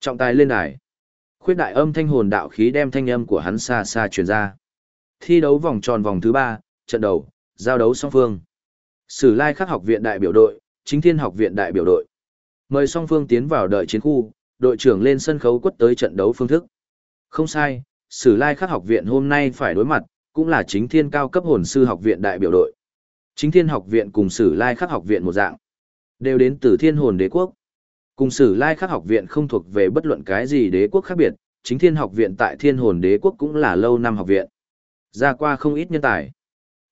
Trọng tài lên đài. Khuyết đại âm thanh hồn đạo khí đem thanh âm của hắn xa xa truyền ra. Thi đấu vòng tròn vòng thứ ba, trận đầu, giao đấu song phương. Sử Lai Khắc học viện đại biểu đội, Chính Thiên học viện đại biểu đội. Mời song phương tiến vào đợi chiến khu, đội trưởng lên sân khấu quất tới trận đấu phương thức. Không sai, Sử Lai Khắc học viện hôm nay phải đối mặt, cũng là Chính Thiên cao cấp hồn sư học viện đại biểu đội. Chính Thiên học viện cùng Sử Lai Khắc học viện một dạng, đều đến từ Thiên Hồn Đế quốc. Cùng Sử Lai Khắc học viện không thuộc về bất luận cái gì đế quốc khác biệt, Chính Thiên học viện tại Thiên Hồn Đế quốc cũng là lâu năm học viện. Ra qua không ít nhân tài.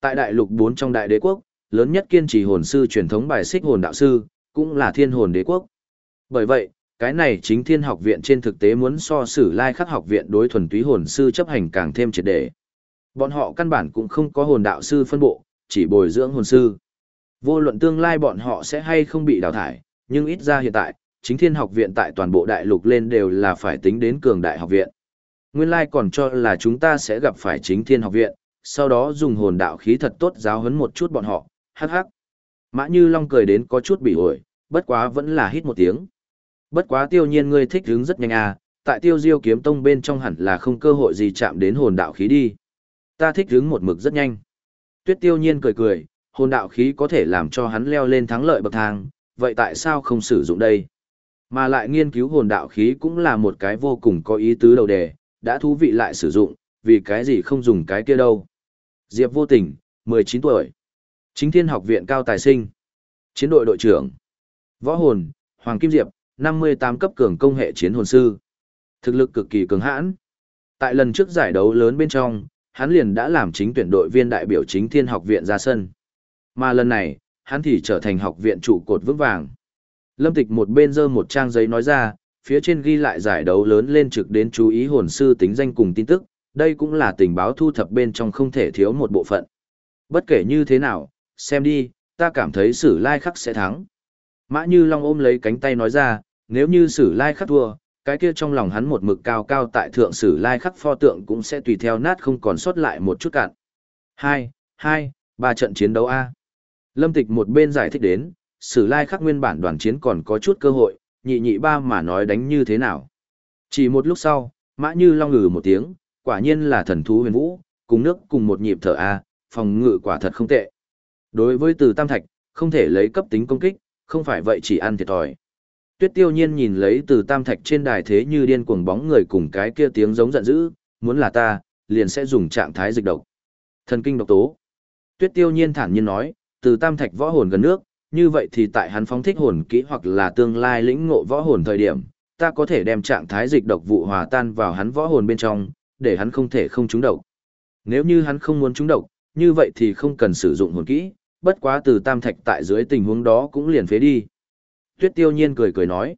Tại đại lục 4 trong đại đế quốc, lớn nhất kiên trì hồn sư truyền thống bài xích hồn đạo sư, cũng là thiên hồn đế quốc. Bởi vậy, cái này chính thiên học viện trên thực tế muốn so sử lai khắc học viện đối thuần túy hồn sư chấp hành càng thêm triệt đề. Bọn họ căn bản cũng không có hồn đạo sư phân bộ, chỉ bồi dưỡng hồn sư. Vô luận tương lai bọn họ sẽ hay không bị đào thải, nhưng ít ra hiện tại, chính thiên học viện tại toàn bộ đại lục lên đều là phải tính đến cường đại học viện. Nguyên lai còn cho là chúng ta sẽ gặp phải chính thiên học viện, sau đó dùng hồn đạo khí thật tốt giáo huấn một chút bọn họ, hắc hắc. Mã Như Long cười đến có chút bị ổi, bất quá vẫn là hít một tiếng. Bất quá tiêu nhiên ngươi thích hướng rất nhanh à, tại tiêu diêu kiếm tông bên trong hẳn là không cơ hội gì chạm đến hồn đạo khí đi. Ta thích hướng một mực rất nhanh. Tuyết tiêu nhiên cười cười, hồn đạo khí có thể làm cho hắn leo lên thắng lợi bậc thang, vậy tại sao không sử dụng đây? Mà lại nghiên cứu hồn đạo khí cũng là một cái vô cùng có ý tứ đầu đề, đã thú vị lại sử dụng, vì cái gì không dùng cái kia đâu. Diệp vô tình, 19 tuổi. Chính thiên học viện cao tài sinh. Chiến đội đội trưởng. Võ hồn, Hoàng Kim Diệp, 58 cấp cường công hệ chiến hồn sư. Thực lực cực kỳ cường hãn. Tại lần trước giải đấu lớn bên trong, hắn liền đã làm chính tuyển đội viên đại biểu chính thiên học viện ra sân. Mà lần này, hắn thì trở thành học viện trụ cột vững vàng. Lâm Tịch một bên dơ một trang giấy nói ra, phía trên ghi lại giải đấu lớn lên trực đến chú ý hồn sư tính danh cùng tin tức, đây cũng là tình báo thu thập bên trong không thể thiếu một bộ phận. Bất kể như thế nào, xem đi, ta cảm thấy sử lai khắc sẽ thắng. Mã Như Long ôm lấy cánh tay nói ra, nếu như sử lai khắc thua, cái kia trong lòng hắn một mực cao cao tại thượng sử lai khắc pho tượng cũng sẽ tùy theo nát không còn sót lại một chút cạn. Hai, hai, ba trận chiến đấu A. Lâm Tịch một bên giải thích đến, sử lai khắc nguyên bản đoàn chiến còn có chút cơ hội, nhị nhị ba mà nói đánh như thế nào. Chỉ một lúc sau, Mã Như Long ngừ một tiếng, quả nhiên là thần thú huyền vũ, cùng nước cùng một nhịp thở A, phòng ngự quả thật không tệ. Đối với từ tam thạch, không thể lấy cấp tính công kích, không phải vậy chỉ ăn thiệt thòi. Tuyết tiêu nhiên nhìn lấy từ tam thạch trên đài thế như điên cuồng bóng người cùng cái kia tiếng giống giận dữ, muốn là ta, liền sẽ dùng trạng thái dịch độc. Thần kinh độc tố. Tuyết tiêu nhiên thản nhiên nói, từ tam thạch võ hồn gần nước, như vậy thì tại hắn phóng thích hồn kỹ hoặc là tương lai lĩnh ngộ võ hồn thời điểm, ta có thể đem trạng thái dịch độc vụ hòa tan vào hắn võ hồn bên trong, để hắn không thể không trúng độc. Nếu như hắn không muốn trúng độc, như vậy thì không cần sử dụng hồn kỹ, bất quá từ tam thạch tại dưới tình huống đó cũng liền phế đi. Tuyết tiêu nhiên cười cười nói.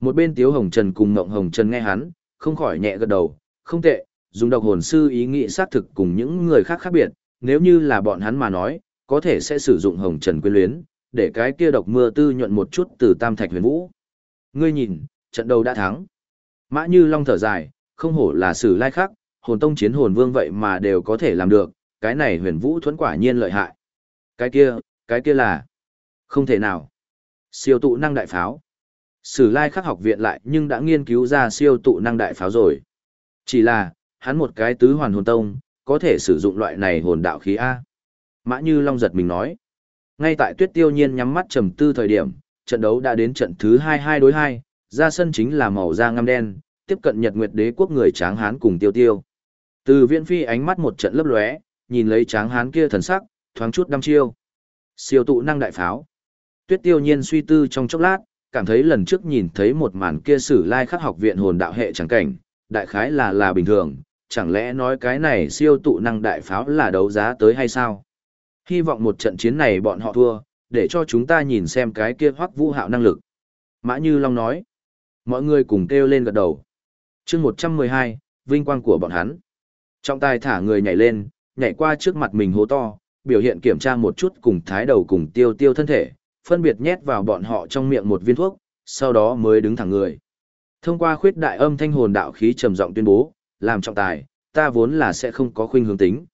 Một bên tiếu hồng trần cùng ngộng hồng trần nghe hắn, không khỏi nhẹ gật đầu, không tệ, dùng độc hồn sư ý nghĩ xác thực cùng những người khác khác biệt, nếu như là bọn hắn mà nói, có thể sẽ sử dụng hồng trần quyến luyến, để cái kia độc mưa tư nhuận một chút từ tam thạch huyền vũ. Ngươi nhìn, trận đầu đã thắng. Mã như long thở dài, không hổ là sử lai khắc hồn tông chiến hồn vương vậy mà đều có thể làm được, cái này huyền vũ thuẫn quả nhiên lợi hại. Cái kia, cái kia là... Không thể nào. Siêu tụ năng đại pháo. Sử lai khắc học viện lại nhưng đã nghiên cứu ra siêu tụ năng đại pháo rồi. Chỉ là, hắn một cái tứ hoàn hồn tông, có thể sử dụng loại này hồn đạo khí A. Mã Như Long giật mình nói. Ngay tại tuyết tiêu nhiên nhắm mắt trầm tư thời điểm, trận đấu đã đến trận thứ hai hai đối hai, ra sân chính là màu da ngăm đen, tiếp cận Nhật Nguyệt Đế quốc người Tráng Hán cùng Tiêu Tiêu. Từ Viễn Phi ánh mắt một trận lấp lóe, nhìn lấy Tráng Hán kia thần sắc, thoáng chút đăm chiêu. Siêu tụ năng đại pháo. Tuyết Tiêu Nhiên suy tư trong chốc lát, cảm thấy lần trước nhìn thấy một màn kia sử lai khắc học viện hồn đạo hệ chẳng cảnh, đại khái là là bình thường, chẳng lẽ nói cái này siêu tụ năng đại pháo là đấu giá tới hay sao? Hy vọng một trận chiến này bọn họ thua, để cho chúng ta nhìn xem cái kia hoắc vũ hạo năng lực. Mã Như Long nói. Mọi người cùng kêu lên gật đầu. chương 112, vinh quang của bọn hắn. Trọng tài thả người nhảy lên, nhảy qua trước mặt mình hố to, biểu hiện kiểm tra một chút cùng thái đầu cùng tiêu tiêu thân thể, phân biệt nhét vào bọn họ trong miệng một viên thuốc, sau đó mới đứng thẳng người. Thông qua khuyết đại âm thanh hồn đạo khí trầm giọng tuyên bố, làm trọng tài, ta vốn là sẽ không có khuynh hướng tính.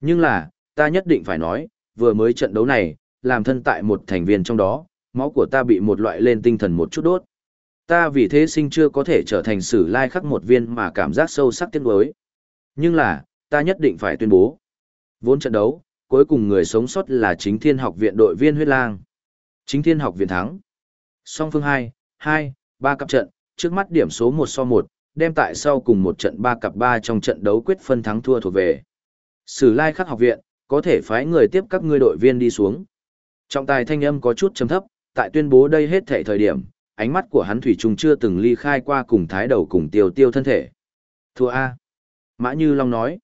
Nhưng là, ta nhất định phải nói, vừa mới trận đấu này, làm thân tại một thành viên trong đó, máu của ta bị một loại lên tinh thần một chút đốt. Ta vì thế sinh chưa có thể trở thành sử lai khắc một viên mà cảm giác sâu sắc tiếc nuối. Nhưng là, ta nhất định phải tuyên bố. Vốn trận đấu, cuối cùng người sống sót là chính thiên học viện đội viên huyết lang. Chính thiên học viện thắng. Song phương 2, 2, 3 cặp trận, trước mắt điểm số 1 so 1, đem tại sau cùng một trận 3 cặp 3 trong trận đấu quyết phân thắng thua thuộc về. Sử lai khắc học viện, có thể phái người tiếp các ngươi đội viên đi xuống. Trọng tài thanh âm có chút trầm thấp, tại tuyên bố đây hết thể thời điểm, ánh mắt của hắn thủy trùng chưa từng ly khai qua cùng thái đầu cùng tiêu tiêu thân thể. Thua A. Mã Như Long nói.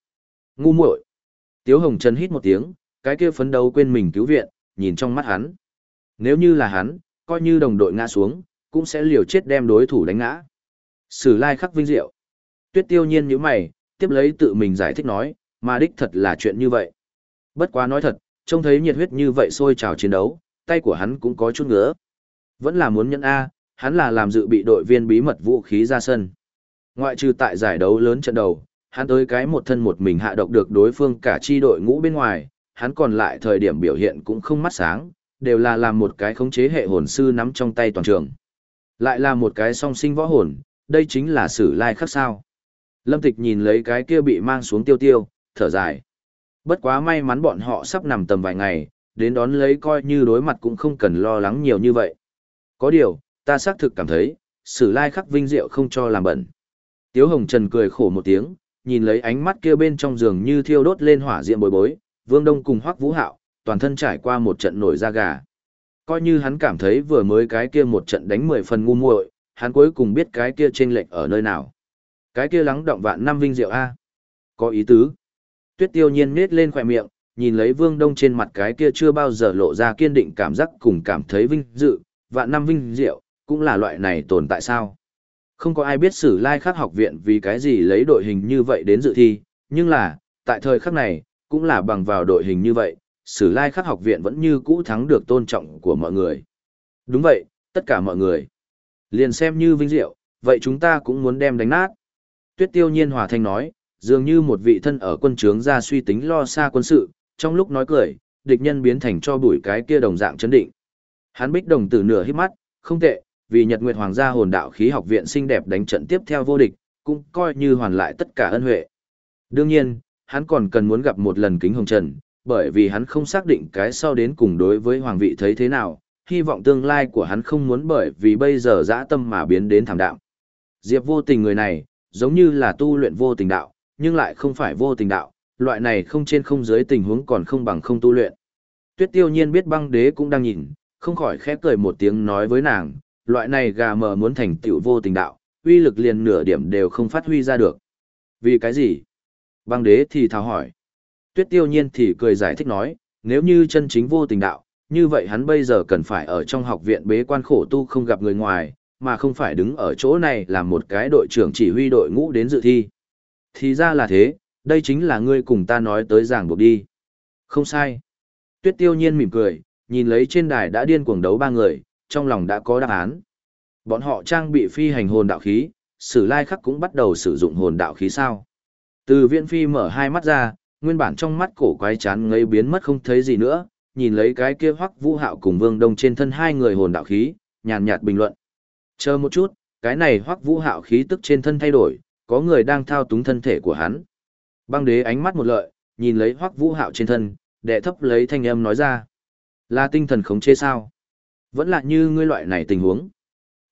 Ngu muội. Tiếu Hồng Trần hít một tiếng, cái kia phấn đấu quên mình cứu viện, nhìn trong mắt hắn. Nếu như là hắn, coi như đồng đội ngã xuống, cũng sẽ liều chết đem đối thủ đánh ngã. Sử lai khắc vinh diệu. Tuyết tiêu nhiên như mày, tiếp lấy tự mình giải thích nói, mà đích thật là chuyện như vậy. Bất quá nói thật, trông thấy nhiệt huyết như vậy sôi trào chiến đấu, tay của hắn cũng có chút ngứa. Vẫn là muốn nhẫn A, hắn là làm dự bị đội viên bí mật vũ khí ra sân. Ngoại trừ tại giải đấu lớn trận đầu, hắn tới cái một thân một mình hạ độc được đối phương cả chi đội ngũ bên ngoài, hắn còn lại thời điểm biểu hiện cũng không mắt sáng, đều là làm một cái khống chế hệ hồn sư nắm trong tay toàn trường. Lại là một cái song sinh võ hồn, đây chính là sử lai khắc sao. Lâm Tịch nhìn lấy cái kia bị mang xuống tiêu tiêu, thở dài. Bất quá may mắn bọn họ sắp nằm tầm vài ngày, đến đón lấy coi như đối mặt cũng không cần lo lắng nhiều như vậy. Có điều, ta xác thực cảm thấy, sử lai khắc vinh diệu không cho làm bẩn. Tiếu Hồng Trần cười khổ một tiếng, nhìn lấy ánh mắt kia bên trong giường như thiêu đốt lên hỏa diệm bối bối, Vương Đông cùng Hoắc Vũ Hạo, toàn thân trải qua một trận nổi da gà. Coi như hắn cảm thấy vừa mới cái kia một trận đánh mười phần ngu muội, hắn cuối cùng biết cái kia chênh lệch ở nơi nào. Cái kia lắng động vạn năm vinh diệu a. Có ý tứ. Tuyết Tiêu Nhiên nhếch lên khóe miệng, nhìn lấy Vương Đông trên mặt cái kia chưa bao giờ lộ ra kiên định cảm giác cùng cảm thấy vinh dự, vạn năm vinh diệu, cũng là loại này tồn tại sao? Không có ai biết sử lai khắc học viện vì cái gì lấy đội hình như vậy đến dự thi, nhưng là, tại thời khắc này, cũng là bằng vào đội hình như vậy, sử lai khắc học viện vẫn như cũ thắng được tôn trọng của mọi người. Đúng vậy, tất cả mọi người. Liền xem như vinh diệu, vậy chúng ta cũng muốn đem đánh nát. Tuyết tiêu nhiên hòa thanh nói, dường như một vị thân ở quân trướng ra suy tính lo xa quân sự, trong lúc nói cười, địch nhân biến thành cho bụi cái kia đồng dạng chấn định. Hắn bích đồng tử nửa hít mắt, không tệ, vì Nhật Nguyệt Hoàng gia hồn đạo khí học viện xinh đẹp đánh trận tiếp theo vô địch, cũng coi như hoàn lại tất cả ân huệ. Đương nhiên, hắn còn cần muốn gặp một lần kính hồng trần, bởi vì hắn không xác định cái sau đến cùng đối với hoàng vị thấy thế nào, hy vọng tương lai của hắn không muốn bởi vì bây giờ dã tâm mà biến đến thảm đạo. Diệp vô tình người này, giống như là tu luyện vô tình đạo, nhưng lại không phải vô tình đạo, loại này không trên không dưới tình huống còn không bằng không tu luyện. Tuyết tiêu nhiên biết băng đế cũng đang nhìn, không khỏi khẽ cười một tiếng nói với nàng, loại này gà mờ muốn thành tựu vô tình đạo, uy lực liền nửa điểm đều không phát huy ra được. Vì cái gì? Băng đế thì thào hỏi. Tuyết tiêu nhiên thì cười giải thích nói, nếu như chân chính vô tình đạo, như vậy hắn bây giờ cần phải ở trong học viện bế quan khổ tu không gặp người ngoài, mà không phải đứng ở chỗ này làm một cái đội trưởng chỉ huy đội ngũ đến dự thi. Thì ra là thế, đây chính là ngươi cùng ta nói tới giảng buộc đi. Không sai. Tuyết tiêu nhiên mỉm cười, nhìn lấy trên đài đã điên cuồng đấu ba người, trong lòng đã có đáp án. Bọn họ trang bị phi hành hồn đạo khí, sử lai khắc cũng bắt đầu sử dụng hồn đạo khí sao. Từ viện phi mở hai mắt ra, nguyên bản trong mắt cổ quái chán ngấy biến mất không thấy gì nữa, nhìn lấy cái kia hoắc vũ hạo cùng vương đông trên thân hai người hồn đạo khí, nhàn nhạt bình luận. Chờ một chút, cái này hoắc vũ hạo khí tức trên thân thay đổi, có người đang thao túng thân thể của hắn. Băng đế ánh mắt một lợi, nhìn lấy hoắc vũ hạo trên thân, đệ thấp lấy thanh âm nói ra. Là tinh thần khống chế sao? Vẫn là như ngươi loại này tình huống.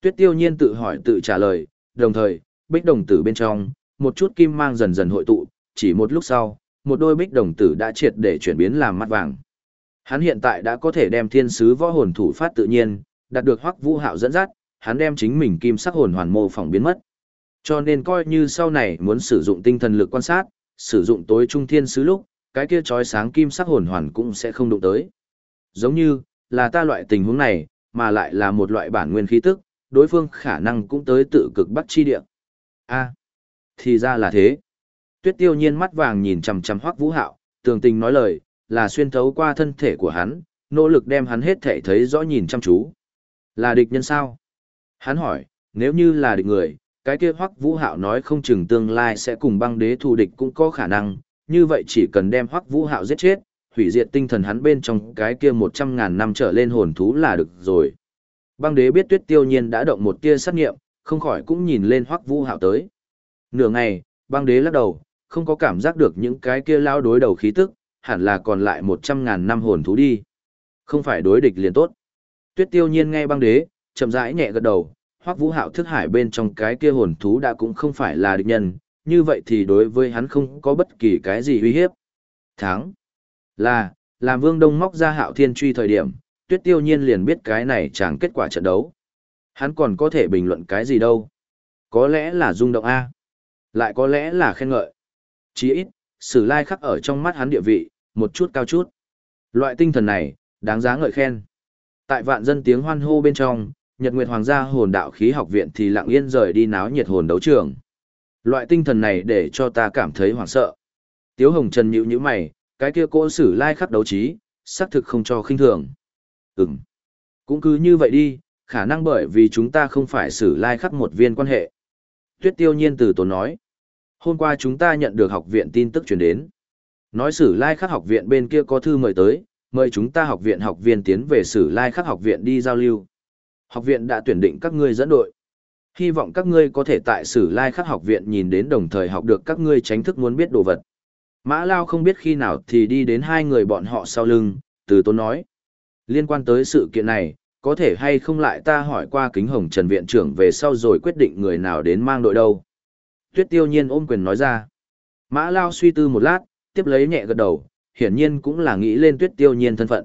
Tuyết tiêu nhiên tự hỏi tự trả lời, đồng thời, bích đồng tử bên trong, một chút kim mang dần dần hội tụ, chỉ một lúc sau, một đôi bích đồng tử đã triệt để chuyển biến làm mắt vàng. Hắn hiện tại đã có thể đem thiên sứ võ hồn thủ phát tự nhiên, đạt được hoắc vũ hạo dẫn dắt, hắn đem chính mình kim sắc hồn hoàn mô phỏng biến mất. Cho nên coi như sau này muốn sử dụng tinh thần lực quan sát, sử dụng tối trung thiên sứ lúc, cái kia chói sáng kim sắc hồn hoàn cũng sẽ không đụng tới. Giống như, là ta loại tình huống này, mà lại là một loại bản nguyên khí tức, đối phương khả năng cũng tới tự cực bắc chi địa. A, thì ra là thế. Tuyết tiêu nhiên mắt vàng nhìn chằm chằm hoắc vũ hạo, tường tình nói lời, là xuyên thấu qua thân thể của hắn, nỗ lực đem hắn hết thể thấy rõ nhìn chăm chú. Là địch nhân sao? Hắn hỏi, nếu như là địch người, cái kia hoắc vũ hạo nói không chừng tương lai sẽ cùng băng đế thù địch cũng có khả năng, như vậy chỉ cần đem hoắc vũ hạo giết chết, hủy diệt tinh thần hắn bên trong cái kia một trăm ngàn năm trở lên hồn thú là được rồi. Băng đế biết tuyết tiêu nhiên đã động một tia sát nghiệm, không khỏi cũng nhìn lên hoắc vũ hạo tới. Nửa ngày, băng đế lắc đầu, không có cảm giác được những cái kia lao đối đầu khí tức, hẳn là còn lại một trăm ngàn năm hồn thú đi. Không phải đối địch liền tốt. Tuyết tiêu nhiên nghe băng đế, chậm rãi nhẹ gật đầu, hoắc vũ hạo thức hải bên trong cái kia hồn thú đã cũng không phải là địch nhân, như vậy thì đối với hắn không có bất kỳ cái gì uy hiếp. Thắng. Là, làm vương đông móc ra hạo thiên truy thời điểm, tuyết tiêu nhiên liền biết cái này chẳng kết quả trận đấu. Hắn còn có thể bình luận cái gì đâu. Có lẽ là rung động A. Lại có lẽ là khen ngợi. Chỉ ít, sử lai khắc ở trong mắt hắn địa vị, một chút cao chút. Loại tinh thần này, đáng giá ngợi khen. Tại vạn dân tiếng hoan hô bên trong, Nhật Nguyệt Hoàng gia hồn đạo khí học viện thì lặng yên rời đi náo nhiệt hồn đấu trường. Loại tinh thần này để cho ta cảm thấy hoảng sợ. Tiếu Hồng Trần nhíu nhíu mày, cái kia cỗ sử lai khắc đấu trí, xác thực không cho khinh thường. Ừm. Cũng cứ như vậy đi, khả năng bởi vì chúng ta không phải sử lai khắc một viên quan hệ. Tuyết tiêu nhiên từ tổ nói. Hôm qua chúng ta nhận được học viện tin tức truyền đến. Nói sử lai khắc học viện bên kia có thư mời tới, mời chúng ta học viện học viên tiến về sử lai khắc học viện đi giao lưu. Học viện đã tuyển định các ngươi dẫn đội. Hy vọng các ngươi có thể tại sử lai khắc học viện nhìn đến đồng thời học được các ngươi tránh thức muốn biết đồ vật. Mã Lao không biết khi nào thì đi đến hai người bọn họ sau lưng, từ tốn nói. Liên quan tới sự kiện này, có thể hay không lại ta hỏi qua kính hồng trần viện trưởng về sau rồi quyết định người nào đến mang đội đâu. Tuyết tiêu nhiên ôm quyền nói ra. Mã Lao suy tư một lát, tiếp lấy nhẹ gật đầu, hiển nhiên cũng là nghĩ lên tuyết tiêu nhiên thân phận.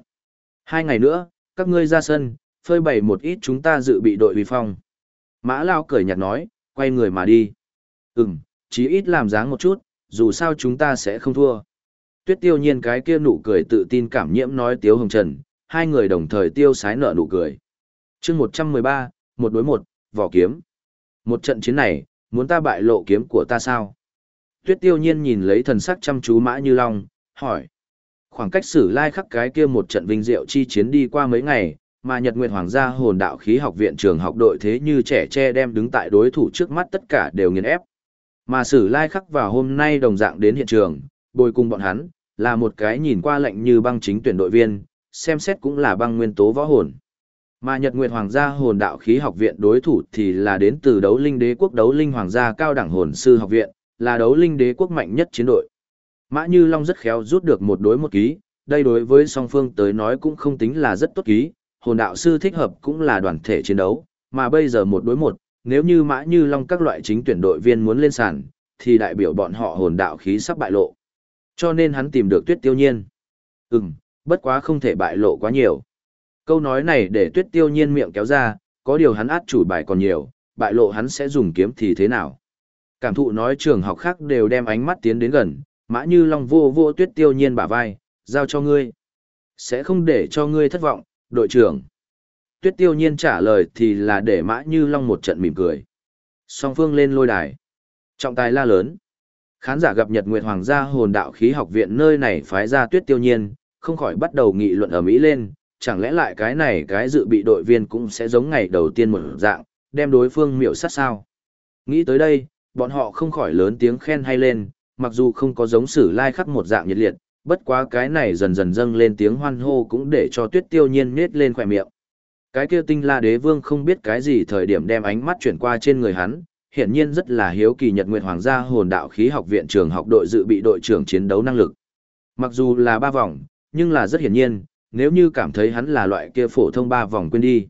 Hai ngày nữa, các ngươi ra sân, phơi bày một ít chúng ta dự bị đội uy phong. Mã Lao cười nhạt nói, quay người mà đi. Ừm, chí ít làm dáng một chút, dù sao chúng ta sẽ không thua. Tuyết tiêu nhiên cái kia nụ cười tự tin cảm nhiễm nói Tiếu Hồng Trần, hai người đồng thời tiêu sái nở nụ cười. chương 113, một đối một, vỏ kiếm. Một trận chiến này, muốn ta bại lộ kiếm của ta sao? Tuyết tiêu nhiên nhìn lấy thần sắc chăm chú mã như long, hỏi. Khoảng cách xử lai khắc cái kia một trận vinh diệu chi chiến đi qua mấy ngày, mà Nhật Nguyệt Hoàng gia hồn đạo khí học viện trường học đội thế như trẻ tre đem đứng tại đối thủ trước mắt tất cả đều nghiền ép. Mà sử lai khắc vào hôm nay đồng dạng đến hiện trường, bồi cùng bọn hắn, là một cái nhìn qua lạnh như băng chính tuyển đội viên, xem xét cũng là băng nguyên tố võ hồn. Mà Nhật Nguyệt Hoàng gia hồn đạo khí học viện đối thủ thì là đến từ đấu linh đế quốc đấu linh hoàng gia cao đẳng hồn sư học viện, là đấu linh đế quốc mạnh nhất chiến đội. Mã Như Long rất khéo rút được một đối một ký, đây đối với song phương tới nói cũng không tính là rất tốt ký, hồn đạo sư thích hợp cũng là đoàn thể chiến đấu, mà bây giờ một đối một, nếu như Mã Như Long các loại chính tuyển đội viên muốn lên sàn, thì đại biểu bọn họ hồn đạo khí sắp bại lộ. Cho nên hắn tìm được Tuyết Tiêu Nhiên. Ừm, bất quá không thể bại lộ quá nhiều. Câu nói này để Tuyết Tiêu Nhiên miệng kéo ra, có điều hắn át chủ bài còn nhiều, bại lộ hắn sẽ dùng kiếm thì thế nào. Cảm thụ nói trường học khác đều đem ánh mắt tiến đến gần, Mã Như Long vô vô Tuyết Tiêu Nhiên bả vai, giao cho ngươi. Sẽ không để cho ngươi thất vọng, đội trưởng. Tuyết tiêu nhiên trả lời thì là để mã như long một trận mỉm cười. Song phương lên lôi đài. Trọng tài la lớn. Khán giả gặp Nhật Nguyệt Hoàng gia hồn đạo khí học viện nơi này phái ra tuyết tiêu nhiên, không khỏi bắt đầu nghị luận ở Mỹ lên, chẳng lẽ lại cái này cái dự bị đội viên cũng sẽ giống ngày đầu tiên một dạng, đem đối phương miểu sát sao. Nghĩ tới đây, bọn họ không khỏi lớn tiếng khen hay lên, mặc dù không có giống sử lai khắc một dạng nhiệt liệt, bất quá cái này dần dần dâng lên tiếng hoan hô cũng để cho tuyết tiêu nhiên nết lên khỏe miệng. Cái kia tinh la đế vương không biết cái gì thời điểm đem ánh mắt chuyển qua trên người hắn, hiện nhiên rất là hiếu kỳ nhật nguyệt hoàng gia hồn đạo khí học viện trường học đội dự bị đội trưởng chiến đấu năng lực. Mặc dù là ba vòng, nhưng là rất hiển nhiên, nếu như cảm thấy hắn là loại kia phổ thông ba vòng quên đi.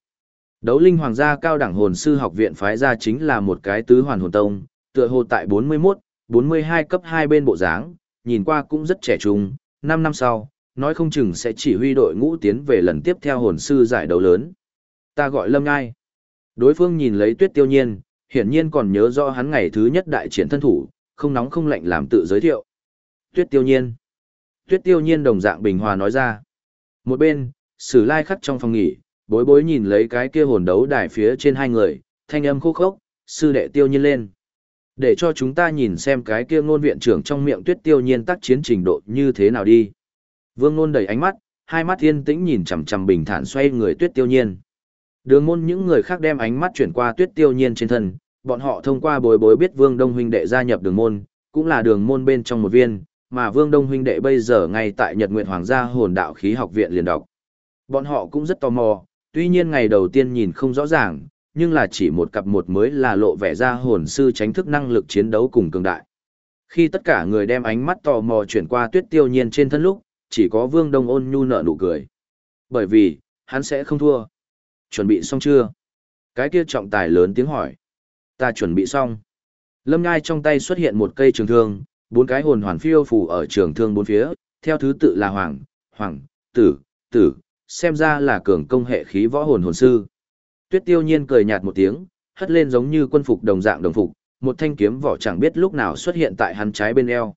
Đấu linh hoàng gia cao đẳng hồn sư học viện phái ra chính là một cái tứ hoàn hồn tông, tựa hồ tại 41, 42 cấp hai bên bộ dáng, nhìn qua cũng rất trẻ trung, 5 năm sau, nói không chừng sẽ chỉ huy đội ngũ tiến về lần tiếp theo hồn sư giải đấu lớn. Ta gọi Lâm Ngai. Đối phương nhìn lấy tuyết tiêu nhiên, hiển nhiên còn nhớ rõ hắn ngày thứ nhất đại triển thân thủ, không nóng không lạnh làm tự giới thiệu. Tuyết tiêu nhiên. Tuyết tiêu nhiên đồng dạng bình hòa nói ra. Một bên, sử lai khắc trong phòng nghỉ, bối bối nhìn lấy cái kia hồn đấu đài phía trên hai người, thanh âm khô khốc, sư đệ tiêu nhiên lên. Để cho chúng ta nhìn xem cái kia ngôn viện trưởng trong miệng tuyết tiêu nhiên tác chiến trình độ như thế nào đi. Vương ngôn đầy ánh mắt, hai mắt thiên tĩnh nhìn chằm chằm bình thản xoay người tuyết tiêu nhiên. Đường môn những người khác đem ánh mắt chuyển qua tuyết tiêu nhiên trên thân, bọn họ thông qua bối bối biết vương đông huynh đệ gia nhập đường môn, cũng là đường môn bên trong một viên, mà vương đông huynh đệ bây giờ ngay tại Nhật Nguyệt Hoàng gia hồn đạo khí học viện liền đọc. Bọn họ cũng rất tò mò, Tuy nhiên ngày đầu tiên nhìn không rõ ràng, nhưng là chỉ một cặp một mới là lộ vẻ ra hồn sư tránh thức năng lực chiến đấu cùng cường đại. Khi tất cả người đem ánh mắt tò mò chuyển qua tuyết tiêu nhiên trên thân lúc, chỉ có vương đông ôn nhu nở nụ cười. Bởi vì, hắn sẽ không thua. Chuẩn bị xong chưa? Cái kia trọng tài lớn tiếng hỏi. Ta chuẩn bị xong. Lâm Ngai trong tay xuất hiện một cây trường thương, bốn cái hồn hoàn phiêu phù ở trường thương bốn phía, theo thứ tự là hoàng, hoàng, tử, tử, xem ra là cường công hệ khí võ hồn hồn sư. Tuyết tiêu nhiên cười nhạt một tiếng, hất lên giống như quân phục đồng dạng đồng phục, một thanh kiếm vỏ chẳng biết lúc nào xuất hiện tại hắn trái bên eo.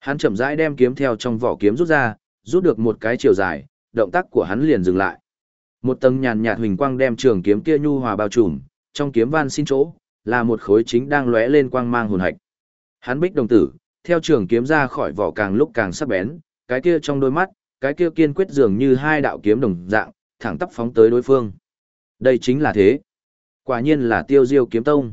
Hắn chậm rãi đem kiếm theo trong vỏ kiếm rút ra, rút được một cái chiều dài, động tác của hắn liền dừng lại. Một tầng nhàn nhạt huỳnh quang đem trường kiếm kia nhu hòa bao trùm, trong kiếm van xin chỗ, là một khối chính đang lóe lên quang mang hồn hạch. Hắn bích đồng tử, theo trường kiếm ra khỏi vỏ càng lúc càng sắc bén, cái kia trong đôi mắt, cái kia kiên quyết dường như hai đạo kiếm đồng dạng, thẳng tắp phóng tới đối phương. Đây chính là thế. Quả nhiên là tiêu diêu kiếm tông.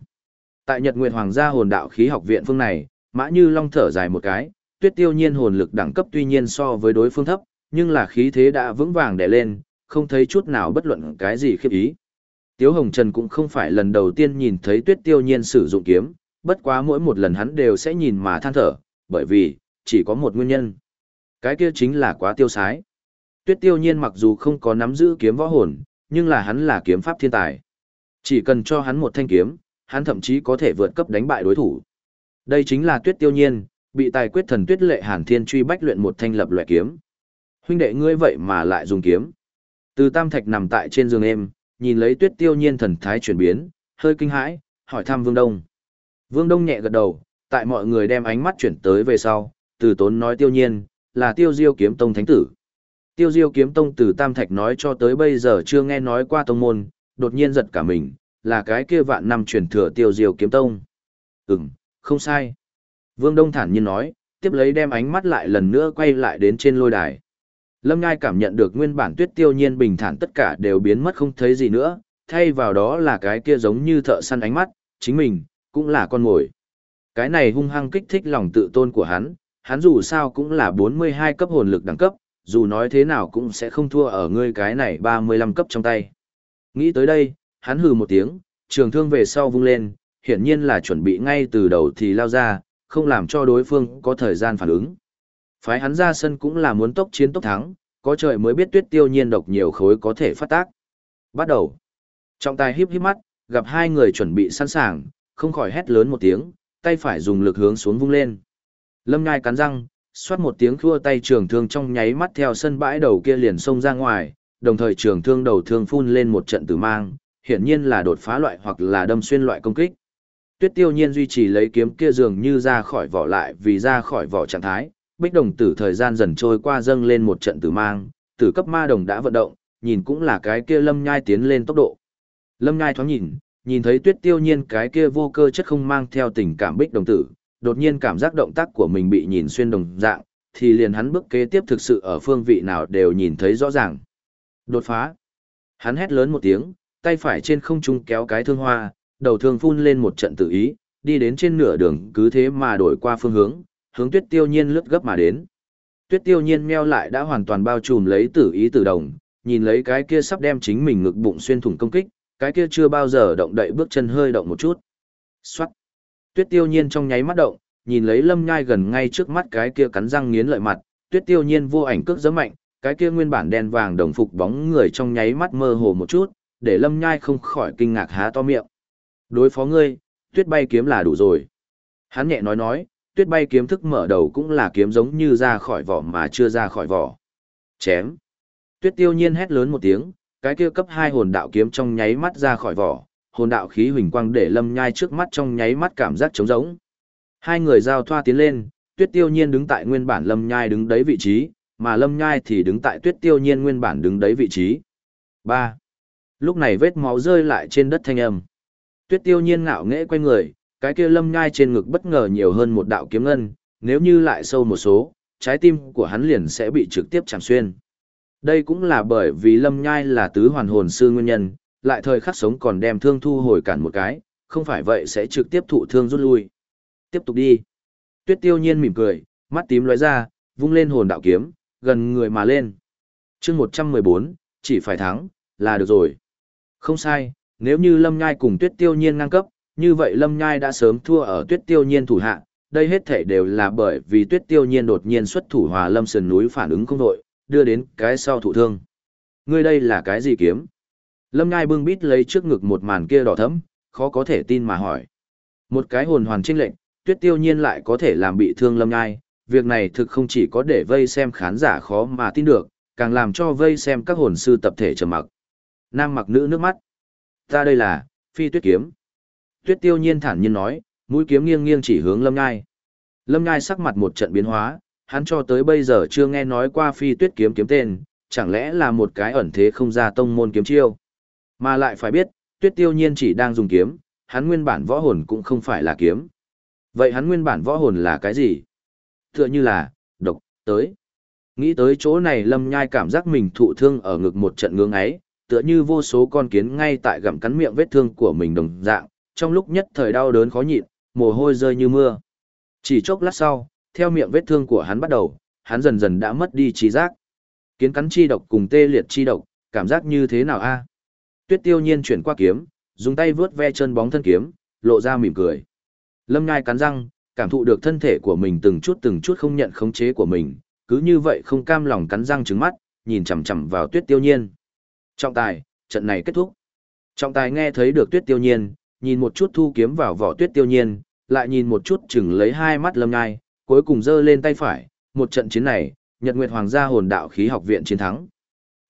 Tại Nhật Nguyệt Hoàng gia hồn đạo khí học viện phương này, Mã Như Long thở dài một cái, tuyết tiêu nhiên hồn lực đẳng cấp tuy nhiên so với đối phương thấp, nhưng là khí thế đã vững vàng đè lên, không thấy chút nào bất luận cái gì khiếp ý. Tiếu Hồng Trần cũng không phải lần đầu tiên nhìn thấy tuyết tiêu nhiên sử dụng kiếm, bất quá mỗi một lần hắn đều sẽ nhìn mà than thở, bởi vì, chỉ có một nguyên nhân. Cái kia chính là quá tiêu sái. Tuyết tiêu nhiên mặc dù không có nắm giữ kiếm võ hồn, nhưng là hắn là kiếm pháp thiên tài. Chỉ cần cho hắn một thanh kiếm, hắn thậm chí có thể vượt cấp đánh bại đối thủ. Đây chính là tuyết tiêu nhiên, bị tài quyết thần tuyết lệ hàn thiên truy bách luyện một thanh lập loại kiếm. Huynh đệ ngươi vậy mà lại dùng kiếm. Từ tam thạch nằm tại trên giường em, nhìn lấy tuyết tiêu nhiên thần thái chuyển biến, hơi kinh hãi, hỏi thăm Vương Đông. Vương Đông nhẹ gật đầu, tại mọi người đem ánh mắt chuyển tới về sau, từ tốn nói tiêu nhiên, là tiêu diêu kiếm tông thánh tử. Tiêu diêu kiếm tông từ tam thạch nói cho tới bây giờ chưa nghe nói qua tông môn, đột nhiên giật cả mình, là cái kia vạn năm truyền thừa tiêu diêu kiếm tông. Ừm, không sai. Vương Đông thản nhiên nói, tiếp lấy đem ánh mắt lại lần nữa quay lại đến trên lôi đài. Lâm Ngai cảm nhận được nguyên bản tuyết tiêu nhiên bình thản tất cả đều biến mất không thấy gì nữa, thay vào đó là cái kia giống như thợ săn ánh mắt, chính mình, cũng là con mồi. Cái này hung hăng kích thích lòng tự tôn của hắn, hắn dù sao cũng là 42 cấp hồn lực đẳng cấp, dù nói thế nào cũng sẽ không thua ở ngươi cái này 35 cấp trong tay. Nghĩ tới đây, hắn hừ một tiếng, trường thương về sau vung lên, hiển nhiên là chuẩn bị ngay từ đầu thì lao ra, không làm cho đối phương có thời gian phản ứng. Phái hắn ra sân cũng là muốn tốc chiến tốc thắng, có trời mới biết tuyết tiêu nhiên độc nhiều khối có thể phát tác. Bắt đầu. Trọng tài híp híp mắt, gặp hai người chuẩn bị sẵn sàng, không khỏi hét lớn một tiếng, tay phải dùng lực hướng xuống vung lên. Lâm Ngai cắn răng, xoát một tiếng khua tay trường thương trong nháy mắt theo sân bãi đầu kia liền xông ra ngoài, đồng thời trường thương đầu thương phun lên một trận tử mang, hiển nhiên là đột phá loại hoặc là đâm xuyên loại công kích. Tuyết Tiêu Nhiên duy trì lấy kiếm kia dường như ra khỏi vỏ lại vì ra khỏi vỏ trạng thái, Bích Đồng Tử thời gian dần trôi qua dâng lên một trận tử mang, tử cấp ma đồng đã vận động, nhìn cũng là cái kia Lâm Nhai tiến lên tốc độ. Lâm Nhai thoáng nhìn, nhìn thấy Tuyết Tiêu Nhiên cái kia vô cơ chất không mang theo tình cảm Bích Đồng Tử, đột nhiên cảm giác động tác của mình bị nhìn xuyên đồng dạng, thì liền hắn bước kế tiếp thực sự ở phương vị nào đều nhìn thấy rõ ràng. Đột phá. Hắn hét lớn một tiếng, tay phải trên không trung kéo cái thương hoa, đầu thương phun lên một trận tự ý, đi đến trên nửa đường cứ thế mà đổi qua phương hướng, hướng tuyết tiêu nhiên lướt gấp mà đến. Tuyết tiêu nhiên meo lại đã hoàn toàn bao trùm lấy tử ý tử đồng, nhìn lấy cái kia sắp đem chính mình ngực bụng xuyên thủng công kích, cái kia chưa bao giờ động đậy bước chân hơi động một chút. Xoát. Tuyết tiêu nhiên trong nháy mắt động, nhìn lấy lâm nhai gần ngay trước mắt cái kia cắn răng nghiến lợi mặt, tuyết tiêu nhiên vô ảnh cước giấm mạnh, cái kia nguyên bản đen vàng đồng phục bóng người trong nháy mắt mơ hồ một chút, để lâm nhai không khỏi kinh ngạc há to miệng. Đối phó ngươi, tuyết bay kiếm là đủ rồi. Hắn nhẹ nói nói, tuyết bay kiếm thức mở đầu cũng là kiếm giống như ra khỏi vỏ mà chưa ra khỏi vỏ. Chém. Tuyết tiêu nhiên hét lớn một tiếng, cái kia cấp hai hồn đạo kiếm trong nháy mắt ra khỏi vỏ, hồn đạo khí huỳnh quang để lâm nhai trước mắt trong nháy mắt cảm giác trống rỗng. Hai người giao thoa tiến lên, tuyết tiêu nhiên đứng tại nguyên bản lâm nhai đứng đấy vị trí, mà lâm nhai thì đứng tại tuyết tiêu nhiên nguyên bản đứng đấy vị trí. ba Lúc này vết máu rơi lại trên đất thanh âm. Tuyết tiêu nhiên ngạo nghễ quay người, cái kia lâm nhai trên ngực bất ngờ nhiều hơn một đạo kiếm ngân, nếu như lại sâu một số, trái tim của hắn liền sẽ bị trực tiếp chạm xuyên. Đây cũng là bởi vì lâm nhai là tứ hoàn hồn sư nguyên nhân, lại thời khắc sống còn đem thương thu hồi cản một cái, không phải vậy sẽ trực tiếp thụ thương rút lui. Tiếp tục đi. Tuyết tiêu nhiên mỉm cười, mắt tím lóe ra, vung lên hồn đạo kiếm, gần người mà lên. chương 114, chỉ phải thắng, là được rồi. Không sai, nếu như Lâm Nhai cùng Tuyết Tiêu Nhiên ngang cấp, như vậy Lâm Nhai đã sớm thua ở Tuyết Tiêu Nhiên thủ hạ, đây hết thể đều là bởi vì Tuyết Tiêu Nhiên đột nhiên xuất thủ Hòa Lâm sườn núi phản ứng không đội, đưa đến cái sau thụ thương. Ngươi đây là cái gì kiếm? Lâm Ngai bưng bít lấy trước ngực một màn kia đỏ thẫm, khó có thể tin mà hỏi. Một cái hồn hoàn trinh lệnh, Tuyết Tiêu Nhiên lại có thể làm bị thương Lâm Ngai, việc này thực không chỉ có để vây xem khán giả khó mà tin được, càng làm cho vây xem các hồn sư tập thể trầm mặc. Nam mặc nữ nước mắt. Ta đây là, phi tuyết kiếm. Tuyết tiêu nhiên thản nhiên nói, mũi kiếm nghiêng nghiêng chỉ hướng lâm Ngai. Lâm Ngai sắc mặt một trận biến hóa, hắn cho tới bây giờ chưa nghe nói qua phi tuyết kiếm kiếm tên, chẳng lẽ là một cái ẩn thế không ra tông môn kiếm chiêu. Mà lại phải biết, tuyết tiêu nhiên chỉ đang dùng kiếm, hắn nguyên bản võ hồn cũng không phải là kiếm. Vậy hắn nguyên bản võ hồn là cái gì? Tựa như là, độc, tới. Nghĩ tới chỗ này lâm nhai cảm giác mình thụ thương ở ngực một trận ngưỡng ấy, tựa như vô số con kiến ngay tại gặm cắn miệng vết thương của mình đồng dạng, trong lúc nhất thời đau đớn khó nhịn, mồ hôi rơi như mưa. Chỉ chốc lát sau, theo miệng vết thương của hắn bắt đầu, hắn dần dần đã mất đi trí giác. Kiến cắn chi độc cùng tê liệt chi độc, cảm giác như thế nào a? Tuyết Tiêu Nhiên chuyển qua kiếm, dùng tay vướt ve chân bóng thân kiếm, lộ ra mỉm cười. Lâm Nhai cắn răng, cảm thụ được thân thể của mình từng chút từng chút không nhận khống chế của mình, cứ như vậy không cam lòng cắn răng trứng mắt, nhìn chằm chằm vào Tuyết Tiêu Nhiên. Trọng tài, trận này kết thúc. Trọng tài nghe thấy được Tuyết Tiêu Nhiên, nhìn một chút thu kiếm vào vỏ Tuyết Tiêu Nhiên, lại nhìn một chút chừng lấy hai mắt Lâm Nhai, cuối cùng giơ lên tay phải, một trận chiến này, Nhật Nguyệt Hoàng gia hồn đạo khí học viện chiến thắng.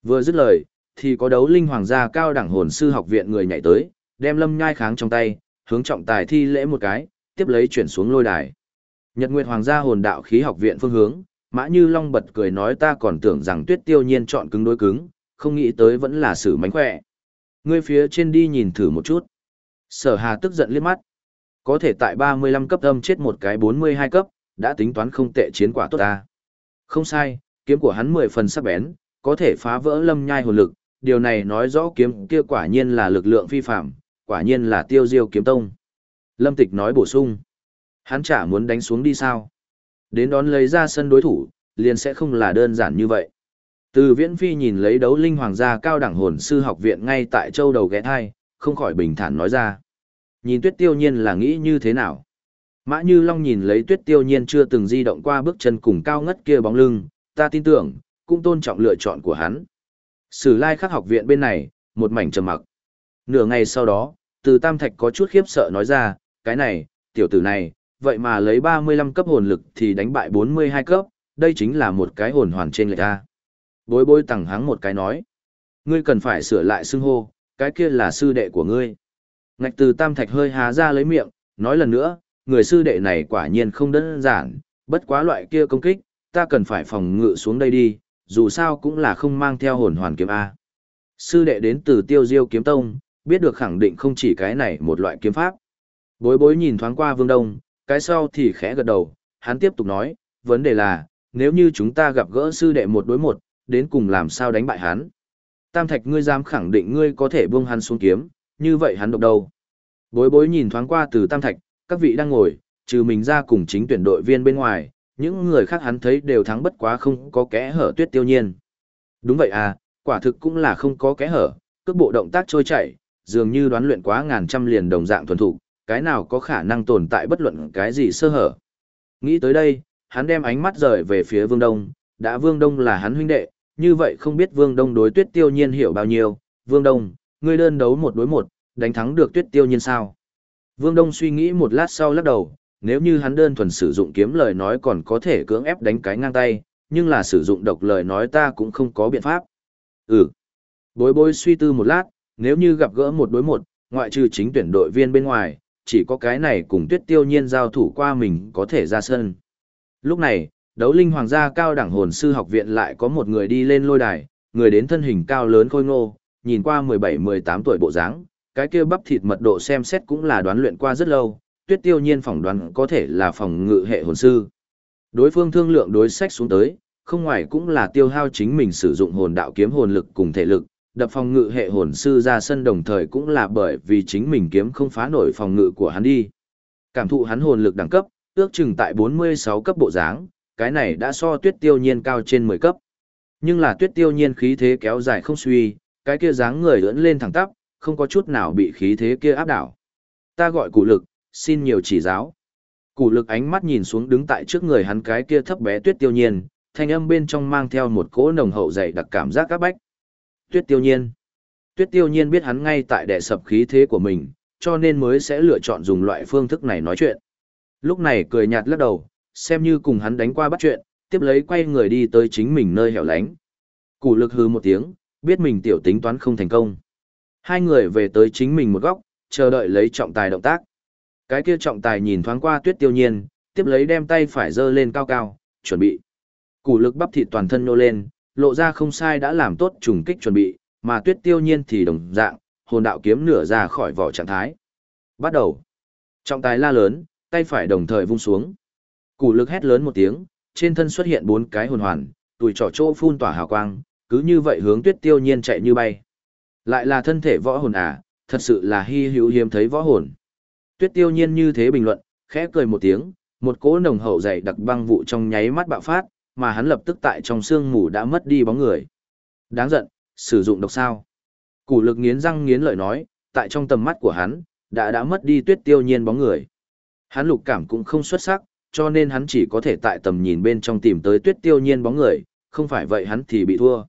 Vừa dứt lời, thì có đấu linh hoàng gia cao đẳng hồn sư học viện người nhảy tới, đem Lâm Nhai kháng trong tay, hướng trọng tài thi lễ một cái, tiếp lấy chuyển xuống lôi đài. Nhật Nguyệt Hoàng gia hồn đạo khí học viện phương hướng, Mã Như Long bật cười nói ta còn tưởng rằng Tuyết Tiêu Nhiên chọn cứng đối cứng, không nghĩ tới vẫn là sử mánh khỏe. Ngươi phía trên đi nhìn thử một chút. Sở Hà tức giận liếc mắt. Có thể tại 35 cấp âm chết một cái 42 cấp, đã tính toán không tệ chiến quả tốt ta. Không sai, kiếm của hắn 10 phần sắc bén, có thể phá vỡ lâm nhai hồn lực, điều này nói rõ kiếm kia quả nhiên là lực lượng phi phạm, quả nhiên là tiêu diêu kiếm tông. Lâm Tịch nói bổ sung. Hắn chả muốn đánh xuống đi sao. Đến đón lấy ra sân đối thủ, liền sẽ không là đơn giản như vậy. Từ viễn phi nhìn lấy đấu linh hoàng gia cao đẳng hồn sư học viện ngay tại châu đầu ghé thai, không khỏi bình thản nói ra. Nhìn tuyết tiêu nhiên là nghĩ như thế nào? Mã Như Long nhìn lấy tuyết tiêu nhiên chưa từng di động qua bước chân cùng cao ngất kia bóng lưng, ta tin tưởng, cũng tôn trọng lựa chọn của hắn. Sử lai khắc học viện bên này, một mảnh trầm mặc. Nửa ngày sau đó, từ Tam Thạch có chút khiếp sợ nói ra, cái này, tiểu tử này, vậy mà lấy 35 cấp hồn lực thì đánh bại 42 cấp, đây chính là một cái hồn hoàn trên lệch ta. Bối bối tẳng hắng một cái nói. Ngươi cần phải sửa lại xưng hô, cái kia là sư đệ của ngươi. Ngạch từ tam thạch hơi há ra lấy miệng, nói lần nữa, người sư đệ này quả nhiên không đơn giản, bất quá loại kia công kích, ta cần phải phòng ngự xuống đây đi, dù sao cũng là không mang theo hồn hoàn kiếm A. Sư đệ đến từ tiêu diêu kiếm tông, biết được khẳng định không chỉ cái này một loại kiếm pháp. Bối bối nhìn thoáng qua vương đông, cái sau thì khẽ gật đầu, hắn tiếp tục nói, vấn đề là, nếu như chúng ta gặp gỡ sư đệ một đối một, đến cùng làm sao đánh bại hắn. Tam thạch ngươi dám khẳng định ngươi có thể buông hắn xuống kiếm, như vậy hắn độc đâu. Bối bối nhìn thoáng qua từ tam thạch, các vị đang ngồi, trừ mình ra cùng chính tuyển đội viên bên ngoài, những người khác hắn thấy đều thắng bất quá không có kẽ hở tuyết tiêu nhiên. Đúng vậy à, quả thực cũng là không có kẽ hở, cước bộ động tác trôi chảy, dường như đoán luyện quá ngàn trăm liền đồng dạng thuần thủ, cái nào có khả năng tồn tại bất luận cái gì sơ hở. Nghĩ tới đây, hắn đem ánh mắt rời về phía Vương Đông, đã Vương Đông là hắn huynh đệ, như vậy không biết Vương Đông đối Tuyết Tiêu Nhiên hiểu bao nhiêu, Vương Đông, ngươi đơn đấu một đối một, đánh thắng được Tuyết Tiêu Nhiên sao? Vương Đông suy nghĩ một lát sau lắc đầu, nếu như hắn đơn thuần sử dụng kiếm lời nói còn có thể cưỡng ép đánh cái ngang tay, nhưng là sử dụng độc lời nói ta cũng không có biện pháp. Ừ. Bối bối suy tư một lát, nếu như gặp gỡ một đối một, ngoại trừ chính tuyển đội viên bên ngoài, chỉ có cái này cùng tuyết tiêu nhiên giao thủ qua mình có thể ra sân. Lúc này, đấu linh hoàng gia cao đẳng hồn sư học viện lại có một người đi lên lôi đài, người đến thân hình cao lớn khôi ngô, nhìn qua 17-18 tuổi bộ dáng, cái kia bắp thịt mật độ xem xét cũng là đoán luyện qua rất lâu, tuyết tiêu nhiên phỏng đoán có thể là phòng ngự hệ hồn sư. Đối phương thương lượng đối sách xuống tới, không ngoài cũng là tiêu hao chính mình sử dụng hồn đạo kiếm hồn lực cùng thể lực, đập phòng ngự hệ hồn sư ra sân đồng thời cũng là bởi vì chính mình kiếm không phá nổi phòng ngự của hắn đi. Cảm thụ hắn hồn lực đẳng cấp, ước chừng tại 46 cấp bộ dáng, cái này đã so tuyết tiêu nhiên cao trên 10 cấp. Nhưng là tuyết tiêu nhiên khí thế kéo dài không suy, cái kia dáng người ưỡn lên thẳng tắp, không có chút nào bị khí thế kia áp đảo. Ta gọi cụ lực, xin nhiều chỉ giáo. Củ lực ánh mắt nhìn xuống đứng tại trước người hắn cái kia thấp bé tuyết tiêu nhiên, thanh âm bên trong mang theo một cỗ nồng hậu dày đặc cảm giác các bách. Tuyết tiêu nhiên. Tuyết tiêu nhiên biết hắn ngay tại đệ sập khí thế của mình, cho nên mới sẽ lựa chọn dùng loại phương thức này nói chuyện. Lúc này cười nhạt lắc đầu, xem như cùng hắn đánh qua bắt chuyện, tiếp lấy quay người đi tới chính mình nơi hẻo lánh. Củ lực hư một tiếng, biết mình tiểu tính toán không thành công. Hai người về tới chính mình một góc, chờ đợi lấy trọng tài động tác. Cái kia trọng tài nhìn thoáng qua tuyết tiêu nhiên, tiếp lấy đem tay phải giơ lên cao cao, chuẩn bị. Củ lực bắp thịt toàn thân nô lên, lộ ra không sai đã làm tốt trùng kích chuẩn bị, mà tuyết tiêu nhiên thì đồng dạng, hồn đạo kiếm nửa ra khỏi vỏ trạng thái. Bắt đầu. Trọng tài la lớn, tay phải đồng thời vung xuống. Củ lực hét lớn một tiếng, trên thân xuất hiện bốn cái hồn hoàn, tuổi trỏ chỗ phun tỏa hào quang, cứ như vậy hướng tuyết tiêu nhiên chạy như bay. Lại là thân thể võ hồn à, thật sự là hy hữu hiếm thấy võ hồn. Tuyết tiêu nhiên như thế bình luận, khẽ cười một tiếng, một cỗ nồng hậu dày đặc băng vụ trong nháy mắt bạo phát, mà hắn lập tức tại trong sương mù đã mất đi bóng người. Đáng giận, sử dụng độc sao. Củ lực nghiến răng nghiến lợi nói, tại trong tầm mắt của hắn, đã đã mất đi tuyết tiêu nhiên bóng người. Hắn lục cảm cũng không xuất sắc, cho nên hắn chỉ có thể tại tầm nhìn bên trong tìm tới tuyết tiêu nhiên bóng người, không phải vậy hắn thì bị thua.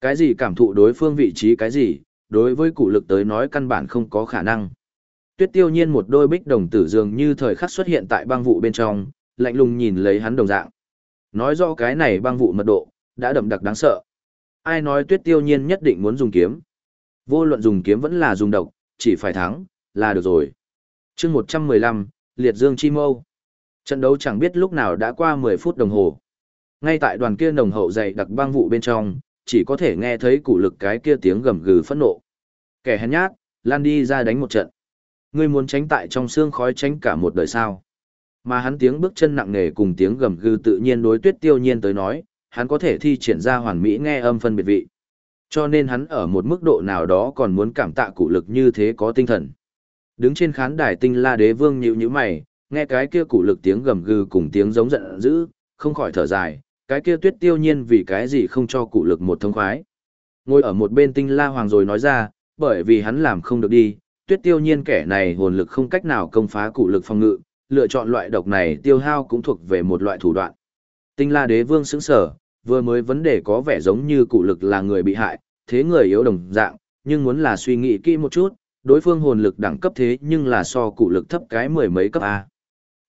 Cái gì cảm thụ đối phương vị trí cái gì, đối với cụ lực tới nói căn bản không có khả năng. Tuyết tiêu nhiên một đôi bích đồng tử dường như thời khắc xuất hiện tại băng vụ bên trong, lạnh lùng nhìn lấy hắn đồng dạng. Nói rõ cái này băng vụ mật độ, đã đậm đặc đáng sợ. Ai nói tuyết tiêu nhiên nhất định muốn dùng kiếm. Vô luận dùng kiếm vẫn là dùng độc, chỉ phải thắng, là được rồi. chương 115, Liệt Dương Chi Mâu. Trận đấu chẳng biết lúc nào đã qua 10 phút đồng hồ. Ngay tại đoàn kia nồng hậu dày đặc băng vụ bên trong, chỉ có thể nghe thấy cụ lực cái kia tiếng gầm gừ phẫn nộ. Kẻ hèn nhát, lan đi ra đánh một trận. Ngươi muốn tránh tại trong xương khói tránh cả một đời sao. Mà hắn tiếng bước chân nặng nề cùng tiếng gầm gừ tự nhiên đối tuyết tiêu nhiên tới nói, hắn có thể thi triển ra hoàn mỹ nghe âm phân biệt vị. Cho nên hắn ở một mức độ nào đó còn muốn cảm tạ cụ lực như thế có tinh thần. Đứng trên khán đài tinh la đế vương nhíu nhíu mày, nghe cái kia cụ lực tiếng gầm gừ cùng tiếng giống giận dữ, không khỏi thở dài, cái kia tuyết tiêu nhiên vì cái gì không cho cụ lực một thông khoái. Ngồi ở một bên tinh la hoàng rồi nói ra, bởi vì hắn làm không được đi, tuyết tiêu nhiên kẻ này hồn lực không cách nào công phá cụ lực phòng ngự, lựa chọn loại độc này tiêu hao cũng thuộc về một loại thủ đoạn. Tinh la đế vương sững sở, vừa mới vấn đề có vẻ giống như cụ lực là người bị hại, thế người yếu đồng dạng, nhưng muốn là suy nghĩ kỹ một chút, đối phương hồn lực đẳng cấp thế nhưng là so cụ lực thấp cái mười mấy cấp A.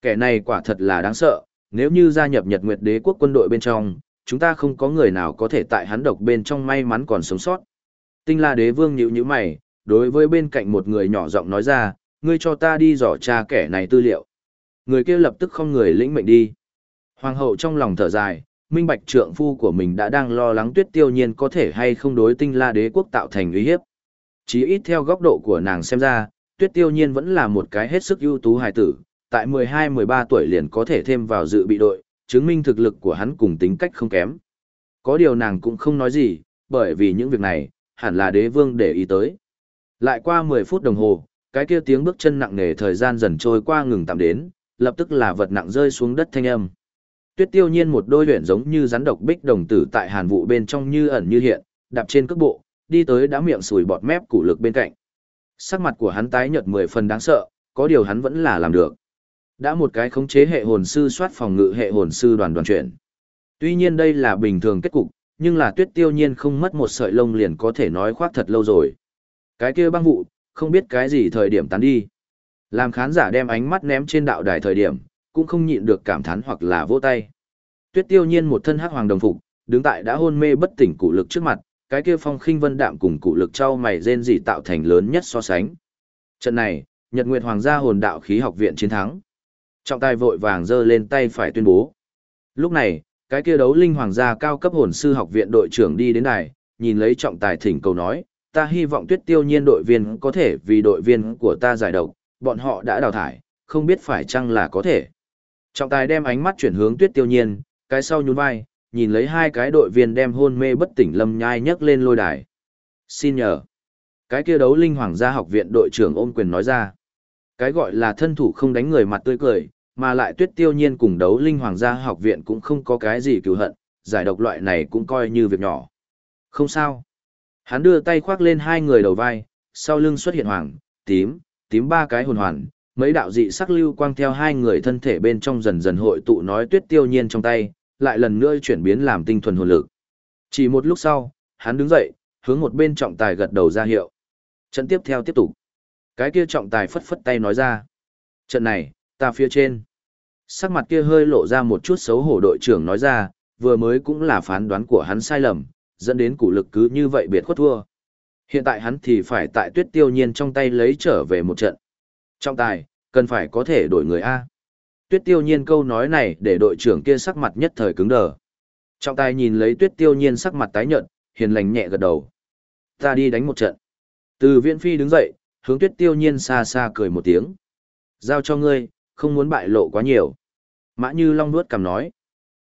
Kẻ này quả thật là đáng sợ, nếu như gia nhập Nhật Nguyệt Đế quốc quân đội bên trong, chúng ta không có người nào có thể tại hắn độc bên trong may mắn còn sống sót. Tinh La Đế Vương nhíu nhíu mày, đối với bên cạnh một người nhỏ giọng nói ra, ngươi cho ta đi dò tra kẻ này tư liệu. Người kia lập tức không người lĩnh mệnh đi. Hoàng hậu trong lòng thở dài, minh bạch trượng phu của mình đã đang lo lắng tuyết tiêu nhiên có thể hay không đối tinh la đế quốc tạo thành uy hiếp. Chí ít theo góc độ của nàng xem ra, tuyết tiêu nhiên vẫn là một cái hết sức ưu tú hài tử, tại 12-13 tuổi liền có thể thêm vào dự bị đội, chứng minh thực lực của hắn cùng tính cách không kém. Có điều nàng cũng không nói gì, bởi vì những việc này, hẳn là đế vương để ý tới. Lại qua 10 phút đồng hồ, cái kia tiếng bước chân nặng nề thời gian dần trôi qua ngừng tạm đến, lập tức là vật nặng rơi xuống đất thanh âm. Tuyết tiêu nhiên một đôi luyện giống như rắn độc bích đồng tử tại hàn vũ bên trong như ẩn như hiện, đạp trên cước bộ, đi tới đã miệng sùi bọt mép củ lực bên cạnh. Sắc mặt của hắn tái nhợt mười phần đáng sợ, có điều hắn vẫn là làm được. Đã một cái khống chế hệ hồn sư soát phòng ngự hệ hồn sư đoàn đoàn chuyển. Tuy nhiên đây là bình thường kết cục, nhưng là tuyết tiêu nhiên không mất một sợi lông liền có thể nói khoác thật lâu rồi. Cái kia băng vụ, không biết cái gì thời điểm tán đi. Làm khán giả đem ánh mắt ném trên đạo đài thời điểm, cũng không nhịn được cảm thán hoặc là vỗ tay. Tuyết tiêu nhiên một thân hắc hoàng đồng phục, đứng tại đã hôn mê bất tỉnh cụ lực trước mặt, cái kia phong khinh vân đạm cùng cụ lực trao mày rên gì tạo thành lớn nhất so sánh. Trận này, Nhật Nguyệt Hoàng gia hồn đạo khí học viện chiến thắng. Trọng tài vội vàng giơ lên tay phải tuyên bố. Lúc này, cái kia đấu linh hoàng gia cao cấp hồn sư học viện đội trưởng đi đến đài, nhìn lấy trọng tài thỉnh cầu nói, ta hy vọng tuyết tiêu nhiên đội viên có thể vì đội viên của ta giải độc, bọn họ đã đào thải, không biết phải chăng là có thể. Trọng tài đem ánh mắt chuyển hướng tuyết tiêu nhiên, cái sau nhún vai, nhìn lấy hai cái đội viên đem hôn mê bất tỉnh lâm nhai nhấc lên lôi đài. Xin nhờ. Cái kia đấu linh hoàng gia học viện đội trưởng ôm quyền nói ra. Cái gọi là thân thủ không đánh người mặt tươi cười, mà lại tuyết tiêu nhiên cùng đấu linh hoàng gia học viện cũng không có cái gì cứu hận, giải độc loại này cũng coi như việc nhỏ. Không sao. Hắn đưa tay khoác lên hai người đầu vai, sau lưng xuất hiện hoàng, tím, tím ba cái hồn hoàn, mấy đạo dị sắc lưu quang theo hai người thân thể bên trong dần dần hội tụ nói tuyết tiêu nhiên trong tay, lại lần nữa chuyển biến làm tinh thuần hồn lực. Chỉ một lúc sau, hắn đứng dậy, hướng một bên trọng tài gật đầu ra hiệu. Trận tiếp theo tiếp tục. Cái kia trọng tài phất phất tay nói ra. Trận này, ta phía trên. Sắc mặt kia hơi lộ ra một chút xấu hổ đội trưởng nói ra, vừa mới cũng là phán đoán của hắn sai lầm, dẫn đến củ lực cứ như vậy biệt khuất thua. Hiện tại hắn thì phải tại tuyết tiêu nhiên trong tay lấy trở về một trận. Trọng tài, cần phải có thể đổi người A. Tuyết tiêu nhiên câu nói này để đội trưởng kia sắc mặt nhất thời cứng đờ. Trọng tài nhìn lấy tuyết tiêu nhiên sắc mặt tái nhợt, hiền lành nhẹ gật đầu. Ta đi đánh một trận. Từ viễn phi đứng dậy, hướng tuyết tiêu nhiên xa xa cười một tiếng. Giao cho ngươi, không muốn bại lộ quá nhiều. Mã như long nuốt cầm nói.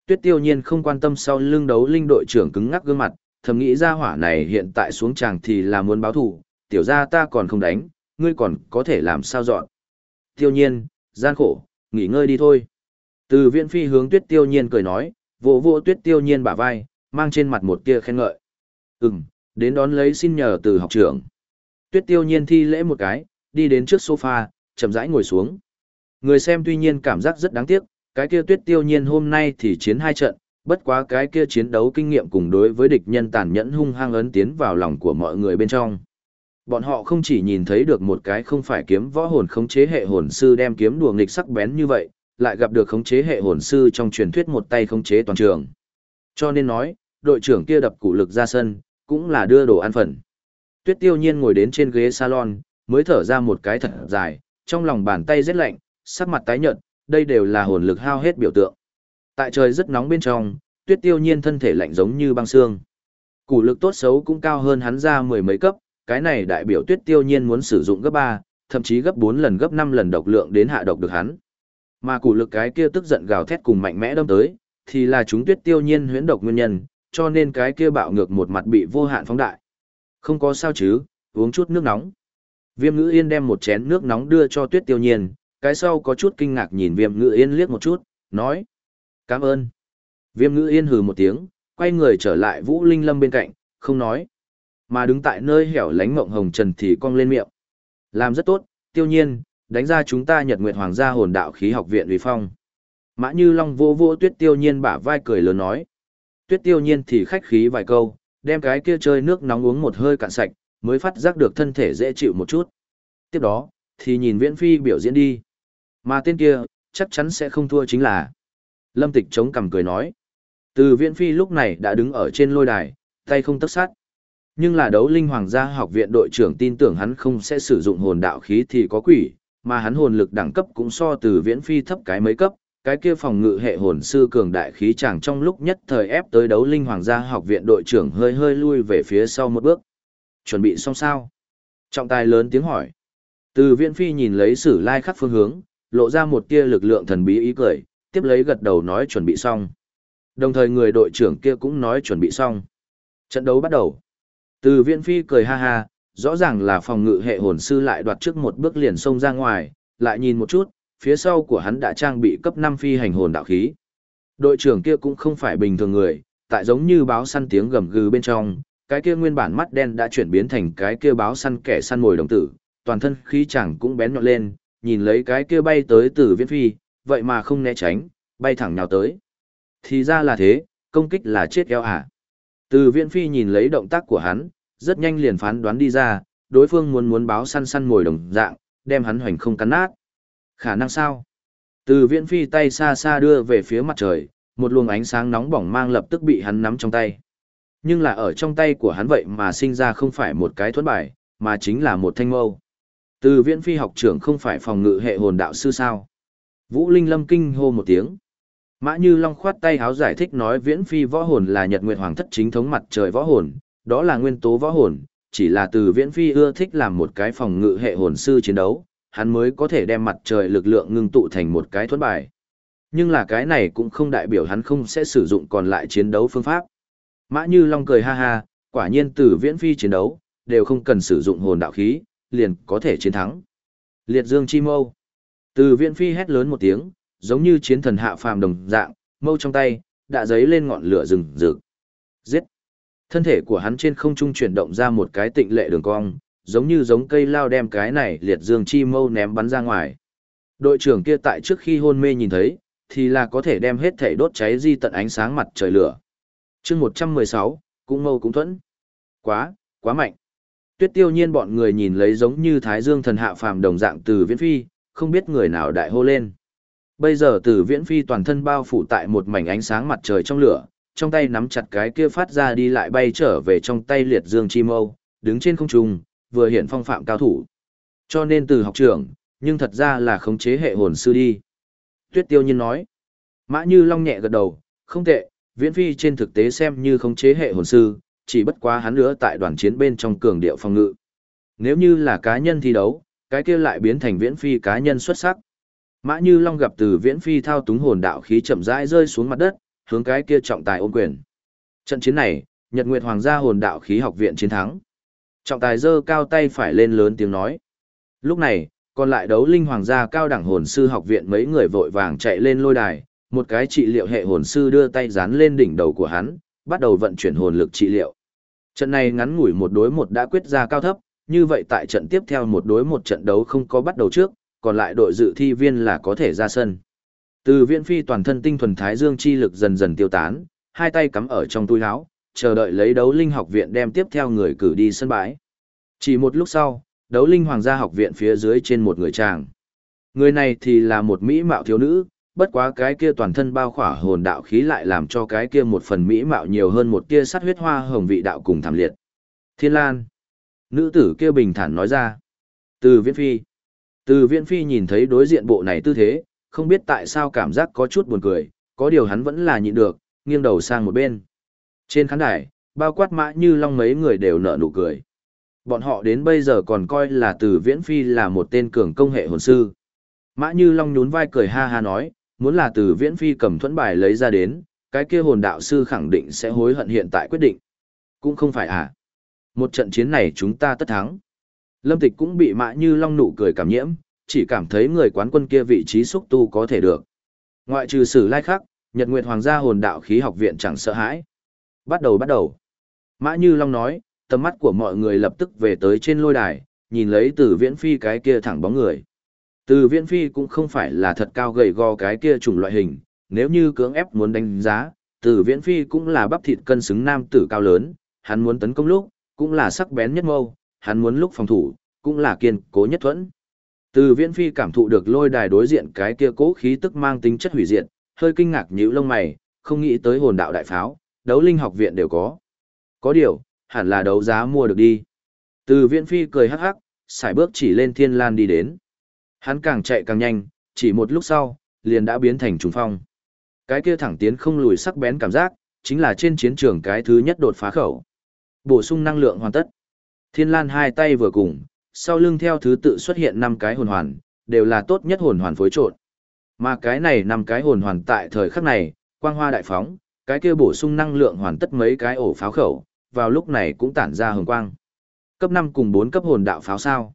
Tuyết tiêu nhiên không quan tâm sau lưng đấu linh đội trưởng cứng ngắc gương mặt, thầm nghĩ ra hỏa này hiện tại xuống tràng thì là muốn báo thù tiểu ra ta còn không đánh, ngươi còn có thể làm sao dọn. Tiêu nhiên, gian khổ, nghỉ ngơi đi thôi. Từ viện phi hướng tuyết tiêu nhiên cười nói, vỗ vỗ tuyết tiêu nhiên bả vai, mang trên mặt một tia khen ngợi. Ừm, đến đón lấy xin nhờ từ học trưởng. Tuyết tiêu nhiên thi lễ một cái, đi đến trước sofa, chậm rãi ngồi xuống. Người xem tuy nhiên cảm giác rất đáng tiếc, cái kia tuyết tiêu nhiên hôm nay thì chiến hai trận, bất quá cái kia chiến đấu kinh nghiệm cùng đối với địch nhân tàn nhẫn hung hăng ấn tiến vào lòng của mọi người bên trong. Bọn họ không chỉ nhìn thấy được một cái không phải kiếm võ hồn khống chế hệ hồn sư đem kiếm đùa nghịch sắc bén như vậy, lại gặp được khống chế hệ hồn sư trong truyền thuyết một tay khống chế toàn trường. Cho nên nói, đội trưởng kia đập cụ lực ra sân, cũng là đưa đồ ăn phần. Tuyết tiêu nhiên ngồi đến trên ghế salon, mới thở ra một cái thật dài, trong lòng bàn tay rét lạnh, sắc mặt tái nhợt, đây đều là hồn lực hao hết biểu tượng. Tại trời rất nóng bên trong, tuyết tiêu nhiên thân thể lạnh giống như băng xương. Củ lực tốt xấu cũng cao hơn hắn ra mười mấy cấp, cái này đại biểu tuyết tiêu nhiên muốn sử dụng gấp 3, thậm chí gấp 4 lần gấp 5 lần độc lượng đến hạ độc được hắn. Mà củ lực cái kia tức giận gào thét cùng mạnh mẽ đâm tới, thì là chúng tuyết tiêu nhiên huyễn độc nguyên nhân, cho nên cái kia bạo ngược một mặt bị vô hạn phóng đại. Không có sao chứ, uống chút nước nóng. Viêm ngữ yên đem một chén nước nóng đưa cho tuyết tiêu nhiên, cái sau có chút kinh ngạc nhìn viêm ngữ yên liếc một chút, nói. Cảm ơn. Viêm ngữ yên hừ một tiếng, quay người trở lại vũ linh lâm bên cạnh, không nói. Mà đứng tại nơi hẻo lánh mộng hồng trần thì cong lên miệng. Làm rất tốt, tiêu nhiên, đánh ra chúng ta nhật nguyện hoàng gia hồn đạo khí học viện uy phong. Mã như long vô vô tuyết tiêu nhiên bả vai cười lớn nói. Tuyết tiêu nhiên thì khách khí vài câu, đem cái kia chơi nước nóng uống một hơi cạn sạch, mới phát giác được thân thể dễ chịu một chút. Tiếp đó, thì nhìn viễn phi biểu diễn đi. Mà tên kia, chắc chắn sẽ không thua chính là. Lâm tịch chống cằm cười nói. Từ viễn phi lúc này đã đứng ở trên lôi đài, tay không tất sát. Nhưng là đấu linh hoàng gia học viện đội trưởng tin tưởng hắn không sẽ sử dụng hồn đạo khí thì có quỷ, mà hắn hồn lực đẳng cấp cũng so từ viễn phi thấp cái mấy cấp, cái kia phòng ngự hệ hồn sư cường đại khí chẳng trong lúc nhất thời ép tới đấu linh hoàng gia học viện đội trưởng hơi hơi lui về phía sau một bước. Chuẩn bị xong sao? Trọng tài lớn tiếng hỏi. Từ viễn phi nhìn lấy sử lai khắc phương hướng, lộ ra một tia lực lượng thần bí ý cười, tiếp lấy gật đầu nói chuẩn bị xong. Đồng thời người đội trưởng kia cũng nói chuẩn bị xong. Trận đấu bắt đầu. Từ viễn phi cười ha ha, rõ ràng là phòng ngự hệ hồn sư lại đoạt trước một bước liền xông ra ngoài, lại nhìn một chút, phía sau của hắn đã trang bị cấp 5 phi hành hồn đạo khí. Đội trưởng kia cũng không phải bình thường người, tại giống như báo săn tiếng gầm gừ bên trong, cái kia nguyên bản mắt đen đã chuyển biến thành cái kia báo săn kẻ săn mồi đồng tử, toàn thân khí chẳng cũng bén nhọn lên, nhìn lấy cái kia bay tới từ viễn phi, vậy mà không né tránh, bay thẳng nhào tới. Thì ra là thế, công kích là chết eo à. Từ viễn phi nhìn lấy động tác của hắn, rất nhanh liền phán đoán đi ra, đối phương muốn muốn báo săn săn mồi đồng dạng, đem hắn hoành không cắn nát. Khả năng sao? Từ viễn phi tay xa xa đưa về phía mặt trời, một luồng ánh sáng nóng bỏng mang lập tức bị hắn nắm trong tay. Nhưng là ở trong tay của hắn vậy mà sinh ra không phải một cái thuẫn bài, mà chính là một thanh mâu. Từ viễn phi học trưởng không phải phòng ngự hệ hồn đạo sư sao. Vũ Linh Lâm kinh hô một tiếng. Mã Như Long khoát tay háo giải thích nói viễn phi võ hồn là nhật nguyệt hoàng thất chính thống mặt trời võ hồn, đó là nguyên tố võ hồn, chỉ là từ viễn phi ưa thích làm một cái phòng ngự hệ hồn sư chiến đấu, hắn mới có thể đem mặt trời lực lượng ngưng tụ thành một cái thuẫn bài. Nhưng là cái này cũng không đại biểu hắn không sẽ sử dụng còn lại chiến đấu phương pháp. Mã Như Long cười ha ha, quả nhiên từ viễn phi chiến đấu, đều không cần sử dụng hồn đạo khí, liền có thể chiến thắng. Liệt dương chi mâu. Từ viễn phi hét lớn một tiếng, giống như chiến thần hạ phàm đồng dạng, mâu trong tay, đã giấy lên ngọn lửa rừng rực. Giết! Thân thể của hắn trên không trung chuyển động ra một cái tịnh lệ đường cong, giống như giống cây lao đem cái này liệt dương chi mâu ném bắn ra ngoài. Đội trưởng kia tại trước khi hôn mê nhìn thấy, thì là có thể đem hết thể đốt cháy di tận ánh sáng mặt trời lửa. chương 116, cũng mâu cũng thuẫn. Quá, quá mạnh. Tuyết tiêu nhiên bọn người nhìn lấy giống như thái dương thần hạ phàm đồng dạng từ viễn phi, không biết người nào đại hô lên. Bây giờ từ viễn phi toàn thân bao phủ tại một mảnh ánh sáng mặt trời trong lửa, trong tay nắm chặt cái kia phát ra đi lại bay trở về trong tay liệt dương chi mâu, đứng trên không trung, vừa hiện phong phạm cao thủ. Cho nên từ học trưởng, nhưng thật ra là khống chế hệ hồn sư đi. Tuyết tiêu nhiên nói. Mã như long nhẹ gật đầu, không tệ, viễn phi trên thực tế xem như khống chế hệ hồn sư, chỉ bất quá hắn nữa tại đoàn chiến bên trong cường điệu phòng ngự. Nếu như là cá nhân thi đấu, cái kia lại biến thành viễn phi cá nhân xuất sắc. Mã Như Long gặp từ viễn phi thao túng hồn đạo khí chậm rãi rơi xuống mặt đất, hướng cái kia trọng tài ôm quyền. Trận chiến này, Nhật Nguyệt Hoàng gia hồn đạo khí học viện chiến thắng. Trọng tài giơ cao tay phải lên lớn tiếng nói. Lúc này, còn lại đấu linh hoàng gia cao đẳng hồn sư học viện mấy người vội vàng chạy lên lôi đài, một cái trị liệu hệ hồn sư đưa tay dán lên đỉnh đầu của hắn, bắt đầu vận chuyển hồn lực trị liệu. Trận này ngắn ngủi một đối một đã quyết ra cao thấp, như vậy tại trận tiếp theo một đối một trận đấu không có bắt đầu trước, còn lại đội dự thi viên là có thể ra sân. Từ viễn phi toàn thân tinh thuần thái dương chi lực dần dần tiêu tán, hai tay cắm ở trong túi áo, chờ đợi lấy đấu linh học viện đem tiếp theo người cử đi sân bãi. Chỉ một lúc sau, đấu linh hoàng gia học viện phía dưới trên một người chàng. Người này thì là một mỹ mạo thiếu nữ, bất quá cái kia toàn thân bao khỏa hồn đạo khí lại làm cho cái kia một phần mỹ mạo nhiều hơn một tia sát huyết hoa hồng vị đạo cùng thảm liệt. Thiên Lan. Nữ tử kia bình thản nói ra. Từ viễn phi. Từ viễn phi nhìn thấy đối diện bộ này tư thế, không biết tại sao cảm giác có chút buồn cười, có điều hắn vẫn là nhịn được, nghiêng đầu sang một bên. Trên khán đài, bao quát mã như long mấy người đều nở nụ cười. Bọn họ đến bây giờ còn coi là từ viễn phi là một tên cường công hệ hồn sư. Mã như long nhún vai cười ha ha nói, muốn là từ viễn phi cầm thuẫn bài lấy ra đến, cái kia hồn đạo sư khẳng định sẽ hối hận hiện tại quyết định. Cũng không phải à. Một trận chiến này chúng ta tất thắng. Lâm Tịch cũng bị mã như long nụ cười cảm nhiễm, chỉ cảm thấy người quán quân kia vị trí xúc tu có thể được. Ngoại trừ sử lai khắc, Nhật Nguyệt Hoàng gia hồn đạo khí học viện chẳng sợ hãi. Bắt đầu bắt đầu. Mã Như Long nói, tầm mắt của mọi người lập tức về tới trên lôi đài, nhìn lấy từ viễn phi cái kia thẳng bóng người. Từ viễn phi cũng không phải là thật cao gầy gò cái kia chủng loại hình, nếu như cưỡng ép muốn đánh giá, từ viễn phi cũng là bắp thịt cân xứng nam tử cao lớn, hắn muốn tấn công lúc, cũng là sắc bén nhất mâu, hắn muốn lúc phòng thủ, cũng là kiên cố nhất thuẫn. Từ viễn phi cảm thụ được lôi đài đối diện cái kia cố khí tức mang tính chất hủy diệt, hơi kinh ngạc nhíu lông mày, không nghĩ tới hồn đạo đại pháo, đấu linh học viện đều có. Có điều, hẳn là đấu giá mua được đi. Từ viễn phi cười hắc hắc, xài bước chỉ lên thiên lan đi đến. Hắn càng chạy càng nhanh, chỉ một lúc sau, liền đã biến thành trùng phong. Cái kia thẳng tiến không lùi sắc bén cảm giác, chính là trên chiến trường cái thứ nhất đột phá khẩu. Bổ sung năng lượng hoàn tất. Thiên Lan hai tay vừa cùng, sau lưng theo thứ tự xuất hiện năm cái hồn hoàn, đều là tốt nhất hồn hoàn phối trộn. Mà cái này năm cái hồn hoàn tại thời khắc này, quang hoa đại phóng, cái kia bổ sung năng lượng hoàn tất mấy cái ổ pháo khẩu, vào lúc này cũng tản ra hồng quang. Cấp 5 cùng 4 cấp hồn đạo pháo sao?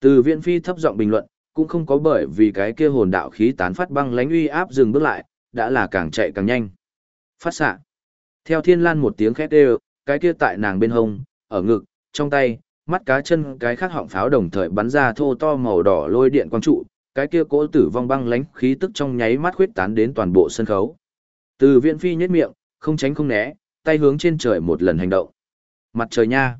Từ Viễn Phi thấp giọng bình luận, cũng không có bởi vì cái kia hồn đạo khí tán phát băng lãnh uy áp dừng bước lại, đã là càng chạy càng nhanh. Phát xạ. Theo Thiên Lan một tiếng khét đều, cái kia tại nàng bên hông, ở ngực, trong tay, mắt cá chân cái khác họng pháo đồng thời bắn ra thô to màu đỏ lôi điện quang trụ, cái kia cỗ tử vong băng lãnh khí tức trong nháy mắt khuyết tán đến toàn bộ sân khấu. Từ Viễn Phi nhếch miệng, không tránh không né, tay hướng trên trời một lần hành động. Mặt trời nha.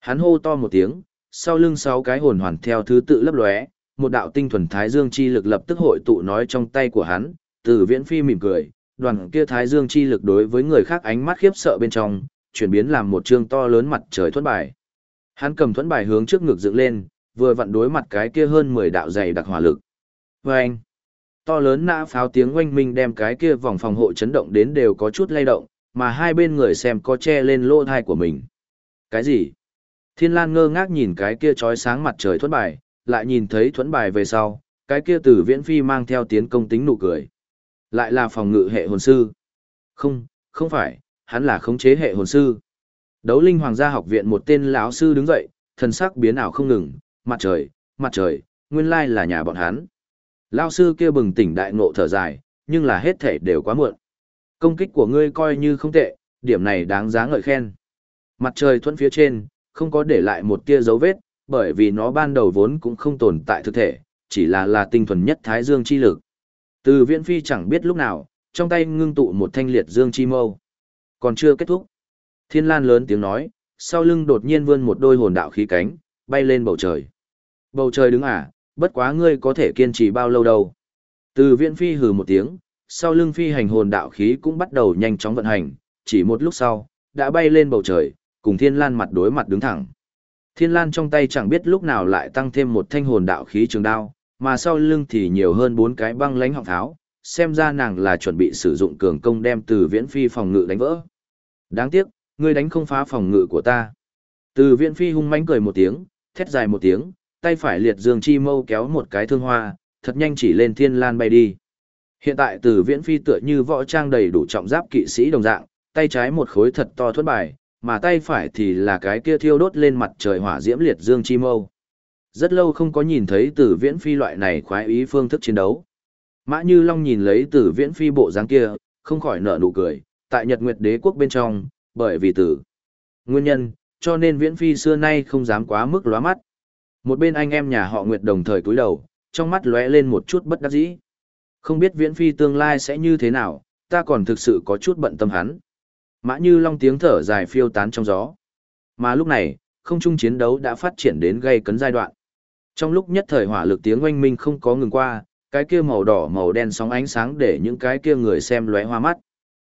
Hắn hô to một tiếng, sau lưng sáu cái hồn hoàn theo thứ tự lấp lóe, một đạo tinh thuần thái dương chi lực lập tức hội tụ nói trong tay của hắn, từ viễn phi mỉm cười, đoàn kia thái dương chi lực đối với người khác ánh mắt khiếp sợ bên trong, chuyển biến làm một chương to lớn mặt trời thuẫn bài. Hắn cầm thuẫn bài hướng trước ngực dựng lên, vừa vặn đối mặt cái kia hơn 10 đạo dày đặc hỏa lực. Và anh, to lớn nã pháo tiếng oanh minh đem cái kia vòng phòng hộ chấn động đến đều có chút lay động, mà hai bên người xem có che lên lỗ thai của mình. Cái gì? Thiên Lan ngơ ngác nhìn cái kia trói sáng mặt trời thuẫn bài, lại nhìn thấy thuẫn bài về sau, cái kia tử viễn phi mang theo tiến công tính nụ cười. Lại là phòng ngự hệ hồn sư. Không, không phải, hắn là khống chế hệ hồn sư. Đấu linh hoàng gia học viện một tên lão sư đứng dậy, thần sắc biến ảo không ngừng, mặt trời, mặt trời, nguyên lai là nhà bọn hắn. Lão sư kia bừng tỉnh đại ngộ thở dài, nhưng là hết thể đều quá muộn. Công kích của ngươi coi như không tệ, điểm này đáng giá ngợi khen. Mặt trời thuẫn phía trên, không có để lại một tia dấu vết, bởi vì nó ban đầu vốn cũng không tồn tại thực thể, chỉ là là tinh thuần nhất thái dương chi lực. Từ viễn phi chẳng biết lúc nào, trong tay ngưng tụ một thanh liệt dương chi mâu. Còn chưa kết thúc. Thiên lan lớn tiếng nói, sau lưng đột nhiên vươn một đôi hồn đạo khí cánh, bay lên bầu trời. Bầu trời đứng à, bất quá ngươi có thể kiên trì bao lâu đâu. Từ viễn phi hừ một tiếng, sau lưng phi hành hồn đạo khí cũng bắt đầu nhanh chóng vận hành, chỉ một lúc sau, đã bay lên bầu trời, cùng thiên lan mặt đối mặt đứng thẳng. Thiên lan trong tay chẳng biết lúc nào lại tăng thêm một thanh hồn đạo khí trường đao, mà sau lưng thì nhiều hơn bốn cái băng lánh họng tháo, xem ra nàng là chuẩn bị sử dụng cường công đem từ viễn phi phòng ngự đánh vỡ. Đáng tiếc, ngươi đánh không phá phòng ngự của ta. Từ viễn phi hung mãnh cười một tiếng, thét dài một tiếng, tay phải liệt dương chi mâu kéo một cái thương hoa, thật nhanh chỉ lên thiên lan bay đi. Hiện tại từ viễn phi tựa như võ trang đầy đủ trọng giáp kỵ sĩ đồng dạng, tay trái một khối thật to thuẫn bài, mà tay phải thì là cái kia thiêu đốt lên mặt trời hỏa diễm liệt dương chi mâu. Rất lâu không có nhìn thấy từ viễn phi loại này khoái ý phương thức chiến đấu. Mã Như Long nhìn lấy Tử viễn phi bộ dáng kia, không khỏi nở nụ cười, tại Nhật Nguyệt đế quốc bên trong, bởi vì tử. Nguyên nhân, cho nên viễn phi xưa nay không dám quá mức lóa mắt. Một bên anh em nhà họ Nguyệt đồng thời cúi đầu, trong mắt lóe lên một chút bất đắc dĩ. Không biết viễn phi tương lai sẽ như thế nào, ta còn thực sự có chút bận tâm hắn. Mã Như Long tiếng thở dài phiêu tán trong gió. Mà lúc này, không trung chiến đấu đã phát triển đến gây cấn giai đoạn. Trong lúc nhất thời hỏa lực tiếng oanh minh không có ngừng qua, cái kia màu đỏ màu đen sóng ánh sáng để những cái kia người xem lóe hoa mắt.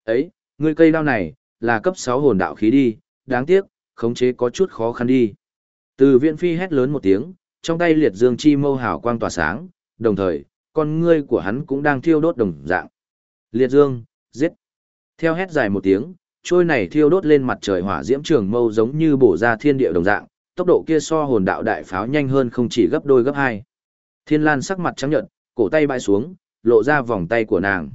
Ấy, ngươi cây đao này, là cấp 6 hồn đạo khí đi, đáng tiếc, khống chế có chút khó khăn đi. Từ viện phi hét lớn một tiếng, trong tay liệt dương chi mâu hào quang tỏa sáng, đồng thời, con ngươi của hắn cũng đang thiêu đốt đồng dạng. Liệt dương, giết. Theo hét dài một tiếng, trôi này thiêu đốt lên mặt trời hỏa diễm trường mâu giống như bổ ra thiên địa đồng dạng, tốc độ kia so hồn đạo đại pháo nhanh hơn không chỉ gấp đôi gấp hai. Thiên Lan sắc mặt trắng nhợt, cổ tay bãi xuống, lộ ra vòng tay của nàng.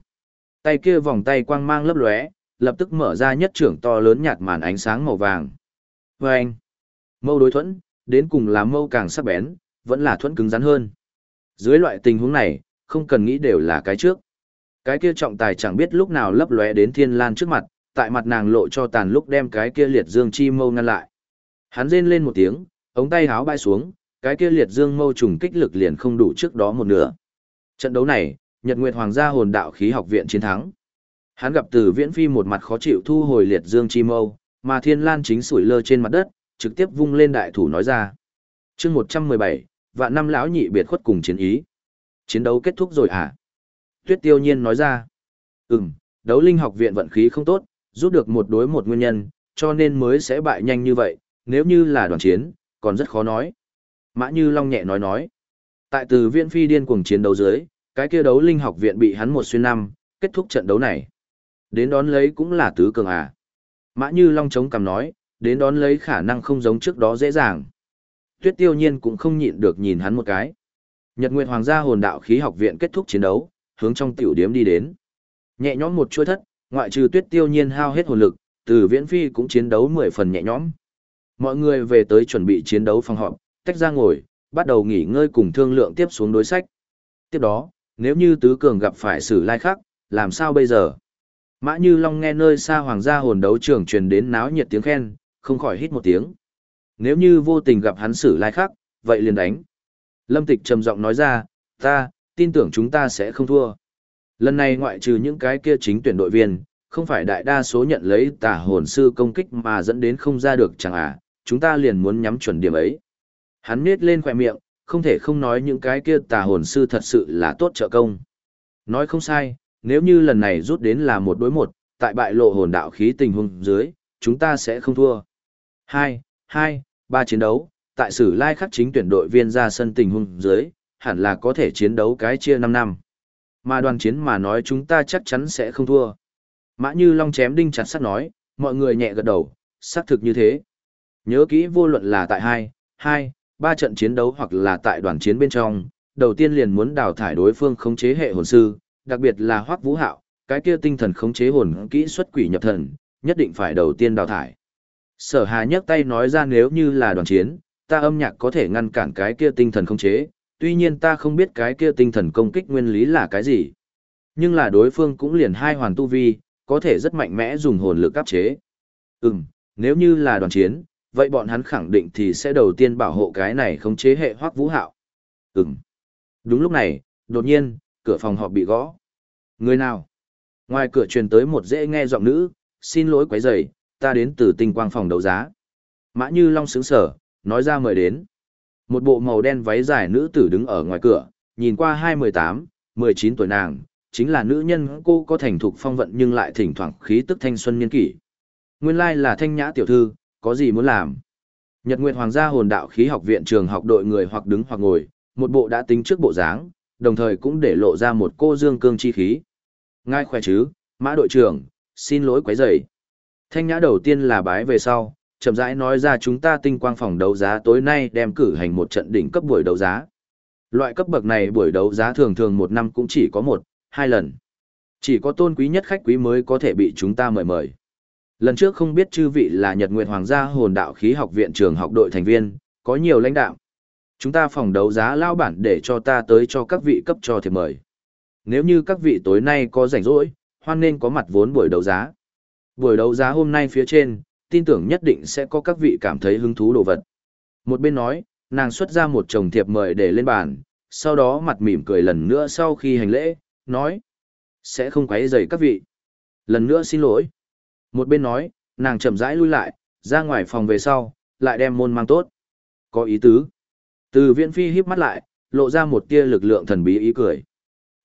Tay kia vòng tay quang mang lấp lóe, lập tức mở ra nhất trưởng to lớn nhạt màn ánh sáng màu vàng. Và anh, mâu đối thuẫn, đến cùng là mâu càng sắc bén, vẫn là thuẫn cứng rắn hơn. Dưới loại tình huống này, không cần nghĩ đều là cái trước. Cái kia trọng tài chẳng biết lúc nào lấp lóe đến thiên lan trước mặt, tại mặt nàng lộ cho tàn lúc đem cái kia liệt dương chi mâu ngăn lại. Hắn rên lên một tiếng, ống tay háo bay xuống, cái kia liệt dương mâu trùng kích lực liền không đủ trước đó một nửa. Trận đấu này, Nhật Nguyệt Hoàng gia hồn đạo khí học viện chiến thắng. Hắn gặp Từ Viễn Phi một mặt khó chịu thu hồi liệt dương chi mâu, mà Thiên Lan chính sủi lơ trên mặt đất, trực tiếp vung lên đại thủ nói ra. Chương 117, vạn năm lão nhị biệt khuất cùng chiến ý. Chiến đấu kết thúc rồi à? Tuyết Tiêu Nhiên nói ra. Ừm, đấu linh học viện vận khí không tốt, rút được một đối một nguyên nhân, cho nên mới sẽ bại nhanh như vậy, nếu như là đoàn chiến, còn rất khó nói. Mã Như Long nhẹ nói nói. Tại từ Viễn phi điên cuồng chiến đấu dưới, cái kia đấu linh học viện bị hắn một xuyên năm, kết thúc trận đấu này. Đến đón lấy cũng là tứ cường à. Mã Như Long chống cằm nói, đến đón lấy khả năng không giống trước đó dễ dàng. Tuyết tiêu nhiên cũng không nhịn được nhìn hắn một cái. Nhật Nguyệt Hoàng gia hồn đạo khí học viện kết thúc chiến đấu, hướng trong tiểu điếm đi đến. Nhẹ nhõm một chuôi thất, ngoại trừ tuyết tiêu nhiên hao hết hồn lực, từ viễn phi cũng chiến đấu mười phần nhẹ nhõm. Mọi người về tới chuẩn bị chiến đấu phòng họp, tách ra ngồi, bắt đầu nghỉ ngơi cùng thương lượng tiếp xuống đối sách. Tiếp đó, nếu như tứ cường gặp phải sử lai khác, làm sao bây giờ? Mã Như Long nghe nơi xa hoàng gia hồn đấu trường truyền đến náo nhiệt tiếng khen, không khỏi hít một tiếng. Nếu như vô tình gặp hắn sử lai khác, vậy liền đánh. Lâm Tịch trầm giọng nói ra, ta, tin tưởng chúng ta sẽ không thua. Lần này ngoại trừ những cái kia chính tuyển đội viên, không phải đại đa số nhận lấy tà hồn sư công kích mà dẫn đến không ra được chẳng à, chúng ta liền muốn nhắm chuẩn điểm ấy. Hắn nết lên khỏe miệng, không thể không nói những cái kia tà hồn sư thật sự là tốt trợ công. Nói không sai, nếu như lần này rút đến là một đối một, tại bại lộ hồn đạo khí tình huống dưới, chúng ta sẽ không thua. Hai, hai, ba chiến đấu, tại sử lai khắc chính tuyển đội viên ra sân tình huống dưới, hẳn là có thể chiến đấu cái chia 5 năm. Mà đoàn chiến mà nói chúng ta chắc chắn sẽ không thua. Mã Như Long chém đinh chặt sắt nói, mọi người nhẹ gật đầu, xác thực như thế. Nhớ kỹ vô luận là tại hai, hai, ba trận chiến đấu hoặc là tại đoàn chiến bên trong, đầu tiên liền muốn đào thải đối phương khống chế hệ hồn sư, đặc biệt là Hoắc Vũ Hạo, cái kia tinh thần khống chế hồn kỹ xuất quỷ nhập thần, nhất định phải đầu tiên đào thải. Sở Hà nhấc tay nói ra nếu như là đoàn chiến, ta âm nhạc có thể ngăn cản cái kia tinh thần khống chế, tuy nhiên ta không biết cái kia tinh thần công kích nguyên lý là cái gì. Nhưng là đối phương cũng liền hai hoàn tu vi, có thể rất mạnh mẽ dùng hồn lực áp chế. Ừm, Nếu như là đoàn chiến, vậy bọn hắn khẳng định thì sẽ đầu tiên bảo hộ cái này không chế hệ hoắc vũ hạo. Ừm. Đúng lúc này, đột nhiên, cửa phòng họp bị gõ. Người nào? Ngoài cửa truyền tới một dễ nghe giọng nữ, xin lỗi quấy rầy, ta đến từ tinh quang phòng đấu giá. Mã Như Long sững sở, nói ra mời đến. Một bộ màu đen váy dài nữ tử đứng ở ngoài cửa, nhìn qua hai mười tám, mười chín tuổi nàng, chính là nữ nhân cô có thành thục phong vận nhưng lại thỉnh thoảng khí tức thanh xuân niên kỷ. Nguyên lai là thanh nhã tiểu thư, có gì muốn làm? Nhật Nguyệt Hoàng gia hồn đạo khí học viện trường học đội người hoặc đứng hoặc ngồi, một bộ đã tính trước bộ dáng, đồng thời cũng để lộ ra một cô dương cương chi khí. Ngài khỏe chứ, mã đội trưởng, xin lỗi quấy rầy. Thanh nhã đầu tiên là bái về sau, chậm rãi nói ra chúng ta tinh quang phòng đấu giá tối nay đem cử hành một trận đỉnh cấp buổi đấu giá. Loại cấp bậc này buổi đấu giá thường thường một năm cũng chỉ có một, hai lần. Chỉ có tôn quý nhất khách quý mới có thể bị chúng ta mời mời. Lần trước không biết chư vị là Nhật Nguyệt Hoàng gia hồn đạo khí học viện trường học đội thành viên, có nhiều lãnh đạo. Chúng ta phòng đấu giá lao bản để cho ta tới cho các vị cấp cho thiệp mời. Nếu như các vị tối nay có rảnh rỗi, hoan nên có mặt vốn buổi đấu giá. Buổi đấu giá hôm nay phía trên, tin tưởng nhất định sẽ có các vị cảm thấy hứng thú đồ vật. Một bên nói, nàng xuất ra một chồng thiệp mời để lên bàn, sau đó mặt mỉm cười lần nữa sau khi hành lễ, nói, sẽ không quấy rầy các vị. Lần nữa xin lỗi. Một bên nói, nàng chậm rãi lui lại, ra ngoài phòng về sau, lại đem môn mang tốt. Có ý tứ. Từ viễn phi híp mắt lại, lộ ra một tia lực lượng thần bí ý cười.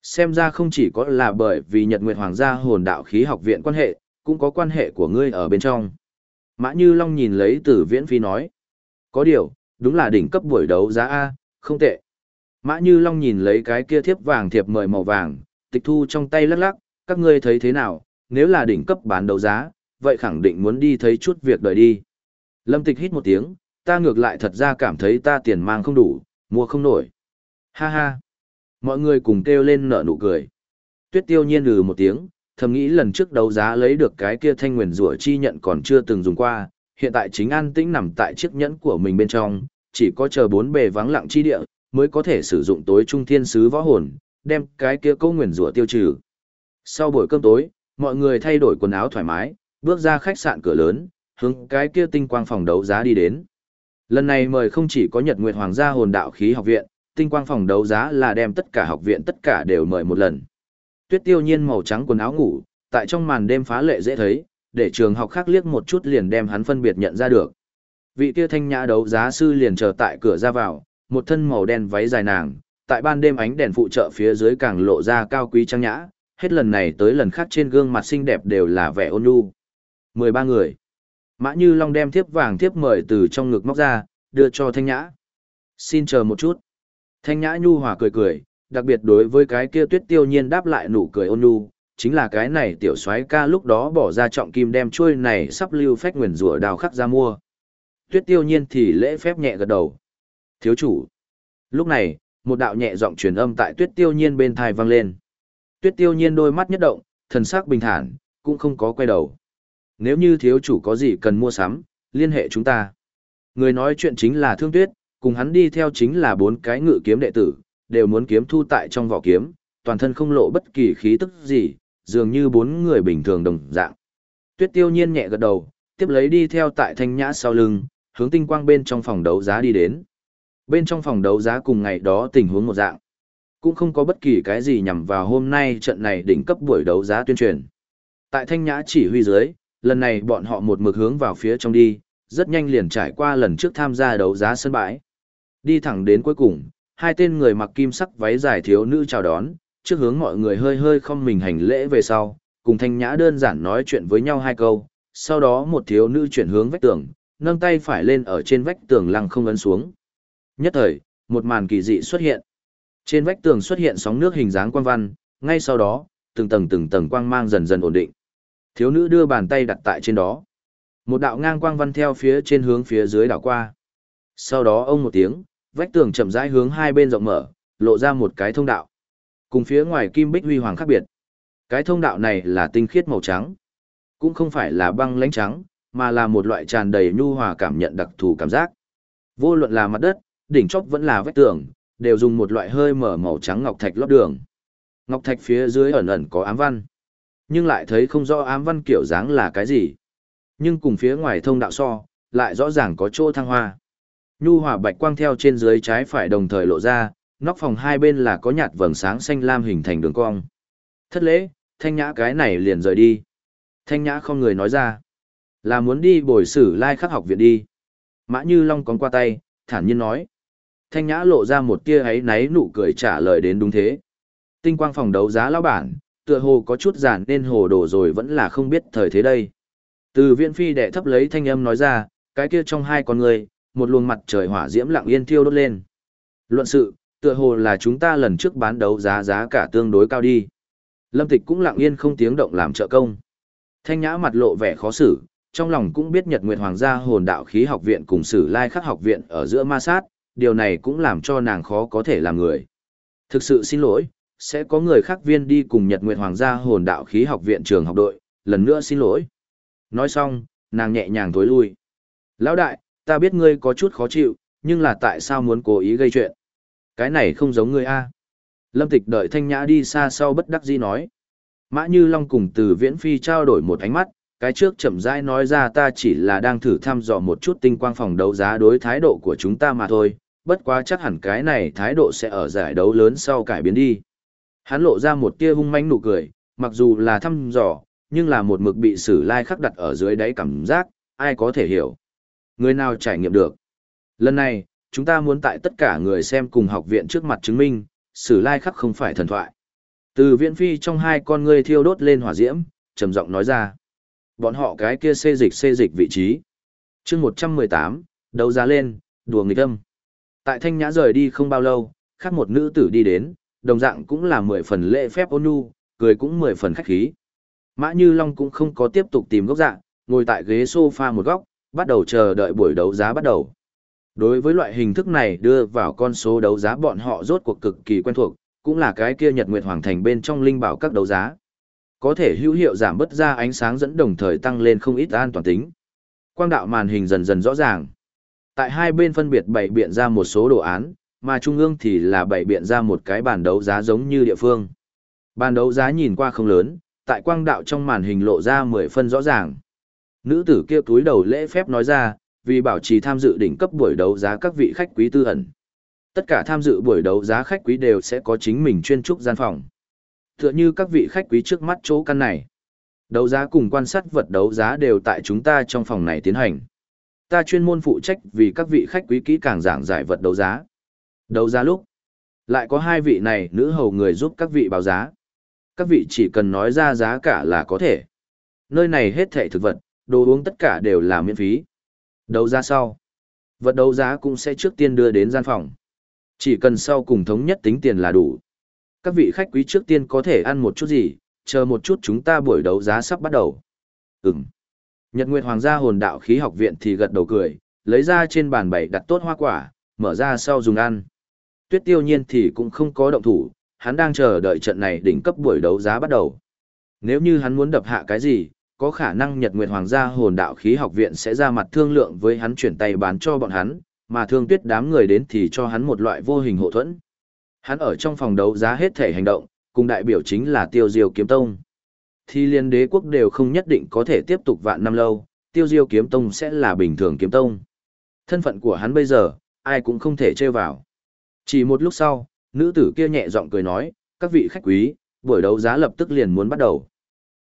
Xem ra không chỉ có là bởi vì Nhật Nguyệt Hoàng gia hồn đạo khí học viện quan hệ, cũng có quan hệ của ngươi ở bên trong. Mã Như Long nhìn lấy từ viễn phi nói. Có điều, đúng là đỉnh cấp buổi đấu giá A, không tệ. Mã Như Long nhìn lấy cái kia thiếp vàng thiệp mời màu vàng, tịch thu trong tay lắc lắc, các ngươi thấy thế nào, nếu là đỉnh cấp bán đấu giá, vậy khẳng định muốn đi thấy chút việc đời đi. Lâm tịch hít một tiếng, ta ngược lại thật ra cảm thấy ta tiền mang không đủ, mua không nổi. Ha ha. Mọi người cùng kêu lên nở nụ cười. Tuyết tiêu nhiên lừ một tiếng, thầm nghĩ lần trước đấu giá lấy được cái kia thanh nguyền rủa chi nhận còn chưa từng dùng qua, hiện tại chính an tĩnh nằm tại chiếc nhẫn của mình bên trong, chỉ có chờ bốn bề vắng lặng chi địa, mới có thể sử dụng tối trung thiên sứ võ hồn, đem cái kia câu nguyền rủa tiêu trừ. Sau buổi cơm tối, mọi người thay đổi quần áo thoải mái, bước ra khách sạn cửa lớn, hướng cái kia tinh quang phòng đấu giá đi đến. Lần này mời không chỉ có Nhật Nguyệt Hoàng gia hồn đạo khí học viện, tinh quang phòng đấu giá là đem tất cả học viện tất cả đều mời một lần. Tuyết tiêu nhiên màu trắng quần áo ngủ, tại trong màn đêm phá lệ dễ thấy, để trường học khác liếc một chút liền đem hắn phân biệt nhận ra được. Vị kia thanh nhã đấu giá sư liền chờ tại cửa ra vào, một thân màu đen váy dài nàng, tại ban đêm ánh đèn phụ trợ phía dưới càng lộ ra cao quý trang nhã, hết lần này tới lần khác trên gương mặt xinh đẹp đều là vẻ ôn nhu. 13 người. Mã Như Long đem thiếp vàng thiếp mời từ trong ngực móc ra, đưa cho Thanh Nhã. Xin chờ một chút. Thanh Nhã nhu hòa cười cười, đặc biệt đối với cái kia tuyết tiêu nhiên đáp lại nụ cười ôn nhu, chính là cái này tiểu soái ca lúc đó bỏ ra trọng kim đem chuôi này sắp lưu phách nguyền rủa đào khắc ra mua. Tuyết tiêu nhiên thì lễ phép nhẹ gật đầu. Thiếu chủ. Lúc này, một đạo nhẹ giọng truyền âm tại tuyết tiêu nhiên bên thai vang lên. Tuyết tiêu nhiên đôi mắt nhất động, thần sắc bình thản, cũng không có quay đầu. Nếu như thiếu chủ có gì cần mua sắm, liên hệ chúng ta. Người nói chuyện chính là Thương Tuyết, cùng hắn đi theo chính là bốn cái ngự kiếm đệ tử, đều muốn kiếm thu tại trong vỏ kiếm, toàn thân không lộ bất kỳ khí tức gì, dường như bốn người bình thường đồng dạng. Tuyết tiêu nhiên nhẹ gật đầu, tiếp lấy đi theo tại thanh nhã sau lưng, hướng tinh quang bên trong phòng đấu giá đi đến. Bên trong phòng đấu giá cùng ngày đó tình huống một dạng. Cũng không có bất kỳ cái gì nhằm vào hôm nay trận này đỉnh cấp buổi đấu giá tuyên truyền. Tại thanh nhã chỉ huy dưới, lần này bọn họ một mực hướng vào phía trong đi, rất nhanh liền trải qua lần trước tham gia đấu giá sân bãi. Đi thẳng đến cuối cùng, hai tên người mặc kim sắc váy dài thiếu nữ chào đón, trước hướng mọi người hơi hơi không mình hành lễ về sau, cùng thanh nhã đơn giản nói chuyện với nhau hai câu, sau đó một thiếu nữ chuyển hướng vách tường, nâng tay phải lên ở trên vách tường lăng không ấn xuống. Nhất thời, một màn kỳ dị xuất hiện. Trên vách tường xuất hiện sóng nước hình dáng quang văn, ngay sau đó, từng tầng từng tầng quang mang dần dần ổn định. Thiếu nữ đưa bàn tay đặt tại trên đó. Một đạo ngang quang văn theo phía trên hướng phía dưới đảo qua. Sau đó ông một tiếng, vách tường chậm rãi hướng hai bên rộng mở, lộ ra một cái thông đạo. Cùng phía ngoài kim bích huy hoàng khác biệt. Cái thông đạo này là tinh khiết màu trắng. Cũng không phải là băng lãnh trắng, mà là một loại tràn đầy nhu hòa cảm nhận đặc thù cảm giác. Vô luận là mặt đất, đỉnh chóp vẫn là vách tường, đều dùng một loại hơi mở màu trắng ngọc thạch lót đường. Ngọc thạch phía dưới ẩn ẩn có ám văn, nhưng lại thấy không rõ ám văn kiểu dáng là cái gì. Nhưng cùng phía ngoài thông đạo so, lại rõ ràng có chỗ thăng hoa. Nhu hòa bạch quang theo trên dưới trái phải đồng thời lộ ra, nóc phòng hai bên là có nhạt vầng sáng xanh lam hình thành đường cong. Thất lễ, thanh nhã cái này liền rời đi. Thanh nhã không người nói ra. Là muốn đi bồi sử lai khắc học viện đi. Mã Như Long còn qua tay, thản nhiên nói. Thanh nhã lộ ra một tia ấy náy nụ cười trả lời đến đúng thế. Tinh quang phòng đấu giá lão bản, tựa hồ có chút giản nên hồ đồ rồi vẫn là không biết thời thế đây. Từ viện phi đệ thấp lấy thanh âm nói ra, cái kia trong hai con người, một luồng mặt trời hỏa diễm lặng yên thiêu đốt lên. Luận sự, tựa hồ là chúng ta lần trước bán đấu giá giá cả tương đối cao đi. Lâm Tịch cũng lặng yên không tiếng động làm trợ công. Thanh nhã mặt lộ vẻ khó xử, trong lòng cũng biết Nhật Nguyệt Hoàng gia hồn đạo khí học viện cùng Sử Lai Khắc học viện ở giữa ma sát, điều này cũng làm cho nàng khó có thể làm người. Thực sự xin lỗi, sẽ có người khác viên đi cùng Nhật Nguyệt Hoàng gia hồn đạo khí học viện trường học đội, lần nữa xin lỗi. Nói xong, nàng nhẹ nhàng tối lui. Lão đại, ta biết ngươi có chút khó chịu, nhưng là tại sao muốn cố ý gây chuyện? Cái này không giống ngươi a. Lâm Tịch đợi Thanh Nhã đi xa sau bất đắc dĩ nói. Mã Như Long cùng từ Viễn Phi trao đổi một ánh mắt, cái trước chậm rãi nói ra ta chỉ là đang thử thăm dò một chút tinh quang phòng đấu giá đối thái độ của chúng ta mà thôi, bất quá chắc hẳn cái này thái độ sẽ ở giải đấu lớn sau cải biến đi. Hắn lộ ra một tia hung manh nụ cười, mặc dù là thăm dò, nhưng là một mực bị sử lai khắc đặt ở dưới đáy cảm giác, ai có thể hiểu. Người nào trải nghiệm được. Lần này, chúng ta muốn tại tất cả người xem cùng học viện trước mặt chứng minh, sử lai khắc không phải thần thoại. Từ viện phi trong hai con ngươi thiêu đốt lên hỏa diễm, trầm giọng nói ra. Bọn họ cái kia xê dịch xê dịch vị trí. chương 118, đấu giá lên, đùa nghịch âm. Tại thanh nhã rời đi không bao lâu, khác một nữ tử đi đến, đồng dạng cũng là mười phần lễ phép ôn nhu, cười cũng mười phần khách khí. Mã Như Long cũng không có tiếp tục tìm góc dạng, ngồi tại ghế sofa một góc, bắt đầu chờ đợi buổi đấu giá bắt đầu. Đối với loại hình thức này đưa vào con số đấu giá bọn họ rốt cuộc cực kỳ quen thuộc, cũng là cái kia Nhật Nguyệt Hoàng Thành bên trong linh bảo các đấu giá. Có thể hữu hiệu giảm bớt ra ánh sáng dẫn đồng thời tăng lên không ít an toàn tính. Quang đạo màn hình dần dần rõ ràng. Tại hai bên phân biệt bày biện ra một số đồ án, mà trung ương thì là bày biện ra một cái bàn đấu giá giống như địa phương. Bàn đấu giá nhìn qua không lớn, tại quang đạo trong màn hình lộ ra mười phân rõ ràng. Nữ tử kia túi đầu lễ phép nói ra, vì bảo trì tham dự đỉnh cấp buổi đấu giá các vị khách quý tư ẩn. Tất cả tham dự buổi đấu giá khách quý đều sẽ có chính mình chuyên trúc gian phòng. Tựa như các vị khách quý trước mắt chỗ căn này. Đấu giá cùng quan sát vật đấu giá đều tại chúng ta trong phòng này tiến hành. Ta chuyên môn phụ trách vì các vị khách quý kỹ càng giảng giải vật đấu giá. Đấu giá lúc, lại có hai vị này nữ hầu người giúp các vị báo giá. Các vị chỉ cần nói ra giá cả là có thể. Nơi này hết thảy thực vật, đồ uống tất cả đều là miễn phí. Đấu giá sau. Vật đấu giá cũng sẽ trước tiên đưa đến gian phòng. Chỉ cần sau cùng thống nhất tính tiền là đủ. Các vị khách quý trước tiên có thể ăn một chút gì, chờ một chút chúng ta buổi đấu giá sắp bắt đầu. Ừm. Nhật Nguyệt Hoàng gia hồn đạo khí học viện thì gật đầu cười, lấy ra trên bàn bày đặt tốt hoa quả, mở ra sau dùng ăn. Tuyết tiêu nhiên thì cũng không có động thủ, hắn đang chờ đợi trận này đỉnh cấp buổi đấu giá bắt đầu. Nếu như hắn muốn đập hạ cái gì, có khả năng Nhật Nguyệt Hoàng gia hồn đạo khí học viện sẽ ra mặt thương lượng với hắn chuyển tay bán cho bọn hắn, mà thương tuyết đám người đến thì cho hắn một loại vô hình hộ thuẫn. Hắn ở trong phòng đấu giá hết thể hành động, cùng đại biểu chính là tiêu diêu kiếm tông. Thì liên đế quốc đều không nhất định có thể tiếp tục vạn năm lâu, tiêu diêu kiếm tông sẽ là bình thường kiếm tông. Thân phận của hắn bây giờ, ai cũng không thể chơi vào. Chỉ một lúc sau, nữ tử kia nhẹ giọng cười nói, các vị khách quý, buổi đấu giá lập tức liền muốn bắt đầu.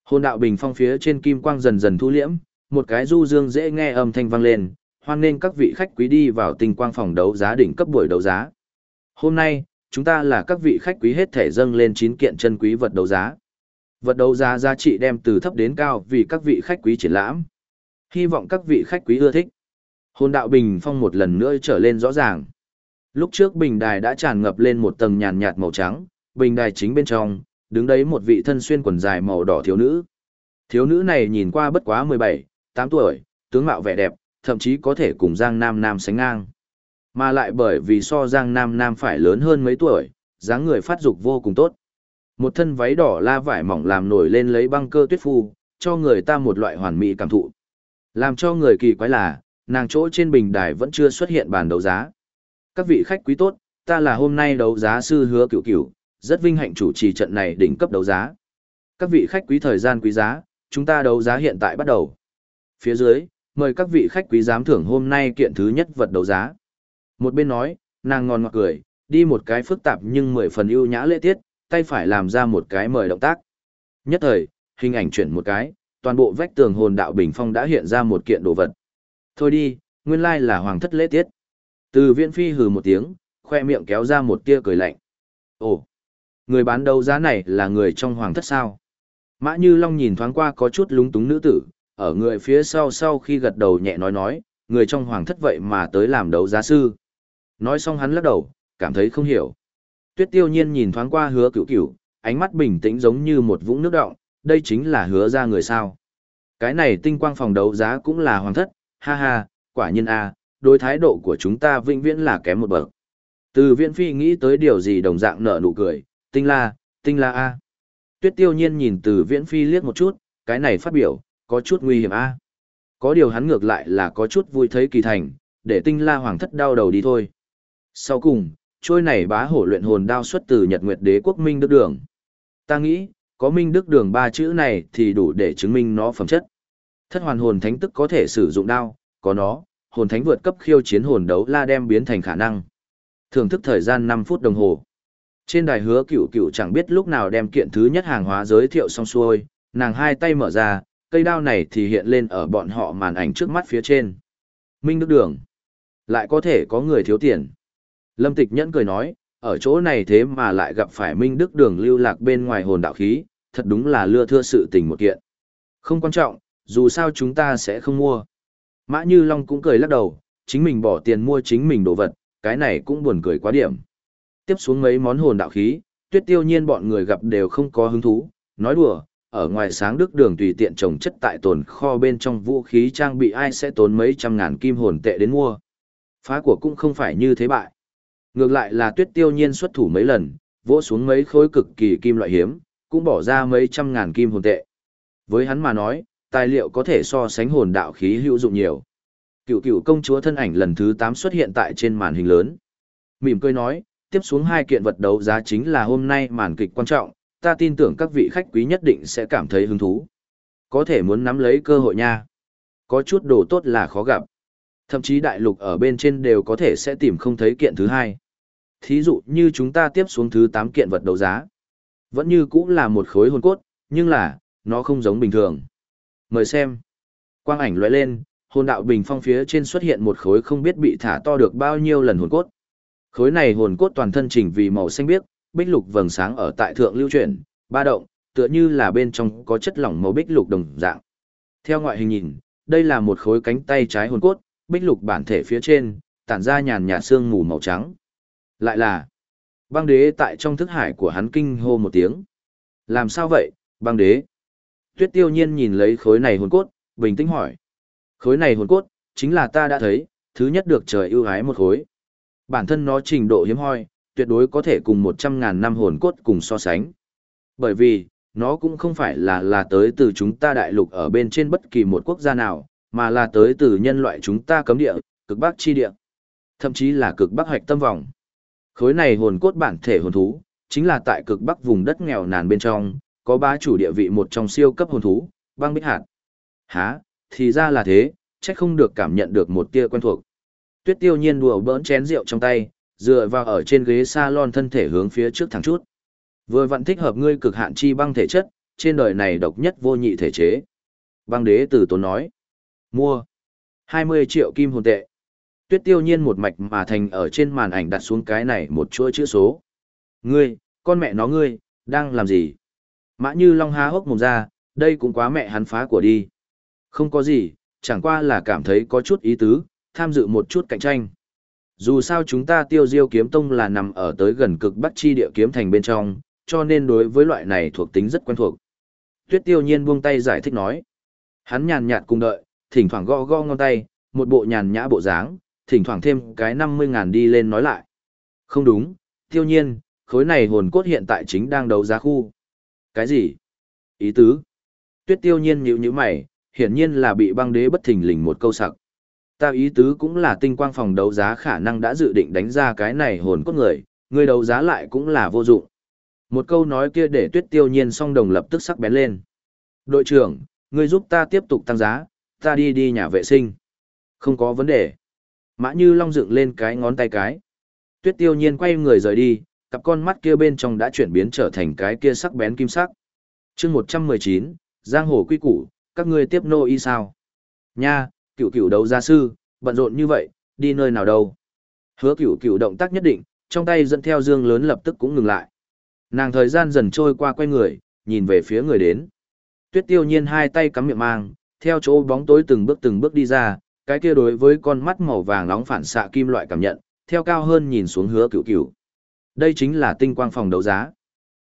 Hồn đạo bình phong phía trên kim quang dần dần thu liễm, một cái du dương dễ nghe âm thanh vang lên, hoan nên các vị khách quý đi vào tinh quang phòng đấu giá đỉnh cấp buổi đấu giá. Hôm nay, chúng ta là các vị khách quý hết thể dâng lên 9 kiện chân quý vật đấu giá. Vật đấu giá giá trị đem từ thấp đến cao vì các vị khách quý triển lãm. Hy vọng các vị khách quý ưa thích. Hồn đạo bình phong một lần nữa trở lên rõ ràng. Lúc trước bình đài đã tràn ngập lên một tầng nhàn nhạt màu trắng, bình đài chính bên trong, đứng đấy một vị thân xuyên quần dài màu đỏ thiếu nữ. Thiếu nữ này nhìn qua bất quá 17, 8 tuổi, tướng mạo vẻ đẹp, thậm chí có thể cùng Giang Nam Nam sánh ngang. Mà lại bởi vì so Giang Nam Nam phải lớn hơn mấy tuổi, dáng người phát dục vô cùng tốt. Một thân váy đỏ la vải mỏng làm nổi lên lấy băng cơ tuyết phu, cho người ta một loại hoàn mỹ cảm thụ. Làm cho người kỳ quái là, nàng chỗ trên bình đài vẫn chưa xuất hiện bàn đấu giá. Các vị khách quý tốt, ta là hôm nay đấu giá sư hứa cửu cửu, rất vinh hạnh chủ trì trận này đỉnh cấp đấu giá. Các vị khách quý thời gian quý giá, chúng ta đấu giá hiện tại bắt đầu. Phía dưới, mời các vị khách quý giám thưởng hôm nay kiện thứ nhất vật đấu giá. Một bên nói, nàng ngon ngọt cười, đi một cái phức tạp nhưng mười phần ưu nhã lễ tiết, tay phải làm ra một cái mời động tác. Nhất thời, hình ảnh chuyển một cái, toàn bộ vách tường hồn đạo bình phong đã hiện ra một kiện đồ vật. Thôi đi, nguyên lai là hoàng thất lễ tiết. Từ viễn phi hừ một tiếng, khoe miệng kéo ra một tia cười lạnh. Ồ, người bán đấu giá này là người trong hoàng thất sao? Mã Như Long nhìn thoáng qua có chút lúng túng nữ tử, ở người phía sau sau khi gật đầu nhẹ nói nói, người trong hoàng thất vậy mà tới làm đấu giá sư. Nói xong hắn lắc đầu, cảm thấy không hiểu. Tuyết tiêu nhiên nhìn thoáng qua hứa cửu cửu, ánh mắt bình tĩnh giống như một vũng nước động, đây chính là hứa ra người sao. Cái này tinh quang phòng đấu giá cũng là hoàng thất, ha ha, quả nhiên a, đối thái độ của chúng ta vĩnh viễn là kém một bậc. Từ viễn phi nghĩ tới điều gì đồng dạng nở nụ cười, tinh la, tinh la a. Tuyết tiêu nhiên nhìn từ viễn phi liếc một chút, cái này phát biểu, có chút nguy hiểm a. Có điều hắn ngược lại là có chút vui thấy kỳ thành, để tinh la hoàng thất đau đầu đi thôi. Sau cùng, trôi này bá hổ luyện hồn đao xuất từ Nhật Nguyệt Đế quốc Minh Đức Đường. Ta nghĩ, có Minh Đức Đường ba chữ này thì đủ để chứng minh nó phẩm chất. Thất hoàn hồn thánh tức có thể sử dụng đao, có nó, hồn thánh vượt cấp khiêu chiến hồn đấu la đem biến thành khả năng. Thưởng thức thời gian 5 phút đồng hồ. Trên đài hứa cựu cựu chẳng biết lúc nào đem kiện thứ nhất hàng hóa giới thiệu xong xuôi, nàng hai tay mở ra, cây đao này thì hiện lên ở bọn họ màn ảnh trước mắt phía trên. Minh Đức Đường. Lại có thể có người thiếu tiền. Lâm Tịch Nhẫn cười nói, ở chỗ này thế mà lại gặp phải Minh Đức Đường lưu lạc bên ngoài hồn đạo khí, thật đúng là lưa thưa sự tình một kiện. Không quan trọng, dù sao chúng ta sẽ không mua. Mã Như Long cũng cười lắc đầu, chính mình bỏ tiền mua chính mình đồ vật, cái này cũng buồn cười quá điểm. Tiếp xuống mấy món hồn đạo khí, tuyết tiêu nhiên bọn người gặp đều không có hứng thú, nói đùa, ở ngoài sáng đức đường tùy tiện trồng chất tại tồn kho bên trong vũ khí trang bị ai sẽ tốn mấy trăm ngàn kim hồn tệ đến mua. Phá của cũng không phải như thế bại. Ngược lại là tuyết tiêu nhiên xuất thủ mấy lần, vỗ xuống mấy khối cực kỳ kim loại hiếm, cũng bỏ ra mấy trăm ngàn kim hồn tệ. Với hắn mà nói, tài liệu có thể so sánh hồn đạo khí hữu dụng nhiều. Cựu cựu công chúa thân ảnh lần thứ 8 xuất hiện tại trên màn hình lớn. Mỉm cười nói, tiếp xuống hai kiện vật đấu giá chính là hôm nay màn kịch quan trọng, ta tin tưởng các vị khách quý nhất định sẽ cảm thấy hứng thú. Có thể muốn nắm lấy cơ hội nha. Có chút đồ tốt là khó gặp. Thậm chí đại lục ở bên trên đều có thể sẽ tìm không thấy kiện thứ hai. Thí dụ như chúng ta tiếp xuống thứ 8 kiện vật đấu giá. Vẫn như cũng là một khối hồn cốt, nhưng là, nó không giống bình thường. Mời xem. Quang ảnh lóe lên, hồn đạo bình phong phía trên xuất hiện một khối không biết bị thả to được bao nhiêu lần hồn cốt. Khối này hồn cốt toàn thân chỉnh vì màu xanh biếc, bích lục vầng sáng ở tại thượng lưu chuyển, ba động, tựa như là bên trong có chất lỏng màu bích lục đồng dạng. Theo ngoại hình nhìn, đây là một khối cánh tay trái hồn cốt, bích lục bản thể phía trên, tản ra nhàn nhạt xương mù màu trắng. Lại là băng đế tại trong thức hải của hắn kinh hô một tiếng. Làm sao vậy, băng đế? Tuyết tiêu nhiên nhìn lấy khối này hồn cốt, bình tĩnh hỏi. Khối này hồn cốt, chính là ta đã thấy, thứ nhất được trời ưu ái một khối. Bản thân nó trình độ hiếm hoi, tuyệt đối có thể cùng một trăm ngàn năm hồn cốt cùng so sánh. Bởi vì, nó cũng không phải là là tới từ chúng ta đại lục ở bên trên bất kỳ một quốc gia nào, mà là tới từ nhân loại chúng ta cấm địa, cực bắc chi địa. Thậm chí là cực bắc hoạch tâm vòng. Khối này hồn cốt bản thể hồn thú, chính là tại cực bắc vùng đất nghèo nàn bên trong, có bá chủ địa vị một trong siêu cấp hồn thú, băng bích hạt. Hả, thì ra là thế, chắc không được cảm nhận được một tia quen thuộc. Tuyết tiêu nhiên đùa bỡn chén rượu trong tay, dựa vào ở trên ghế salon thân thể hướng phía trước thẳng chút. Vừa vặn thích hợp ngươi cực hạn chi băng thể chất, trên đời này độc nhất vô nhị thể chế. Băng đế tử tốn nói. Mua. 20 triệu kim hồn tệ. Tuyết tiêu nhiên một mạch mà thành ở trên màn ảnh đặt xuống cái này một chuỗi chữ số. Ngươi, con mẹ nó ngươi, đang làm gì? Mã như long há hốc mồm ra, đây cũng quá mẹ hắn phá của đi. Không có gì, chẳng qua là cảm thấy có chút ý tứ, tham dự một chút cạnh tranh. Dù sao chúng ta tiêu diêu kiếm tông là nằm ở tới gần cực bắc chi địa kiếm thành bên trong, cho nên đối với loại này thuộc tính rất quen thuộc. Tuyết tiêu nhiên buông tay giải thích nói. Hắn nhàn nhạt cùng đợi, thỉnh thoảng gõ gõ ngón tay, một bộ nhàn nhã bộ dáng, thỉnh thoảng thêm cái 50 ngàn đi lên nói lại. Không đúng, tiêu nhiên, khối này hồn cốt hiện tại chính đang đấu giá khu. Cái gì? Ý tứ? Tuyết tiêu nhiên nhíu nhíu mày, hiển nhiên là bị băng đế bất thình lình một câu sặc. Ta ý tứ cũng là tinh quang phòng đấu giá khả năng đã dự định đánh ra cái này hồn cốt người, người đấu giá lại cũng là vô dụng. Một câu nói kia để tuyết tiêu nhiên song đồng lập tức sắc bén lên. Đội trưởng, người giúp ta tiếp tục tăng giá, Ta đi đi nhà vệ sinh. Không có vấn đề. Mã Như Long dựng lên cái ngón tay cái. Tuyết tiêu nhiên quay người rời đi, cặp con mắt kia bên trong đã chuyển biến trở thành cái kia sắc bén kim sắc. chương 119, Giang Hồ Quy Củ, các ngươi tiếp nô y sao? Nha, cựu cựu đấu gia sư, bận rộn như vậy, đi nơi nào đâu? Hứa cựu cựu động tác nhất định, trong tay dẫn theo dương lớn lập tức cũng ngừng lại. Nàng thời gian dần trôi qua quay người, nhìn về phía người đến. Tuyết tiêu nhiên hai tay cắm miệng mang, theo chỗ bóng tối từng bước từng bước đi ra, cái kia đối với con mắt màu vàng nóng phản xạ kim loại cảm nhận, theo cao hơn nhìn xuống hứa cửu cửu. Đây chính là tinh quang phòng đấu giá.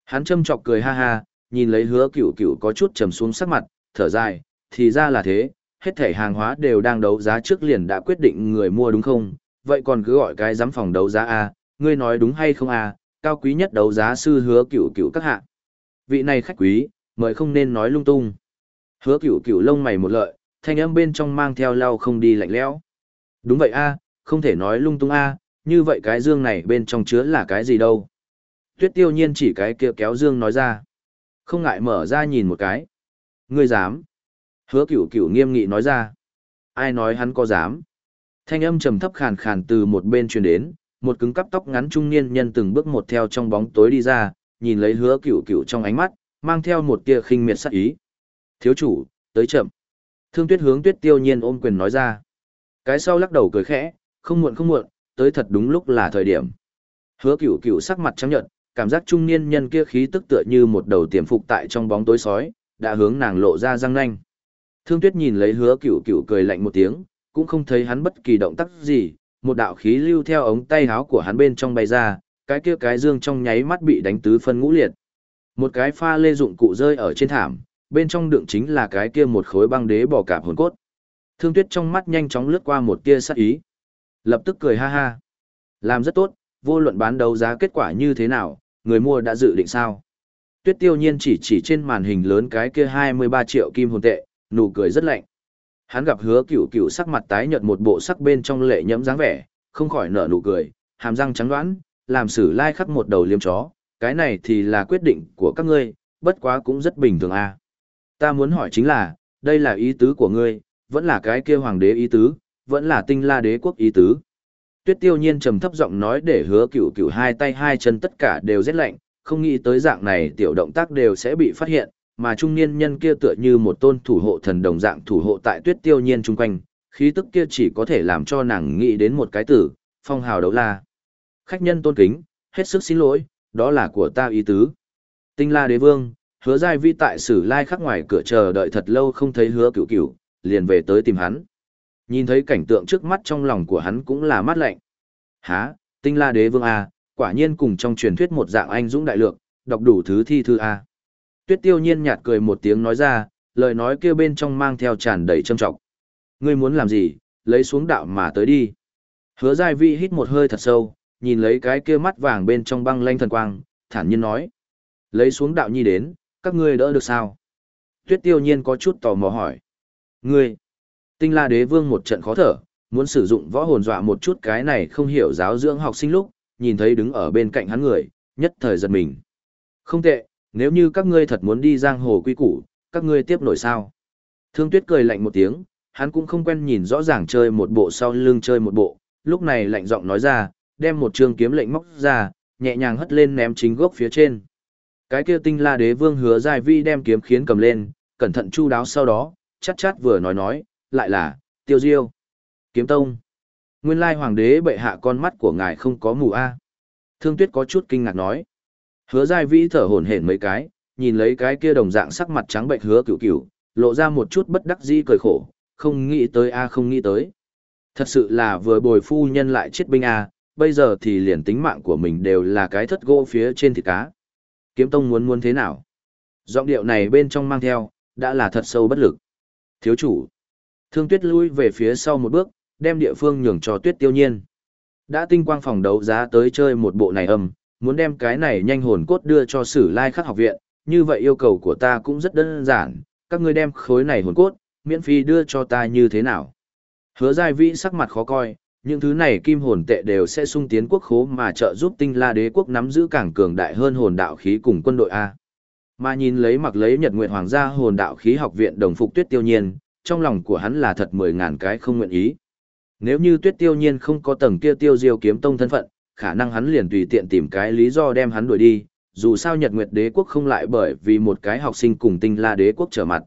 Hắn châm chọc cười ha ha, nhìn lấy hứa cửu cửu có chút trầm xuống sắc mặt, thở dài, thì ra là thế, hết thể hàng hóa đều đang đấu giá trước liền đã quyết định người mua đúng không, vậy còn cứ gọi cái giám phòng đấu giá A, ngươi nói đúng hay không A, cao quý nhất đấu giá sư hứa cửu cửu các hạ. Vị này khách quý, mời không nên nói lung tung. Hứa cửu cửu lông mày một lợi, thanh âm bên trong mang theo lau không đi lạnh lẽo. Đúng vậy a, không thể nói lung tung a, như vậy cái dương này bên trong chứa là cái gì đâu. Tuyết tiêu nhiên chỉ cái kia kéo dương nói ra. Không ngại mở ra nhìn một cái. Ngươi dám. Hứa cửu cửu nghiêm nghị nói ra. Ai nói hắn có dám. Thanh âm trầm thấp khàn khàn từ một bên truyền đến, một cứng cắp tóc ngắn trung niên nhân từng bước một theo trong bóng tối đi ra, nhìn lấy hứa cửu cửu trong ánh mắt, mang theo một tia khinh miệt sắc ý. Thiếu chủ, tới chậm. Thương tuyết hướng tuyết tiêu nhiên ôm quyền nói ra. Cái sau lắc đầu cười khẽ, không muộn không muộn, tới thật đúng lúc là thời điểm. Hứa cửu cửu sắc mặt trắng nhợt, cảm giác trung niên nhân kia khí tức tựa như một đầu tiềm phục tại trong bóng tối sói, đã hướng nàng lộ ra răng nanh. Thương tuyết nhìn lấy hứa cửu cửu cười lạnh một tiếng, cũng không thấy hắn bất kỳ động tác gì, một đạo khí lưu theo ống tay háo của hắn bên trong bay ra, cái kia cái dương trong nháy mắt bị đánh tứ phân ngũ liệt. Một cái pha lê dụng cụ rơi ở trên thảm, bên trong đựng chính là cái kia một khối băng đế bỏ cạp hồn cốt. Thương Tuyết trong mắt nhanh chóng lướt qua một tia sắc ý. Lập tức cười ha ha. Làm rất tốt, vô luận bán đấu giá kết quả như thế nào, người mua đã dự định sao. Tuyết tiêu nhiên chỉ chỉ trên màn hình lớn cái kia 23 triệu kim hồn tệ, nụ cười rất lạnh. Hắn gặp hứa cửu cửu sắc mặt tái nhợt một bộ sắc bên trong lệ nhẫm dáng vẻ, không khỏi nở nụ cười, hàm răng trắng đoán, làm sử lai khắc một đầu liêm chó, cái này thì là quyết định của các ngươi, bất quá cũng rất bình thường a. À. Ta muốn hỏi chính là, đây là ý tứ của ngươi, vẫn là cái kia hoàng đế ý tứ, vẫn là tinh la đế quốc ý tứ. Tuyết tiêu nhiên trầm thấp giọng nói để hứa cửu cửu hai tay hai chân tất cả đều rét lạnh, không nghĩ tới dạng này tiểu động tác đều sẽ bị phát hiện, mà trung niên nhân kia tựa như một tôn thủ hộ thần đồng dạng thủ hộ tại tuyết tiêu nhiên chung quanh, khí tức kia chỉ có thể làm cho nàng nghĩ đến một cái tử, phong hào đấu la. Khách nhân tôn kính, hết sức xin lỗi, đó là của ta ý tứ. Tinh la đế vương, hứa giai vi tại sử lai khắc ngoài cửa chờ đợi thật lâu không thấy hứa Cựu Cựu, liền về tới tìm hắn. Nhìn thấy cảnh tượng trước mắt trong lòng của hắn cũng là mát lạnh. Há, tinh la đế vương A, quả nhiên cùng trong truyền thuyết một dạng anh dũng đại lược, đọc đủ thứ thi thư A. Tuyết tiêu nhiên nhạt cười một tiếng nói ra, lời nói kia bên trong mang theo tràn đầy trâm trọng. Ngươi muốn làm gì, lấy xuống đạo mà tới đi. Hứa giai vi hít một hơi thật sâu, nhìn lấy cái kia mắt vàng bên trong băng lanh thần quang, thản nhiên nói. Lấy xuống đạo nhi đến, các ngươi đỡ được sao? Tuyết tiêu nhiên có chút tò mò hỏi. Ngươi, tinh la đế vương một trận khó thở, muốn sử dụng võ hồn dọa một chút cái này không hiểu giáo dưỡng học sinh lúc, nhìn thấy đứng ở bên cạnh hắn người, nhất thời giật mình. Không tệ, nếu như các ngươi thật muốn đi giang hồ quy củ, các ngươi tiếp nổi sao? Thương tuyết cười lạnh một tiếng, hắn cũng không quen nhìn rõ ràng chơi một bộ sau lưng chơi một bộ, lúc này lạnh giọng nói ra, đem một trường kiếm lệnh móc ra, nhẹ nhàng hất lên ném chính gốc phía trên. Cái kia tinh la đế vương hứa dài vi đem kiếm khiến cầm lên, cẩn thận chu đáo sau đó, chát chát vừa nói nói, lại là, tiêu diêu, kiếm tông. Nguyên lai hoàng đế bệ hạ con mắt của ngài không có mù a. Thương tuyết có chút kinh ngạc nói. Hứa dài vi thở hổn hển mấy cái, nhìn lấy cái kia đồng dạng sắc mặt trắng bệnh hứa cựu cựu, lộ ra một chút bất đắc dĩ cười khổ, không nghĩ tới a không nghĩ tới. Thật sự là vừa bồi phu nhân lại chết binh a, bây giờ thì liền tính mạng của mình đều là cái thất gỗ phía trên thịt cá. Kiếm tông muốn muốn thế nào? Giọng điệu này bên trong mang theo, đã là thật sâu bất lực. Thiếu chủ. Thương tuyết lui về phía sau một bước, đem địa phương nhường cho tuyết tiêu nhiên. Đã tinh quang phòng đấu giá tới chơi một bộ này âm, muốn đem cái này nhanh hồn cốt đưa cho sử lai khắc học viện, như vậy yêu cầu của ta cũng rất đơn giản, các ngươi đem khối này hồn cốt, miễn phí đưa cho ta như thế nào. Hứa giai vĩ sắc mặt khó coi, những thứ này kim hồn tệ đều sẽ sung tiến quốc khố mà trợ giúp tinh la đế quốc nắm giữ càng cường đại hơn hồn đạo khí cùng quân đội A. Mà nhìn lấy mặc lấy nhật nguyện hoàng gia hồn đạo khí học viện đồng phục tuyết tiêu nhiên, trong lòng của hắn là thật mười ngàn cái không nguyện ý. Nếu như tuyết tiêu nhiên không có tầng kia tiêu diêu kiếm tông thân phận, khả năng hắn liền tùy tiện tìm cái lý do đem hắn đuổi đi, dù sao Nhật Nguyệt Đế quốc không lại bởi vì một cái học sinh cùng Tinh La Đế quốc trở mặt.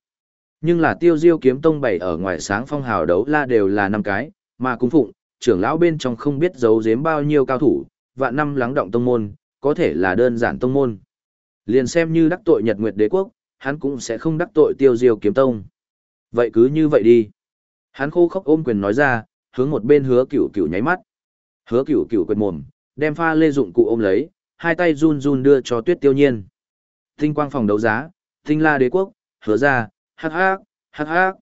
Nhưng là Tiêu Diêu kiếm tông bảy ở ngoài sáng phong hào đấu la đều là năm cái, mà cung phụng, trưởng lão bên trong không biết giấu giếm bao nhiêu cao thủ, vạn năm lắng động tông môn, có thể là đơn giản tông môn. Liền xem như đắc tội Nhật Nguyệt Đế quốc, hắn cũng sẽ không đắc tội Tiêu Diêu kiếm tông. Vậy cứ như vậy đi. Hắn khô khốc ôm quyền nói ra, hướng một bên hứa cửu cửu nháy mắt. Hứa cửu cửu quệt mồm, đem pha lê dụng cụ ôm lấy, hai tay run run đưa cho tuyết tiêu nhiên. Tinh quang phòng đấu giá, tinh la đế quốc, hứa ra, hắc hắc, hắc hắc.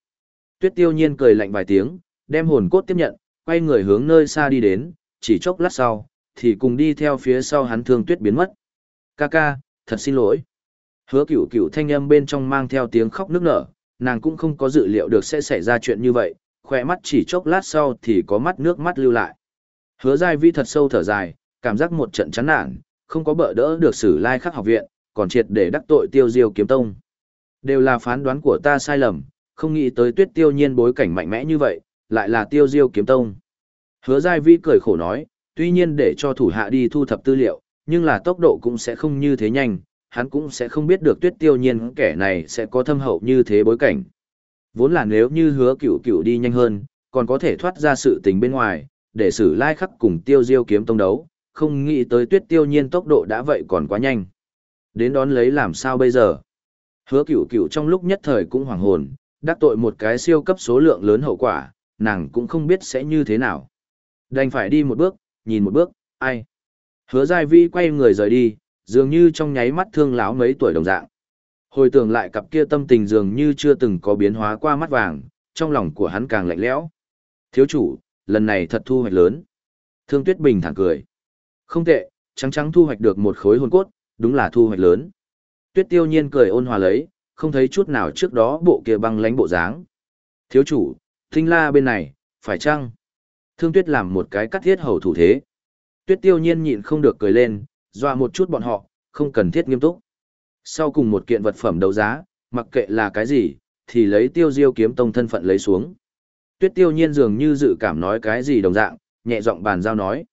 Tuyết tiêu nhiên cười lạnh vài tiếng, đem hồn cốt tiếp nhận, quay người hướng nơi xa đi đến, chỉ chốc lát sau, thì cùng đi theo phía sau hắn thương tuyết biến mất. Ca ca, thật xin lỗi. Hứa cửu cửu thanh âm bên trong mang theo tiếng khóc nức nở, nàng cũng không có dự liệu được sẽ xảy ra chuyện như vậy, khỏe mắt chỉ chốc lát sau thì có mắt nước mắt lưu lại. Hứa giai vi thật sâu thở dài, cảm giác một trận chán nản, không có bỡ đỡ được sử lai khắc học viện, còn triệt để đắc tội tiêu diêu kiếm tông. Đều là phán đoán của ta sai lầm, không nghĩ tới tuyết tiêu nhiên bối cảnh mạnh mẽ như vậy, lại là tiêu diêu kiếm tông. Hứa giai vi cười khổ nói, tuy nhiên để cho thủ hạ đi thu thập tư liệu, nhưng là tốc độ cũng sẽ không như thế nhanh, hắn cũng sẽ không biết được tuyết tiêu nhiên kẻ này sẽ có thâm hậu như thế bối cảnh. Vốn là nếu như hứa cửu cửu đi nhanh hơn, còn có thể thoát ra sự tình bên ngoài, để xử lai khắc cùng tiêu diêu kiếm tông đấu, không nghĩ tới tuyết tiêu nhiên tốc độ đã vậy còn quá nhanh. Đến đón lấy làm sao bây giờ? Hứa cửu cửu trong lúc nhất thời cũng hoàng hồn, đắc tội một cái siêu cấp số lượng lớn hậu quả, nàng cũng không biết sẽ như thế nào. Đành phải đi một bước, nhìn một bước, ai? Hứa giai vi quay người rời đi, dường như trong nháy mắt thương láo mấy tuổi đồng dạng. Hồi tưởng lại cặp kia tâm tình dường như chưa từng có biến hóa qua mắt vàng, trong lòng của hắn càng lạnh lẽo. Thiếu chủ, lần này thật thu hoạch lớn. Thương Tuyết Bình thẳng cười. Không tệ, trắng trắng thu hoạch được một khối hồn cốt, đúng là thu hoạch lớn. Tuyết Tiêu Nhiên cười ôn hòa lấy, không thấy chút nào trước đó bộ kia băng lánh bộ dáng. Thiếu chủ, Tinh La bên này, phải chăng? Thương Tuyết làm một cái cắt thiết hầu thủ thế. Tuyết Tiêu Nhiên nhịn không được cười lên, dọa một chút bọn họ, không cần thiết nghiêm túc. Sau cùng một kiện vật phẩm đấu giá, mặc kệ là cái gì, thì lấy tiêu diêu kiếm tông thân phận lấy xuống. Tuyết tiêu nhiên dường như dự cảm nói cái gì đồng dạng, nhẹ giọng bàn giao nói.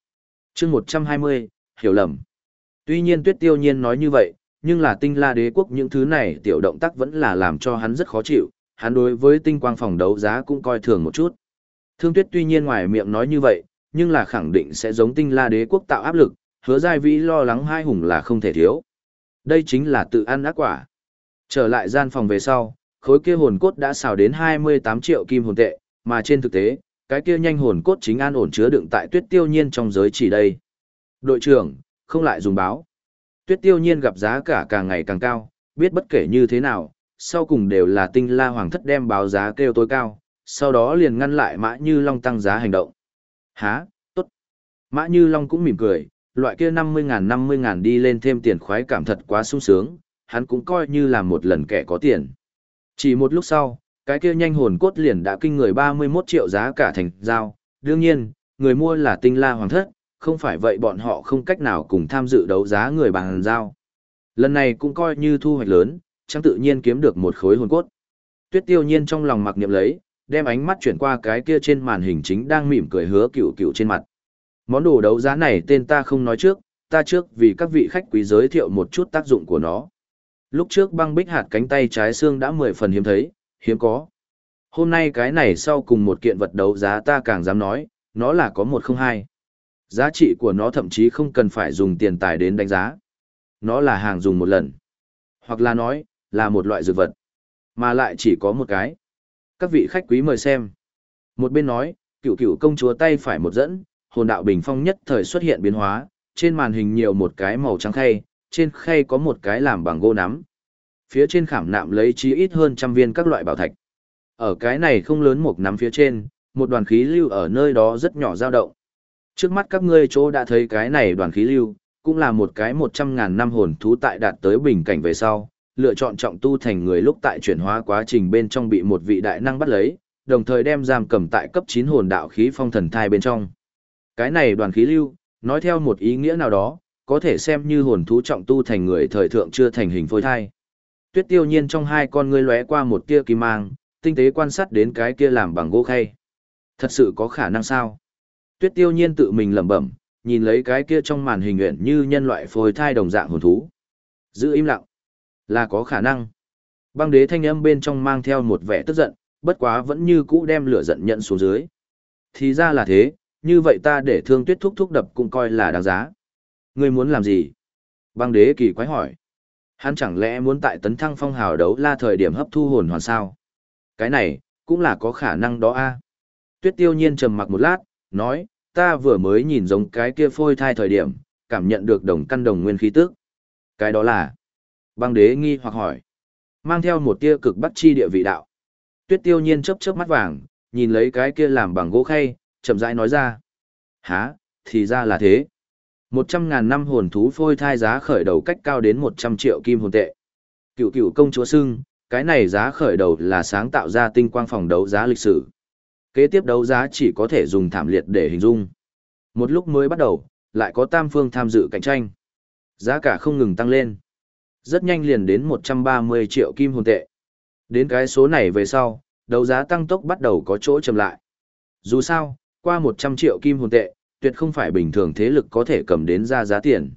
chương 120, hiểu lầm. Tuy nhiên tuyết tiêu nhiên nói như vậy, nhưng là tinh la đế quốc những thứ này tiểu động tác vẫn là làm cho hắn rất khó chịu, hắn đối với tinh quang phòng đấu giá cũng coi thường một chút. Thương tuyết tuy nhiên ngoài miệng nói như vậy, nhưng là khẳng định sẽ giống tinh la đế quốc tạo áp lực, hứa giai vĩ lo lắng hai hùng là không thể thiếu. Đây chính là tự ăn ác quả. Trở lại gian phòng về sau, khối kia hồn cốt đã xào đến 28 triệu kim hồn tệ, mà trên thực tế, cái kia nhanh hồn cốt chính an ổn chứa đựng tại tuyết tiêu nhiên trong giới chỉ đây. Đội trưởng, không lại dùng báo. Tuyết tiêu nhiên gặp giá cả càng ngày càng cao, biết bất kể như thế nào, sau cùng đều là tinh la hoàng thất đem báo giá kêu tối cao, sau đó liền ngăn lại Mã Như Long tăng giá hành động. Há, tốt. Mã Như Long cũng mỉm cười, loại kia 50 ngàn 50 ngàn đi lên thêm tiền khoái cảm thật quá sung sướng, hắn cũng coi như là một lần kẻ có tiền. Chỉ một lúc sau, cái kia nhanh hồn cốt liền đã kinh người 31 triệu giá cả thành giao, đương nhiên, người mua là tinh la hoàng thất, không phải vậy bọn họ không cách nào cùng tham dự đấu giá người bằng giao. Lần này cũng coi như thu hoạch lớn, chẳng tự nhiên kiếm được một khối hồn cốt. Tuyết tiêu nhiên trong lòng mặc niệm lấy, đem ánh mắt chuyển qua cái kia trên màn hình chính đang mỉm cười hứa cựu cựu trên mặt. Món đồ đấu giá này tên ta không nói trước, ta trước vì các vị khách quý giới thiệu một chút tác dụng của nó. Lúc trước băng bích hạt cánh tay trái xương đã mười phần hiếm thấy, hiếm có. Hôm nay cái này sau cùng một kiện vật đấu giá ta càng dám nói, nó là có một không hai. Giá trị của nó thậm chí không cần phải dùng tiền tài đến đánh giá. Nó là hàng dùng một lần. Hoặc là nói, là một loại dược vật. Mà lại chỉ có một cái. Các vị khách quý mời xem. Một bên nói, cựu cựu công chúa tay phải một dẫn, hồn đạo bình phong nhất thời xuất hiện biến hóa, trên màn hình nhiều một cái màu trắng khay, trên khay có một cái làm bằng gỗ nắm. Phía trên khảm nạm lấy chí ít hơn trăm viên các loại bảo thạch. Ở cái này không lớn một nắm phía trên, một đoàn khí lưu ở nơi đó rất nhỏ dao động. Trước mắt các ngươi chỗ đã thấy cái này đoàn khí lưu, cũng là một cái một trăm ngàn năm hồn thú tại đạt tới bình cảnh về sau, lựa chọn trọng tu thành người lúc tại chuyển hóa quá trình bên trong bị một vị đại năng bắt lấy, đồng thời đem giam cầm tại cấp 9 hồn đạo khí phong thần thai bên trong. Cái này đoàn khí lưu, nói theo một ý nghĩa nào đó, có thể xem như hồn thú trọng tu thành người thời thượng chưa thành hình phôi thai. Tuyết tiêu nhiên trong hai con ngươi lóe qua một tia kim mang, tinh tế quan sát đến cái kia làm bằng gỗ khay. Thật sự có khả năng sao? Tuyết tiêu nhiên tự mình lẩm bẩm, nhìn lấy cái kia trong màn hình nguyện như nhân loại phôi thai đồng dạng hồn thú. Giữ im lặng. Là có khả năng. Băng đế thanh âm bên trong mang theo một vẻ tức giận, bất quá vẫn như cũ đem lửa giận nhận xuống dưới. Thì ra là thế, như vậy ta để thương tuyết thúc thúc đập cũng coi là đáng giá. Ngươi muốn làm gì? Băng đế kỳ quái hỏi. Hắn chẳng lẽ muốn tại tấn thăng phong hào đấu la thời điểm hấp thu hồn hoàn sao? Cái này, cũng là có khả năng đó a. Tuyết tiêu nhiên trầm mặc một lát, nói, ta vừa mới nhìn giống cái kia phôi thai thời điểm, cảm nhận được đồng căn đồng nguyên khí tức. Cái đó là, băng đế nghi hoặc hỏi, mang theo một tia cực bắt chi địa vị đạo. Tuyết tiêu nhiên chớp chớp mắt vàng, nhìn lấy cái kia làm bằng gỗ khay, chậm rãi nói ra. Hả, thì ra là thế. Một trăm ngàn năm hồn thú phôi thai giá khởi đầu cách cao đến một trăm triệu kim hồn tệ. Cựu cựu công chúa xưng, cái này giá khởi đầu là sáng tạo ra tinh quang phòng đấu giá lịch sử. Kế tiếp đấu giá chỉ có thể dùng thảm liệt để hình dung. Một lúc mới bắt đầu, lại có tam phương tham dự cạnh tranh. Giá cả không ngừng tăng lên. Rất nhanh liền đến 130 triệu kim hồn tệ. Đến cái số này về sau, đấu giá tăng tốc bắt đầu có chỗ chậm lại. Dù sao, qua 100 triệu kim hồn tệ, tuyệt không phải bình thường thế lực có thể cầm đến ra giá tiền.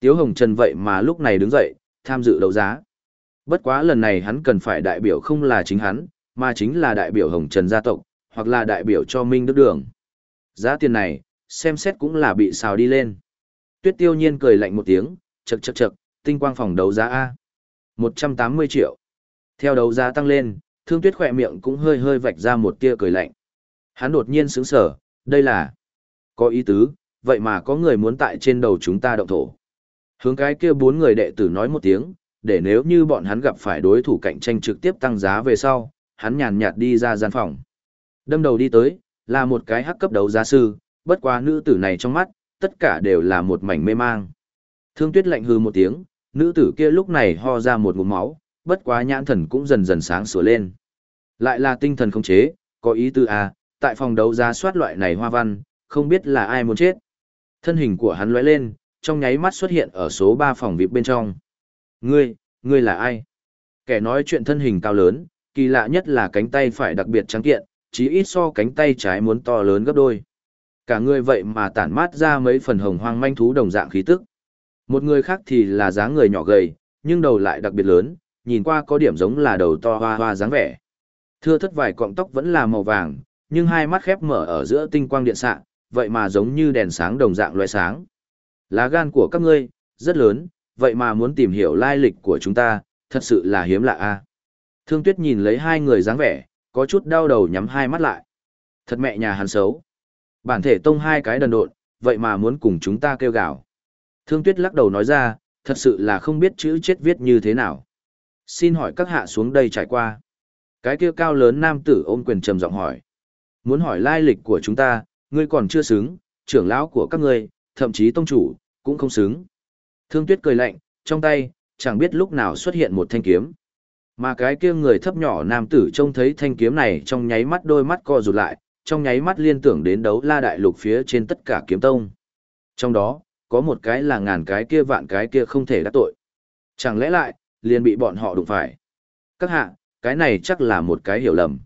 Tiếu Hồng Trần vậy mà lúc này đứng dậy, tham dự đấu giá. Bất quá lần này hắn cần phải đại biểu không là chính hắn, mà chính là đại biểu Hồng Trần gia tộc, hoặc là đại biểu cho Minh Đức Đường. Giá tiền này, xem xét cũng là bị xào đi lên. Tuyết tiêu nhiên cười lạnh một tiếng, chậc chậc chậc, tinh quang phòng đấu giá A. 180 triệu. Theo đấu giá tăng lên, thương tuyết khỏe miệng cũng hơi hơi vạch ra một tia cười lạnh. Hắn đột nhiên sững sở, đây là có ý tứ, vậy mà có người muốn tại trên đầu chúng ta động thổ. Hướng cái kia bốn người đệ tử nói một tiếng, để nếu như bọn hắn gặp phải đối thủ cạnh tranh trực tiếp tăng giá về sau, hắn nhàn nhạt đi ra gian phòng. Đâm đầu đi tới, là một cái hắc cấp đấu giá sư, bất quá nữ tử này trong mắt, tất cả đều là một mảnh mê mang. Thương tuyết lạnh hư một tiếng, nữ tử kia lúc này ho ra một ngụm máu, bất quá nhãn thần cũng dần dần sáng sủa lên. Lại là tinh thần không chế, có ý tư à, tại phòng đấu giá soát loại này hoa văn, không biết là ai muốn chết. Thân hình của hắn lóe lên, trong nháy mắt xuất hiện ở số 3 phòng VIP bên trong. Ngươi, ngươi là ai? Kẻ nói chuyện thân hình cao lớn, kỳ lạ nhất là cánh tay phải đặc biệt trắng kiện, chí ít so cánh tay trái muốn to lớn gấp đôi. Cả người vậy mà tản mát ra mấy phần hồng hoang manh thú đồng dạng khí tức. Một người khác thì là dáng người nhỏ gầy, nhưng đầu lại đặc biệt lớn, nhìn qua có điểm giống là đầu to hoa hoa dáng vẻ. Thưa thất vài cọng tóc vẫn là màu vàng, nhưng hai mắt khép mở ở giữa tinh quang điện xạ, vậy mà giống như đèn sáng đồng dạng loại sáng. Lá gan của các ngươi, rất lớn, vậy mà muốn tìm hiểu lai lịch của chúng ta, thật sự là hiếm lạ a. Thương Tuyết nhìn lấy hai người dáng vẻ, có chút đau đầu nhắm hai mắt lại. Thật mẹ nhà hắn xấu. Bản thể tông hai cái đần độn, vậy mà muốn cùng chúng ta kêu gào. Thương Tuyết lắc đầu nói ra, thật sự là không biết chữ chết viết như thế nào. Xin hỏi các hạ xuống đây trải qua. Cái kia cao lớn nam tử ôm quyền trầm giọng hỏi. Muốn hỏi lai lịch của chúng ta, ngươi còn chưa xứng, trưởng lão của các ngươi, thậm chí tông chủ, cũng không xứng. Thương Tuyết cười lạnh, trong tay, chẳng biết lúc nào xuất hiện một thanh kiếm. Mà cái kia người thấp nhỏ nam tử trông thấy thanh kiếm này trong nháy mắt đôi mắt co rụt lại, trong nháy mắt liên tưởng đến đấu la đại lục phía trên tất cả kiếm tông. Trong đó, có một cái là ngàn cái kia vạn cái kia không thể đắc tội. Chẳng lẽ lại, liền bị bọn họ đụng phải. Các hạ, cái này chắc là một cái hiểu lầm.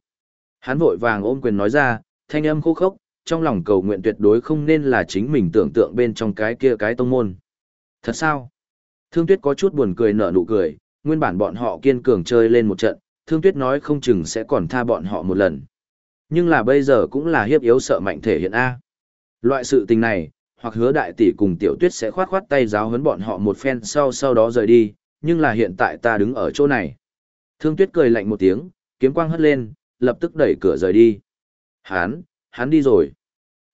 Hắn vội vàng ôm quyền nói ra, thanh âm khô khốc, trong lòng cầu nguyện tuyệt đối không nên là chính mình tưởng tượng bên trong cái kia cái tông môn. Thật sao? Thương Tuyết có chút buồn cười nở nụ cười, nguyên bản bọn họ kiên cường chơi lên một trận, Thương Tuyết nói không chừng sẽ còn tha bọn họ một lần. Nhưng là bây giờ cũng là hiếp yếu sợ mạnh thể hiện A. Loại sự tình này, hoặc hứa đại tỷ cùng tiểu tuyết sẽ khoát khoát tay giáo huấn bọn họ một phen sau sau đó rời đi, nhưng là hiện tại ta đứng ở chỗ này. Thương Tuyết cười lạnh một tiếng, kiếm quang hất lên, lập tức đẩy cửa rời đi. Hán, hắn đi rồi.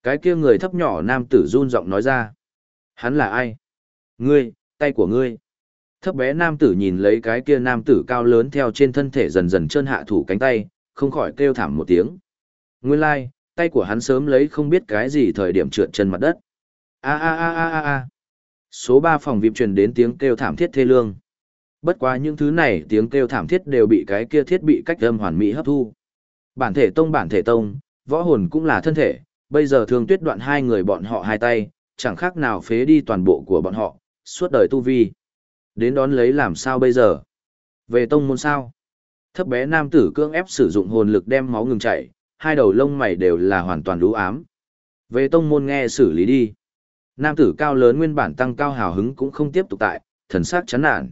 Cái kia người thấp nhỏ nam tử run giọng nói ra. Hắn là ai? Ngươi, tay của ngươi. Thấp bé nam tử nhìn lấy cái kia nam tử cao lớn theo trên thân thể dần dần chân hạ thủ cánh tay, không khỏi kêu thảm một tiếng. Nguyên lai, like, tay của hắn sớm lấy không biết cái gì thời điểm trượt chân mặt đất. A a a a a a. Số ba phòng VIP truyền đến tiếng kêu thảm thiết thê lương. Bất quá những thứ này tiếng kêu thảm thiết đều bị cái kia thiết bị cách âm hoàn mỹ hấp thu. Bản thể tông bản thể tông, võ hồn cũng là thân thể, bây giờ thường tuyết đoạn hai người bọn họ hai tay, chẳng khác nào phế đi toàn bộ của bọn họ, suốt đời tu vi. Đến đón lấy làm sao bây giờ? Về tông môn sao? Thấp bé nam tử cưỡng ép sử dụng hồn lực đem máu ngừng chảy, hai đầu lông mày đều là hoàn toàn lũ ám. Về tông môn nghe xử lý đi. Nam tử cao lớn nguyên bản tăng cao hào hứng cũng không tiếp tục tại, thần sắc chán nản.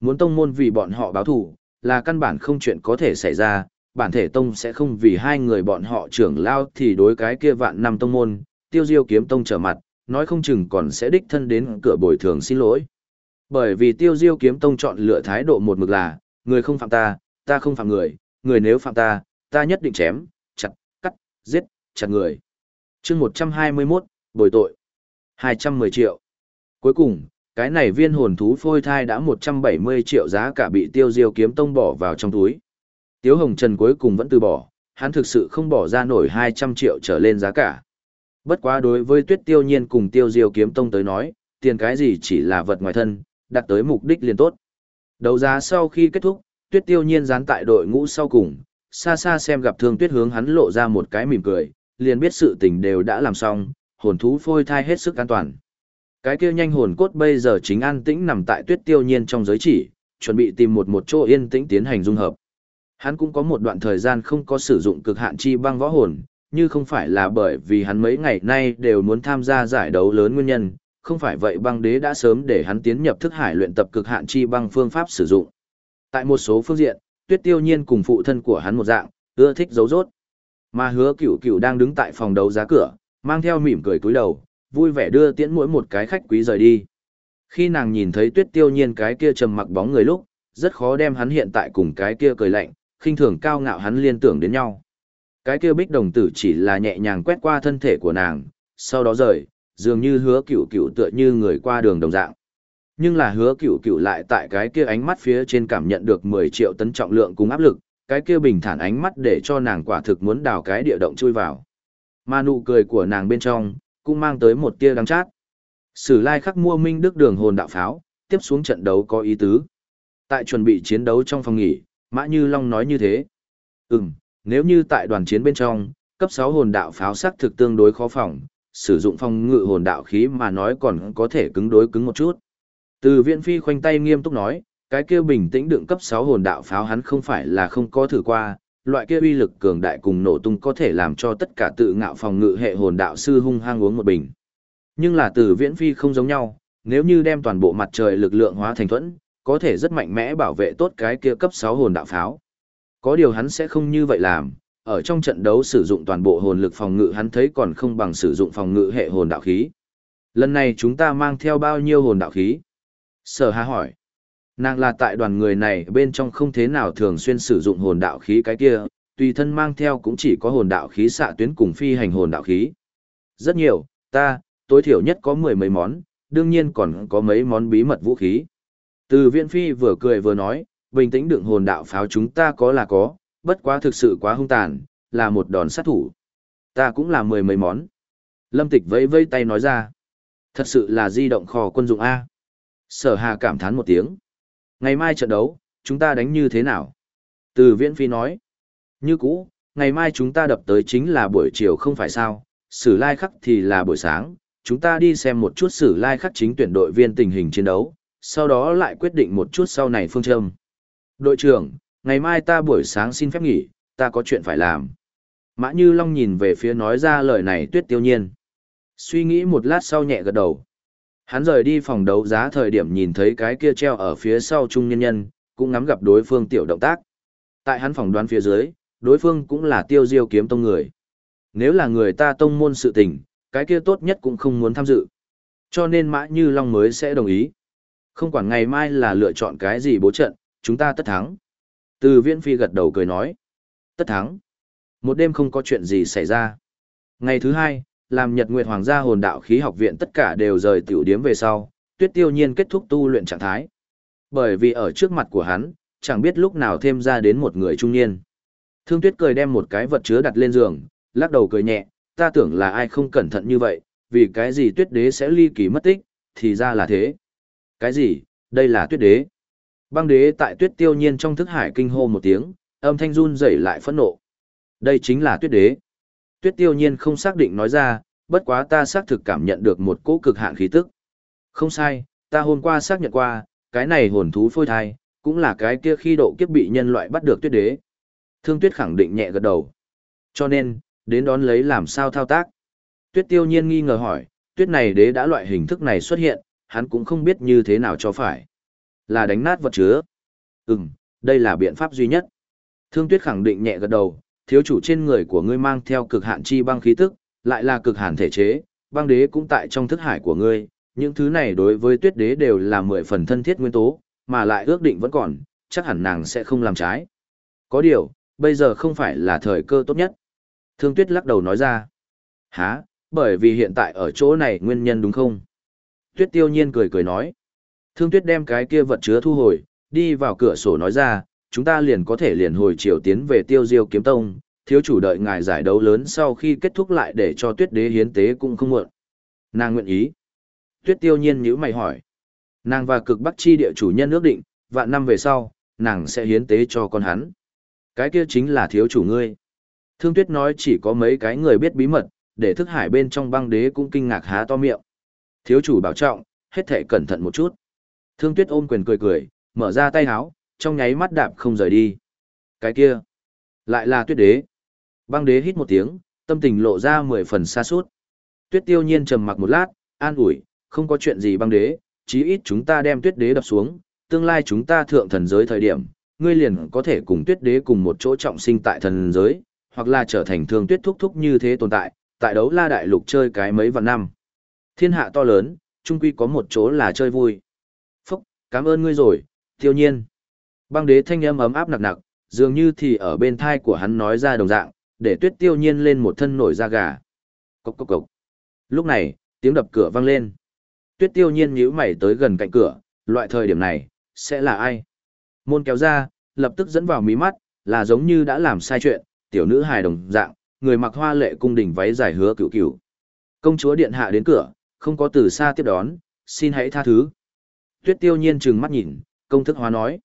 Muốn tông môn vì bọn họ báo thù, là căn bản không chuyện có thể xảy ra, bản thể tông sẽ không vì hai người bọn họ trưởng lao thì đối cái kia vạn năm tông môn, tiêu diêu kiếm tông trở mặt, nói không chừng còn sẽ đích thân đến cửa bồi thường xin lỗi. Bởi vì tiêu diêu kiếm tông chọn lựa thái độ một mực là, người không phạm ta, ta không phạm người, người nếu phạm ta, ta nhất định chém, chặt, cắt, giết, chặt người. chương 121, bồi tội. 210 triệu. Cuối cùng, cái này viên hồn thú phôi thai đã 170 triệu giá cả bị tiêu diêu kiếm tông bỏ vào trong túi. Tiếu Hồng Trần cuối cùng vẫn từ bỏ, hắn thực sự không bỏ ra nổi 200 triệu trở lên giá cả. Bất quá đối với tuyết tiêu nhiên cùng tiêu diêu kiếm tông tới nói, tiền cái gì chỉ là vật ngoài thân, đặt tới mục đích liền tốt. Đấu giá sau khi kết thúc, tuyết tiêu nhiên dán tại đội ngũ sau cùng, xa xa xem gặp thương tuyết hướng hắn lộ ra một cái mỉm cười, liền biết sự tình đều đã làm xong, hồn thú phôi thai hết sức an toàn. Cái kia nhanh hồn cốt bây giờ chính an tĩnh nằm tại tuyết tiêu nhiên trong giới chỉ, chuẩn bị tìm một một chỗ yên tĩnh tiến hành dung hợp. Hắn cũng có một đoạn thời gian không có sử dụng cực hạn chi băng võ hồn, như không phải là bởi vì hắn mấy ngày nay đều muốn tham gia giải đấu lớn nguyên nhân, không phải vậy băng đế đã sớm để hắn tiến nhập thức hải luyện tập cực hạn chi băng phương pháp sử dụng. Tại một số phương diện, tuyết tiêu nhiên cùng phụ thân của hắn một dạng, ưa thích giấu rốt. Mà hứa cửu cửu đang đứng tại phòng đấu giá cửa, mang theo mỉm cười cúi đầu, vui vẻ đưa tiễn mỗi một cái khách quý rời đi. Khi nàng nhìn thấy tuyết tiêu nhiên cái kia trầm mặc bóng người lúc, rất khó đem hắn hiện tại cùng cái kia cười lạnh, khinh thường cao ngạo hắn liên tưởng đến nhau. Cái kia bích đồng tử chỉ là nhẹ nhàng quét qua thân thể của nàng, sau đó rời, dường như hứa cửu cửu tựa như người qua đường đồng dạng. Nhưng là hứa cửu cửu lại tại cái kia ánh mắt phía trên cảm nhận được 10 triệu tấn trọng lượng cùng áp lực, cái kia bình thản ánh mắt để cho nàng quả thực muốn đào cái địa động chui vào. Mà nụ cười của nàng bên trong, cũng mang tới một tia đắng chát. Sử lai khắc mua minh đức đường hồn đạo pháo, tiếp xuống trận đấu có ý tứ. Tại chuẩn bị chiến đấu trong phòng nghỉ, Mã Như Long nói như thế. Ừm, nếu như tại đoàn chiến bên trong, cấp 6 hồn đạo pháo sắc thực tương đối khó phòng, sử dụng phong ngự hồn đạo khí mà nói còn có thể cứng đối cứng một chút. Từ viện phi khoanh tay nghiêm túc nói, cái kia bình tĩnh đựng cấp 6 hồn đạo pháo hắn không phải là không có thử qua, loại kia uy lực cường đại cùng nổ tung có thể làm cho tất cả tự ngạo phòng ngự hệ hồn đạo sư hung hăng uống một bình. Nhưng là từ viễn phi không giống nhau, nếu như đem toàn bộ mặt trời lực lượng hóa thành thuẫn, có thể rất mạnh mẽ bảo vệ tốt cái kia cấp 6 hồn đạo pháo. Có điều hắn sẽ không như vậy làm, ở trong trận đấu sử dụng toàn bộ hồn lực phòng ngự hắn thấy còn không bằng sử dụng phòng ngự hệ hồn đạo khí. Lần này chúng ta mang theo bao nhiêu hồn đạo khí? Sở Hà hỏi. Nàng là tại đoàn người này bên trong không thế nào thường xuyên sử dụng hồn đạo khí cái kia, tùy thân mang theo cũng chỉ có hồn đạo khí xạ tuyến cùng phi hành hồn đạo khí. Rất nhiều, ta, tối thiểu nhất có mười mấy món, đương nhiên còn có mấy món bí mật vũ khí. Từ viện phi vừa cười vừa nói, bình tĩnh đựng hồn đạo pháo chúng ta có là có, bất quá thực sự quá hung tàn, là một đòn sát thủ. Ta cũng là mười mấy món. Lâm tịch vẫy vẫy tay nói ra. Thật sự là di động kho quân dụng A. Sở hà cảm thán một tiếng. Ngày mai trận đấu, chúng ta đánh như thế nào? Từ viễn phi nói. Như cũ, ngày mai chúng ta đập tới chính là buổi chiều không phải sao, sử lai khắc thì là buổi sáng, chúng ta đi xem một chút sử lai khắc chính tuyển đội viên tình hình chiến đấu, sau đó lại quyết định một chút sau này phương châm. Đội trưởng, ngày mai ta buổi sáng xin phép nghỉ, ta có chuyện phải làm. Mã Như Long nhìn về phía nói ra lời này tuyết tiêu nhiên. Suy nghĩ một lát sau nhẹ gật đầu. Hắn rời đi phòng đấu giá thời điểm nhìn thấy cái kia treo ở phía sau trung nhân nhân, cũng ngắm gặp đối phương tiểu động tác. Tại hắn phòng đoán phía dưới, đối phương cũng là tiêu diêu kiếm tông người. Nếu là người ta tông môn sự tình, cái kia tốt nhất cũng không muốn tham dự. Cho nên Mã Như Long mới sẽ đồng ý. Không quản ngày mai là lựa chọn cái gì bố trận, chúng ta tất thắng. Từ viễn phi gật đầu cười nói. Tất thắng. Một đêm không có chuyện gì xảy ra. Ngày thứ hai, làm Nhật Nguyệt Hoàng gia hồn đạo khí học viện tất cả đều rời tiểu điếm về sau, Tuyết Tiêu Nhiên kết thúc tu luyện trạng thái. Bởi vì ở trước mặt của hắn, chẳng biết lúc nào thêm ra đến một người trung niên. Thương Tuyết cười đem một cái vật chứa đặt lên giường, lắc đầu cười nhẹ, ta tưởng là ai không cẩn thận như vậy, vì cái gì Tuyết Đế sẽ ly kỳ mất tích, thì ra là thế. Cái gì? Đây là Tuyết Đế. Băng Đế tại Tuyết Tiêu Nhiên trong thức hải kinh hô một tiếng, âm thanh run rẩy lại phẫn nộ. Đây chính là Tuyết Đế. Tuyết tiêu nhiên không xác định nói ra, bất quá ta xác thực cảm nhận được một cỗ cực hạn khí tức. Không sai, ta hôm qua xác nhận qua, cái này hồn thú phôi thai, cũng là cái kia khi độ kiếp bị nhân loại bắt được tuyết đế. Thương tuyết khẳng định nhẹ gật đầu. Cho nên, đến đón lấy làm sao thao tác. Tuyết tiêu nhiên nghi ngờ hỏi, tuyết này đế đã loại hình thức này xuất hiện, hắn cũng không biết như thế nào cho phải. Là đánh nát vật chứa. Ừm, đây là biện pháp duy nhất. Thương tuyết khẳng định nhẹ gật đầu, thiếu chủ trên người của ngươi mang theo cực hạn chi băng khí tức, lại là cực hạn thể chế, băng đế cũng tại trong thức hải của ngươi, những thứ này đối với tuyết đế đều là mười phần thân thiết nguyên tố, mà lại ước định vẫn còn, chắc hẳn nàng sẽ không làm trái. Có điều, bây giờ không phải là thời cơ tốt nhất. Thương tuyết lắc đầu nói ra. Hả, bởi vì hiện tại ở chỗ này nguyên nhân đúng không? Tuyết tiêu nhiên cười cười nói. Thương tuyết đem cái kia vật chứa thu hồi, đi vào cửa sổ nói ra, chúng ta liền có thể liền hồi chiều tiến về tiêu diêu kiếm tông, thiếu chủ đợi ngài giải đấu lớn sau khi kết thúc lại để cho tuyết đế hiến tế cũng không muộn. Nàng nguyện ý. Tuyết tiêu nhiên nhữ mày hỏi. Nàng và cực bắc chi địa chủ nhân ước định, vạn năm về sau, nàng sẽ hiến tế cho con hắn. Cái kia chính là thiếu chủ ngươi. Thương tuyết nói chỉ có mấy cái người biết bí mật, để thức hải bên trong băng đế cũng kinh ngạc há to miệng. Thiếu chủ bảo trọng, hết thể cẩn thận một chút. Thương tuyết ôm quyền cười cười, mở ra tay háo, trong nháy mắt đạp không rời đi. Cái kia, lại là tuyết đế. Băng đế hít một tiếng, tâm tình lộ ra mười phần xa suốt. Tuyết tiêu nhiên trầm mặc một lát, an ủi, không có chuyện gì băng đế, chí ít chúng ta đem tuyết đế đập xuống, tương lai chúng ta thượng thần giới thời điểm, ngươi liền có thể cùng tuyết đế cùng một chỗ trọng sinh tại thần giới, hoặc là trở thành thương tuyết thúc thúc như thế tồn tại, tại đấu la đại lục chơi cái mấy vạn năm. Thiên hạ to lớn, chung quy có một chỗ là chơi vui. Phúc, cảm ơn ngươi rồi, tiêu nhiên. Băng đế thanh âm ấm áp nặc nặc, dường như thì ở bên thai của hắn nói ra đồng dạng, để tuyết tiêu nhiên lên một thân nổi da gà. Cốc cốc cốc. Lúc này, tiếng đập cửa vang lên. Tuyết tiêu nhiên nhíu mày tới gần cạnh cửa, loại thời điểm này, sẽ là ai? Môn kéo ra, lập tức dẫn vào mí mắt, là giống như đã làm sai chuyện, tiểu nữ hài đồng dạng, người mặc hoa lệ cung đình váy dài hứa cửu cửu. Công chúa điện hạ đến cửa, không có từ xa tiếp đón, xin hãy tha thứ. Tuyết tiêu nhiên trừng mắt nhìn, công thức hóa nói.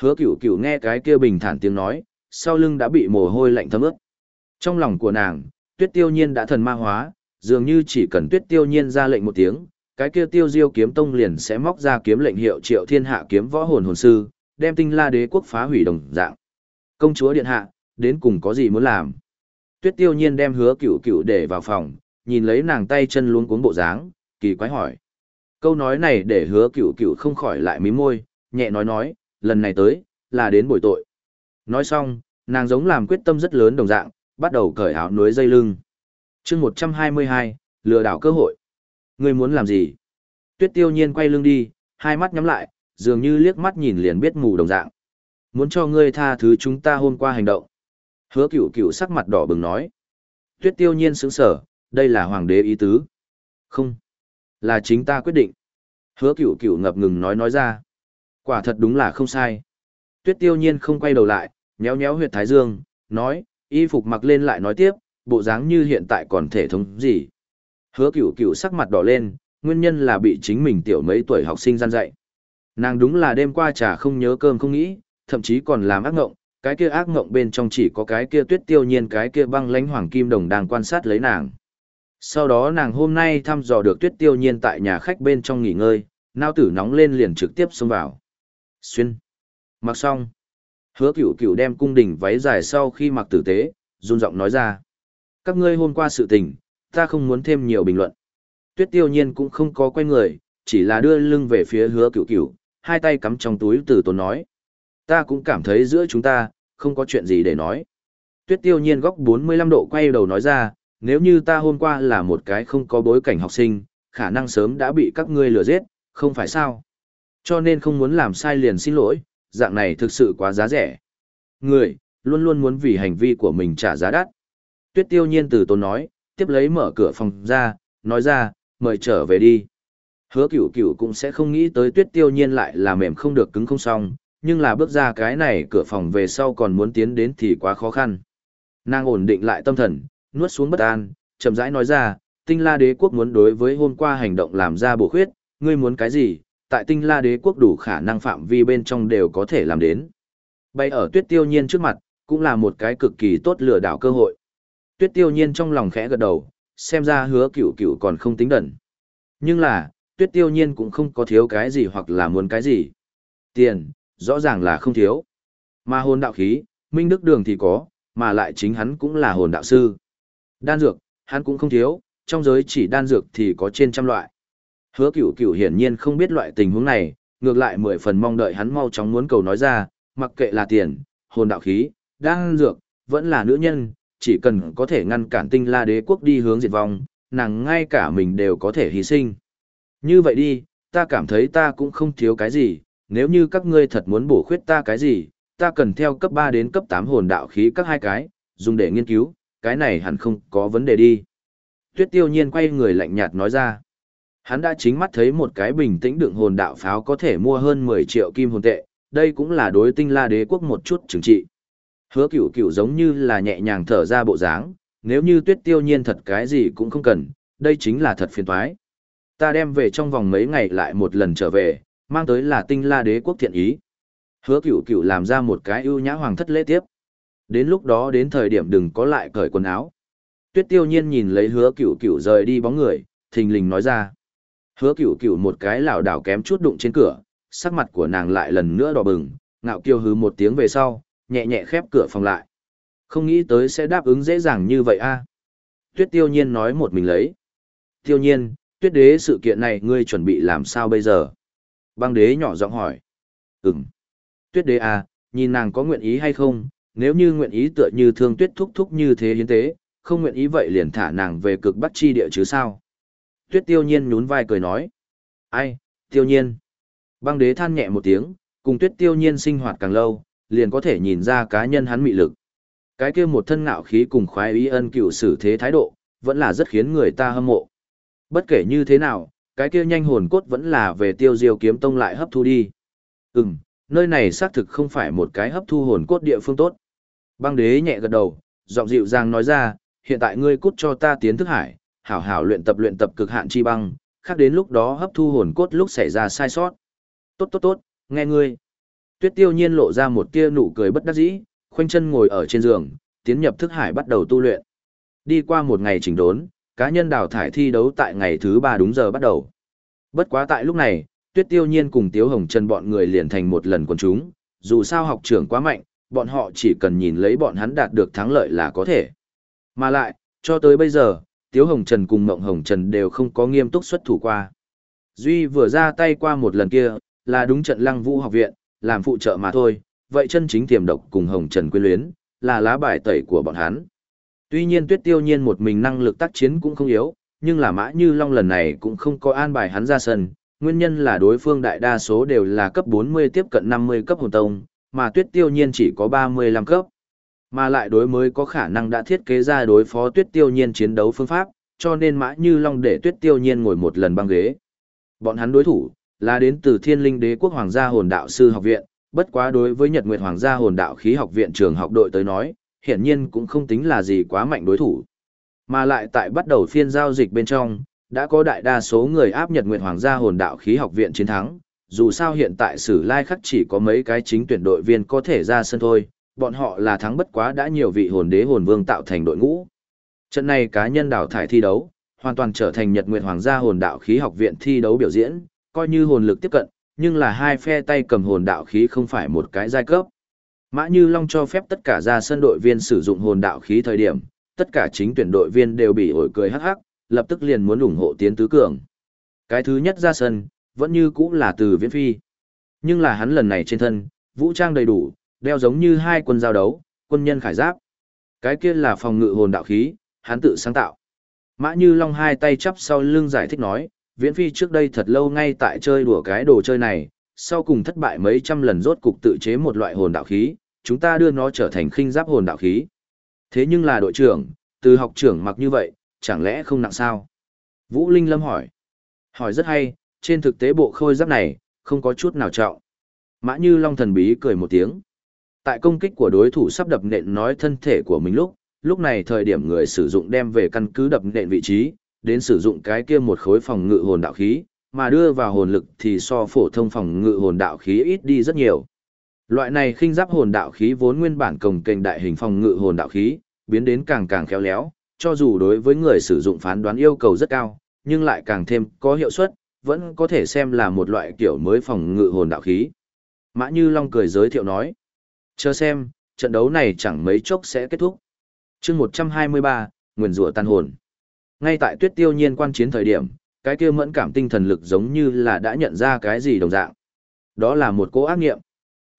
Hứa cửu cửu nghe cái kia bình thản tiếng nói, sau lưng đã bị mồ hôi lạnh thấm ướt. Trong lòng của nàng, tuyết tiêu nhiên đã thần ma hóa, dường như chỉ cần tuyết tiêu nhiên ra lệnh một tiếng, cái kia tiêu diêu kiếm tông liền sẽ móc ra kiếm lệnh hiệu triệu thiên hạ kiếm võ hồn hồn sư, đem tinh la đế quốc phá hủy đồng dạng. Công chúa điện hạ, đến cùng có gì muốn làm? Tuyết tiêu nhiên đem hứa cửu cửu để vào phòng, nhìn lấy nàng tay chân luống cuống bộ dáng, kỳ quái hỏi. Câu nói này để hứa cửu cửu không khỏi lại mím môi, nhẹ nói nói, lần này tới, là đến bồi tội. Nói xong, nàng giống làm quyết tâm rất lớn đồng dạng, bắt đầu cởi áo núi dây lưng. chương 122, lừa đảo cơ hội. Ngươi muốn làm gì? Tuyết tiêu nhiên quay lưng đi, hai mắt nhắm lại, dường như liếc mắt nhìn liền biết mù đồng dạng. Muốn cho ngươi tha thứ chúng ta hôm qua hành động. Hứa cửu cửu sắc mặt đỏ bừng nói. Tuyết tiêu nhiên sững sở, đây là hoàng đế ý tứ. Không. Là chính ta quyết định. Hứa cửu cửu ngập ngừng nói nói ra. Quả thật đúng là không sai. Tuyết tiêu nhiên không quay đầu lại, nhéo nhéo huyệt thái dương, nói, y phục mặc lên lại nói tiếp, bộ dáng như hiện tại còn thể thống gì. Hứa cửu cửu sắc mặt đỏ lên, nguyên nhân là bị chính mình tiểu mấy tuổi học sinh gian dạy. Nàng đúng là đêm qua trà không nhớ cơm không nghĩ, thậm chí còn làm ác ngộng, cái kia ác ngộng bên trong chỉ có cái kia tuyết tiêu nhiên cái kia băng lãnh hoàng kim đồng đang quan sát lấy nàng. Sau đó nàng hôm nay thăm dò được tuyết tiêu nhiên tại nhà khách bên trong nghỉ ngơi, nao tử nóng lên liền trực tiếp xông vào. Xuyên. Mặc xong. Hứa cựu cựu đem cung đình váy dài sau khi mặc tử tế, run giọng nói ra. Các ngươi hôm qua sự tình, ta không muốn thêm nhiều bình luận. Tuyết tiêu nhiên cũng không có quay người, chỉ là đưa lưng về phía hứa cựu cựu hai tay cắm trong túi từ tốn nói. Ta cũng cảm thấy giữa chúng ta, không có chuyện gì để nói. Tuyết tiêu nhiên góc 45 độ quay đầu nói ra, nếu như ta hôm qua là một cái không có bối cảnh học sinh, khả năng sớm đã bị các ngươi lừa giết, không phải sao. Cho nên không muốn làm sai liền xin lỗi, dạng này thực sự quá giá rẻ. Người, luôn luôn muốn vì hành vi của mình trả giá đắt. Tuyết tiêu nhiên từ tốn nói, tiếp lấy mở cửa phòng ra, nói ra, mời trở về đi. Hứa cửu cửu cũng sẽ không nghĩ tới tuyết tiêu nhiên lại là mềm không được cứng không xong, nhưng là bước ra cái này cửa phòng về sau còn muốn tiến đến thì quá khó khăn. Nàng ổn định lại tâm thần, nuốt xuống bất an, chậm rãi nói ra, tinh la đế quốc muốn đối với hôm qua hành động làm ra bổ khuyết, ngươi muốn cái gì, tại tinh la đế quốc đủ khả năng phạm vi bên trong đều có thể làm đến. Bay ở tuyết tiêu nhiên trước mặt, cũng là một cái cực kỳ tốt lừa đảo cơ hội. Tuyết tiêu nhiên trong lòng khẽ gật đầu, xem ra hứa cửu cửu còn không tính đẩn. Nhưng là, tuyết tiêu nhiên cũng không có thiếu cái gì hoặc là muốn cái gì. Tiền, rõ ràng là không thiếu. Mà hồn đạo khí, Minh Đức Đường thì có, mà lại chính hắn cũng là hồn đạo sư. Đan dược, hắn cũng không thiếu, trong giới chỉ đan dược thì có trên trăm loại. Hứa cửu cửu hiển nhiên không biết loại tình huống này, ngược lại mười phần mong đợi hắn mau chóng muốn cầu nói ra, mặc kệ là tiền, hồn đạo khí, đan dược, vẫn là nữ nhân, chỉ cần có thể ngăn cản tinh la đế quốc đi hướng diệt vong, nàng ngay cả mình đều có thể hy sinh. Như vậy đi, ta cảm thấy ta cũng không thiếu cái gì, nếu như các ngươi thật muốn bổ khuyết ta cái gì, ta cần theo cấp 3 đến cấp 8 hồn đạo khí các hai cái, dùng để nghiên cứu, cái này hẳn không có vấn đề đi. Tuyết tiêu nhiên quay người lạnh nhạt nói ra. Hắn đã chính mắt thấy một cái bình tĩnh đựng hồn đạo pháo có thể mua hơn 10 triệu kim hồn tệ, đây cũng là đối tinh la đế quốc một chút chứng trị. Hứa cửu cửu giống như là nhẹ nhàng thở ra bộ dáng, nếu như tuyết tiêu nhiên thật cái gì cũng không cần, đây chính là thật phiền toái. Ta đem về trong vòng mấy ngày lại một lần trở về, mang tới là tinh la đế quốc thiện ý. Hứa cửu cửu làm ra một cái ưu nhã hoàng thất lễ tiếp. Đến lúc đó đến thời điểm đừng có lại cởi quần áo. Tuyết tiêu nhiên nhìn lấy hứa cửu cửu rời đi bóng người, thình lình nói ra. Hứa cửu cửu một cái lảo đảo kém chút đụng trên cửa, sắc mặt của nàng lại lần nữa đỏ bừng, ngạo kiêu hứ một tiếng về sau, nhẹ nhẹ khép cửa phòng lại. Không nghĩ tới sẽ đáp ứng dễ dàng như vậy a. Tuyết tiêu nhiên nói một mình lấy. Tiêu nhiên, tuyết đế sự kiện này ngươi chuẩn bị làm sao bây giờ? Băng đế nhỏ giọng hỏi. Ừm. Tuyết đế à, nhìn nàng có nguyện ý hay không, nếu như nguyện ý tựa như thương tuyết thúc thúc như thế hiến tế, không nguyện ý vậy liền thả nàng về cực bắc chi địa chứ sao? Tuyết tiêu nhiên nhún vai cười nói. Ai, tiêu nhiên. Băng đế than nhẹ một tiếng, cùng tuyết tiêu nhiên sinh hoạt càng lâu, liền có thể nhìn ra cá nhân hắn mị lực. Cái kia một thân ngạo khí cùng khoái ý ân cựu xử thế thái độ, vẫn là rất khiến người ta hâm mộ. Bất kể như thế nào, cái kia nhanh hồn cốt vẫn là về tiêu diêu kiếm tông lại hấp thu đi. Ừm, nơi này xác thực không phải một cái hấp thu hồn cốt địa phương tốt. Băng đế nhẹ gật đầu, giọng dịu dàng nói ra, hiện tại ngươi cút cho ta tiến thức hải, hảo hảo luyện tập luyện tập cực hạn chi băng, khác đến lúc đó hấp thu hồn cốt lúc xảy ra sai sót. Tốt tốt tốt, nghe ngươi. Tuyết tiêu nhiên lộ ra một tia nụ cười bất đắc dĩ, khoanh chân ngồi ở trên giường, tiến nhập thức hải bắt đầu tu luyện. Đi qua một ngày chỉnh đốn, cá nhân đào thải thi đấu tại ngày thứ ba đúng giờ bắt đầu. Bất quá tại lúc này, Tuyết Tiêu Nhiên cùng Tiếu Hồng Trần bọn người liền thành một lần quần chúng, dù sao học trưởng quá mạnh, bọn họ chỉ cần nhìn lấy bọn hắn đạt được thắng lợi là có thể. Mà lại, cho tới bây giờ, Tiếu Hồng Trần cùng Mộng Hồng Trần đều không có nghiêm túc xuất thủ qua. Duy vừa ra tay qua một lần kia, là đúng trận lăng vũ học viện, làm phụ trợ mà thôi, vậy chân chính tiềm độc cùng Hồng Trần quyến luyến, là lá bài tẩy của bọn hắn. Tuy nhiên tuyết tiêu nhiên một mình năng lực tác chiến cũng không yếu, nhưng là mã như long lần này cũng không có an bài hắn ra sân, nguyên nhân là đối phương đại đa số đều là cấp 40 tiếp cận 50 cấp hồn tông, mà tuyết tiêu nhiên chỉ có 35 cấp. Mà lại đối mới có khả năng đã thiết kế ra đối phó tuyết tiêu nhiên chiến đấu phương pháp, cho nên mã như long để tuyết tiêu nhiên ngồi một lần băng ghế. Bọn hắn đối thủ, là đến từ thiên linh đế quốc hoàng gia hồn đạo sư học viện, bất quá đối với Nhật Nguyệt Hoàng gia hồn đạo khí học viện trường học đội tới nói, hiển nhiên cũng không tính là gì quá mạnh đối thủ. Mà lại tại bắt đầu phiên giao dịch bên trong, đã có đại đa số người áp Nhật Nguyệt Hoàng gia hồn đạo khí học viện chiến thắng, dù sao hiện tại sử lai khắc chỉ có mấy cái chính tuyển đội viên có thể ra sân thôi, bọn họ là thắng bất quá đã nhiều vị hồn đế hồn vương tạo thành đội ngũ. Trận này cá nhân đào thải thi đấu, hoàn toàn trở thành Nhật Nguyệt Hoàng gia hồn đạo khí học viện thi đấu biểu diễn, coi như hồn lực tiếp cận, nhưng là hai phe tay cầm hồn đạo khí không phải một cái giai cấp. Mã Như Long cho phép tất cả ra sân đội viên sử dụng hồn đạo khí thời điểm, tất cả chính tuyển đội viên đều bị ổi cười hắc hắc, lập tức liền muốn ủng hộ tiến tứ cường. Cái thứ nhất ra sân, vẫn như cũ là từ viễn phi. Nhưng là hắn lần này trên thân, vũ trang đầy đủ, đeo giống như hai quân giao đấu, quân nhân khải giáp. Cái kia là phòng ngự hồn đạo khí, hắn tự sáng tạo. Mã Như Long hai tay chắp sau lưng giải thích nói, viễn phi trước đây thật lâu ngay tại chơi đùa cái đồ chơi này, sau cùng thất bại mấy trăm lần rốt cục tự chế một loại hồn đạo khí, chúng ta đưa nó trở thành khinh giáp hồn đạo khí. Thế nhưng là đội trưởng, từ học trưởng mặc như vậy, chẳng lẽ không nặng sao? Vũ Linh Lâm hỏi. Hỏi rất hay, trên thực tế bộ khôi giáp này, không có chút nào trọng. Mã Như Long thần bí cười một tiếng. Tại công kích của đối thủ sắp đập nện nói thân thể của mình lúc, lúc này thời điểm người sử dụng đem về căn cứ đập nện vị trí, đến sử dụng cái kia một khối phòng ngự hồn đạo khí, mà đưa vào hồn lực thì so phổ thông phòng ngự hồn đạo khí ít đi rất nhiều. Loại này khinh giáp hồn đạo khí vốn nguyên bản cồng kềnh đại hình phòng ngự hồn đạo khí, biến đến càng càng khéo léo, cho dù đối với người sử dụng phán đoán yêu cầu rất cao, nhưng lại càng thêm có hiệu suất, vẫn có thể xem là một loại kiểu mới phòng ngự hồn đạo khí. Mã Như Long cười giới thiệu nói. Chờ xem, trận đấu này chẳng mấy chốc sẽ kết thúc. chương 123, Nguyền rủa tan hồn. Ngay tại tuyết tiêu nhiên quan chiến thời điểm, cái kia mẫn cảm tinh thần lực giống như là đã nhận ra cái gì đồng dạng. Đó là một cố ác nghiệm.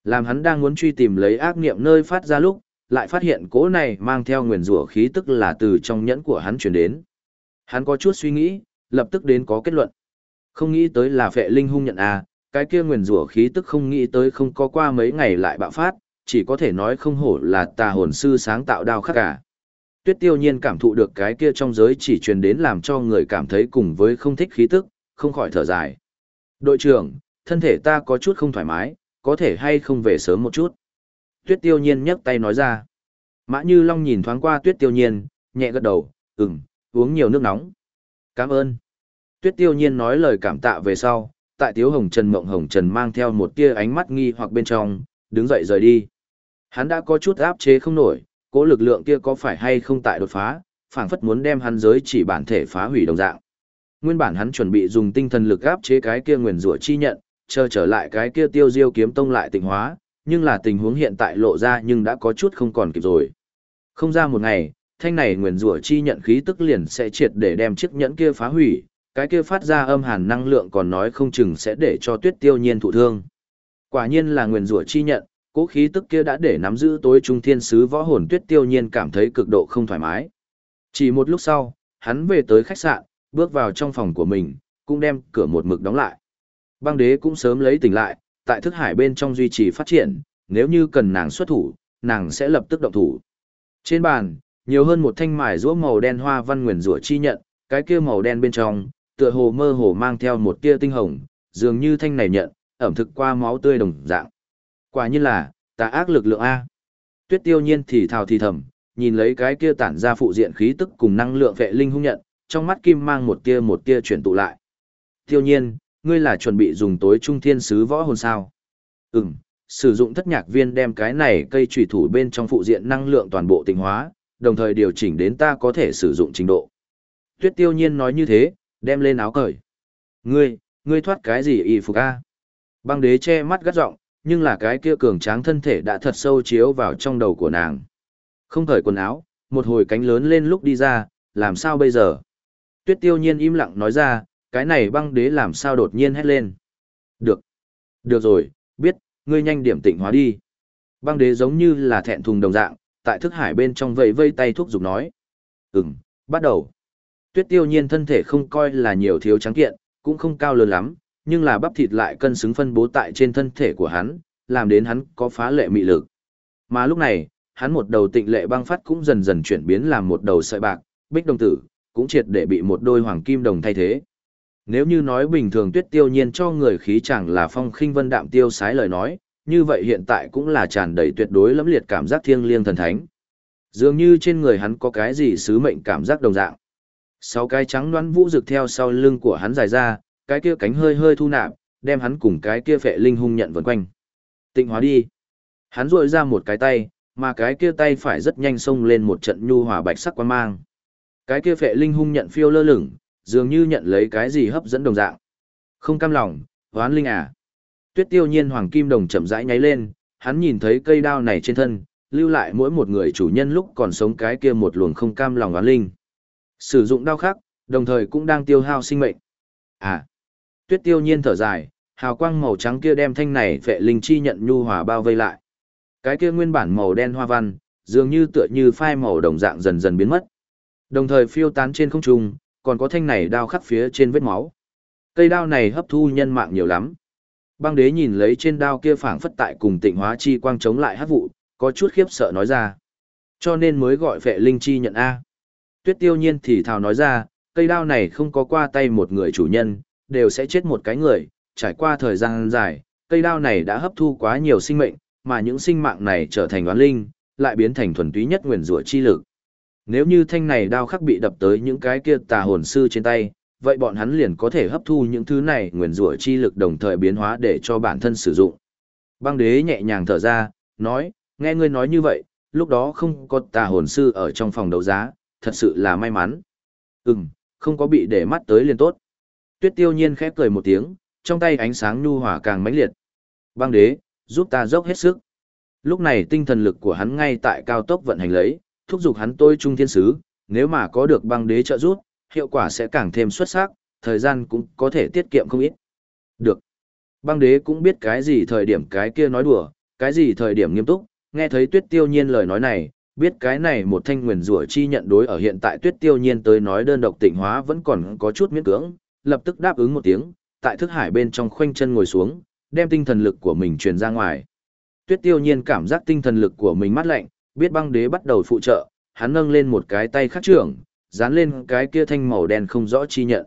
Làm hắn đang muốn truy tìm lấy ác nghiệm nơi phát ra lúc, lại phát hiện cố này mang theo nguyền rủa khí tức là từ trong nhẫn của hắn chuyển đến. Hắn có chút suy nghĩ, lập tức đến có kết luận. Không nghĩ tới là phệ linh hung nhận à, cái kia nguyền rủa khí tức không nghĩ tới không có qua mấy ngày lại bạo phát, chỉ có thể nói không hổ là tà hồn sư sáng tạo đao khắc cả. Tuyết tiêu nhiên cảm thụ được cái kia trong giới chỉ truyền đến làm cho người cảm thấy cùng với không thích khí tức, không khỏi thở dài. Đội trưởng, thân thể ta có chút không thoải mái, có thể hay không về sớm một chút. Tuyết tiêu nhiên nhấc tay nói ra. Mã Như Long nhìn thoáng qua tuyết tiêu nhiên, nhẹ gật đầu, ừm, uống nhiều nước nóng. Cảm ơn. Tuyết tiêu nhiên nói lời cảm tạ về sau, tại Tiếu Hồng Trần Mộng Hồng Trần mang theo một tia ánh mắt nghi hoặc bên trong, đứng dậy rời đi. Hắn đã có chút áp chế không nổi, cố lực lượng kia có phải hay không tại đột phá, phảng phất muốn đem hắn giới chỉ bản thể phá hủy đồng dạng. Nguyên bản hắn chuẩn bị dùng tinh thần lực áp chế cái kia nguyền rủa chi nhận, chờ trở lại cái kia tiêu diêu kiếm tông lại tình hóa, nhưng là tình huống hiện tại lộ ra nhưng đã có chút không còn kịp rồi. Không ra một ngày, thanh này nguyền rủa chi nhận khí tức liền sẽ triệt để đem chiếc nhẫn kia phá hủy, cái kia phát ra âm hàn năng lượng còn nói không chừng sẽ để cho tuyết tiêu nhiên thụ thương. Quả nhiên là nguyền rủa chi nhận, cố khí tức kia đã để nắm giữ tối trung thiên sứ võ hồn tuyết tiêu nhiên cảm thấy cực độ không thoải mái. Chỉ một lúc sau, hắn về tới khách sạn, bước vào trong phòng của mình, cũng đem cửa một mực đóng lại. Băng đế cũng sớm lấy tỉnh lại, tại thức hải bên trong duy trì phát triển, nếu như cần nàng xuất thủ, nàng sẽ lập tức động thủ. Trên bàn, nhiều hơn một thanh mài rũa màu đen hoa văn nguyền rủa chi nhận, cái kia màu đen bên trong, tựa hồ mơ hồ mang theo một tia tinh hồng, dường như thanh này nhận, ẩm thực qua máu tươi đồng dạng. Quả nhiên là, tà ác lực lượng A. Tuyết tiêu nhiên thì thào thì thầm, nhìn lấy cái kia tản ra phụ diện khí tức cùng năng lượng vệ linh hung nhận, trong mắt kim mang một tia một tia chuyển tụ lại. Tiêu nhiên, ngươi là chuẩn bị dùng tối trung thiên sứ võ hồn sao? Ừm, sử dụng thất nhạc viên đem cái này cây trùy thủ bên trong phụ diện năng lượng toàn bộ tinh hóa, đồng thời điều chỉnh đến ta có thể sử dụng trình độ. Tuyết tiêu nhiên nói như thế, đem lên áo cởi. Ngươi, ngươi thoát cái gì y phục a? Băng đế che mắt gắt giọng, nhưng là cái kia cường tráng thân thể đã thật sâu chiếu vào trong đầu của nàng. Không thời quần áo, một hồi cánh lớn lên lúc đi ra, làm sao bây giờ? Tuyết tiêu nhiên im lặng nói ra, cái này băng đế làm sao đột nhiên hét lên. Được. Được rồi, biết, ngươi nhanh điểm tịnh hóa đi. Băng đế giống như là thẹn thùng đồng dạng, tại thức hải bên trong vẫy vây tay thuốc giục nói. Ừm, bắt đầu. Tuyết tiêu nhiên thân thể không coi là nhiều thiếu trắng kiện, cũng không cao lớn lắm, nhưng là bắp thịt lại cân xứng phân bố tại trên thân thể của hắn, làm đến hắn có phá lệ mị lực. Mà lúc này, hắn một đầu tịnh lệ băng phát cũng dần dần chuyển biến làm một đầu sợi bạc, bích đồng tử, cũng triệt để bị một đôi hoàng kim đồng thay thế. Nếu như nói bình thường tuyết tiêu nhiên cho người khí chẳng là phong khinh vân đạm tiêu sái lời nói, như vậy hiện tại cũng là tràn đầy tuyệt đối lẫm liệt cảm giác thiêng liêng thần thánh. Dường như trên người hắn có cái gì sứ mệnh cảm giác đồng dạng. Sáu cái trắng đoán vũ rực theo sau lưng của hắn dài ra, cái kia cánh hơi hơi thu nạp, đem hắn cùng cái kia phệ linh hung nhận vần quanh. Tịnh hóa đi. Hắn rội ra một cái tay, mà cái kia tay phải rất nhanh xông lên một trận nhu hòa bạch sắc quan mang. Cái kia phệ linh hung nhận phiêu lơ lửng, dường như nhận lấy cái gì hấp dẫn đồng dạng. Không cam lòng, hoán linh à. Tuyết tiêu nhiên hoàng kim đồng chậm rãi nháy lên, hắn nhìn thấy cây đao này trên thân, lưu lại mỗi một người chủ nhân lúc còn sống cái kia một luồng không cam lòng hoán linh. Sử dụng đao khác, đồng thời cũng đang tiêu hao sinh mệnh. À, tuyết tiêu nhiên thở dài, hào quang màu trắng kia đem thanh này vệ linh chi nhận nhu hòa bao vây lại. Cái kia nguyên bản màu đen hoa văn, dường như tựa như phai màu đồng dạng dần dần biến mất. Đồng thời phiêu tán trên không trung, còn có thanh này đao khắc phía trên vết máu. Cây đao này hấp thu nhân mạng nhiều lắm. Băng đế nhìn lấy trên đao kia phảng phất tại cùng tịnh hóa chi quang chống lại hát vụ, có chút khiếp sợ nói ra. Cho nên mới gọi vệ linh chi nhận A. Tuyết tiêu nhiên thì thào nói ra, cây đao này không có qua tay một người chủ nhân, đều sẽ chết một cái người, trải qua thời gian dài, cây đao này đã hấp thu quá nhiều sinh mệnh, mà những sinh mạng này trở thành oán linh, lại biến thành thuần túy nhất nguyền rủa chi lực. Nếu như thanh này đao khắc bị đập tới những cái kia tà hồn sư trên tay, vậy bọn hắn liền có thể hấp thu những thứ này nguyền rủa chi lực đồng thời biến hóa để cho bản thân sử dụng. Băng đế nhẹ nhàng thở ra, nói, nghe ngươi nói như vậy, lúc đó không có tà hồn sư ở trong phòng đấu giá, thật sự là may mắn. Ừm, không có bị để mắt tới liền tốt. Tuyết tiêu nhiên khép cười một tiếng, trong tay ánh sáng nhu hòa càng mãnh liệt. Băng đế, giúp ta dốc hết sức. Lúc này tinh thần lực của hắn ngay tại cao tốc vận hành lấy, thúc giục hắn tôi trung thiên sứ, nếu mà có được băng đế trợ giúp, hiệu quả sẽ càng thêm xuất sắc, thời gian cũng có thể tiết kiệm không ít. Được. Băng đế cũng biết cái gì thời điểm cái kia nói đùa, cái gì thời điểm nghiêm túc, nghe thấy tuyết tiêu nhiên lời nói này, biết cái này một thanh nguyền rủa chi nhận đối ở hiện tại tuyết tiêu nhiên tới nói đơn độc tịnh hóa vẫn còn có chút miễn cưỡng, lập tức đáp ứng một tiếng, tại thức hải bên trong khoanh chân ngồi xuống, đem tinh thần lực của mình truyền ra ngoài. Tuyết tiêu nhiên cảm giác tinh thần lực của mình mát lạnh, biết băng đế bắt đầu phụ trợ, hắn nâng lên một cái tay khắc trưởng, dán lên cái kia thanh màu đen không rõ chi nhận.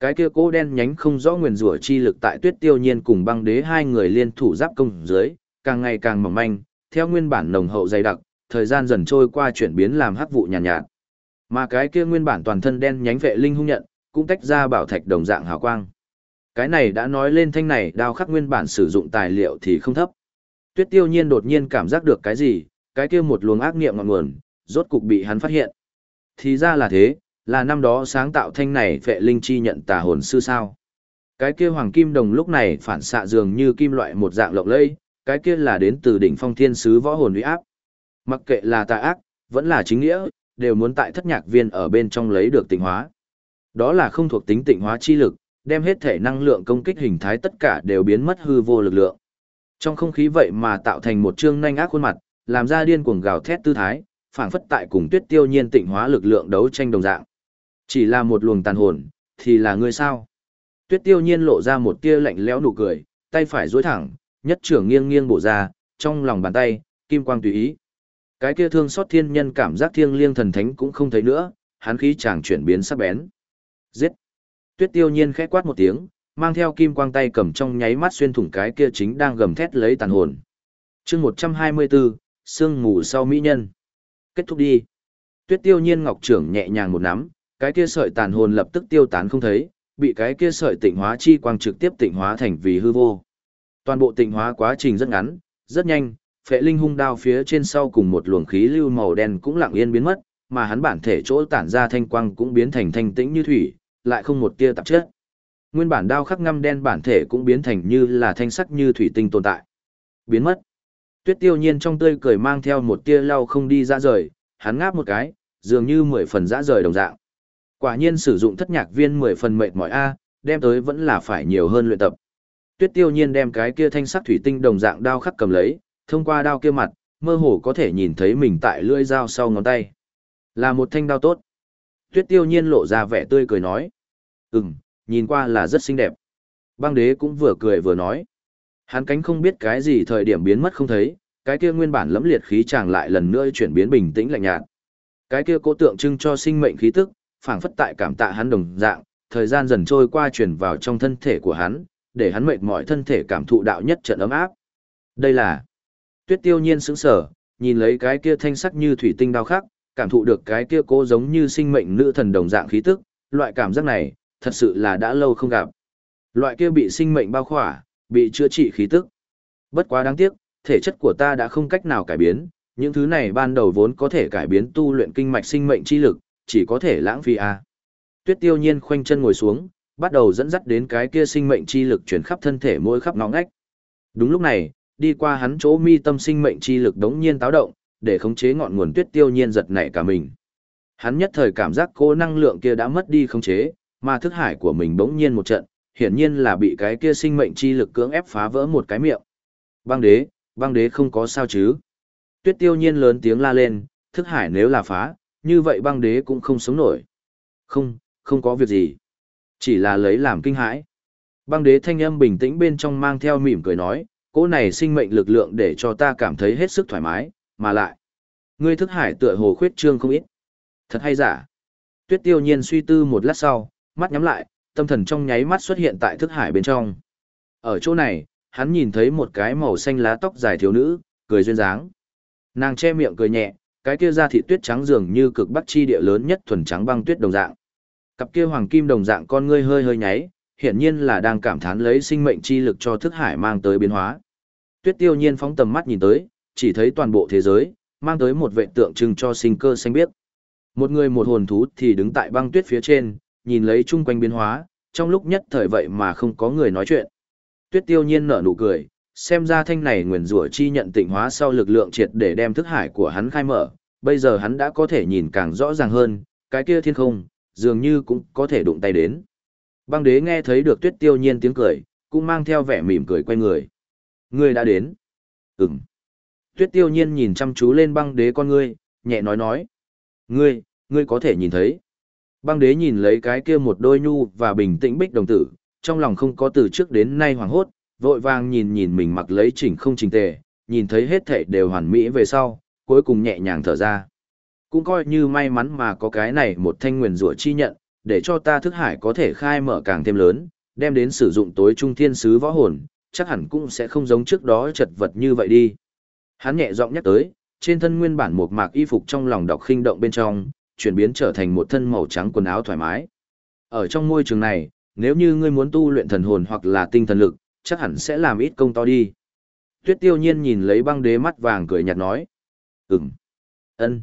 Cái kia cố đen nhánh không rõ nguyền rủa chi lực tại tuyết tiêu nhiên cùng băng đế hai người liên thủ giáp công dưới, càng ngày càng mỏng manh, theo nguyên bản nồng hậu dày đặc, thời gian dần trôi qua chuyển biến làm hắc vụ nhàn nhạt, nhạt. Mà cái kia nguyên bản toàn thân đen nhánh vệ linh hung nhận, cũng tách ra bảo thạch đồng dạng hào quang. Cái này đã nói lên thanh này đao khắc nguyên bản sử dụng tài liệu thì không thấp. Tuyết Tiêu Nhiên đột nhiên cảm giác được cái gì, cái kia một luồng ác niệm ngọn nguồn, rốt cục bị hắn phát hiện. Thì ra là thế, là năm đó sáng tạo thanh này vệ linh chi nhận tà hồn sư sao. Cái kia hoàng kim đồng lúc này phản xạ dường như kim loại một dạng lộng lẫy, cái kia là đến từ đỉnh phong thiên sứ võ hồn uy áp. Mặc kệ là tà ác, vẫn là chính nghĩa, đều muốn tại thất nhạc viên ở bên trong lấy được tình hóa. Đó là không thuộc tính tịnh hóa chi lực, đem hết thể năng lượng công kích hình thái tất cả đều biến mất hư vô lực lượng. Trong không khí vậy mà tạo thành một trương nhanh ác khuôn mặt, làm ra điên cuồng gào thét tư thái, phảng phất tại cùng Tuyết Tiêu Nhiên tịnh hóa lực lượng đấu tranh đồng dạng. Chỉ là một luồng tàn hồn, thì là người sao? Tuyết Tiêu Nhiên lộ ra một tia lạnh lẽo nụ cười, tay phải duỗi thẳng, nhất trưởng nghiêng nghiêng bổ ra, trong lòng bàn tay, kim quang tùy ý. Cái kia thương xót thiên nhân cảm giác thiêng liêng thần thánh cũng không thấy nữa, hắn khí chàng chuyển biến sắc bén. Giết! Tuyết tiêu nhiên khẽ quát một tiếng, mang theo kim quang tay cầm trong nháy mắt xuyên thủng cái kia chính đang gầm thét lấy tàn hồn. chương 124, sương mù sau mỹ nhân. Kết thúc đi. Tuyết tiêu nhiên ngọc trưởng nhẹ nhàng một nắm, cái kia sợi tàn hồn lập tức tiêu tán không thấy, bị cái kia sợi tịnh hóa chi quang trực tiếp tịnh hóa thành vì hư vô. Toàn bộ tịnh hóa quá trình rất ngắn, rất nhanh, phệ linh hung đao phía trên sau cùng một luồng khí lưu màu đen cũng lặng yên biến mất, mà hắn bản thể chỗ tản ra thanh quang cũng biến thành thanh tĩnh như thủy, lại không một tia tạp chất. Nguyên bản đao khắc ngăm đen bản thể cũng biến thành như là thanh sắc như thủy tinh tồn tại. Biến mất. Tuyết tiêu nhiên trong tươi cười mang theo một tia lau không đi ra rời, hắn ngáp một cái, dường như mười phần dã rời đồng dạng. Quả nhiên sử dụng thất nhạc viên mười phần mệt mỏi A, đem tới vẫn là phải nhiều hơn luyện tập. Tuyết tiêu nhiên đem cái kia thanh sắc thủy tinh đồng dạng đao khắc cầm lấy, thông qua đao kia mặt, mơ hồ có thể nhìn thấy mình tại lưỡi dao sau ngón tay. Là một thanh đao tốt. Tuyết tiêu nhiên lộ ra vẻ tươi cười nói. Ừm, nhìn qua là rất xinh đẹp. Băng đế cũng vừa cười vừa nói. Hắn cánh không biết cái gì thời điểm biến mất không thấy, cái kia nguyên bản lẫm liệt khí chàng lại lần nữa chuyển biến bình tĩnh lạnh nhạt. Cái kia cố tượng trưng cho sinh mệnh khí tức, phảng phất tại cảm tạ hắn đồng dạng, thời gian dần trôi qua chuyển vào trong thân thể của hắn, để hắn mệt mỏi thân thể cảm thụ đạo nhất trận ấm áp. Đây là Tuyết tiêu nhiên sững sờ, nhìn lấy cái kia thanh sắc như thủy tinh đao khắc, cảm thụ được cái kia cố giống như sinh mệnh nữ thần đồng dạng khí tức, loại cảm giác này, thật sự là đã lâu không gặp. Loại kia bị sinh mệnh bao khỏa, bị chữa trị khí tức. Bất quá đáng tiếc, thể chất của ta đã không cách nào cải biến, những thứ này ban đầu vốn có thể cải biến tu luyện kinh mạch sinh mệnh chi lực, chỉ có thể lãng phí a. À. Tuyết Tiêu Nhiên khoanh chân ngồi xuống, bắt đầu dẫn dắt đến cái kia sinh mệnh chi lực chuyển khắp thân thể mỗi khắp ngõ ngách. Đúng lúc này, đi qua hắn chỗ mi tâm sinh mệnh chi lực đống nhiên táo động, để khống chế ngọn nguồn tuyết tiêu nhiên giật nảy cả mình. Hắn nhất thời cảm giác cô năng lượng kia đã mất đi khống chế, mà thức hải của mình bỗng nhiên một trận, hiển nhiên là bị cái kia sinh mệnh chi lực cưỡng ép phá vỡ một cái miệng. Băng đế, băng đế không có sao chứ. Tuyết tiêu nhiên lớn tiếng la lên, thức hải nếu là phá, như vậy băng đế cũng không sống nổi. Không, không có việc gì. Chỉ là lấy làm kinh hãi. Băng đế thanh âm bình tĩnh bên trong mang theo mỉm cười nói, cỗ này sinh mệnh lực lượng để cho ta cảm thấy hết sức thoải mái, mà lại. Ngươi thức hải tựa hồ khuyết trương không ít. Thật hay giả. Tuyết tiêu nhiên suy tư một lát sau, mắt nhắm lại, tâm thần trong nháy mắt xuất hiện tại thức hải bên trong. Ở chỗ này, hắn nhìn thấy một cái màu xanh lá tóc dài thiếu nữ, cười duyên dáng. Nàng che miệng cười nhẹ, cái kia da thịt tuyết trắng dường như cực bắc chi địa lớn nhất thuần trắng băng tuyết đồng dạng. Cặp kia hoàng kim đồng dạng con ngươi hơi hơi nháy, hiển nhiên là đang cảm thán lấy sinh mệnh chi lực cho thức hải mang tới biến hóa. Tuyết tiêu nhiên phóng tầm mắt nhìn tới, chỉ thấy toàn bộ thế giới, mang tới một vệ tượng trưng cho sinh cơ xanh biếc. Một người một hồn thú thì đứng tại băng tuyết phía trên, nhìn lấy chung quanh biến hóa, trong lúc nhất thời vậy mà không có người nói chuyện. Tuyết tiêu nhiên nở nụ cười, xem ra thanh này nguyền rủa chi nhận tịnh hóa sau lực lượng triệt để đem thức hải của hắn khai mở, bây giờ hắn đã có thể nhìn càng rõ ràng hơn, cái kia thiên không, dường như cũng có thể đụng tay đến. Băng đế nghe thấy được tuyết tiêu nhiên tiếng cười, cũng mang theo vẻ mỉm cười quay người. Ngươi đã đến. Ừm. Tuyết tiêu nhiên nhìn chăm chú lên băng đế con ngươi, nhẹ nói nói. Ngươi, ngươi có thể nhìn thấy. Băng đế nhìn lấy cái kia một đôi nhu và bình tĩnh bích đồng tử, trong lòng không có từ trước đến nay hoảng hốt, vội vàng nhìn nhìn mình mặc lấy chỉnh không chỉnh tề, nhìn thấy hết thảy đều hoàn mỹ về sau, cuối cùng nhẹ nhàng thở ra. Cũng coi như may mắn mà có cái này một thanh nguyền rủa chi nhận, để cho ta thức hải có thể khai mở càng thêm lớn, đem đến sử dụng tối trung thiên sứ võ hồn, chắc hẳn cũng sẽ không giống trước đó chật vật như vậy đi. Hắn nhẹ giọng nhắc tới, trên thân nguyên bản một mạc y phục trong lòng đọc khinh động bên trong, chuyển biến trở thành một thân màu trắng quần áo thoải mái. Ở trong môi trường này, nếu như ngươi muốn tu luyện thần hồn hoặc là tinh thần lực, chắc hẳn sẽ làm ít công to đi. Tuyết tiêu nhiên nhìn lấy băng đế mắt vàng cười nhạt nói. Ừm. ân.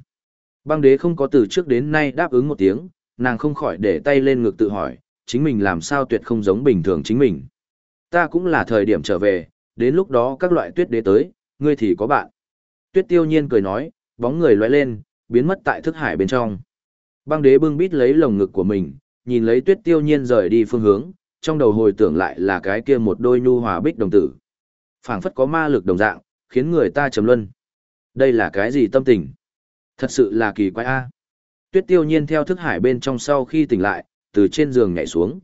Băng đế không có từ trước đến nay đáp ứng một tiếng, nàng không khỏi để tay lên ngực tự hỏi, chính mình làm sao tuyệt không giống bình thường chính mình. Ta cũng là thời điểm trở về, đến lúc đó các loại tuyết đế tới, ngươi thì có bạn. Tuyết tiêu nhiên cười nói, bóng người lóe lên, biến mất tại thức hải bên trong. Băng đế bưng bít lấy lồng ngực của mình, nhìn lấy tuyết tiêu nhiên rời đi phương hướng, trong đầu hồi tưởng lại là cái kia một đôi nhu hòa bích đồng tử. phảng phất có ma lực đồng dạng, khiến người ta trầm luân. Đây là cái gì tâm tình? Thật sự là kỳ quái a. Tuyết tiêu nhiên theo thức hải bên trong sau khi tỉnh lại, từ trên giường nhảy xuống.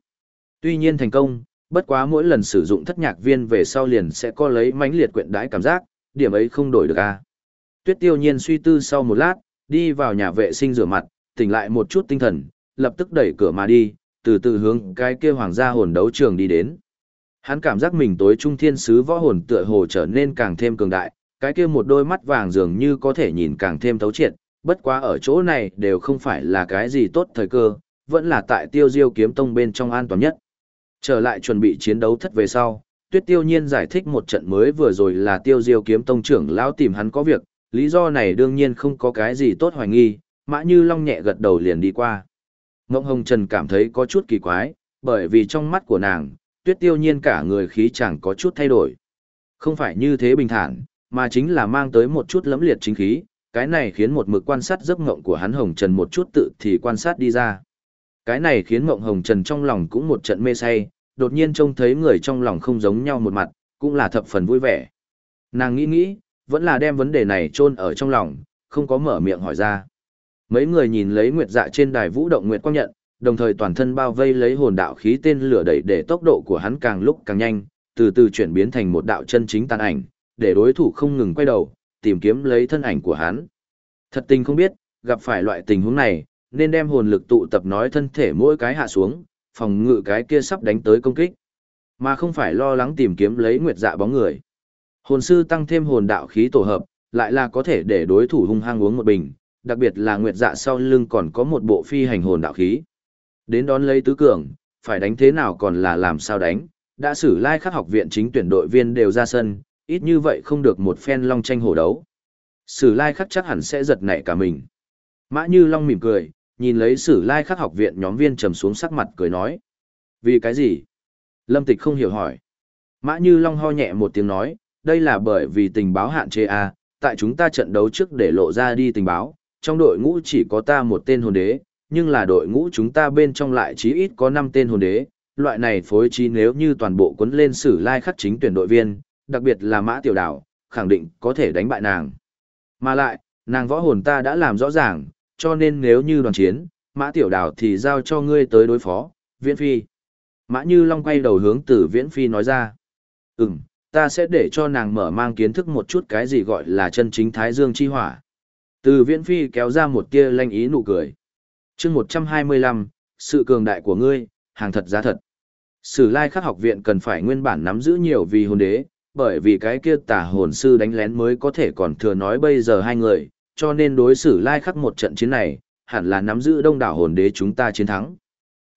Tuy nhiên thành công, bất quá mỗi lần sử dụng thất nhạc viên về sau liền sẽ có lấy mãnh liệt quyện đái cảm giác, điểm ấy không đổi được a. Tuyết tiêu nhiên suy tư sau một lát, đi vào nhà vệ sinh rửa mặt, tỉnh lại một chút tinh thần, lập tức đẩy cửa mà đi, từ từ hướng cái kia hoàng gia hồn đấu trường đi đến. Hắn cảm giác mình tối trung thiên sứ võ hồn tựa hồ trở nên càng thêm cường đại, cái kia một đôi mắt vàng dường như có thể nhìn càng thêm thấu triệt, bất quá ở chỗ này đều không phải là cái gì tốt thời cơ, vẫn là tại tiêu diêu kiếm tông bên trong an toàn nhất. Trở lại chuẩn bị chiến đấu thất về sau, tuyết tiêu nhiên giải thích một trận mới vừa rồi là tiêu diêu kiếm tông trưởng lão tìm hắn có việc, lý do này đương nhiên không có cái gì tốt hoài nghi, mã như long nhẹ gật đầu liền đi qua. Ngộng Hồng Trần cảm thấy có chút kỳ quái, bởi vì trong mắt của nàng, tuyết tiêu nhiên cả người khí chẳng có chút thay đổi. Không phải như thế bình thản, mà chính là mang tới một chút lẫm liệt chính khí, cái này khiến một mực quan sát giấc ngộng của hắn Hồng Trần một chút tự thì quan sát đi ra. Cái này khiến Ngộng Hồng Trần trong lòng cũng một trận mê say, đột nhiên trông thấy người trong lòng không giống nhau một mặt, cũng là thập phần vui vẻ. Nàng nghĩ nghĩ, vẫn là đem vấn đề này chôn ở trong lòng, không có mở miệng hỏi ra. Mấy người nhìn lấy nguyệt dạ trên đài vũ động nguyệt quang nhận, đồng thời toàn thân bao vây lấy hồn đạo khí tên lửa đẩy để tốc độ của hắn càng lúc càng nhanh, từ từ chuyển biến thành một đạo chân chính tàn ảnh, để đối thủ không ngừng quay đầu, tìm kiếm lấy thân ảnh của hắn. Thật tình không biết, gặp phải loại tình huống này, nên đem hồn lực tụ tập nói thân thể mỗi cái hạ xuống, phòng ngự cái kia sắp đánh tới công kích, mà không phải lo lắng tìm kiếm lấy nguyệt dạ bóng người. Hồn sư tăng thêm hồn đạo khí tổ hợp, lại là có thể để đối thủ hung hăng uống một bình, đặc biệt là nguyệt dạ sau lưng còn có một bộ phi hành hồn đạo khí. Đến đón lấy tứ cường, phải đánh thế nào còn là làm sao đánh, đã xử lai khắc học viện chính tuyển đội viên đều ra sân, ít như vậy không được một phen long tranh hổ đấu. Sử lai khắc chắc hẳn sẽ giật nảy cả mình. Mã Như Long mỉm cười, nhìn lấy sử lai khắc học viện nhóm viên trầm xuống sắc mặt cười nói. Vì cái gì? Lâm Tịch không hiểu hỏi. Mã Như Long ho nhẹ một tiếng nói, đây là bởi vì tình báo hạn chế A, tại chúng ta trận đấu trước để lộ ra đi tình báo, trong đội ngũ chỉ có ta một tên hồn đế, nhưng là đội ngũ chúng ta bên trong lại chí ít có 5 tên hồn đế, loại này phối trí nếu như toàn bộ cuốn lên sử lai khắc chính tuyển đội viên, đặc biệt là mã tiểu đảo, khẳng định có thể đánh bại nàng. Mà lại, nàng võ hồn ta đã làm rõ ràng, cho nên nếu như đoàn chiến, mã tiểu đảo thì giao cho ngươi tới đối phó, viễn phi. Mã như long quay đầu hướng từ viễn phi nói ra. Ừm, ta sẽ để cho nàng mở mang kiến thức một chút cái gì gọi là chân chính thái dương chi hỏa. Từ viễn phi kéo ra một tia lanh ý nụ cười. chương 125, sự cường đại của ngươi, hàng thật giá thật. Sử lai khắc học viện cần phải nguyên bản nắm giữ nhiều vì hồn đế, bởi vì cái kia tả hồn sư đánh lén mới có thể còn thừa nói bây giờ hai người, cho nên đối xử lai khắc một trận chiến này, hẳn là nắm giữ đông đảo hồn đế chúng ta chiến thắng.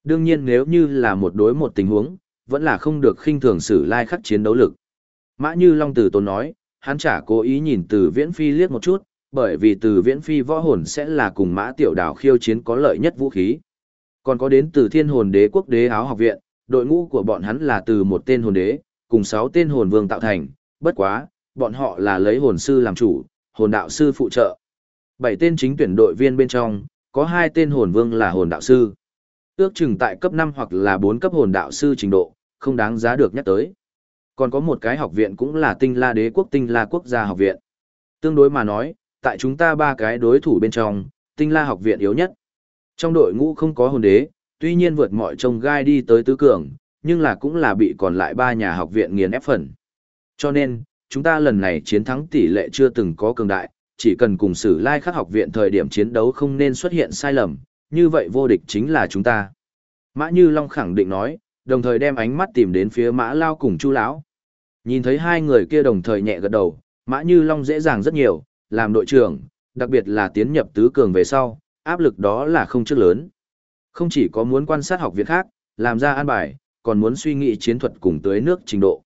Đương nhiên nếu như là một đối một tình huống, vẫn là không được khinh thường xử lai khắc chiến đấu lực. Mã Như Long Tử Tôn nói, hắn chả cố ý nhìn từ viễn phi liếc một chút, bởi vì từ viễn phi võ hồn sẽ là cùng mã tiểu đảo khiêu chiến có lợi nhất vũ khí. Còn có đến từ thiên hồn đế quốc đế áo học viện, đội ngũ của bọn hắn là từ một tên hồn đế, cùng sáu tên hồn vương tạo thành, bất quá, bọn họ là lấy hồn sư làm chủ, hồn đạo sư phụ trợ. Bảy tên chính tuyển đội viên bên trong, có hai tên hồn vương là hồn đạo sư. Ước chừng tại cấp 5 hoặc là 4 cấp hồn đạo sư trình độ, không đáng giá được nhắc tới. Còn có một cái học viện cũng là tinh la đế quốc tinh la quốc gia học viện. Tương đối mà nói, tại chúng ta ba cái đối thủ bên trong, tinh la học viện yếu nhất. Trong đội ngũ không có hồn đế, tuy nhiên vượt mọi trông gai đi tới tứ cường, nhưng là cũng là bị còn lại ba nhà học viện nghiền ép phần. Cho nên, chúng ta lần này chiến thắng tỷ lệ chưa từng có cường đại, chỉ cần cùng sử lai khắc học viện thời điểm chiến đấu không nên xuất hiện sai lầm, như vậy vô địch chính là chúng ta. Mã Như Long khẳng định nói, đồng thời đem ánh mắt tìm đến phía Mã Lao cùng Chu lão. Nhìn thấy hai người kia đồng thời nhẹ gật đầu, Mã Như Long dễ dàng rất nhiều, làm đội trưởng, đặc biệt là tiến nhập tứ cường về sau, áp lực đó là không trước lớn. Không chỉ có muốn quan sát học viện khác, làm ra an bài, còn muốn suy nghĩ chiến thuật cùng tới nước trình độ.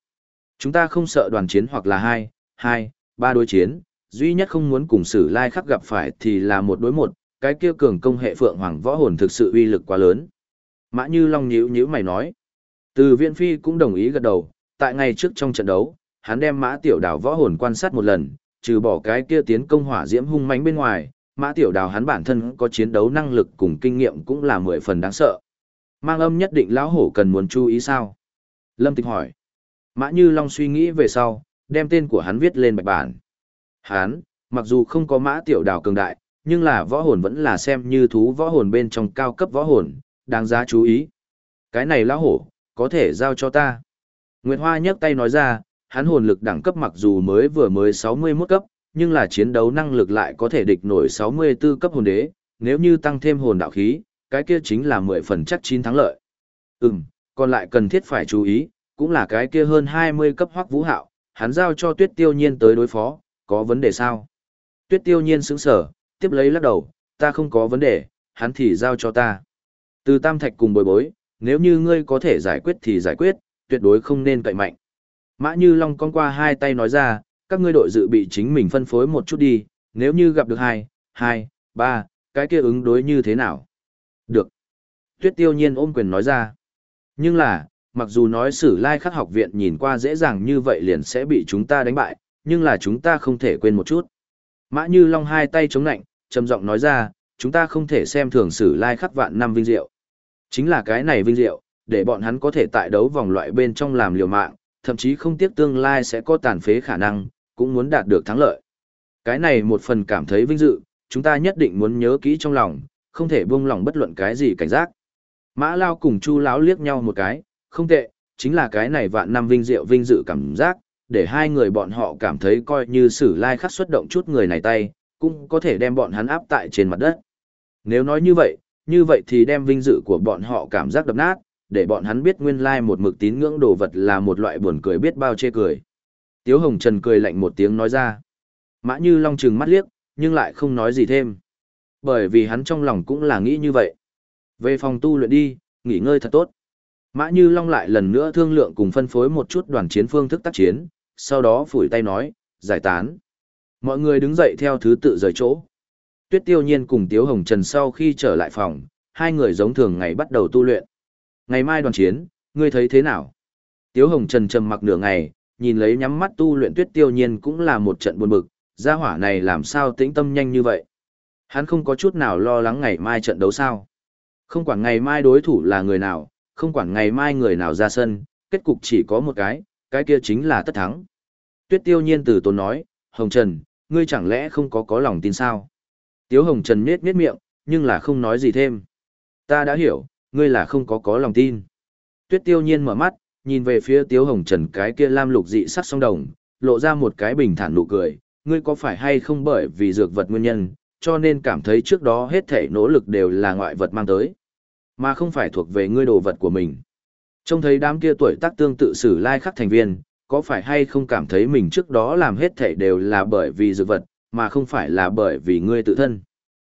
Chúng ta không sợ đoàn chiến hoặc là hai, hai, ba đối chiến, duy nhất không muốn cùng sử lai khắc gặp phải thì là một đối một, cái kia cường công hệ phượng hoàng võ hồn thực sự uy lực quá lớn. Mã Như Long nhíu nhíu mày nói. Từ viện Phi cũng đồng ý gật đầu, tại ngày trước trong trận đấu, hắn đem Mã Tiểu Đào võ hồn quan sát một lần, trừ bỏ cái kia tiến công hỏa diễm hung mãnh bên ngoài, Mã Tiểu Đào hắn bản thân có chiến đấu năng lực cùng kinh nghiệm cũng là mười phần đáng sợ. Mang âm nhất định lão hổ cần muốn chú ý sao? Lâm Tịch hỏi. Mã Như Long suy nghĩ về sau, đem tên của hắn viết lên bạch bản. Hắn, mặc dù không có Mã Tiểu Đào cường đại, nhưng là võ hồn vẫn là xem như thú võ hồn bên trong cao cấp võ hồn, đáng giá chú ý. Cái này lão hổ, có thể giao cho ta. Nguyệt Hoa nhấc tay nói ra, hắn hồn lực đẳng cấp mặc dù mới vừa mới 61 cấp, nhưng là chiến đấu năng lực lại có thể địch nổi 64 cấp hồn đế, nếu như tăng thêm hồn đạo khí, cái kia chính là 10 phần chắc 9 thắng lợi. Ừm, còn lại cần thiết phải chú ý, cũng là cái kia hơn 20 cấp hoắc vũ hạo, hắn giao cho tuyết tiêu nhiên tới đối phó, có vấn đề sao? Tuyết tiêu nhiên sững sở, tiếp lấy lắc đầu, ta không có vấn đề, hắn thì giao cho ta. Từ tam thạch cùng bồi bối, nếu như ngươi có thể giải quyết thì giải quyết, tuyệt đối không nên cậy mạnh. Mã Như Long con qua hai tay nói ra, các ngươi đội dự bị chính mình phân phối một chút đi, nếu như gặp được hai, hai, ba, cái kia ứng đối như thế nào? Được. Tuyết tiêu nhiên ôm quyền nói ra. Nhưng là, mặc dù nói sử lai khắc học viện nhìn qua dễ dàng như vậy liền sẽ bị chúng ta đánh bại, nhưng là chúng ta không thể quên một chút. Mã Như Long hai tay chống nạnh, trầm giọng nói ra, chúng ta không thể xem thường sử lai khắc vạn năm vinh diệu. Chính là cái này vinh diệu, để bọn hắn có thể tại đấu vòng loại bên trong làm liều mạng, thậm chí không tiếc tương lai sẽ có tàn phế khả năng, cũng muốn đạt được thắng lợi. Cái này một phần cảm thấy vinh dự, chúng ta nhất định muốn nhớ kỹ trong lòng, không thể buông lòng bất luận cái gì cảnh giác. Mã Lao cùng Chu Lão liếc nhau một cái, không tệ, chính là cái này vạn năm vinh diệu vinh dự cảm giác, để hai người bọn họ cảm thấy coi như sử lai khắc xuất động chút người này tay, cũng có thể đem bọn hắn áp tại trên mặt đất. Nếu nói như vậy, như vậy thì đem vinh dự của bọn họ cảm giác đập nát, để bọn hắn biết nguyên lai một mực tín ngưỡng đồ vật là một loại buồn cười biết bao chê cười. Tiếu Hồng Trần cười lạnh một tiếng nói ra. Mã Như Long trừng mắt liếc, nhưng lại không nói gì thêm. Bởi vì hắn trong lòng cũng là nghĩ như vậy. Về phòng tu luyện đi, nghỉ ngơi thật tốt. Mã Như Long lại lần nữa thương lượng cùng phân phối một chút đoàn chiến phương thức tác chiến, sau đó phủi tay nói, giải tán. Mọi người đứng dậy theo thứ tự rời chỗ. Tuyết Tiêu Nhiên cùng Tiếu Hồng Trần sau khi trở lại phòng, hai người giống thường ngày bắt đầu tu luyện. Ngày mai đoàn chiến, ngươi thấy thế nào? Tiếu Hồng Trần trầm mặc nửa ngày, nhìn lấy nhắm mắt tu luyện Tuyết Tiêu Nhiên cũng là một trận buồn bực, gia hỏa này làm sao tĩnh tâm nhanh như vậy? Hắn không có chút nào lo lắng ngày mai trận đấu sao? Không quản ngày mai đối thủ là người nào, không quản ngày mai người nào ra sân, kết cục chỉ có một cái, cái kia chính là tất thắng. Tuyết Tiêu Nhiên từ tốn nói, Hồng Trần, ngươi chẳng lẽ không có có lòng tin sao? Tiếu Hồng Trần miết miết miệng, nhưng là không nói gì thêm. Ta đã hiểu, ngươi là không có có lòng tin. Tuyết Tiêu Nhiên mở mắt, nhìn về phía Tiếu Hồng Trần cái kia lam lục dị sắc song đồng, lộ ra một cái bình thản nụ cười, ngươi có phải hay không bởi vì dược vật nguyên nhân, cho nên cảm thấy trước đó hết thể nỗ lực đều là ngoại vật mang tới, mà không phải thuộc về ngươi đồ vật của mình. Trông thấy đám kia tuổi tác tương tự xử lai khắc thành viên, có phải hay không cảm thấy mình trước đó làm hết thể đều là bởi vì dược vật, mà không phải là bởi vì ngươi tự thân.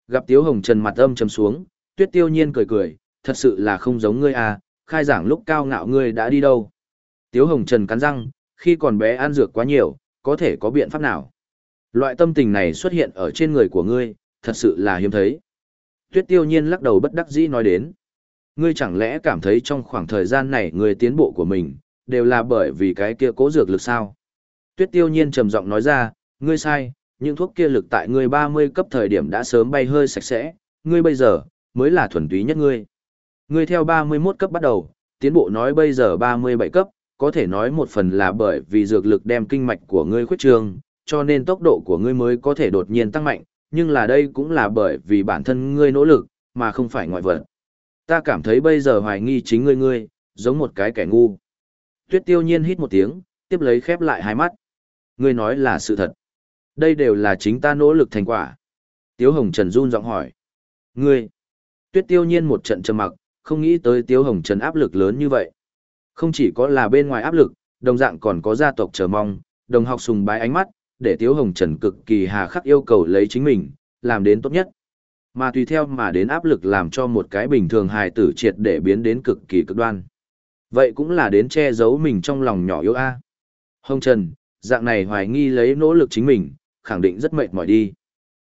Gặp Tiếu Hồng Trần mặt âm trầm xuống, Tuyết Tiêu Nhiên cười cười, thật sự là không giống ngươi à, khai giảng lúc cao ngạo ngươi đã đi đâu. Tiếu Hồng Trần cắn răng, khi còn bé ăn dược quá nhiều, có thể có biện pháp nào. Loại tâm tình này xuất hiện ở trên người của ngươi, thật sự là hiếm thấy. Tuyết Tiêu Nhiên lắc đầu bất đắc dĩ nói đến. Ngươi chẳng lẽ cảm thấy trong khoảng thời gian này ngươi tiến bộ của mình, đều là bởi vì cái kia cố dược lực sao? Tuyết tiêu nhiên trầm giọng nói ra, ngươi sai, những thuốc kia lực tại ngươi 30 cấp thời điểm đã sớm bay hơi sạch sẽ, ngươi bây giờ, mới là thuần túy nhất ngươi. Ngươi theo 31 cấp bắt đầu, tiến bộ nói bây giờ 37 cấp, có thể nói một phần là bởi vì dược lực đem kinh mạch của ngươi khuyết trường, cho nên tốc độ của ngươi mới có thể đột nhiên tăng mạnh, nhưng là đây cũng là bởi vì bản thân ngươi nỗ lực, mà không phải ngoại vật. Ta cảm thấy bây giờ hoài nghi chính ngươi ngươi, giống một cái kẻ ngu. Tuyết tiêu nhiên hít một tiếng, tiếp lấy khép lại hai mắt. Ngươi nói là sự thật. Đây đều là chính ta nỗ lực thành quả. Tiếu Hồng Trần run giọng hỏi. Ngươi. Tuyết tiêu nhiên một trận trầm mặc, không nghĩ tới Tiếu Hồng Trần áp lực lớn như vậy. Không chỉ có là bên ngoài áp lực, đồng dạng còn có gia tộc chờ mong, đồng học sùng bái ánh mắt, để Tiếu Hồng Trần cực kỳ hà khắc yêu cầu lấy chính mình, làm đến tốt nhất. Mà tùy theo mà đến áp lực làm cho một cái bình thường hài tử triệt để biến đến cực kỳ cực đoan. Vậy cũng là đến che giấu mình trong lòng nhỏ yếu a. Hồng Trần, dạng này hoài nghi lấy nỗ lực chính mình, khẳng định rất mệt mỏi đi.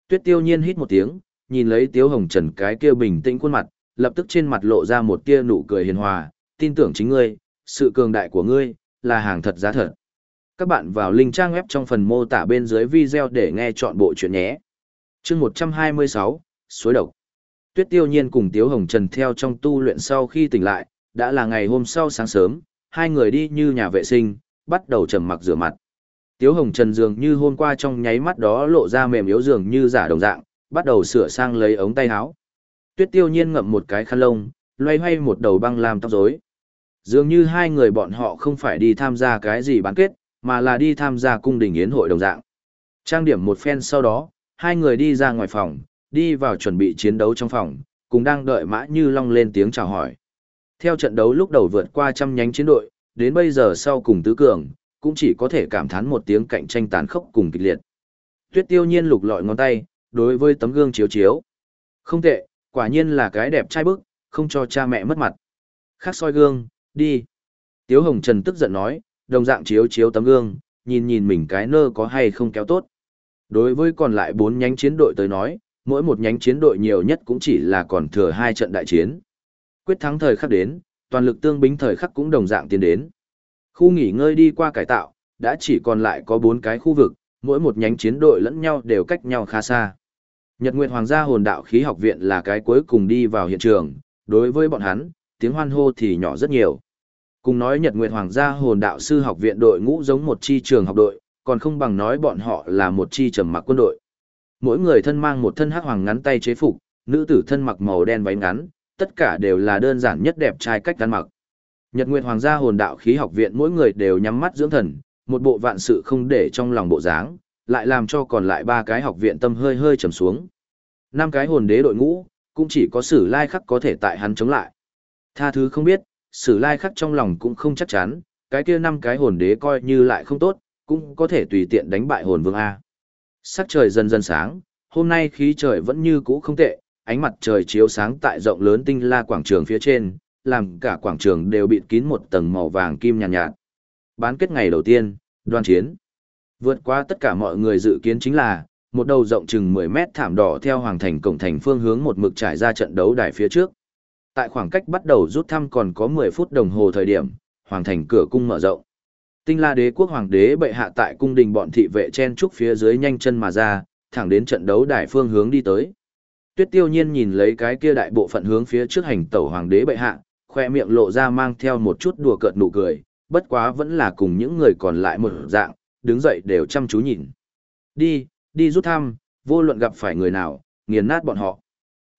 Tuyết tiêu nhiên hít một tiếng, nhìn lấy Tiếu Hồng Trần cái kia bình tĩnh khuôn mặt, lập tức trên mặt lộ ra một tia nụ cười hiền hòa, tin tưởng chính ngươi, sự cường đại của ngươi, là hàng thật giá thật. Các bạn vào link trang web trong phần mô tả bên dưới video để nghe chọn bộ chuyện nhé. chương 126, Suối độc. Tuyết tiêu nhiên cùng Tiếu Hồng Trần theo trong tu luyện sau khi tỉnh lại, đã là ngày hôm sau sáng sớm, hai người đi như nhà vệ sinh, bắt đầu trầm mặc rửa mặt. Tiếu Hồng Trần dường như hôm qua trong nháy mắt đó lộ ra mềm yếu dường như giả đồng dạng, bắt đầu sửa sang lấy ống tay áo. Tuyết Tiêu Nhiên ngậm một cái khăn lông, loay hoay một đầu băng làm tóc rối. Dường như hai người bọn họ không phải đi tham gia cái gì bán kết, mà là đi tham gia cung đình yến hội đồng dạng. Trang điểm một phen sau đó, hai người đi ra ngoài phòng, đi vào chuẩn bị chiến đấu trong phòng, cùng đang đợi Mã Như Long lên tiếng chào hỏi. Theo trận đấu lúc đầu vượt qua trăm nhánh chiến đội, đến bây giờ sau cùng tứ cường, cũng chỉ có thể cảm thán một tiếng cạnh tranh tàn khốc cùng kịch liệt. Tuyết tiêu nhiên lục lọi ngón tay, đối với tấm gương chiếu chiếu. Không tệ, quả nhiên là cái đẹp trai bức, không cho cha mẹ mất mặt. Khác soi gương, đi. Tiếu Hồng Trần tức giận nói, đồng dạng chiếu chiếu tấm gương, nhìn nhìn mình cái nơ có hay không kéo tốt. Đối với còn lại bốn nhánh chiến đội tới nói, mỗi một nhánh chiến đội nhiều nhất cũng chỉ là còn thừa hai trận đại chiến. Quyết thắng thời khắc đến, toàn lực tương bính thời khắc cũng đồng dạng tiến đến. Khu nghỉ ngơi đi qua cải tạo, đã chỉ còn lại có bốn cái khu vực, mỗi một nhánh chiến đội lẫn nhau đều cách nhau khá xa. Nhật Nguyệt Hoàng gia hồn đạo khí học viện là cái cuối cùng đi vào hiện trường, đối với bọn hắn, tiếng hoan hô thì nhỏ rất nhiều. Cùng nói Nhật Nguyệt Hoàng gia hồn đạo sư học viện đội ngũ giống một chi trường học đội, còn không bằng nói bọn họ là một chi trầm mặc quân đội. Mỗi người thân mang một thân hắc hoàng ngắn tay chế phục, nữ tử thân mặc màu đen váy ngắn, tất cả đều là đơn giản nhất đẹp trai cách ăn mặc. Nhật Nguyệt Hoàng gia hồn đạo khí học viện mỗi người đều nhắm mắt dưỡng thần, một bộ vạn sự không để trong lòng bộ dáng, lại làm cho còn lại ba cái học viện tâm hơi hơi trầm xuống. Năm cái hồn đế đội ngũ, cũng chỉ có sử lai khắc có thể tại hắn chống lại. Tha thứ không biết, sử lai khắc trong lòng cũng không chắc chắn, cái kia năm cái hồn đế coi như lại không tốt, cũng có thể tùy tiện đánh bại hồn vương A. Sắc trời dần dần sáng, hôm nay khí trời vẫn như cũ không tệ, ánh mặt trời chiếu sáng tại rộng lớn tinh la quảng trường phía trên, làm cả quảng trường đều bịt kín một tầng màu vàng kim nhàn nhạt, nhạt. Bán kết ngày đầu tiên, đoan chiến. Vượt qua tất cả mọi người dự kiến chính là, một đầu rộng chừng 10 mét thảm đỏ theo hoàng thành cổng thành phương hướng một mực trải ra trận đấu đài phía trước. Tại khoảng cách bắt đầu rút thăm còn có 10 phút đồng hồ thời điểm, hoàng thành cửa cung mở rộng. Tinh La Đế quốc hoàng đế bệ hạ tại cung đình bọn thị vệ chen trúc phía dưới nhanh chân mà ra, thẳng đến trận đấu đài phương hướng đi tới. Tuyết Tiêu Nhiên nhìn lấy cái kia đại bộ phận hướng phía trước hành tẩu hoàng đế bệ hạ, khoe miệng lộ ra mang theo một chút đùa cợt nụ cười, bất quá vẫn là cùng những người còn lại một dạng, đứng dậy đều chăm chú nhìn. Đi, đi rút thăm, vô luận gặp phải người nào, nghiền nát bọn họ.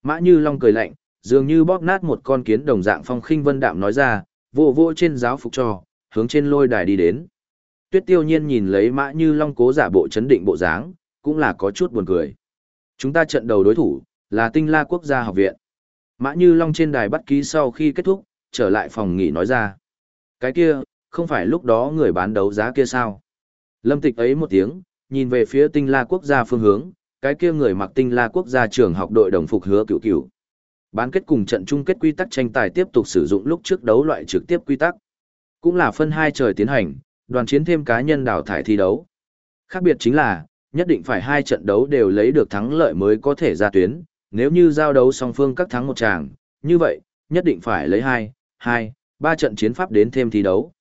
Mã Như Long cười lạnh, dường như bóp nát một con kiến đồng dạng phong khinh vân đạm nói ra, vô vô trên giáo phục cho, hướng trên lôi đài đi đến. Tuyết tiêu nhiên nhìn lấy Mã Như Long cố giả bộ chấn định bộ dáng, cũng là có chút buồn cười. Chúng ta trận đầu đối thủ, là tinh la quốc gia học viện. Mã Như Long trên đài bắt ký sau khi kết thúc, trở lại phòng nghỉ nói ra. Cái kia, không phải lúc đó người bán đấu giá kia sao? Lâm tịch ấy một tiếng, nhìn về phía tinh la quốc gia phương hướng, cái kia người mặc tinh la quốc gia trường học đội đồng phục hứa cựu cựu. Bán kết cùng trận chung kết quy tắc tranh tài tiếp tục sử dụng lúc trước đấu loại trực tiếp quy tắc. Cũng là phân hai trời tiến hành, đoàn chiến thêm cá nhân đào thải thi đấu. Khác biệt chính là, nhất định phải hai trận đấu đều lấy được thắng lợi mới có thể ra tuyến, nếu như giao đấu song phương các thắng một tràng, như vậy, nhất định phải lấy hai, hai, ba trận chiến pháp đến thêm thi đấu.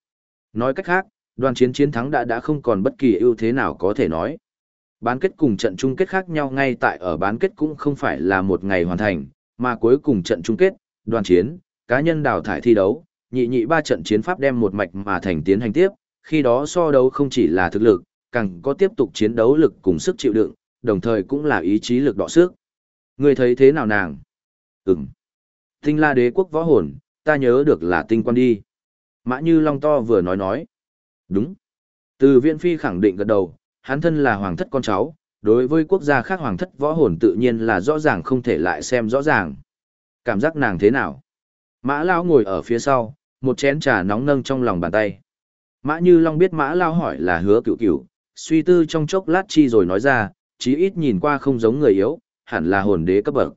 Nói cách khác, Đoàn chiến chiến thắng đã đã không còn bất kỳ ưu thế nào có thể nói. Bán kết cùng trận chung kết khác nhau ngay tại ở bán kết cũng không phải là một ngày hoàn thành, mà cuối cùng trận chung kết, đoàn chiến, cá nhân đào thải thi đấu, nhị nhị ba trận chiến pháp đem một mạch mà thành tiến hành tiếp, khi đó so đấu không chỉ là thực lực, càng có tiếp tục chiến đấu lực cùng sức chịu đựng, đồng thời cũng là ý chí lực đọ sức. Người thấy thế nào nàng? Ừm. Tinh la đế quốc võ hồn, ta nhớ được là tinh quan đi. Mã Như Long To vừa nói nói. Đúng. Từ Viễn phi khẳng định gật đầu, hắn thân là hoàng thất con cháu, đối với quốc gia khác hoàng thất võ hồn tự nhiên là rõ ràng không thể lại xem rõ ràng. Cảm giác nàng thế nào? Mã Lao ngồi ở phía sau, một chén trà nóng nâng trong lòng bàn tay. Mã Như Long biết Mã Lao hỏi là hứa cựu cựu, suy tư trong chốc lát chi rồi nói ra, chí ít nhìn qua không giống người yếu, hẳn là hồn đế cấp bậc.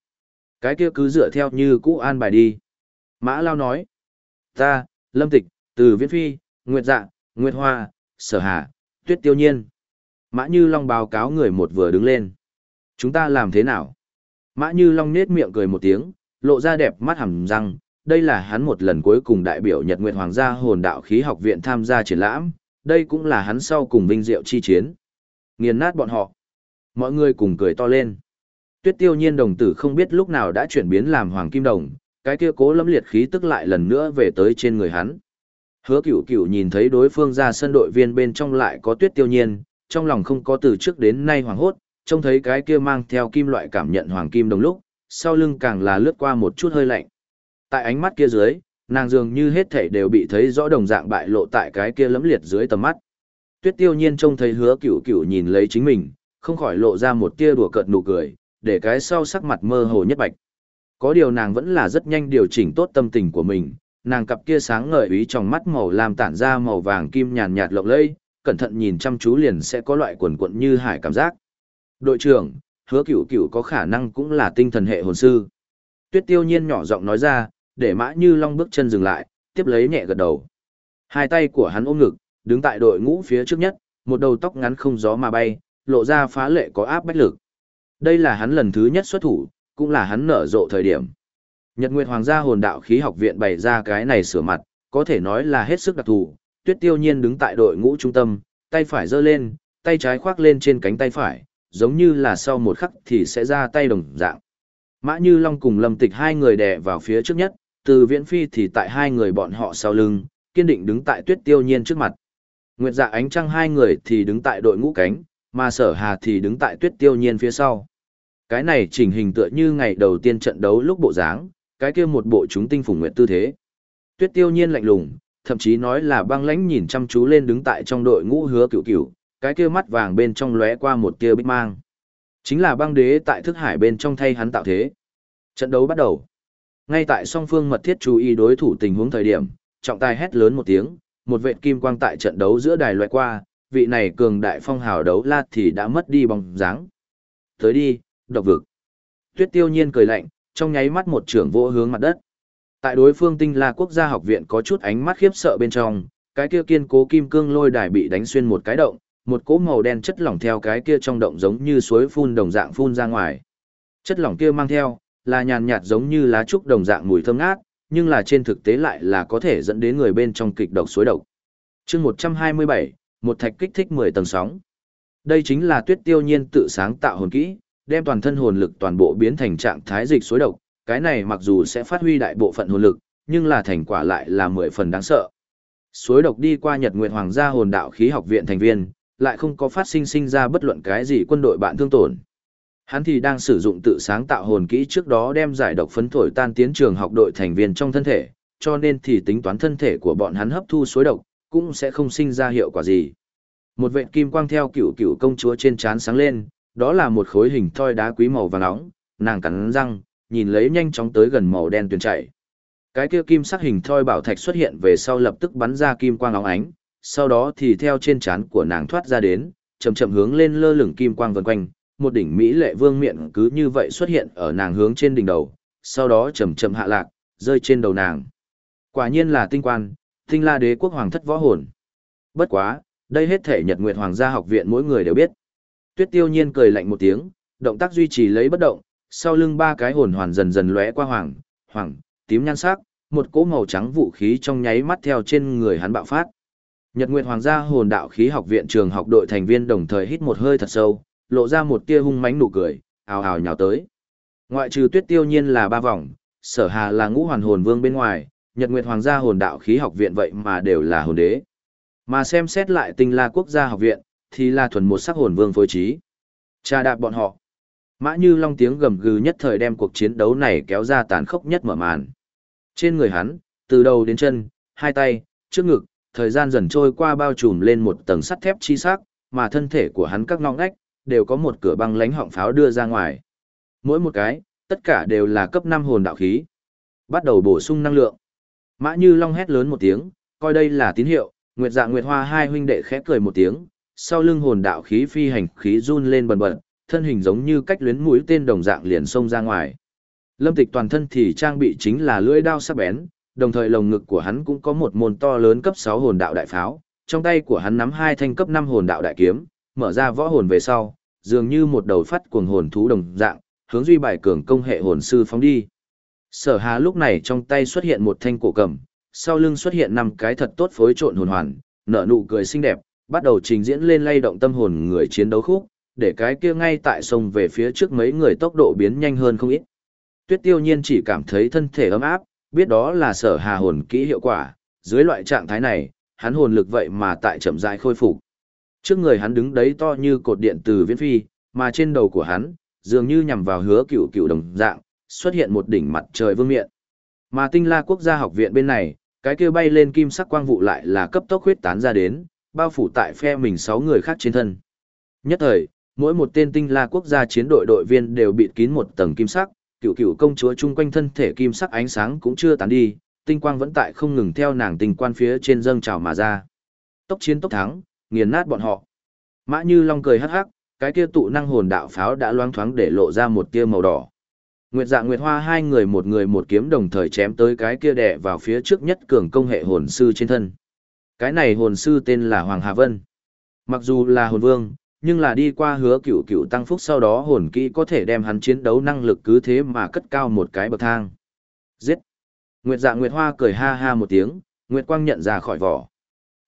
Cái kia cứ dựa theo như cũ an bài đi. Mã Lao nói, ta, Lâm Tịch, Từ Viễn Phi, Nguyệt Dạ, Nguyệt Hoa, Sở Hà, Tuyết Tiêu Nhiên. Mã Như Long báo cáo người một vừa đứng lên. Chúng ta làm thế nào? Mã Như Long nết miệng cười một tiếng, lộ ra đẹp mắt hẳn răng. Đây là hắn một lần cuối cùng đại biểu Nhật Nguyệt Hoàng gia hồn đạo khí học viện tham gia triển lãm. Đây cũng là hắn sau cùng vinh diệu chi chiến. Nghiền nát bọn họ. Mọi người cùng cười to lên. Tuyết tiêu nhiên đồng tử không biết lúc nào đã chuyển biến làm hoàng kim đồng, cái kia cố lâm liệt khí tức lại lần nữa về tới trên người hắn. Hứa cửu cửu nhìn thấy đối phương ra sân đội viên bên trong lại có tuyết tiêu nhiên, trong lòng không có từ trước đến nay hoảng hốt, trông thấy cái kia mang theo kim loại cảm nhận hoàng kim đồng lúc, sau lưng càng là lướt qua một chút hơi lạnh. Tại ánh mắt kia dưới, nàng dường như hết thảy đều bị thấy rõ đồng dạng bại lộ tại cái kia lấm liệt dưới tầm mắt. Tuyết tiêu nhiên trông thấy hứa cửu cửu nhìn lấy chính mình, không khỏi lộ ra một tia đùa cợt nụ cười, để cái sau sắc mặt mơ hồ nhất bạch. Có điều nàng vẫn là rất nhanh điều chỉnh tốt tâm tình của mình, nàng cặp kia sáng ngời ý trong mắt màu làm tản ra màu vàng kim nhàn nhạt lộng lẫy, cẩn thận nhìn chăm chú liền sẽ có loại quần quận như hải cảm giác. Đội trưởng, hứa cửu cửu có khả năng cũng là tinh thần hệ hồn sư. Tuyết tiêu nhiên nhỏ giọng nói ra, để mã như long bước chân dừng lại, tiếp lấy nhẹ gật đầu. Hai tay của hắn ôm ngực, đứng tại đội ngũ phía trước nhất, một đầu tóc ngắn không gió mà bay, lộ ra phá lệ có áp bách lực. Đây là hắn lần thứ nhất xuất thủ, cũng là hắn nở rộ thời điểm. Nhật Nguyệt Hoàng gia hồn đạo khí học viện bày ra cái này sửa mặt, có thể nói là hết sức đặc thù. Tuyết Tiêu Nhiên đứng tại đội ngũ trung tâm, tay phải giơ lên, tay trái khoác lên trên cánh tay phải, giống như là sau một khắc thì sẽ ra tay đồng dạng. Mã Như Long cùng Lâm Tịch hai người đè vào phía trước nhất, từ Viễn Phi thì tại hai người bọn họ sau lưng, kiên định đứng tại Tuyết Tiêu Nhiên trước mặt. Nguyệt Dạ Ánh Trăng hai người thì đứng tại đội ngũ cánh, mà Sở Hà thì đứng tại Tuyết Tiêu Nhiên phía sau. Cái này chỉnh hình tựa như ngày đầu tiên trận đấu lúc bộ dáng, cái kia một bộ chúng tinh phùng nguyệt tư thế. Tuyết tiêu nhiên lạnh lùng, thậm chí nói là băng lãnh nhìn chăm chú lên đứng tại trong đội ngũ hứa cửu cửu, cái kia mắt vàng bên trong lóe qua một tia bích mang. Chính là băng đế tại thức hải bên trong thay hắn tạo thế. Trận đấu bắt đầu. Ngay tại song phương mật thiết chú ý đối thủ tình huống thời điểm, trọng tài hét lớn một tiếng, một vệt kim quang tại trận đấu giữa đài loại qua, vị này cường đại phong hào đấu la thì đã mất đi bóng dáng. Tới đi, độc vực. Tuyết tiêu nhiên cười lạnh, trong nháy mắt một trưởng vô hướng mặt đất. Tại đối phương tinh la quốc gia học viện có chút ánh mắt khiếp sợ bên trong, cái kia kiên cố kim cương lôi đài bị đánh xuyên một cái động, một cỗ màu đen chất lỏng theo cái kia trong động giống như suối phun đồng dạng phun ra ngoài. Chất lỏng kia mang theo, là nhàn nhạt giống như lá trúc đồng dạng mùi thơm ngát, nhưng là trên thực tế lại là có thể dẫn đến người bên trong kịch độc suối độc. chương 127, một thạch kích thích 10 tầng sóng. Đây chính là tuyết tiêu nhiên tự sáng tạo hồn kỹ, đem toàn thân hồn lực toàn bộ biến thành trạng thái dịch suối độc, cái này mặc dù sẽ phát huy đại bộ phận hồn lực, nhưng là thành quả lại là mười phần đáng sợ. Suối độc đi qua Nhật Nguyệt Hoàng gia hồn đạo khí học viện thành viên, lại không có phát sinh sinh ra bất luận cái gì quân đội bạn thương tổn. Hắn thì đang sử dụng tự sáng tạo hồn kỹ trước đó đem giải độc phấn thổi tan tiến trường học đội thành viên trong thân thể, cho nên thì tính toán thân thể của bọn hắn hấp thu suối độc, cũng sẽ không sinh ra hiệu quả gì. Một vệt kim quang theo cựu cựu công chúa trên trán sáng lên, đó là một khối hình thoi đá quý màu vàng nóng, nàng cắn răng, nhìn lấy nhanh chóng tới gần màu đen tuyền chảy. Cái kia kim sắc hình thoi bảo thạch xuất hiện về sau lập tức bắn ra kim quang óng ánh, sau đó thì theo trên trán của nàng thoát ra đến, chậm chậm hướng lên lơ lửng kim quang vần quanh, một đỉnh mỹ lệ vương miện cứ như vậy xuất hiện ở nàng hướng trên đỉnh đầu, sau đó chậm chậm hạ lạc, rơi trên đầu nàng. Quả nhiên là tinh quan, tinh la đế quốc hoàng thất võ hồn. Bất quá, đây hết thể Nhật Nguyệt Hoàng gia học viện mỗi người đều biết. Tuyết tiêu nhiên cười lạnh một tiếng, động tác duy trì lấy bất động, sau lưng ba cái hồn hoàn dần dần lóe qua hoàng, hoàng, tím nhan sắc, một cỗ màu trắng vũ khí trong nháy mắt theo trên người hắn bạo phát. Nhật Nguyệt Hoàng gia hồn đạo khí học viện trường học đội thành viên đồng thời hít một hơi thật sâu, lộ ra một tia hung mãnh nụ cười, ào ào nhào tới. Ngoại trừ Tuyết Tiêu Nhiên là ba vòng, Sở Hà là ngũ hoàn hồn vương bên ngoài, Nhật Nguyệt Hoàng gia hồn đạo khí học viện vậy mà đều là hồn đế. Mà xem xét lại Tinh La quốc gia học viện, thì là thuần một sắc hồn vương phối trí. Cha đạp bọn họ. Mã Như Long tiếng gầm gừ nhất thời đem cuộc chiến đấu này kéo ra tàn khốc nhất mở màn. Trên người hắn, từ đầu đến chân, hai tay, trước ngực, thời gian dần trôi qua bao trùm lên một tầng sắt thép chi sắc, mà thân thể của hắn các ngõ ngách, đều có một cửa băng lánh họng pháo đưa ra ngoài. Mỗi một cái, tất cả đều là cấp 5 hồn đạo khí. Bắt đầu bổ sung năng lượng. Mã Như Long hét lớn một tiếng, coi đây là tín hiệu, Nguyệt Dạ Nguyệt Hoa hai huynh đệ khẽ cười một tiếng, sau lưng hồn đạo khí phi hành khí run lên bần bật, thân hình giống như cách luyến mũi tên đồng dạng liền xông ra ngoài. Lâm Tịch toàn thân thì trang bị chính là lưỡi đao sắc bén, đồng thời lồng ngực của hắn cũng có một môn to lớn cấp 6 hồn đạo đại pháo, trong tay của hắn nắm hai thanh cấp 5 hồn đạo đại kiếm, mở ra võ hồn về sau, dường như một đầu phát cuồng hồn thú đồng dạng, hướng duy bài cường công hệ hồn sư phóng đi. Sở Hà lúc này trong tay xuất hiện một thanh cổ cầm, sau lưng xuất hiện năm cái thật tốt phối trộn hồn hoàn, nở nụ cười xinh đẹp, bắt đầu trình diễn lên lay động tâm hồn người chiến đấu khúc, để cái kia ngay tại sông về phía trước mấy người tốc độ biến nhanh hơn không ít. Tuyết tiêu nhiên chỉ cảm thấy thân thể ấm áp, biết đó là sở hà hồn kỹ hiệu quả, dưới loại trạng thái này, hắn hồn lực vậy mà tại chậm rãi khôi phục. Trước người hắn đứng đấy to như cột điện từ viễn phi, mà trên đầu của hắn, dường như nhằm vào hứa cựu cựu đồng dạng, xuất hiện một đỉnh mặt trời vương miện. Mà tinh la quốc gia học viện bên này, cái kia bay lên kim sắc quang vụ lại là cấp tốc huyết tán ra đến, bao phủ tại phe mình sáu người khác trên thân. Nhất thời, mỗi một tên tinh la quốc gia chiến đội đội viên đều bịt kín một tầng kim sắc, cựu cựu công chúa chung quanh thân thể kim sắc ánh sáng cũng chưa tán đi, tinh quang vẫn tại không ngừng theo nàng tinh quan phía trên dâng trào mà ra. Tốc chiến tốc thắng, nghiền nát bọn họ. Mã Như Long cười hắc hắc, cái kia tụ năng hồn đạo pháo đã loáng thoáng để lộ ra một tia màu đỏ. Nguyệt Dạ Nguyệt Hoa hai người một người một kiếm đồng thời chém tới cái kia đè vào phía trước nhất cường công hệ hồn sư trên thân. Cái này hồn sư tên là Hoàng Hà Vân. Mặc dù là hồn vương, nhưng là đi qua hứa cựu cựu tăng phúc sau đó hồn kỹ có thể đem hắn chiến đấu năng lực cứ thế mà cất cao một cái bậc thang. Giết! Nguyệt dạ Nguyệt Hoa cười ha ha một tiếng, Nguyệt Quang nhận ra khỏi vỏ.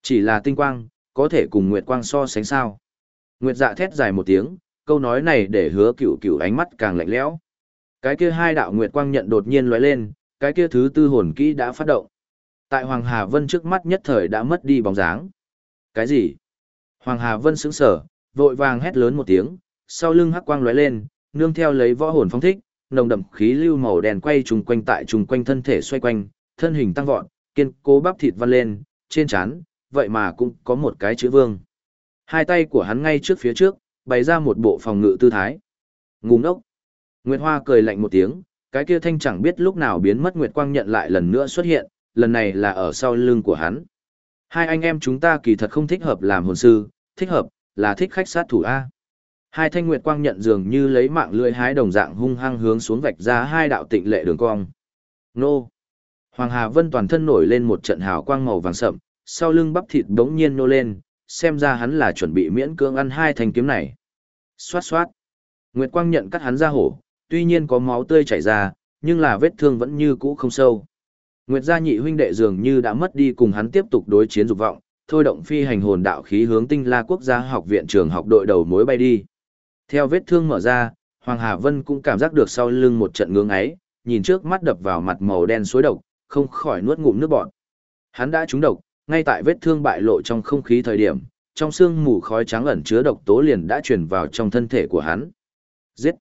Chỉ là tinh quang, có thể cùng Nguyệt Quang so sánh sao. Nguyệt dạ thét dài một tiếng, câu nói này để hứa cựu cựu ánh mắt càng lạnh lẽo. Cái kia hai đạo Nguyệt Quang nhận đột nhiên lóe lên, cái kia thứ tư hồn kỹ đã phát động. Tại Hoàng Hà Vân trước mắt nhất thời đã mất đi bóng dáng. Cái gì? Hoàng Hà Vân sững sở, vội vàng hét lớn một tiếng, sau lưng hắc quang lóe lên, nương theo lấy võ hồn phong thích, nồng đậm khí lưu màu đen quay trùng quanh tại trùng quanh thân thể xoay quanh, thân hình tăng vọt, kiên cố bắp thịt văn lên, trên trán, vậy mà cũng có một cái chữ vương. Hai tay của hắn ngay trước phía trước, bày ra một bộ phòng ngự tư thái. Ngu ngốc. Nguyệt Hoa cười lạnh một tiếng, cái kia thanh chẳng biết lúc nào biến mất Nguyệt Quang nhận lại lần nữa xuất hiện, lần này là ở sau lưng của hắn. Hai anh em chúng ta kỳ thật không thích hợp làm hồn sư, thích hợp, là thích khách sát thủ A. Hai thanh nguyệt quang nhận dường như lấy mạng lưỡi hái đồng dạng hung hăng hướng xuống vạch ra hai đạo tịnh lệ đường cong. Nô! Hoàng Hà Vân toàn thân nổi lên một trận hào quang màu vàng sậm, sau lưng bắp thịt bỗng nhiên nô lên, xem ra hắn là chuẩn bị miễn cưỡng ăn hai thanh kiếm này. Xoát xoát! Nguyệt quang nhận cắt hắn ra hổ, tuy nhiên có máu tươi chảy ra, nhưng là vết thương vẫn như cũ không sâu. Nguyệt gia nhị huynh đệ dường như đã mất đi cùng hắn tiếp tục đối chiến dục vọng, thôi động phi hành hồn đạo khí hướng tinh la quốc gia học viện trường học đội đầu mối bay đi. Theo vết thương mở ra, Hoàng Hà Vân cũng cảm giác được sau lưng một trận ngưỡng ấy, nhìn trước mắt đập vào mặt màu đen suối độc, không khỏi nuốt ngụm nước bọt. Hắn đã trúng độc, ngay tại vết thương bại lộ trong không khí thời điểm, trong xương mù khói trắng ẩn chứa độc tố liền đã truyền vào trong thân thể của hắn. Giết!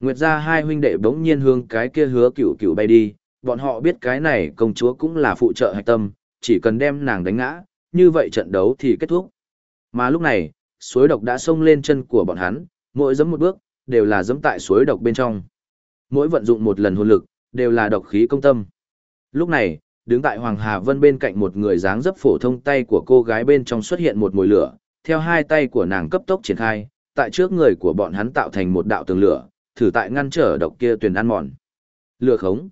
Nguyệt gia hai huynh đệ bỗng nhiên hướng cái kia hứa cửu cửu bay đi, bọn họ biết cái này công chúa cũng là phụ trợ hạch tâm, chỉ cần đem nàng đánh ngã, như vậy trận đấu thì kết thúc. Mà lúc này, suối độc đã xông lên chân của bọn hắn, mỗi giẫm một bước, đều là giẫm tại suối độc bên trong. Mỗi vận dụng một lần hồn lực, đều là độc khí công tâm. Lúc này, đứng tại Hoàng Hà Vân bên cạnh một người dáng dấp phổ thông tay của cô gái bên trong xuất hiện một mùi lửa, theo hai tay của nàng cấp tốc triển khai, tại trước người của bọn hắn tạo thành một đạo tường lửa, thử tại ngăn trở độc kia tuyền ăn mòn. Lửa khống.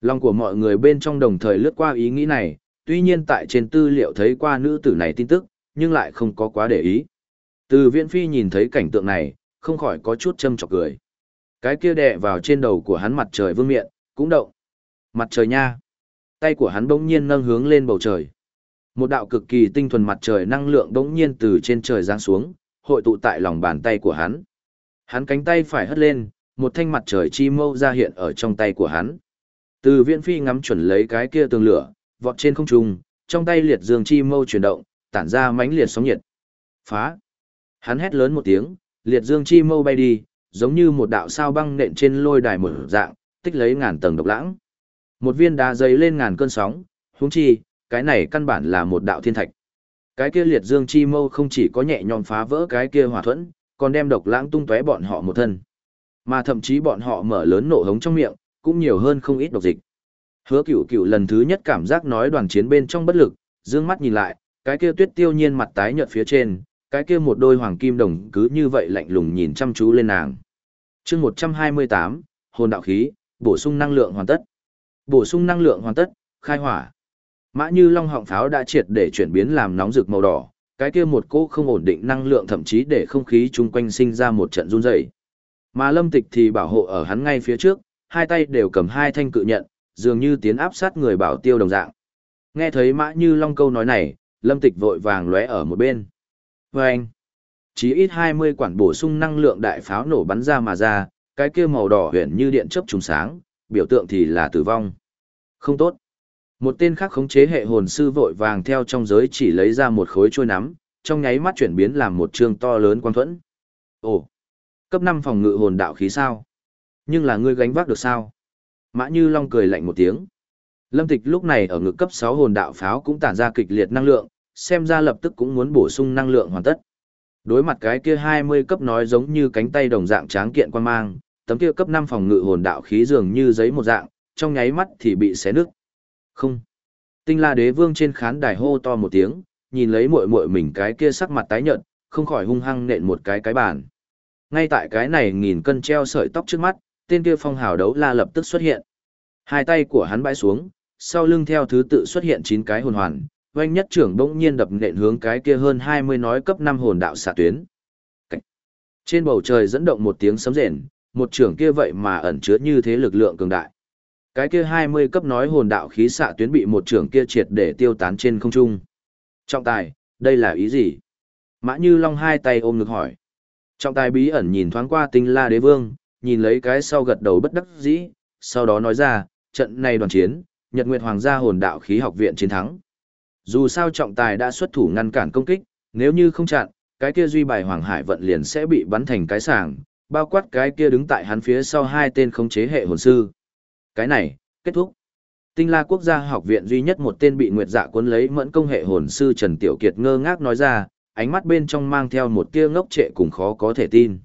Lòng của mọi người bên trong đồng thời lướt qua ý nghĩ này, tuy nhiên tại trên tư liệu thấy qua nữ tử này tin tức, nhưng lại không có quá để ý. Từ viễn phi nhìn thấy cảnh tượng này, không khỏi có chút châm chọc cười. Cái kia đè vào trên đầu của hắn mặt trời vương miện, cũng động. Mặt trời nha. Tay của hắn bỗng nhiên nâng hướng lên bầu trời. Một đạo cực kỳ tinh thuần mặt trời năng lượng đống nhiên từ trên trời giáng xuống, hội tụ tại lòng bàn tay của hắn. Hắn cánh tay phải hất lên, một thanh mặt trời chi mâu ra hiện ở trong tay của hắn. Từ viễn phi ngắm chuẩn lấy cái kia tường lửa, vọt trên không trung, trong tay liệt dương chi mâu chuyển động, tản ra mãnh liệt sóng nhiệt. Phá! Hắn hét lớn một tiếng, liệt dương chi mâu bay đi, giống như một đạo sao băng nện trên lôi đài mở dạng, tích lấy ngàn tầng độc lãng. Một viên đá dày lên ngàn cơn sóng, huống chi, cái này căn bản là một đạo thiên thạch. Cái kia liệt dương chi mâu không chỉ có nhẹ nhõm phá vỡ cái kia hỏa thuẫn, còn đem độc lãng tung tóe bọn họ một thân. Mà thậm chí bọn họ mở lớn nổ hống trong miệng, cũng nhiều hơn không ít độc dịch. Hứa cửu cửu lần thứ nhất cảm giác nói đoàn chiến bên trong bất lực, dương mắt nhìn lại, cái kia tuyết tiêu nhiên mặt tái nhợt phía trên, cái kia một đôi hoàng kim đồng cứ như vậy lạnh lùng nhìn chăm chú lên nàng. chương 128, hồn đạo khí, bổ sung năng lượng hoàn tất. Bổ sung năng lượng hoàn tất, khai hỏa. Mã như long họng pháo đã triệt để chuyển biến làm nóng rực màu đỏ, cái kia một cỗ không ổn định năng lượng thậm chí để không khí chung quanh sinh ra một trận run rẩy. Mà lâm tịch thì bảo hộ ở hắn ngay phía trước, hai tay đều cầm hai thanh cự nhận, dường như tiến áp sát người bảo tiêu đồng dạng. Nghe thấy mã như long câu nói này, lâm tịch vội vàng lóe ở một bên. Và anh, chỉ ít 20 quản bổ sung năng lượng đại pháo nổ bắn ra mà ra, cái kia màu đỏ huyền như điện chớp trùng sáng, biểu tượng thì là tử vong. Không tốt. Một tên khác khống chế hệ hồn sư vội vàng theo trong giới chỉ lấy ra một khối trôi nắm, trong nháy mắt chuyển biến làm một trường to lớn quang thuẫn. Ồ, cấp 5 phòng ngự hồn đạo khí sao? Nhưng là ngươi gánh vác được sao? Mã Như Long cười lạnh một tiếng. Lâm Tịch lúc này ở ngực cấp 6 hồn đạo pháo cũng tản ra kịch liệt năng lượng, xem ra lập tức cũng muốn bổ sung năng lượng hoàn tất. Đối mặt cái kia 20 cấp nói giống như cánh tay đồng dạng tráng kiện quan mang, tấm kia cấp 5 phòng ngự hồn đạo khí dường như giấy một dạng, trong nháy mắt thì bị xé nứt. Không. Tinh La Đế Vương trên khán đài hô to một tiếng, nhìn lấy muội muội mình cái kia sắc mặt tái nhợt, không khỏi hung hăng nện một cái cái bàn. Ngay tại cái này nghìn cân treo sợi tóc trước mắt, tên kia phong hào đấu la lập tức xuất hiện. Hai tay của hắn bãi xuống, sau lưng theo thứ tự xuất hiện chín cái hồn hoàn, oanh nhất trưởng bỗng nhiên đập nện hướng cái kia hơn 20 nói cấp 5 hồn đạo xạ tuyến. Cách. Trên bầu trời dẫn động một tiếng sấm rền, một trưởng kia vậy mà ẩn chứa như thế lực lượng cường đại. Cái kia 20 cấp nói hồn đạo khí xạ tuyến bị một trưởng kia triệt để tiêu tán trên không trung. Trọng tài, đây là ý gì? Mã Như Long hai tay ôm ngực hỏi. Trọng tài bí ẩn nhìn thoáng qua tinh la đế vương, nhìn lấy cái sau gật đầu bất đắc dĩ, sau đó nói ra, trận này đoàn chiến, Nhật Nguyệt Hoàng gia hồn đạo khí học viện chiến thắng. Dù sao trọng tài đã xuất thủ ngăn cản công kích, nếu như không chặn, cái kia duy bài Hoàng Hải vận liền sẽ bị bắn thành cái sàng, bao quát cái kia đứng tại hắn phía sau hai tên khống chế hệ hồn sư. Cái này, kết thúc. Tinh La Quốc gia học viện duy nhất một tên bị Nguyệt Dạ cuốn lấy mẫn công hệ hồn sư Trần Tiểu Kiệt ngơ ngác nói ra, ánh mắt bên trong mang theo một tia ngốc trệ cùng khó có thể tin.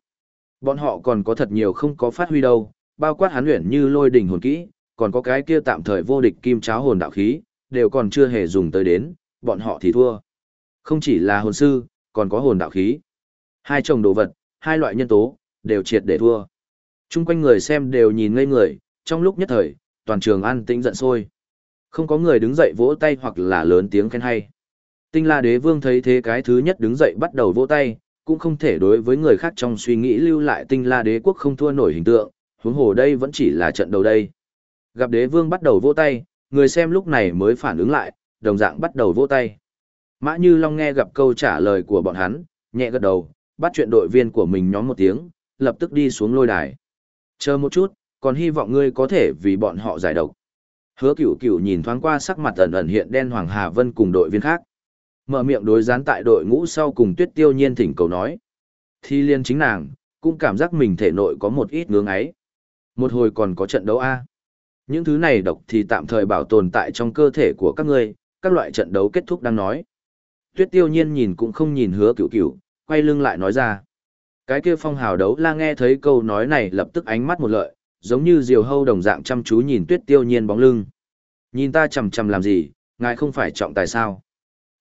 Bọn họ còn có thật nhiều không có phát huy đâu, bao quát hắn luyện như lôi đỉnh hồn kỹ, còn có cái kia tạm thời vô địch kim cháo hồn đạo khí, đều còn chưa hề dùng tới đến, bọn họ thì thua. Không chỉ là hồn sư, còn có hồn đạo khí. Hai chồng đồ vật, hai loại nhân tố, đều triệt để thua. Trung quanh người xem đều nhìn ngây người, trong lúc nhất thời, toàn trường an tĩnh giận sôi. Không có người đứng dậy vỗ tay hoặc là lớn tiếng khen hay. Tinh La Đế Vương thấy thế cái thứ nhất đứng dậy bắt đầu vỗ tay, cũng không thể đối với người khác trong suy nghĩ lưu lại Tinh La Đế quốc không thua nổi hình tượng, huống hồ đây vẫn chỉ là trận đầu đây. Gặp Đế Vương bắt đầu vỗ tay, người xem lúc này mới phản ứng lại, đồng dạng bắt đầu vỗ tay. Mã Như Long nghe gặp câu trả lời của bọn hắn, nhẹ gật đầu, bắt chuyện đội viên của mình nhóm một tiếng, lập tức đi xuống lôi đài. Chờ một chút, còn hy vọng ngươi có thể vì bọn họ giải độc. Hứa cửu cửu nhìn thoáng qua sắc mặt ẩn ẩn hiện đen Hoàng Hà Vân cùng đội viên khác. Mở miệng đối gián tại đội ngũ sau cùng tuyết tiêu nhiên thỉnh cầu nói. Thi liên chính nàng, cũng cảm giác mình thể nội có một ít ngưỡng ấy. Một hồi còn có trận đấu A. Những thứ này độc thì tạm thời bảo tồn tại trong cơ thể của các ngươi, các loại trận đấu kết thúc đang nói. Tuyết tiêu nhiên nhìn cũng không nhìn hứa cửu cửu, quay lưng lại nói ra. Cái kia phong hào đấu la nghe thấy câu nói này lập tức ánh mắt một lợi, giống như diều hâu đồng dạng chăm chú nhìn tuyết tiêu nhiên bóng lưng. Nhìn ta chầm chầm làm gì, ngài không phải trọng tài sao.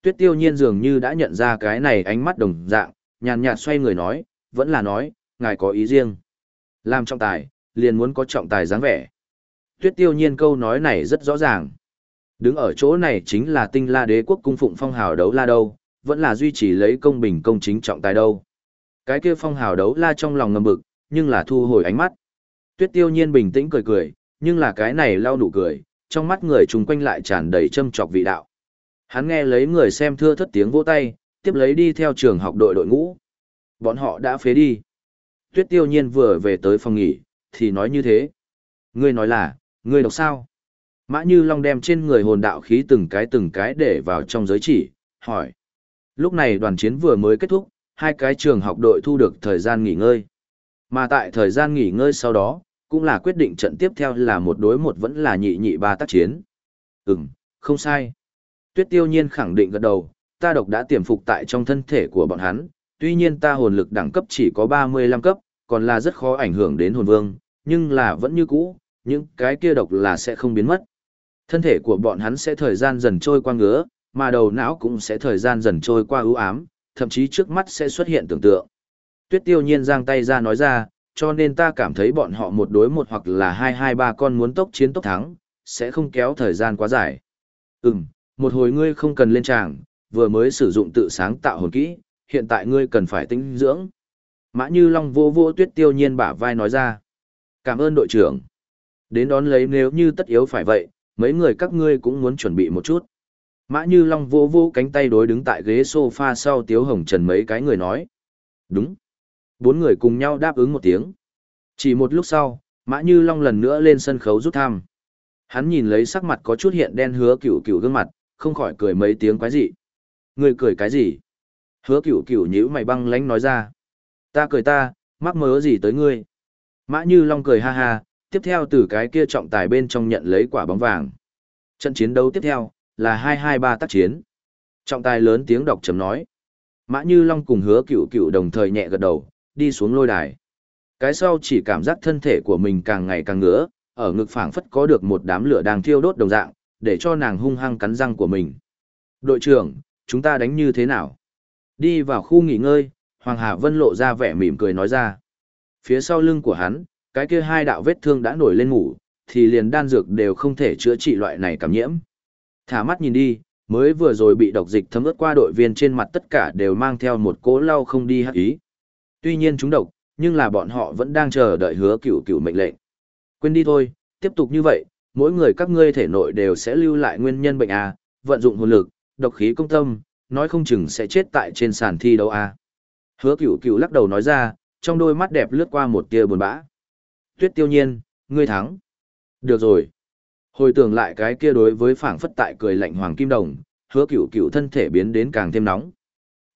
Tuyết tiêu nhiên dường như đã nhận ra cái này ánh mắt đồng dạng, nhàn nhạt xoay người nói, vẫn là nói, ngài có ý riêng. Làm trọng tài, liền muốn có trọng tài dáng vẻ. Tuyết tiêu nhiên câu nói này rất rõ ràng. Đứng ở chỗ này chính là tinh la đế quốc cung phụng phong hào đấu la đâu, vẫn là duy trì lấy công bình công chính trọng tài đâu. Cái kia phong hào đấu la trong lòng ngầm bực, nhưng là thu hồi ánh mắt. Tuyết tiêu nhiên bình tĩnh cười cười, nhưng là cái này lau nụ cười, trong mắt người chung quanh lại tràn đầy châm trọc vị đạo. Hắn nghe lấy người xem thưa thất tiếng vỗ tay, tiếp lấy đi theo trường học đội đội ngũ. Bọn họ đã phế đi. Tuyết tiêu nhiên vừa về tới phòng nghỉ, thì nói như thế. Ngươi nói là, ngươi đọc sao? Mã Như Long đem trên người hồn đạo khí từng cái từng cái để vào trong giới chỉ, hỏi. Lúc này đoàn chiến vừa mới kết thúc, hai cái trường học đội thu được thời gian nghỉ ngơi. Mà tại thời gian nghỉ ngơi sau đó, cũng là quyết định trận tiếp theo là một đối một vẫn là nhị nhị ba tác chiến. Ừm, không sai. Tuyết tiêu nhiên khẳng định gật đầu, ta độc đã tiềm phục tại trong thân thể của bọn hắn, tuy nhiên ta hồn lực đẳng cấp chỉ có 35 cấp, còn là rất khó ảnh hưởng đến hồn vương, nhưng là vẫn như cũ, những cái kia độc là sẽ không biến mất. Thân thể của bọn hắn sẽ thời gian dần trôi qua ngứa, mà đầu não cũng sẽ thời gian dần trôi qua ưu ám, thậm chí trước mắt sẽ xuất hiện tưởng tượng. Tuyết tiêu nhiên giang tay ra nói ra, cho nên ta cảm thấy bọn họ một đối một hoặc là hai hai ba con muốn tốc chiến tốc thắng, sẽ không kéo thời gian quá dài. Ừm, một hồi ngươi không cần lên tràng, vừa mới sử dụng tự sáng tạo hồn kỹ, hiện tại ngươi cần phải tinh dưỡng. Mã Như Long vô vô tuyết tiêu nhiên bả vai nói ra. Cảm ơn đội trưởng. Đến đón lấy nếu như tất yếu phải vậy, mấy người các ngươi cũng muốn chuẩn bị một chút. Mã Như Long vô vô cánh tay đối đứng tại ghế sofa sau Tiếu Hồng Trần mấy cái người nói. Đúng. Bốn người cùng nhau đáp ứng một tiếng. Chỉ một lúc sau, Mã Như Long lần nữa lên sân khấu rút thăm. Hắn nhìn lấy sắc mặt có chút hiện đen hứa cửu cửu gương mặt, không khỏi cười mấy tiếng quái dị. Người cười cái gì? Hứa cửu cửu nhíu mày băng lánh nói ra. Ta cười ta, mắc mớ gì tới ngươi? Mã Như Long cười ha ha, tiếp theo từ cái kia trọng tài bên trong nhận lấy quả bóng vàng. Trận chiến đấu tiếp theo, là 223 tác chiến. Trọng tài lớn tiếng đọc chấm nói. Mã Như Long cùng hứa cửu cửu đồng thời nhẹ gật đầu, đi xuống lôi đài. Cái sau chỉ cảm giác thân thể của mình càng ngày càng ngứa, ở ngực phảng phất có được một đám lửa đang thiêu đốt đồng dạng, để cho nàng hung hăng cắn răng của mình. Đội trưởng, chúng ta đánh như thế nào? Đi vào khu nghỉ ngơi, Hoàng Hà Vân lộ ra vẻ mỉm cười nói ra. Phía sau lưng của hắn, cái kia hai đạo vết thương đã nổi lên ngủ, thì liền đan dược đều không thể chữa trị loại này cảm nhiễm. Thả mắt nhìn đi, mới vừa rồi bị độc dịch thấm ướt qua đội viên trên mặt tất cả đều mang theo một cố lau không đi hắc ý. Tuy nhiên chúng độc, nhưng là bọn họ vẫn đang chờ đợi hứa cửu cửu mệnh lệnh. Quên đi thôi, tiếp tục như vậy, mỗi người các ngươi thể nội đều sẽ lưu lại nguyên nhân bệnh A, vận dụng hồn lực, độc khí công tâm, nói không chừng sẽ chết tại trên sàn thi đấu A. Hứa cửu cửu lắc đầu nói ra, trong đôi mắt đẹp lướt qua một tia buồn bã. Tuyết tiêu nhiên, ngươi thắng. Được rồi. Hồi tưởng lại cái kia đối với phảng phất tại cười lạnh Hoàng Kim Đồng, hứa cửu cửu thân thể biến đến càng thêm nóng.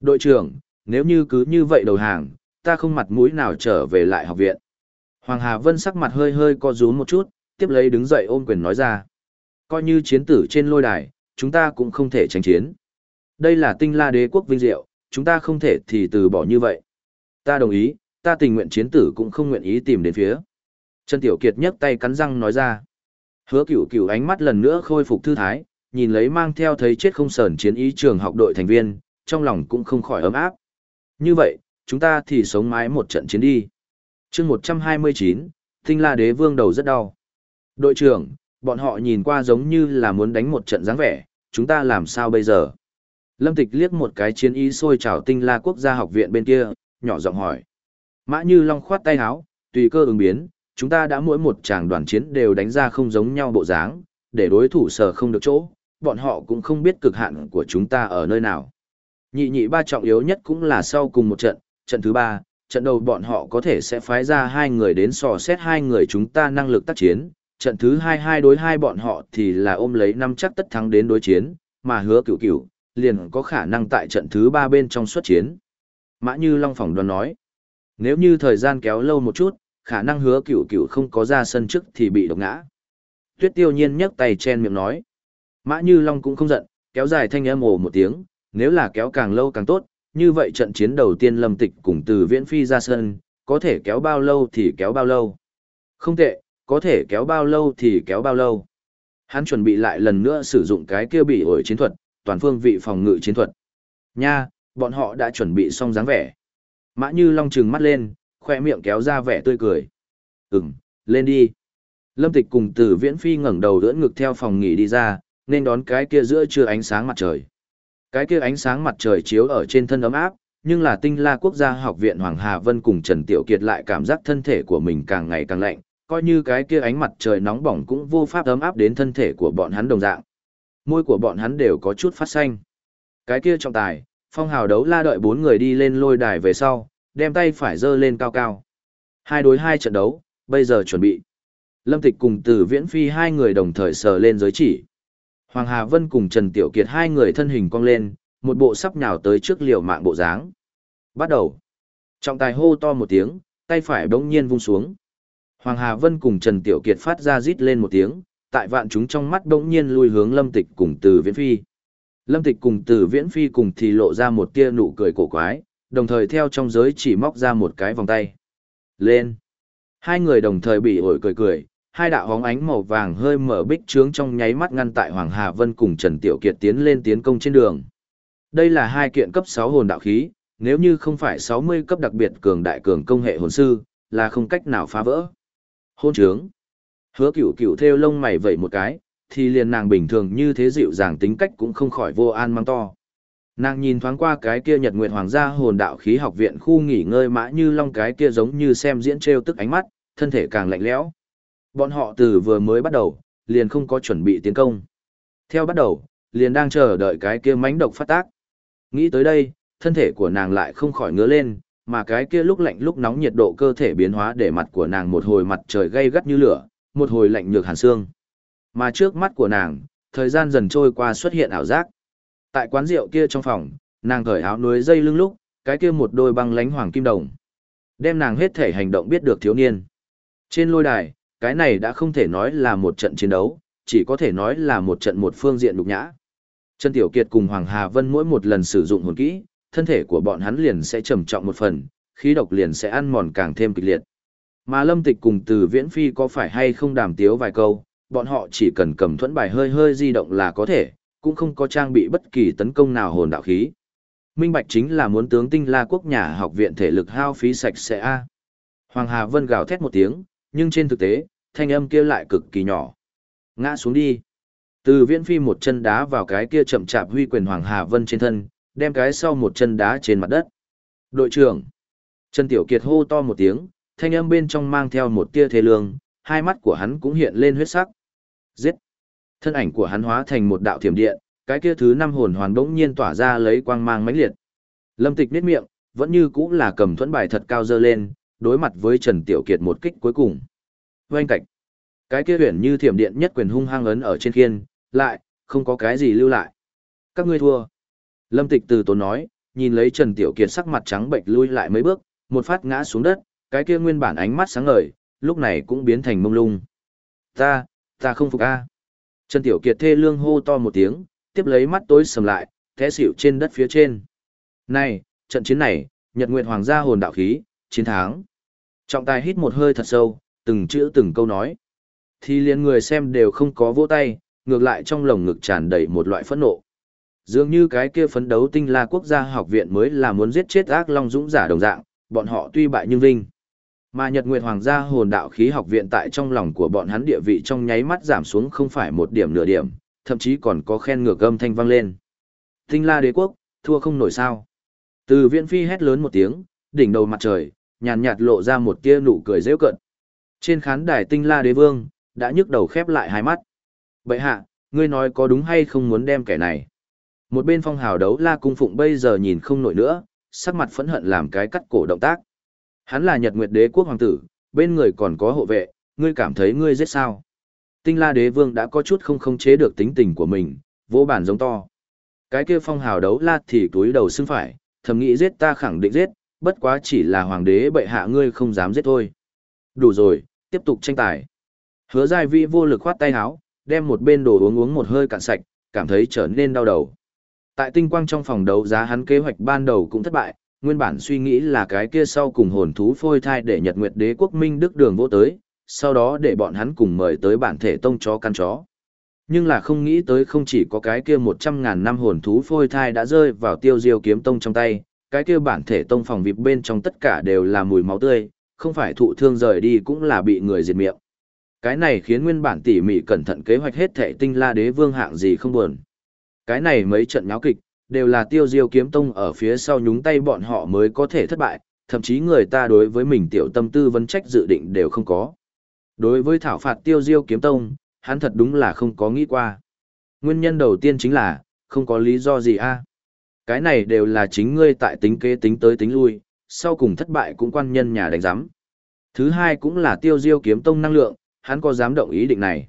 Đội trưởng, nếu như cứ như vậy đầu hàng, ta không mặt mũi nào trở về lại học viện. Hoàng Hà Vân sắc mặt hơi hơi co rúm một chút, tiếp lấy đứng dậy ôm quyền nói ra. Coi như chiến tử trên lôi đài, chúng ta cũng không thể tranh chiến. Đây là tinh la đế quốc vinh diệu, chúng ta không thể thì từ bỏ như vậy. Ta đồng ý, ta tình nguyện chiến tử cũng không nguyện ý tìm đến phía. Trần Tiểu Kiệt nhấc tay cắn răng nói ra. Hứa cửu cửu ánh mắt lần nữa khôi phục thư thái, nhìn lấy mang theo thấy chết không sờn chiến ý trường học đội thành viên, trong lòng cũng không khỏi ấm áp. Như vậy, chúng ta thì sống mái một trận chiến đi. chương 129, tinh la đế vương đầu rất đau. Đội trưởng, bọn họ nhìn qua giống như là muốn đánh một trận dáng vẻ, chúng ta làm sao bây giờ? Lâm Tịch liếc một cái chiến ý sôi trào tinh la quốc gia học viện bên kia, nhỏ giọng hỏi. Mã Như Long khoát tay háo, tùy cơ ứng biến, chúng ta đã mỗi một tràng đoàn chiến đều đánh ra không giống nhau bộ dáng, để đối thủ sở không được chỗ, bọn họ cũng không biết cực hạn của chúng ta ở nơi nào. Nhị nhị ba trọng yếu nhất cũng là sau cùng một trận, trận thứ ba, trận đầu bọn họ có thể sẽ phái ra hai người đến sò xét hai người chúng ta năng lực tác chiến, trận thứ hai hai đối hai bọn họ thì là ôm lấy năm chắc tất thắng đến đối chiến, mà hứa cựu cựu, liền có khả năng tại trận thứ ba bên trong xuất chiến. Mã Như Long phỏng đoán nói, nếu như thời gian kéo lâu một chút, khả năng hứa cựu cựu không có ra sân trước thì bị độc ngã. Tuyết tiêu nhiên nhấc tay chen miệng nói, Mã Như Long cũng không giận, kéo dài thanh âm ồ một tiếng, nếu là kéo càng lâu càng tốt, như vậy trận chiến đầu tiên lâm tịch cùng từ viễn phi ra sân, có thể kéo bao lâu thì kéo bao lâu. Không tệ, có thể kéo bao lâu thì kéo bao lâu. Hắn chuẩn bị lại lần nữa sử dụng cái kia bị ổi chiến thuật, toàn phương vị phòng ngự chiến thuật. Nha, bọn họ đã chuẩn bị xong dáng vẻ. Mã Như Long trừng mắt lên, khoe miệng kéo ra vẻ tươi cười. Ừm, lên đi. Lâm Tịch cùng từ viễn phi ngẩng đầu đỡ ngực theo phòng nghỉ đi ra, nên đón cái kia giữa trưa ánh sáng mặt trời. Cái kia ánh sáng mặt trời chiếu ở trên thân ấm áp, nhưng là tinh la quốc gia học viện Hoàng Hà Vân cùng Trần Tiểu Kiệt lại cảm giác thân thể của mình càng ngày càng lạnh, coi như cái kia ánh mặt trời nóng bỏng cũng vô pháp ấm áp đến thân thể của bọn hắn đồng dạng. môi của bọn hắn đều có chút phát xanh. Cái kia trọng tài, phong hào đấu la đợi bốn người đi lên lôi đài về sau, đem tay phải giơ lên cao cao. Hai đối hai trận đấu, bây giờ chuẩn bị. Lâm Tịch cùng Từ Viễn Phi hai người đồng thời sờ lên giới chỉ. Hoàng Hà Vân cùng Trần Tiểu Kiệt hai người thân hình cong lên, một bộ sắp nhào tới trước liều mạng bộ dáng. Bắt đầu. Trọng tài hô to một tiếng, tay phải bỗng nhiên vung xuống. Hoàng Hà Vân cùng Trần Tiểu Kiệt phát ra rít lên một tiếng, tại vạn chúng trong mắt bỗng nhiên lui hướng Lâm Tịch cùng Từ Viễn Phi. Lâm Tịch cùng Từ Viễn Phi cùng thì lộ ra một tia nụ cười cổ quái, đồng thời theo trong giới chỉ móc ra một cái vòng tay. Lên. Hai người đồng thời bị ổi cười cười, hai đạo hóng ánh màu vàng hơi mở bích trướng trong nháy mắt ngăn tại Hoàng Hà Vân cùng Trần Tiểu Kiệt tiến lên tiến công trên đường. Đây là hai kiện cấp 6 hồn đạo khí, nếu như không phải 60 cấp đặc biệt cường đại cường công hệ hồn sư, là không cách nào phá vỡ. Hôn trướng. Hứa cửu cửu theo lông mày vẩy một cái, thì liền nàng bình thường như thế dịu dàng tính cách cũng không khỏi vô an mang to. Nàng nhìn thoáng qua cái kia Nhật Nguyệt Hoàng gia hồn đạo khí học viện khu nghỉ ngơi mã như long cái kia giống như xem diễn trêu tức ánh mắt, thân thể càng lạnh lẽo. Bọn họ từ vừa mới bắt đầu, liền không có chuẩn bị tiến công. Theo bắt đầu, liền đang chờ đợi cái kia mánh độc phát tác. Nghĩ tới đây, thân thể của nàng lại không khỏi ngứa lên, mà cái kia lúc lạnh lúc nóng nhiệt độ cơ thể biến hóa để mặt của nàng một hồi mặt trời gay gắt như lửa, một hồi lạnh nhược hàn xương. Mà trước mắt của nàng, thời gian dần trôi qua xuất hiện ảo giác. Tại quán rượu kia trong phòng, nàng cởi áo núi dây lưng lúc, cái kia một đôi băng lánh hoàng kim đồng. Đem nàng hết thể hành động biết được thiếu niên. Trên lôi đài, cái này đã không thể nói là một trận chiến đấu, chỉ có thể nói là một trận một phương diện nhục nhã. Trần Tiểu Kiệt cùng Hoàng Hà Vân mỗi một lần sử dụng hồn kỹ, thân thể của bọn hắn liền sẽ trầm trọng một phần, khí độc liền sẽ ăn mòn càng thêm kịch liệt. Mà Lâm Tịch cùng Từ Viễn Phi có phải hay không đàm tiếu vài câu, bọn họ chỉ cần cầm thuẫn bài hơi hơi di động là có thể, cũng không có trang bị bất kỳ tấn công nào hồn đạo khí. Minh Bạch chính là muốn tướng tinh la quốc nhà học viện thể lực hao phí sạch sẽ a. Hoàng Hà Vân gào thét một tiếng, nhưng trên thực tế, thanh âm kia lại cực kỳ nhỏ. Ngã xuống đi. Từ viễn phi một chân đá vào cái kia chậm chạp huy quyền Hoàng Hà Vân trên thân, đem cái sau một chân đá trên mặt đất. Đội trưởng. Trần Tiểu Kiệt hô to một tiếng, thanh âm bên trong mang theo một tia thế lương, hai mắt của hắn cũng hiện lên huyết sắc. Giết. Thân ảnh của hắn hóa thành một đạo thiểm điện, cái kia thứ năm hồn hoàn đống nhiên tỏa ra lấy quang mang mãnh liệt. Lâm Tịch niết miệng, vẫn như cũng là cầm thuẫn bài thật cao dơ lên, đối mặt với Trần Tiểu Kiệt một kích cuối cùng. Oanh cạch. Cái kia huyền như thiểm điện nhất quyền hung hăng ấn ở trên khiên, lại, không có cái gì lưu lại. Các ngươi thua. Lâm Tịch từ tốn nói, nhìn lấy Trần Tiểu Kiệt sắc mặt trắng bệnh lui lại mấy bước, một phát ngã xuống đất, cái kia nguyên bản ánh mắt sáng ngời, lúc này cũng biến thành mông lung. Ta, ta không phục a. Trần Tiểu Kiệt thê lương hô to một tiếng, tiếp lấy mắt tối sầm lại, té xỉu trên đất phía trên. Này, trận chiến này, Nhật Nguyệt Hoàng gia hồn đạo khí, chiến thắng. Trọng tài hít một hơi thật sâu, từng chữ từng câu nói. Thì liền người xem đều không có vỗ tay, ngược lại trong lồng ngực tràn đầy một loại phẫn nộ. Dường như cái kia phấn đấu tinh la quốc gia học viện mới là muốn giết chết ác long dũng giả đồng dạng, bọn họ tuy bại nhưng vinh. Mà Nhật Nguyệt Hoàng gia hồn đạo khí học viện tại trong lòng của bọn hắn địa vị trong nháy mắt giảm xuống không phải một điểm nửa điểm, thậm chí còn có khen ngược âm thanh vang lên. Tinh la đế quốc, thua không nổi sao. Từ viện phi hét lớn một tiếng, đỉnh đầu mặt trời, nhàn nhạt lộ ra một tia nụ cười rêu cận. Trên khán đài tinh la đế vương, đã nhức đầu khép lại hai mắt. Bậy hạ, ngươi nói có đúng hay không muốn đem kẻ này. Một bên phong hào đấu la cung phụng bây giờ nhìn không nổi nữa, sắc mặt phẫn hận làm cái cắt cổ động tác. Hắn là Nhật Nguyệt Đế quốc hoàng tử, bên người còn có hộ vệ, ngươi cảm thấy ngươi giết sao? Tinh La Đế Vương đã có chút không khống chế được tính tình của mình, vỗ bản giống to. Cái kia phong hào đấu la thì túi đầu xưng phải, thầm nghĩ giết ta khẳng định giết, bất quá chỉ là hoàng đế bệ hạ ngươi không dám giết thôi. Đủ rồi, tiếp tục tranh tài. Hứa Giai Vi vô lực khoát tay áo, đem một bên đồ uống uống một hơi cạn sạch, cảm thấy trở nên đau đầu. Tại tinh quang trong phòng đấu giá hắn kế hoạch ban đầu cũng thất bại, nguyên bản suy nghĩ là cái kia sau cùng hồn thú phôi thai để Nhật Nguyệt Đế quốc minh đức đường vô tới, sau đó để bọn hắn cùng mời tới bản thể tông chó căn chó. Nhưng là không nghĩ tới không chỉ có cái kia một trăm ngàn năm hồn thú phôi thai đã rơi vào tiêu diêu kiếm tông trong tay, cái kia bản thể tông phòng vịp bên trong tất cả đều là mùi máu tươi, không phải thụ thương rời đi cũng là bị người diệt miệng. Cái này khiến nguyên bản tỉ mỉ cẩn thận kế hoạch hết thệ tinh la đế vương hạng gì không buồn. Cái này mấy trận nháo kịch, đều là tiêu diêu kiếm tông ở phía sau nhúng tay bọn họ mới có thể thất bại, thậm chí người ta đối với mình tiểu tâm tư vấn trách dự định đều không có. Đối với thảo phạt tiêu diêu kiếm tông, hắn thật đúng là không có nghĩ qua. Nguyên nhân đầu tiên chính là, không có lý do gì a. Cái này đều là chính ngươi tại tính kế tính tới tính lui, sau cùng thất bại cũng quan nhân nhà đánh giám. Thứ hai cũng là tiêu diêu kiếm tông năng lượng, hắn có dám động ý định này.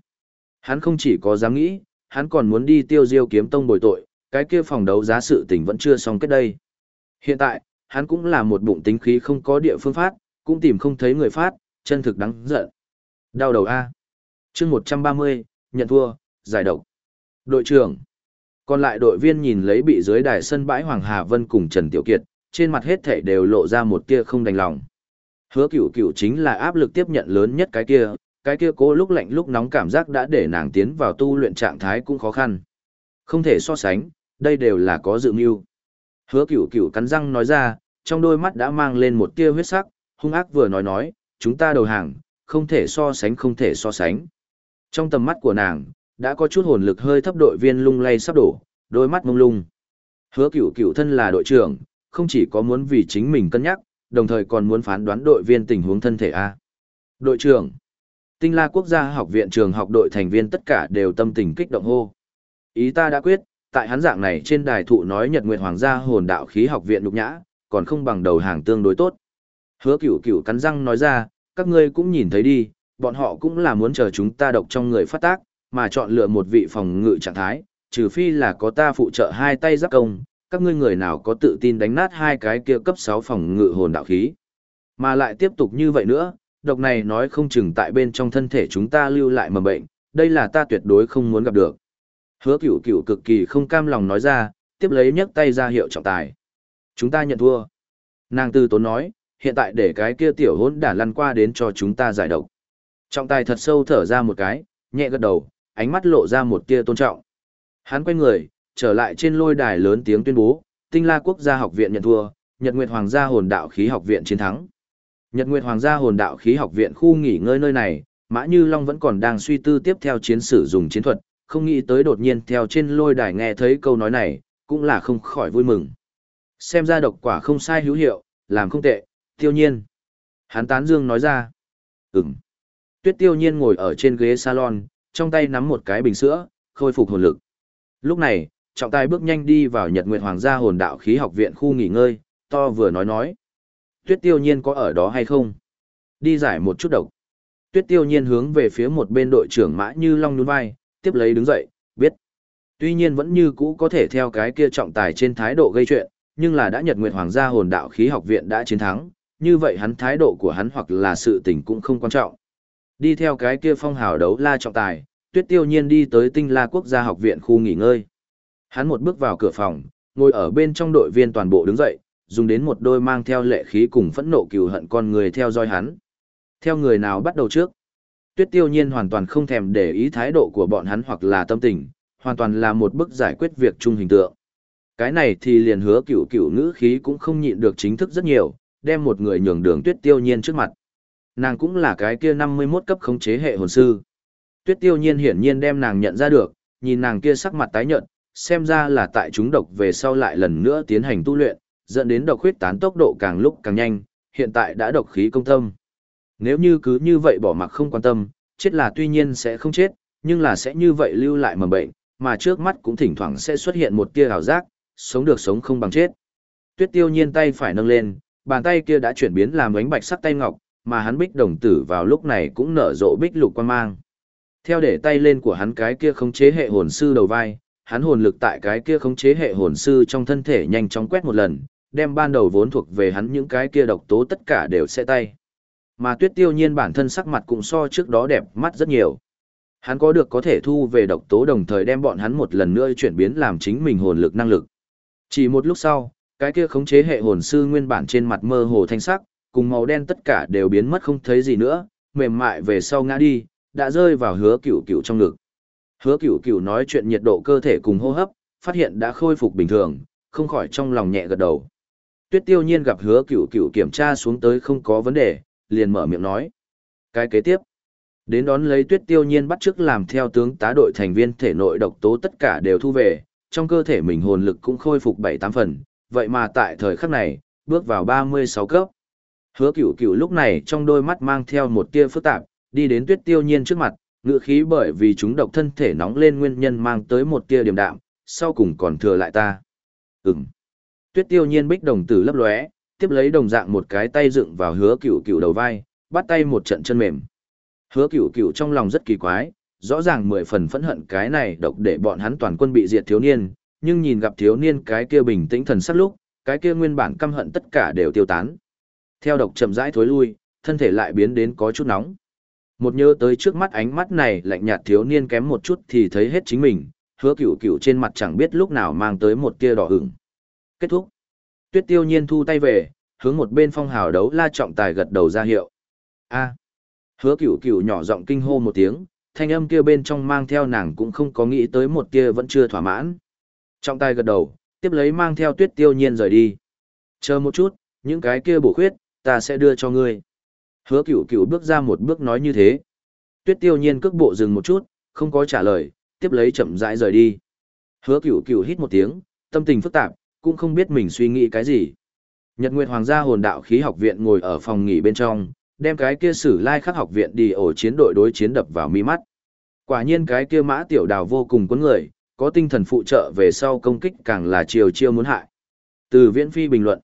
Hắn không chỉ có dám nghĩ, hắn còn muốn đi tiêu diêu kiếm tông bồi tội, cái kia phòng đấu giá sự tình vẫn chưa xong kết đây. Hiện tại, hắn cũng là một bụng tính khí không có địa phương phát, cũng tìm không thấy người phát, chân thực đáng giận. Đau đầu A. chương 130, nhận thua, giải độc. Đội trưởng. Còn lại đội viên nhìn lấy bị dưới đài sân bãi Hoàng Hà Vân cùng Trần Tiểu Kiệt, trên mặt hết thảy đều lộ ra một tia không đành lòng. Hứa cửu cửu chính là áp lực tiếp nhận lớn nhất cái kia, cái kia cố lúc lạnh lúc nóng cảm giác đã để nàng tiến vào tu luyện trạng thái cũng khó khăn. Không thể so sánh, đây đều là có dự mưu. Hứa cửu cửu cắn răng nói ra, trong đôi mắt đã mang lên một tia huyết sắc, hung ác vừa nói nói, chúng ta đầu hàng, không thể so sánh không thể so sánh. Trong tầm mắt của nàng, đã có chút hồn lực hơi thấp đội viên lung lay sắp đổ, đôi mắt mông lung. Hứa cửu cửu thân là đội trưởng, không chỉ có muốn vì chính mình cân nhắc, đồng thời còn muốn phán đoán đội viên tình huống thân thể A. Đội trưởng, tinh la quốc gia học viện trường học đội thành viên tất cả đều tâm tình kích động hô. Ý ta đã quyết, tại hắn dạng này trên đài thụ nói Nhật Nguyệt Hoàng gia hồn đạo khí học viện nhục nhã, còn không bằng đầu hàng tương đối tốt. Hứa cửu cửu cắn răng nói ra, các ngươi cũng nhìn thấy đi, bọn họ cũng là muốn chờ chúng ta độc trong người phát tác, mà chọn lựa một vị phòng ngự trạng thái, trừ phi là có ta phụ trợ hai tay giáp công, các ngươi người nào có tự tin đánh nát hai cái kia cấp 6 phòng ngự hồn đạo khí. Mà lại tiếp tục như vậy nữa, độc này nói không chừng tại bên trong thân thể chúng ta lưu lại mầm bệnh, đây là ta tuyệt đối không muốn gặp được. Hứa cửu cửu cực kỳ không cam lòng nói ra, tiếp lấy nhấc tay ra hiệu trọng tài. Chúng ta nhận thua. Nàng tư tốn nói, hiện tại để cái kia tiểu hỗn đả lăn qua đến cho chúng ta giải độc. Trọng tài thật sâu thở ra một cái, nhẹ gật đầu, ánh mắt lộ ra một tia tôn trọng. Hắn quay người, trở lại trên lôi đài lớn tiếng tuyên bố, Tinh La Quốc gia học viện nhận thua, Nhật Nguyệt Hoàng gia hồn đạo khí học viện chiến thắng. Nhật Nguyệt Hoàng gia hồn đạo khí học viện khu nghỉ ngơi nơi này, Mã Như Long vẫn còn đang suy tư tiếp theo chiến sử dùng chiến thuật, không nghĩ tới đột nhiên theo trên lôi đài nghe thấy câu nói này, cũng là không khỏi vui mừng. Xem ra độc quả không sai hữu hiệu, làm không tệ, tiêu nhiên. Hắn tán dương nói ra. Ừm. Tuyết tiêu nhiên ngồi ở trên ghế salon, trong tay nắm một cái bình sữa, khôi phục hồn lực. Lúc này, trọng tài bước nhanh đi vào Nhật Nguyệt Hoàng gia hồn đạo khí học viện khu nghỉ ngơi, to vừa nói nói. Tuyết tiêu nhiên có ở đó hay không? Đi giải một chút độc. Tuyết tiêu nhiên hướng về phía một bên đội trưởng mã như long nhún vai, tiếp lấy đứng dậy, biết. Tuy nhiên vẫn như cũ có thể theo cái kia trọng tài trên thái độ gây chuyện, nhưng là đã Nhật Nguyệt Hoàng gia hồn đạo khí học viện đã chiến thắng, như vậy hắn thái độ của hắn hoặc là sự tình cũng không quan trọng. Đi theo cái kia phong hào đấu la trọng tài, Tuyết Tiêu Nhiên đi tới Tinh La Quốc gia học viện khu nghỉ ngơi. Hắn một bước vào cửa phòng, ngồi ở bên trong đội viên toàn bộ đứng dậy, dùng đến một đôi mang theo lệ khí cùng phẫn nộ cừu hận con người theo dõi hắn. Theo người nào bắt đầu trước? Tuyết Tiêu Nhiên hoàn toàn không thèm để ý thái độ của bọn hắn hoặc là tâm tình, hoàn toàn là một bức giải quyết việc chung hình tượng. Cái này thì liền hứa cửu cửu ngữ khí cũng không nhịn được chính thức rất nhiều, đem một người nhường đường Tuyết Tiêu Nhiên trước mặt. Nàng cũng là cái kia 51 cấp khống chế hệ hồn sư. Tuyết Tiêu Nhiên hiển nhiên đem nàng nhận ra được, nhìn nàng kia sắc mặt tái nhợt, xem ra là tại chúng độc về sau lại lần nữa tiến hành tu luyện, dẫn đến độc huyết tán tốc độ càng lúc càng nhanh, hiện tại đã độc khí công tâm. Nếu như cứ như vậy bỏ mặc không quan tâm, chết là tuy nhiên sẽ không chết, nhưng là sẽ như vậy lưu lại mầm bệnh, mà trước mắt cũng thỉnh thoảng sẽ xuất hiện một tia ảo giác, sống được sống không bằng chết. Tuyết Tiêu Nhiên tay phải nâng lên, bàn tay kia đã chuyển biến làm ánh bạch sắc tay ngọc, mà hắn bích đồng tử vào lúc này cũng nở rộ bích lục quan mang. Theo để tay lên của hắn cái kia khống chế hệ hồn sư đầu vai, hắn hồn lực tại cái kia khống chế hệ hồn sư trong thân thể nhanh chóng quét một lần, đem ban đầu vốn thuộc về hắn những cái kia độc tố tất cả đều sẽ tay. Mà tuyết tiêu nhiên bản thân sắc mặt cũng so trước đó đẹp mắt rất nhiều. Hắn có được có thể thu về độc tố đồng thời đem bọn hắn một lần nữa chuyển biến làm chính mình hồn lực năng lực. Chỉ một lúc sau, cái kia khống chế hệ hồn sư nguyên bản trên mặt mơ hồ thanh sắc, cùng màu đen tất cả đều biến mất không thấy gì nữa, mềm mại về sau ngã đi, đã rơi vào hứa cửu cửu trong ngực. Hứa cửu cửu nói chuyện nhiệt độ cơ thể cùng hô hấp, phát hiện đã khôi phục bình thường, không khỏi trong lòng nhẹ gật đầu. Tuyết tiêu nhiên gặp hứa cửu cửu kiểm tra xuống tới không có vấn đề, liền mở miệng nói. Cái kế tiếp, đến đón lấy tuyết tiêu nhiên bắt trước làm theo tướng tá đội thành viên thể nội độc tố tất cả đều thu về, trong cơ thể mình hồn lực cũng khôi phục 7-8 phần, vậy mà tại thời khắc này, bước vào 36 cấp. Hứa cửu cửu lúc này trong đôi mắt mang theo một tia phức tạp, đi đến tuyết tiêu nhiên trước mặt, Ngự khí bởi vì chúng độc thân thể nóng lên nguyên nhân mang tới một tia điểm đạm, sau cùng còn thừa lại ta. Ừm. Tuyết tiêu nhiên bích đồng tử lấp lóe, tiếp lấy đồng dạng một cái tay dựng vào hứa cửu cửu đầu vai, bắt tay một trận chân mềm. Hứa cửu cửu trong lòng rất kỳ quái, rõ ràng mười phần phẫn hận cái này độc để bọn hắn toàn quân bị diệt thiếu niên, nhưng nhìn gặp thiếu niên cái kia bình tĩnh thần sắc lúc, cái kia nguyên bản căm hận tất cả đều tiêu tán. Theo độc chậm rãi thối lui, thân thể lại biến đến có chút nóng. Một nhớ tới trước mắt ánh mắt này lạnh nhạt thiếu niên kém một chút thì thấy hết chính mình, hứa cửu cửu trên mặt chẳng biết lúc nào mang tới một tia đỏ hửng. Kết thúc. Tuyết tiêu nhiên thu tay về, hướng một bên phong hào đấu la trọng tài gật đầu ra hiệu. A. Hứa cửu cửu nhỏ giọng kinh hô một tiếng, thanh âm kia bên trong mang theo nàng cũng không có nghĩ tới một kia vẫn chưa thỏa mãn. Trọng tài gật đầu, tiếp lấy mang theo tuyết tiêu nhiên rời đi. Chờ một chút, những cái kia bổ khuyết, ta sẽ đưa cho ngươi. Hứa cửu cửu bước ra một bước nói như thế. Tuyết tiêu nhiên cước bộ dừng một chút, không có trả lời, tiếp lấy chậm rãi rời đi. Hứa cửu cửu hít một tiếng, tâm tình phức tạp, cũng không biết mình suy nghĩ cái gì. Nhật Nguyệt Hoàng gia hồn đạo khí học viện ngồi ở phòng nghỉ bên trong, đem cái kia sử lai khắc học viện đi ổ chiến đội đối chiến đập vào mi mắt. Quả nhiên cái kia mã tiểu đào vô cùng cuốn người, có tinh thần phụ trợ về sau công kích càng là chiều chiêu muốn hại. Từ viễn phi bình luận,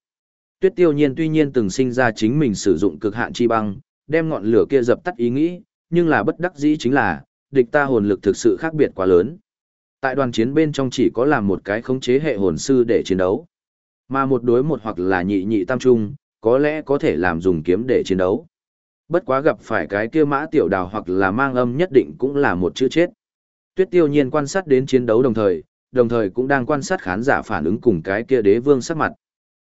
tuyết tiêu nhiên tuy nhiên từng sinh ra chính mình sử dụng cực hạn chi băng, đem ngọn lửa kia dập tắt ý nghĩ, nhưng là bất đắc dĩ chính là, địch ta hồn lực thực sự khác biệt quá lớn. Tại đoàn chiến bên trong chỉ có làm một cái khống chế hệ hồn sư để chiến đấu. Mà một đối một hoặc là nhị nhị tam trung, có lẽ có thể làm dùng kiếm để chiến đấu. Bất quá gặp phải cái kia mã tiểu đào hoặc là mang âm nhất định cũng là một chữ chết. Tuyết tiêu nhiên quan sát đến chiến đấu đồng thời, đồng thời cũng đang quan sát khán giả phản ứng cùng cái kia đế vương sắc mặt.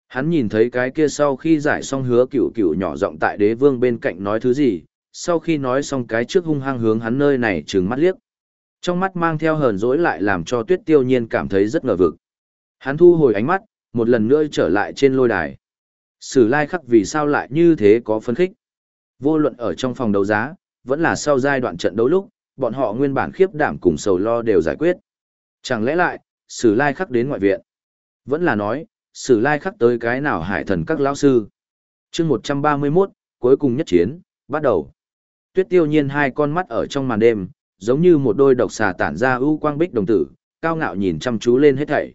Hắn nhìn thấy cái kia sau khi giải xong hứa cửu cửu nhỏ giọng tại đế vương bên cạnh nói thứ gì, sau khi nói xong cái trước hung hăng hướng hắn nơi này trừng mắt liếc. Trong mắt mang theo hờn dỗi lại làm cho tuyết tiêu nhiên cảm thấy rất ngờ vực. Hắn thu hồi ánh mắt, một lần nữa trở lại trên lôi đài. Sử lai khắc vì sao lại như thế có phân khích. Vô luận ở trong phòng đấu giá, vẫn là sau giai đoạn trận đấu lúc, bọn họ nguyên bản khiếp đảm cùng sầu lo đều giải quyết. Chẳng lẽ lại, sử lai khắc đến ngoại viện? Vẫn là nói, sử lai khắc tới cái nào hải thần các lão sư? chương 131, cuối cùng nhất chiến, bắt đầu. Tuyết tiêu nhiên hai con mắt ở trong màn đêm, giống như một đôi độc xà tản ra ưu quang bích đồng tử, cao ngạo nhìn chăm chú lên hết thảy.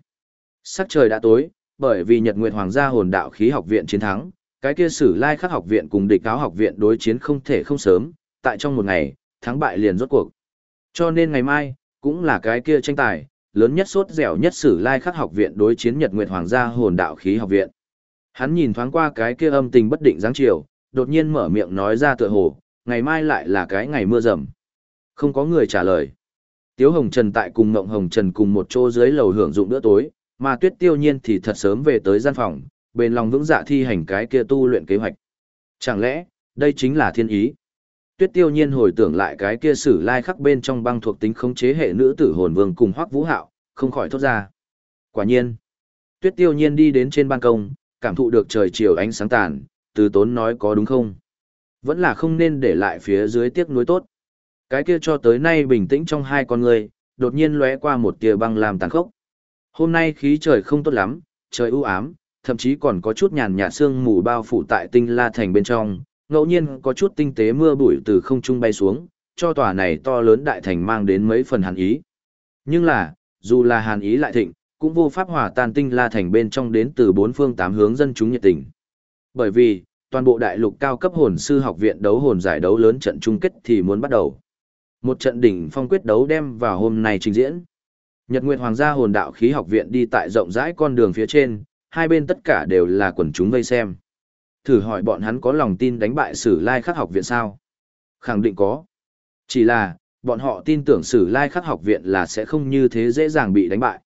Sắc trời đã tối, bởi vì Nhật Nguyệt Hoàng gia hồn đạo khí học viện chiến thắng, cái kia sử lai khắc học viện cùng địch cáo học viện đối chiến không thể không sớm, tại trong một ngày, thắng bại liền rốt cuộc. Cho nên ngày mai, cũng là cái kia tranh tài, lớn nhất sốt dẻo nhất sử lai khắc học viện đối chiến Nhật Nguyệt Hoàng gia hồn đạo khí học viện. Hắn nhìn thoáng qua cái kia âm tình bất định dáng chiều, đột nhiên mở miệng nói ra tựa hồ, ngày mai lại là cái ngày mưa rầm. Không có người trả lời. Tiếu Hồng Trần tại cùng Ngộng Hồng Trần cùng một chỗ dưới lầu hưởng dụng bữa tối, mà Tuyết Tiêu Nhiên thì thật sớm về tới gian phòng, bên lòng vững dạ thi hành cái kia tu luyện kế hoạch. Chẳng lẽ, đây chính là thiên ý? Tuyết Tiêu Nhiên hồi tưởng lại cái kia sử lai khắc bên trong băng thuộc tính khống chế hệ nữ tử hồn vương cùng Hoắc Vũ Hạo, không khỏi thốt ra. Quả nhiên, Tuyết Tiêu Nhiên đi đến trên ban công, cảm thụ được trời chiều ánh sáng tàn, từ tốn nói có đúng không? Vẫn là không nên để lại phía dưới tiếc nuối tốt. Cái kia cho tới nay bình tĩnh trong hai con người, đột nhiên lóe qua một tia băng làm tàn khốc. Hôm nay khí trời không tốt lắm, trời u ám, thậm chí còn có chút nhàn nhạt sương mù bao phủ tại tinh la thành bên trong, ngẫu nhiên có chút tinh tế mưa bụi từ không trung bay xuống, cho tòa này to lớn đại thành mang đến mấy phần hàn ý. Nhưng là, dù là hàn ý lại thịnh, cũng vô pháp hòa tan tinh la thành bên trong đến từ bốn phương tám hướng dân chúng nhiệt tình. Bởi vì, toàn bộ đại lục cao cấp hồn sư học viện đấu hồn giải đấu lớn trận chung kết thì muốn bắt đầu. Một trận đỉnh phong quyết đấu đem vào hôm nay trình diễn. Nhật Nguyệt Hoàng gia hồn đạo khí học viện đi tại rộng rãi con đường phía trên, hai bên tất cả đều là quần chúng vây xem. Thử hỏi bọn hắn có lòng tin đánh bại Sử Lai Khắc học viện sao? Khẳng định có. Chỉ là, bọn họ tin tưởng Sử Lai Khắc học viện là sẽ không như thế dễ dàng bị đánh bại.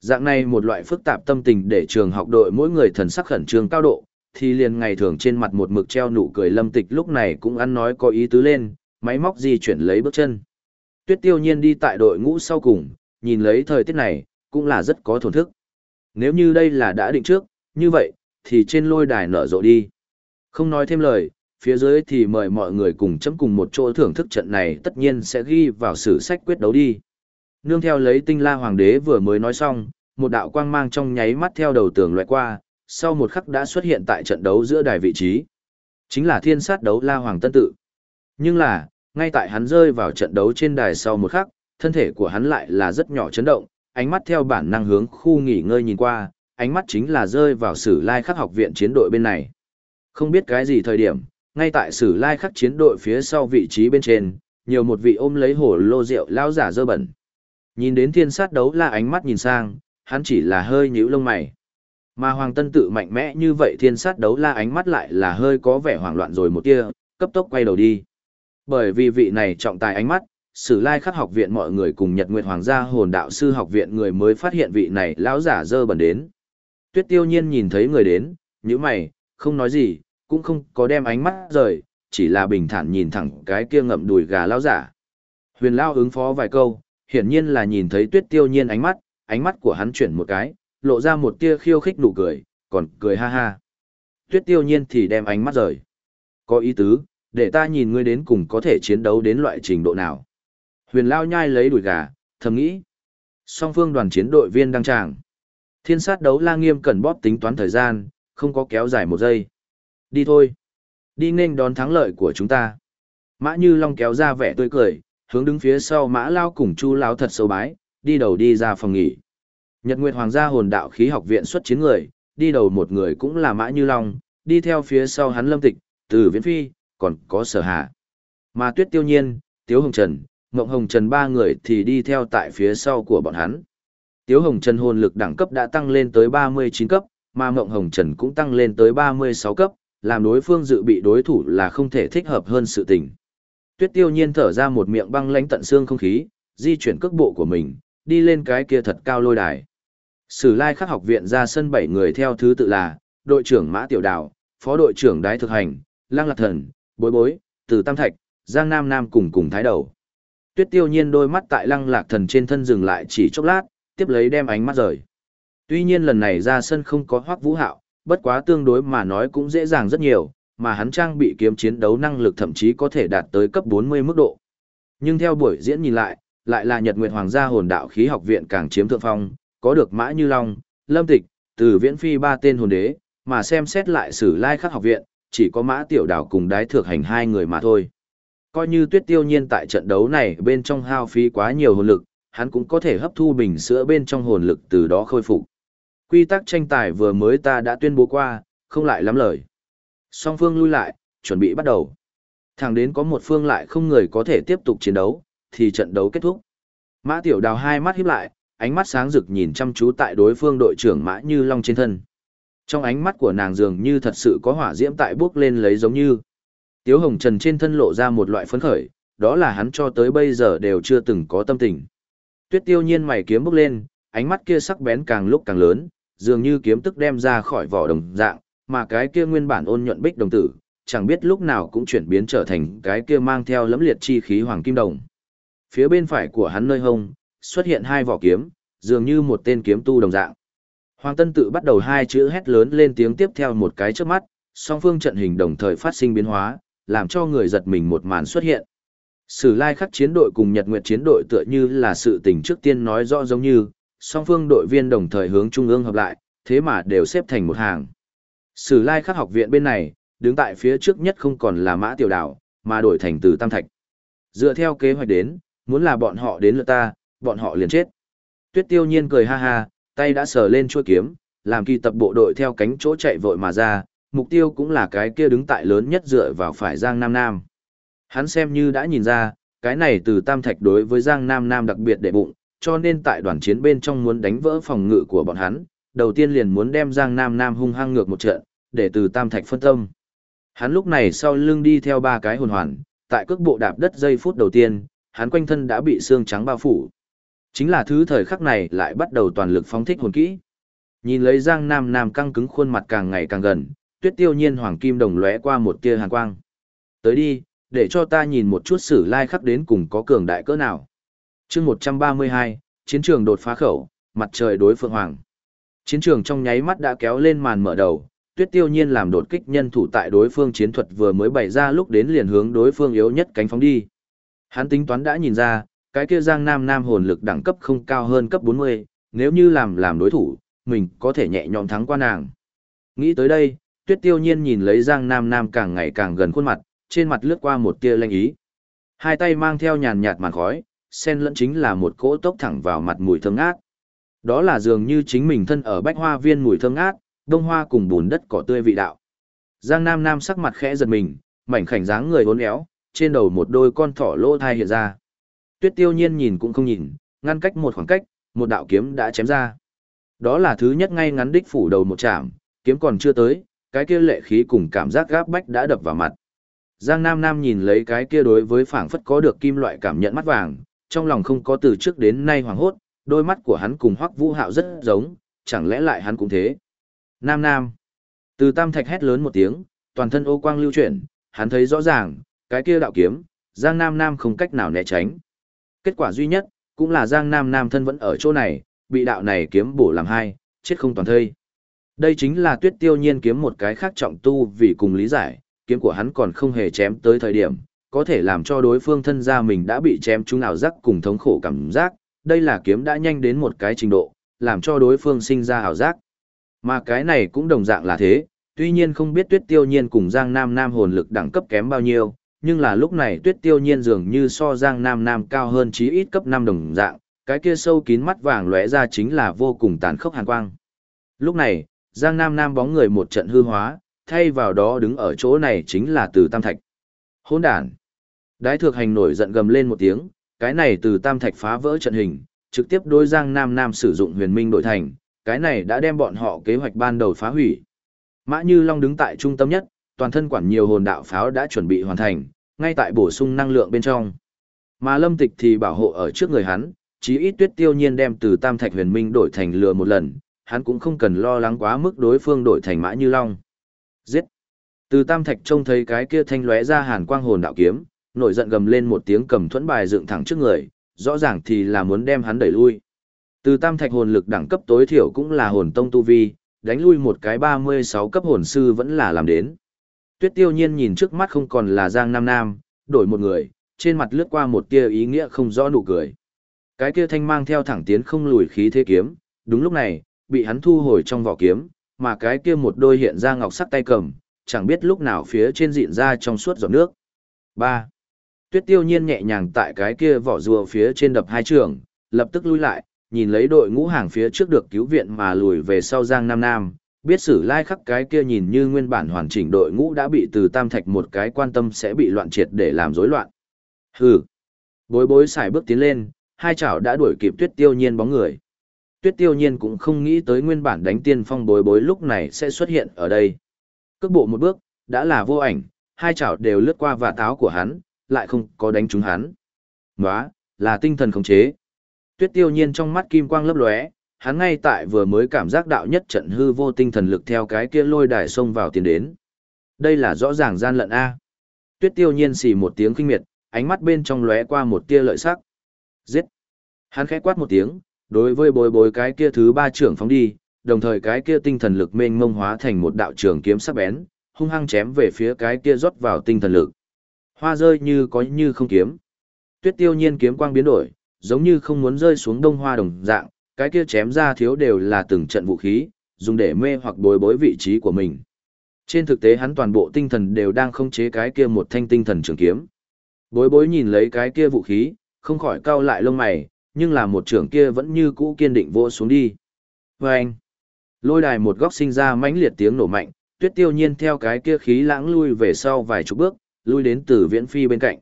Dạng này một loại phức tạp tâm tình để trường học đội mỗi người thần sắc khẩn trương cao độ, thì liền ngày thường trên mặt một mực treo nụ cười lâm tịch lúc này cũng ăn nói có ý tứ lên, máy móc di chuyển lấy bước chân. Tuyết tiêu nhiên đi tại đội ngũ sau cùng, nhìn lấy thời tiết này, cũng là rất có thổn thức. Nếu như đây là đã định trước, như vậy, thì trên lôi đài nở rộ đi. Không nói thêm lời, phía dưới thì mời mọi người cùng chấm cùng một chỗ thưởng thức trận này tất nhiên sẽ ghi vào sử sách quyết đấu đi. Nương theo lấy tinh la hoàng đế vừa mới nói xong, một đạo quang mang trong nháy mắt theo đầu tường loại qua, sau một khắc đã xuất hiện tại trận đấu giữa đài vị trí. Chính là thiên sát đấu la hoàng tân tự. Nhưng là, ngay tại hắn rơi vào trận đấu trên đài sau một khắc, thân thể của hắn lại là rất nhỏ chấn động, ánh mắt theo bản năng hướng khu nghỉ ngơi nhìn qua, ánh mắt chính là rơi vào sử lai khắc học viện chiến đội bên này. Không biết cái gì thời điểm, ngay tại sử lai khắc chiến đội phía sau vị trí bên trên, nhiều một vị ôm lấy hổ lô rượu lao giả dơ bẩn. Nhìn đến thiên sát đấu la ánh mắt nhìn sang, hắn chỉ là hơi nhíu lông mày. Mà Hoàng Tân tự mạnh mẽ như vậy thiên sát đấu la ánh mắt lại là hơi có vẻ hoảng loạn rồi một tia, cấp tốc quay đầu đi. Bởi vì vị này trọng tài ánh mắt, Sử Lai Khắc học viện mọi người cùng Nhật Nguyệt Hoàng gia Hồn Đạo sư học viện người mới phát hiện vị này lão giả dơ bẩn đến. Tuyết Tiêu Nhiên nhìn thấy người đến, nhíu mày, không nói gì, cũng không có đem ánh mắt rời, chỉ là bình thản nhìn thẳng cái kia ngậm đùi gà lão giả. Huyền Lao ứng phó vài câu, hiển nhiên là nhìn thấy Tuyết Tiêu Nhiên ánh mắt, ánh mắt của hắn chuyển một cái, lộ ra một tia khiêu khích nụ cười, còn cười ha ha. Tuyết Tiêu Nhiên thì đem ánh mắt rời. Có ý tứ, để ta nhìn ngươi đến cùng có thể chiến đấu đến loại trình độ nào. Huyền Lao nhai lấy đùi gà, thầm nghĩ. Song phương đoàn chiến đội viên đăng tràng. Thiên sát đấu la nghiêm cẩn bóp tính toán thời gian, không có kéo dài một giây. Đi thôi. Đi nên đón thắng lợi của chúng ta. Mã Như Long kéo ra vẻ tươi cười, hướng đứng phía sau Mã Lao cùng Chu Lao thật sâu bái, đi đầu đi ra phòng nghỉ. Nhật Nguyệt Hoàng gia hồn đạo khí học viện xuất chiến người, đi đầu một người cũng là Mã Như Long, đi theo phía sau hắn Lâm Tịch, Từ Viễn Phi, còn có Sở Hạ. Mà Tuyết Tiêu Nhiên, Tiếu Hồng Trần, mộng Hồng Trần ba người thì đi theo tại phía sau của bọn hắn. Tiếu Hồng Trần hồn lực đẳng cấp đã tăng lên tới 39 cấp, mà mộng Hồng Trần cũng tăng lên tới 36 cấp, làm đối phương dự bị đối thủ là không thể thích hợp hơn sự tình. Tuyết Tiêu Nhiên thở ra một miệng băng lãnh tận xương không khí, di chuyển cước bộ của mình, đi lên cái kia thật cao lôi đài. Sử lai khắc học viện ra sân bảy người theo thứ tự là, đội trưởng Mã Tiểu Đào, phó đội trưởng Đái Thực Hành, Lăng Lạc Thần, Bối Bối, Từ Tam Thạch, Giang Nam Nam cùng cùng thái đầu. Tuyết tiêu nhiên đôi mắt tại Lăng Lạc Thần trên thân dừng lại chỉ chốc lát, tiếp lấy đem ánh mắt rời. Tuy nhiên lần này ra sân không có hoắc vũ hạo, bất quá tương đối mà nói cũng dễ dàng rất nhiều, mà hắn trang bị kiếm chiến đấu năng lực thậm chí có thể đạt tới cấp 40 mức độ. Nhưng theo buổi diễn nhìn lại, lại là Nhật Nguyệt Hoàng gia hồn đạo khí học viện càng chiếm thượng phong, có được Mã Như Long, Lâm Tịch, từ Viễn Phi ba tên hồn đế, mà xem xét lại sử lai khắc học viện, chỉ có Mã Tiểu Đảo cùng Đái Thược Hành hai người mà thôi. Coi như Tuyết Tiêu Nhiên tại trận đấu này bên trong hao phí quá nhiều hồn lực, hắn cũng có thể hấp thu bình sữa bên trong hồn lực từ đó khôi phục. Quy tắc tranh tài vừa mới ta đã tuyên bố qua, không lại lắm lời. Song phương lui lại, chuẩn bị bắt đầu. Thẳng đến có một phương lại không người có thể tiếp tục chiến đấu, thì trận đấu kết thúc. Mã Tiểu Đào hai mắt híp lại, ánh mắt sáng rực nhìn chăm chú tại đối phương đội trưởng Mã Như Long trên thân. Trong ánh mắt của nàng dường như thật sự có hỏa diễm tại bước lên lấy giống như. Tiếu Hồng Trần trên thân lộ ra một loại phấn khởi, đó là hắn cho tới bây giờ đều chưa từng có tâm tình. Tuyết tiêu nhiên mày kiếm bước lên, ánh mắt kia sắc bén càng lúc càng lớn, dường như kiếm tức đem ra khỏi vỏ đồng dạng, mà cái kia nguyên bản ôn nhuận bích đồng tử, chẳng biết lúc nào cũng chuyển biến trở thành cái kia mang theo lẫm liệt chi khí hoàng kim đồng. Phía bên phải của hắn nơi hông, xuất hiện hai vỏ kiếm, dường như một tên kiếm tu đồng dạng. Hoàng Tân tự bắt đầu hai chữ hét lớn lên tiếng tiếp theo một cái trước mắt, song phương trận hình đồng thời phát sinh biến hóa, làm cho người giật mình một màn xuất hiện. Sử lai khắc chiến đội cùng Nhật Nguyệt chiến đội tựa như là sự tình trước tiên nói rõ giống như, song phương đội viên đồng thời hướng trung ương hợp lại, thế mà đều xếp thành một hàng. Sử lai khắc học viện bên này, đứng tại phía trước nhất không còn là mã tiểu đảo, mà đổi thành từ tam thạch. Dựa theo kế hoạch đến, muốn là bọn họ đến lượt ta, bọn họ liền chết. Tuyết tiêu nhiên cười ha ha, tay đã sờ lên chuôi kiếm, làm kỳ tập bộ đội theo cánh chỗ chạy vội mà ra, mục tiêu cũng là cái kia đứng tại lớn nhất dựa vào phải Giang Nam Nam. Hắn xem như đã nhìn ra, cái này từ Tam Thạch đối với Giang Nam Nam đặc biệt để bụng, cho nên tại đoàn chiến bên trong muốn đánh vỡ phòng ngự của bọn hắn, đầu tiên liền muốn đem Giang Nam Nam hung hăng ngược một trận, để từ Tam Thạch phân tâm. Hắn lúc này sau lưng đi theo ba cái hồn hoàn, tại cước bộ đạp đất giây phút đầu tiên, hắn quanh thân đã bị xương trắng bao phủ. Chính là thứ thời khắc này lại bắt đầu toàn lực phóng thích hồn kỹ. Nhìn lấy Giang Nam Nam căng cứng khuôn mặt càng ngày càng gần, Tuyết Tiêu Nhiên hoàng kim đồng lóe qua một tia hàn quang. Tới đi, để cho ta nhìn một chút sử lai khắc đến cùng có cường đại cỡ nào. Chương 132, chiến trường đột phá khẩu, mặt trời đối phượng hoàng. Chiến trường trong nháy mắt đã kéo lên màn mở đầu, Tuyết Tiêu Nhiên làm đột kích nhân thủ tại đối phương chiến thuật vừa mới bày ra lúc đến liền hướng đối phương yếu nhất cánh phóng đi. Hắn tính toán đã nhìn ra, cái kia Giang Nam Nam hồn lực đẳng cấp không cao hơn cấp 40, nếu như làm làm đối thủ, mình có thể nhẹ nhõm thắng qua nàng. Nghĩ tới đây, Tuyết Tiêu Nhiên nhìn lấy Giang Nam Nam càng ngày càng gần khuôn mặt, trên mặt lướt qua một tia lanh ý. Hai tay mang theo nhàn nhạt màn khói, sen lẫn chính là một cỗ tốc thẳng vào mặt mùi thơm ngát. Đó là dường như chính mình thân ở bách hoa viên mùi thơm ngát, đông hoa cùng bùn đất cỏ tươi vị đạo. Giang Nam Nam sắc mặt khẽ giật mình, mảnh khảnh dáng người uốn éo, trên đầu một đôi con thỏ lỗ thai hiện ra. Tuyết Tiêu Nhiên nhìn cũng không nhìn, ngăn cách một khoảng cách, một đạo kiếm đã chém ra. Đó là thứ nhất ngay ngắn đích phủ đầu một chạm, kiếm còn chưa tới, cái kia lệ khí cùng cảm giác gáp bách đã đập vào mặt. Giang Nam Nam nhìn lấy cái kia đối với phảng phất có được kim loại cảm nhận mắt vàng, trong lòng không có từ trước đến nay hoàng hốt, đôi mắt của hắn cùng Hoắc Vũ Hạo rất giống, chẳng lẽ lại hắn cũng thế. Nam Nam. Từ Tam Thạch hét lớn một tiếng, toàn thân ô quang lưu chuyển, hắn thấy rõ ràng, cái kia đạo kiếm, Giang Nam Nam không cách nào né tránh. Kết quả duy nhất, cũng là Giang Nam Nam thân vẫn ở chỗ này, bị đạo này kiếm bổ làm hai, chết không toàn thây. Đây chính là tuyết tiêu nhiên kiếm một cái khác trọng tu vì cùng lý giải, kiếm của hắn còn không hề chém tới thời điểm, có thể làm cho đối phương thân gia mình đã bị chém trúng nào giác cùng thống khổ cảm giác, đây là kiếm đã nhanh đến một cái trình độ, làm cho đối phương sinh ra ảo giác. Mà cái này cũng đồng dạng là thế, tuy nhiên không biết tuyết tiêu nhiên cùng Giang Nam Nam hồn lực đẳng cấp kém bao nhiêu, nhưng là lúc này tuyết tiêu nhiên dường như so Giang Nam Nam cao hơn chí ít cấp 5 đồng dạng, cái kia sâu kín mắt vàng lóe ra chính là vô cùng tàn khốc hàn quang. Lúc này, Giang Nam Nam bóng người một trận hư hóa, thay vào đó đứng ở chỗ này chính là từ Tam Thạch. Hỗn đản. Đái thược hành nổi giận gầm lên một tiếng, cái này từ Tam Thạch phá vỡ trận hình, trực tiếp đối Giang Nam Nam sử dụng huyền minh đổi thành, cái này đã đem bọn họ kế hoạch ban đầu phá hủy. Mã Như Long đứng tại trung tâm nhất, toàn thân quản nhiều hồn đạo pháo đã chuẩn bị hoàn thành, ngay tại bổ sung năng lượng bên trong. Mà Lâm Tịch thì bảo hộ ở trước người hắn, chí ít Tuyết Tiêu Nhiên đem từ Tam Thạch Huyền Minh đổi thành lừa một lần, hắn cũng không cần lo lắng quá mức đối phương đổi thành Mã Như Long. Giết! Từ Tam Thạch trông thấy cái kia thanh lóe ra hàn quang hồn đạo kiếm, nổi giận gầm lên một tiếng cầm thuẫn bài dựng thẳng trước người, rõ ràng thì là muốn đem hắn đẩy lui. Từ Tam Thạch hồn lực đẳng cấp tối thiểu cũng là hồn tông tu vi, đánh lui một cái 36 cấp hồn sư vẫn là làm đến. Tuyết tiêu nhiên nhìn trước mắt không còn là Giang Nam Nam, đổi một người, trên mặt lướt qua một tia ý nghĩa không rõ nụ cười. Cái kia thanh mang theo thẳng tiến không lùi khí thế kiếm, đúng lúc này, bị hắn thu hồi trong vỏ kiếm, mà cái kia một đôi hiện ra ngọc sắc tay cầm, chẳng biết lúc nào phía trên dịn ra trong suốt giọt nước. 3. Tuyết tiêu nhiên nhẹ nhàng tại cái kia vỏ rùa phía trên đập hai trường, lập tức lui lại, nhìn lấy đội ngũ hàng phía trước được cứu viện mà lùi về sau Giang Nam Nam, biết sử lai khắc cái kia nhìn như nguyên bản hoàn chỉnh đội ngũ đã bị từ tam thạch một cái quan tâm sẽ bị loạn triệt để làm rối loạn. Hừ. Bối bối xài bước tiến lên, hai chảo đã đuổi kịp tuyết tiêu nhiên bóng người. Tuyết tiêu nhiên cũng không nghĩ tới nguyên bản đánh tiên phong bối bối lúc này sẽ xuất hiện ở đây. Cước bộ một bước, đã là vô ảnh, hai chảo đều lướt qua và táo của hắn, lại không có đánh trúng hắn. Nóa, là tinh thần khống chế. Tuyết tiêu nhiên trong mắt kim quang lấp lóe, hắn ngay tại vừa mới cảm giác đạo nhất trận hư vô tinh thần lực theo cái kia lôi đài xông vào tiền đến. Đây là rõ ràng gian lận A. Tuyết tiêu nhiên xì một tiếng kinh miệt, ánh mắt bên trong lóe qua một tia lợi sắc. Giết! Hắn khẽ quát một tiếng, đối với bối bối cái kia thứ ba trưởng phóng đi, đồng thời cái kia tinh thần lực mênh mông hóa thành một đạo trường kiếm sắc bén, hung hăng chém về phía cái kia rót vào tinh thần lực. Hoa rơi như có như không kiếm. Tuyết tiêu nhiên kiếm quang biến đổi, giống như không muốn rơi xuống đông hoa đồng dạng, cái kia chém ra thiếu đều là từng trận vũ khí, dùng để mê hoặc bối bối vị trí của mình. Trên thực tế hắn toàn bộ tinh thần đều đang không chế cái kia một thanh tinh thần trường kiếm. Bối bối nhìn lấy cái kia vũ khí, không khỏi cau lại lông mày, nhưng là một trưởng kia vẫn như cũ kiên định vô xuống đi. Và anh, lôi đài một góc sinh ra mãnh liệt tiếng nổ mạnh, tuyết tiêu nhiên theo cái kia khí lãng lui về sau vài chục bước, lui đến từ viễn phi bên cạnh.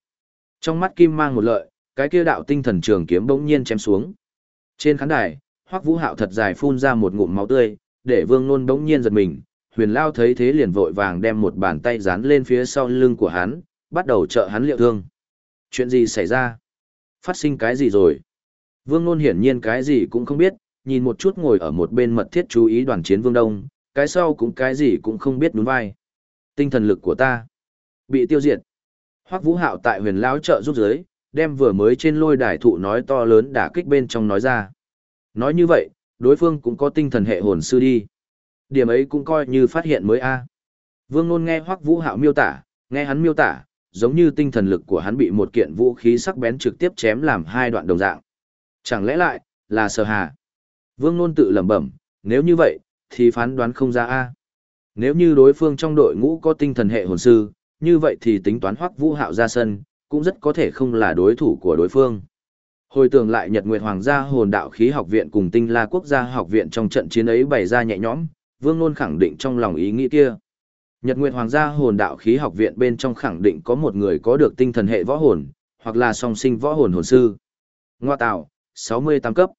Trong mắt kim mang một lợi, cái kia đạo tinh thần trường kiếm bỗng nhiên chém xuống. Trên khán đài, Hoắc Vũ Hạo thật dài phun ra một ngụm máu tươi, để Vương Nôn bỗng nhiên giật mình, Huyền Lao thấy thế liền vội vàng đem một bàn tay dán lên phía sau lưng của hắn, bắt đầu trợ hắn liệu thương. Chuyện gì xảy ra? Phát sinh cái gì rồi? Vương Nôn hiển nhiên cái gì cũng không biết, nhìn một chút ngồi ở một bên mật thiết chú ý đoàn chiến Vương Đông, cái sau cũng cái gì cũng không biết đúng vai. Tinh thần lực của ta bị tiêu diệt. Hoắc Vũ Hạo tại Huyền Lão trợ giúp giới, đem vừa mới trên lôi đài thụ nói to lớn đả kích bên trong nói ra. Nói như vậy, đối phương cũng có tinh thần hệ hồn sư đi. Điểm ấy cũng coi như phát hiện mới a. Vương Nôn nghe Hoắc Vũ Hạo miêu tả, nghe hắn miêu tả, giống như tinh thần lực của hắn bị một kiện vũ khí sắc bén trực tiếp chém làm hai đoạn đồng dạng. Chẳng lẽ lại, là sở hà? Vương Nôn tự lẩm bẩm, nếu như vậy, thì phán đoán không ra a. Nếu như đối phương trong đội ngũ có tinh thần hệ hồn sư, như vậy thì tính toán Hoắc Vũ Hạo ra sân, cũng rất có thể không là đối thủ của đối phương. Hồi tưởng lại Nhật Nguyệt Hoàng gia hồn đạo khí học viện cùng Tinh La Quốc gia học viện trong trận chiến ấy bày ra nhẹ nhõm, Vương Nôn khẳng định trong lòng ý nghĩ kia. Nhật Nguyệt Hoàng gia hồn đạo khí học viện bên trong khẳng định có một người có được tinh thần hệ võ hồn, hoặc là song sinh võ hồn hồn sư. Ngoa tạo, 68 cấp.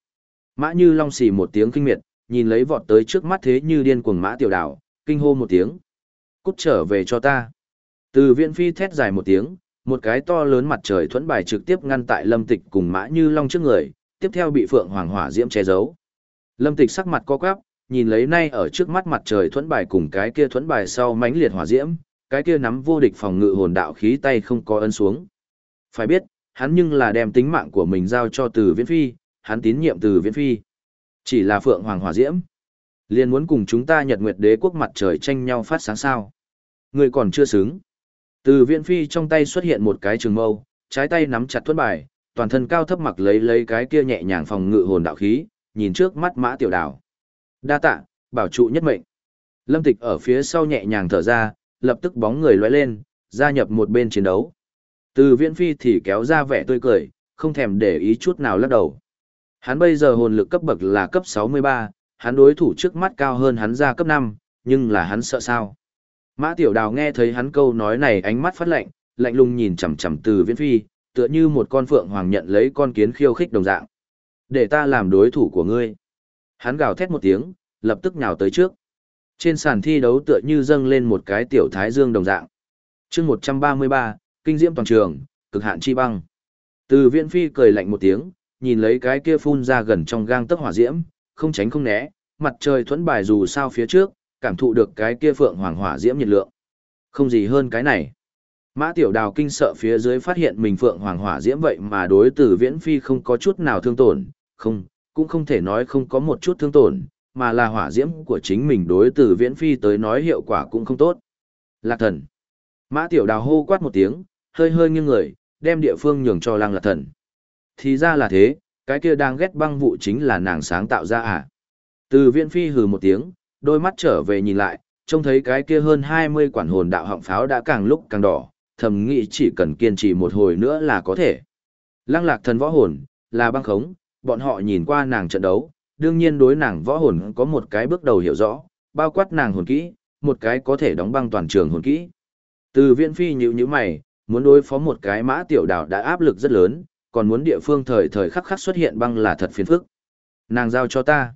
Mã Như Long xì một tiếng kinh miệt, nhìn lấy vọt tới trước mắt thế như điên cuồng Mã Tiểu Đảo, kinh hô một tiếng. Cút trở về cho ta. Từ viện phi thét dài một tiếng, một cái to lớn mặt trời thuẫn bài trực tiếp ngăn tại Lâm Tịch cùng Mã Như Long trước người, tiếp theo bị Phượng Hoàng Hỏa Diễm che giấu. Lâm Tịch sắc mặt co quắp, nhìn lấy nay ở trước mắt mặt trời thuẫn bài cùng cái kia thuẫn bài sau mãnh liệt hỏa diễm, cái kia nắm vô địch phòng ngự hồn đạo khí tay không có ân xuống. Phải biết, hắn nhưng là đem tính mạng của mình giao cho Từ Viễn Phi, hắn tín nhiệm Từ Viễn Phi. Chỉ là Phượng Hoàng hỏa diễm, liền muốn cùng chúng ta Nhật Nguyệt Đế quốc mặt trời tranh nhau phát sáng sao? Người còn chưa xứng. Từ Viễn Phi trong tay xuất hiện một cái trường mâu, trái tay nắm chặt thuẫn bài, toàn thân cao thấp mặc lấy lấy cái kia nhẹ nhàng phòng ngự hồn đạo khí, nhìn trước mắt Mã Tiểu Đào. Đa tạ, bảo trụ nhất mệnh. Lâm Tịch ở phía sau nhẹ nhàng thở ra, lập tức bóng người lóe lên, gia nhập một bên chiến đấu. Từ Viễn Phi thì kéo ra vẻ tươi cười, không thèm để ý chút nào lắc đầu. Hắn bây giờ hồn lực cấp bậc là cấp 63, hắn đối thủ trước mắt cao hơn hắn ra cấp 5, nhưng là hắn sợ sao? Mã Tiểu Đào nghe thấy hắn câu nói này ánh mắt phát lạnh, lạnh lùng nhìn chằm chằm Từ Viễn Phi, tựa như một con phượng hoàng nhận lấy con kiến khiêu khích đồng dạng. Để ta làm đối thủ của ngươi. Hắn gào thét một tiếng, lập tức nhào tới trước. Trên sàn thi đấu tựa như dâng lên một cái tiểu thái dương đồng dạng. chương 133, kinh diễm toàn trường, cực hạn chi băng. Từ Viễn Phi cười lạnh một tiếng, nhìn lấy cái kia phun ra gần trong gang tấc hỏa diễm, không tránh không né, mặt trời thuẫn bài dù sao phía trước, cảm thụ được cái kia phượng hoàng hỏa diễm nhiệt lượng. Không gì hơn cái này. Mã Tiểu Đào kinh sợ phía dưới phát hiện mình phượng hoàng hỏa diễm vậy mà đối tử viễn phi không có chút nào thương tổn, không, cũng không thể nói không có một chút thương tổn, mà là hỏa diễm của chính mình đối tử viễn phi tới nói hiệu quả cũng không tốt. Lạc thần. Mã Tiểu Đào hô quát một tiếng, hơi hơi nghiêng người, đem địa phương nhường cho lăng lạc thần. Thì ra là thế, cái kia đang ghét băng vụ chính là nàng sáng tạo ra à. Từ viễn phi hừ một tiếng, đôi mắt trở về nhìn lại, trông thấy cái kia hơn 20 quản hồn đạo họng pháo đã càng lúc càng đỏ, thầm nghĩ chỉ cần kiên trì một hồi nữa là có thể. Lăng lạc thần võ hồn, là băng khống, bọn họ nhìn qua nàng trận đấu, đương nhiên đối nàng võ hồn có một cái bước đầu hiểu rõ, bao quát nàng hồn kỹ, một cái có thể đóng băng toàn trường hồn kỹ. Từ viện phi nhíu như mày, muốn đối phó một cái mã tiểu đảo đã áp lực rất lớn, còn muốn địa phương thời thời khắc khắc xuất hiện băng là thật phiền phức. Nàng giao cho ta.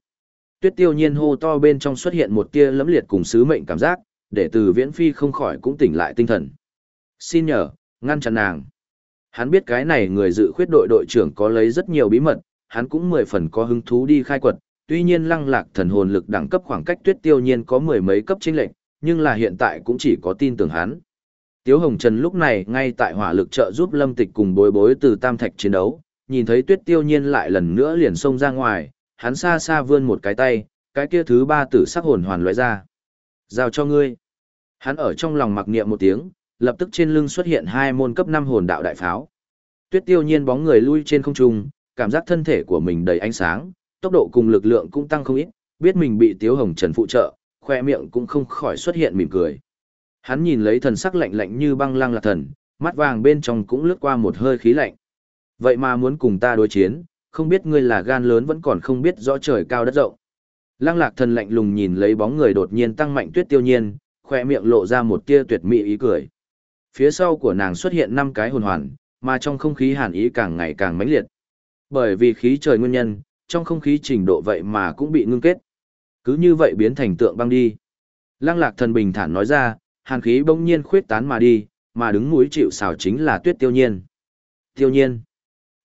Tuyết tiêu nhiên hô to bên trong xuất hiện một tia lẫm liệt cùng sứ mệnh cảm giác, để từ viễn phi không khỏi cũng tỉnh lại tinh thần. Xin nhờ, ngăn chặn nàng. Hắn biết cái này người dự khuyết đội đội trưởng có lấy rất nhiều bí mật, hắn cũng mười phần có hứng thú đi khai quật, tuy nhiên lăng lạc thần hồn lực đẳng cấp khoảng cách tuyết tiêu nhiên có mười mấy cấp chênh lệnh, nhưng là hiện tại cũng chỉ có tin tưởng hắn. Tiếu Hồng Trần lúc này ngay tại hỏa lực trợ giúp Lâm Tịch cùng bối bối từ Tam Thạch chiến đấu, nhìn thấy tuyết tiêu nhiên lại lần nữa liền xông ra ngoài, hắn xa xa vươn một cái tay, cái kia thứ ba tử sắc hồn hoàn loại ra. Giao cho ngươi. Hắn ở trong lòng mặc niệm một tiếng, lập tức trên lưng xuất hiện hai môn cấp 5 hồn đạo đại pháo. Tuyết tiêu nhiên bóng người lui trên không trung, cảm giác thân thể của mình đầy ánh sáng, tốc độ cùng lực lượng cũng tăng không ít, biết mình bị Tiếu Hồng Trần phụ trợ, khoe miệng cũng không khỏi xuất hiện mỉm cười. Hắn nhìn lấy thần sắc lạnh lạnh như băng lăng là thần, mắt vàng bên trong cũng lướt qua một hơi khí lạnh. Vậy mà muốn cùng ta đối chiến, không biết ngươi là gan lớn vẫn còn không biết rõ trời cao đất rộng. Lăng lạc thần lạnh lùng nhìn lấy bóng người đột nhiên tăng mạnh tuyết tiêu nhiên, khoe miệng lộ ra một tia tuyệt mỹ ý cười. Phía sau của nàng xuất hiện năm cái hồn hoàn, mà trong không khí hàn ý càng ngày càng mãnh liệt. Bởi vì khí trời nguyên nhân, trong không khí trình độ vậy mà cũng bị ngưng kết. Cứ như vậy biến thành tượng băng đi. Lăng lạc thần bình thản nói ra, hàn khí bỗng nhiên khuyết tán mà đi, mà đứng mũi chịu xào chính là tuyết tiêu nhiên. Tiêu nhiên.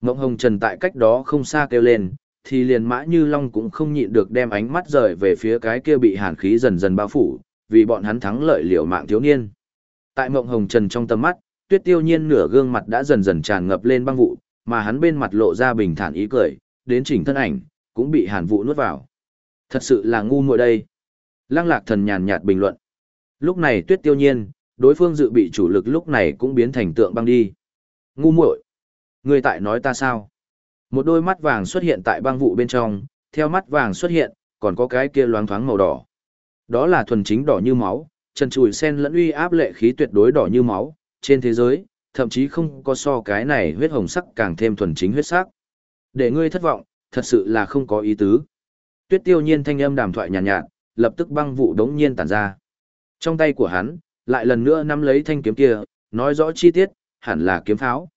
Mộng hồng trần tại cách đó không xa kêu lên, thì liền mã như long cũng không nhịn được đem ánh mắt rời về phía cái kia bị hàn khí dần dần bao phủ, vì bọn hắn thắng lợi liều mạng thiếu niên. Tại mộng hồng trần trong tầm mắt, tuyết tiêu nhiên nửa gương mặt đã dần dần tràn ngập lên băng vụ, mà hắn bên mặt lộ ra bình thản ý cười, đến chỉnh thân ảnh, cũng bị hàn vụ nuốt vào. Thật sự là ngu muội đây. Lăng lạc thần nhàn nhạt bình luận. Lúc này tuyết tiêu nhiên, đối phương dự bị chủ lực lúc này cũng biến thành tượng băng đi. Ngu muội, Người tại nói ta sao? Một đôi mắt vàng xuất hiện tại băng vụ bên trong, theo mắt vàng xuất hiện, còn có cái kia loáng thoáng màu đỏ. Đó là thuần chính đỏ như máu, chân chùi sen lẫn uy áp lệ khí tuyệt đối đỏ như máu, trên thế giới, thậm chí không có so cái này huyết hồng sắc càng thêm thuần chính huyết sắc. Để ngươi thất vọng, thật sự là không có ý tứ. Tuyết tiêu nhiên thanh âm đàm thoại nhàn nhạt, nhạt, lập tức băng vụ đống nhiên tản ra. Trong tay của hắn, lại lần nữa nắm lấy thanh kiếm kia, nói rõ chi tiết, hẳn là kiếm pháo.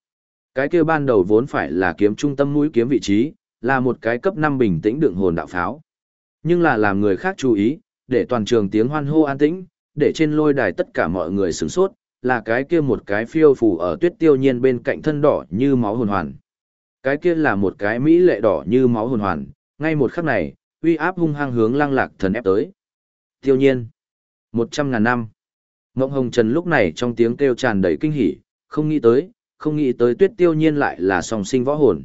Cái kia ban đầu vốn phải là kiếm trung tâm mũi kiếm vị trí, là một cái cấp 5 bình tĩnh đựng hồn đạo pháo. Nhưng là làm người khác chú ý, để toàn trường tiếng hoan hô an tĩnh, để trên lôi đài tất cả mọi người sửng sốt, là cái kia một cái phiêu phù ở tuyết tiêu nhiên bên cạnh thân đỏ như máu hồn hoàn. Cái kia là một cái mỹ lệ đỏ như máu hồn hoàn, ngay một khắc này, uy áp hung hăng hướng lăng lạc thần ép tới. Tiêu nhiên, một trăm ngàn năm. Mộng Hồng Trần lúc này trong tiếng kêu tràn đầy kinh hỉ, không nghĩ tới, không nghĩ tới tuyết tiêu nhiên lại là song sinh võ hồn.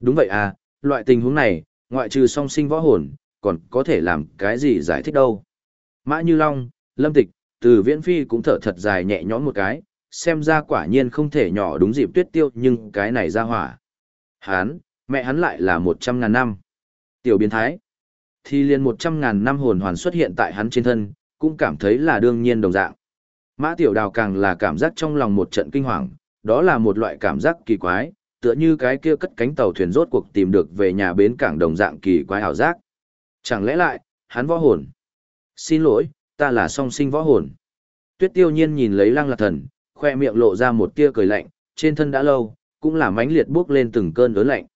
Đúng vậy à, loại tình huống này, ngoại trừ song sinh võ hồn, còn có thể làm cái gì giải thích đâu. Mã Như Long, Lâm Tịch, từ Viễn Phi cũng thở thật dài nhẹ nhõm một cái, xem ra quả nhiên không thể nhỏ đúng dịp tuyết tiêu nhưng cái này ra hỏa. Hán, mẹ hắn lại là một trăm ngàn năm. Tiểu biến thái. Thì liền một trăm ngàn năm hồn hoàn xuất hiện tại hắn trên thân, cũng cảm thấy là đương nhiên đồng dạng. Mã Tiểu Đào càng là cảm giác trong lòng một trận kinh hoàng, đó là một loại cảm giác kỳ quái, tựa như cái kia cất cánh tàu thuyền rốt cuộc tìm được về nhà bến cảng đồng dạng kỳ quái ảo giác. Chẳng lẽ lại, hắn võ hồn? Xin lỗi, ta là song sinh võ hồn. Tuyết tiêu nhiên nhìn lấy lăng lạc thần, khoe miệng lộ ra một tia cười lạnh, trên thân đã lâu, cũng là mãnh liệt bước lên từng cơn ớn lạnh.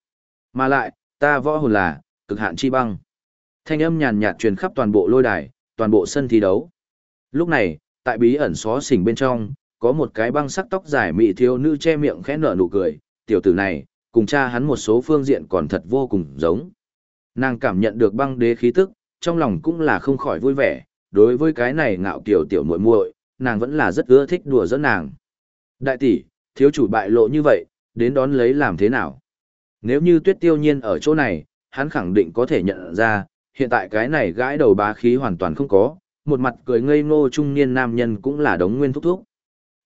Mà lại, ta võ hồn là, cực hạn chi băng. Thanh âm nhàn nhạt truyền khắp toàn bộ lôi đài, toàn bộ sân thi đấu. Lúc này, tại bí ẩn xó xỉnh bên trong, có một cái băng sắc tóc dài mị thiếu nữ che miệng khẽ nở nụ cười, tiểu tử này, cùng cha hắn một số phương diện còn thật vô cùng giống. Nàng cảm nhận được băng đế khí tức, trong lòng cũng là không khỏi vui vẻ, đối với cái này ngạo kiểu tiểu muội muội, nàng vẫn là rất ưa thích đùa giỡn nàng. Đại tỷ, thiếu chủ bại lộ như vậy, đến đón lấy làm thế nào? Nếu như tuyết tiêu nhiên ở chỗ này, hắn khẳng định có thể nhận ra, hiện tại cái này gãi đầu bá khí hoàn toàn không có, một mặt cười ngây ngô trung niên nam nhân cũng là đống nguyên thúc thúc.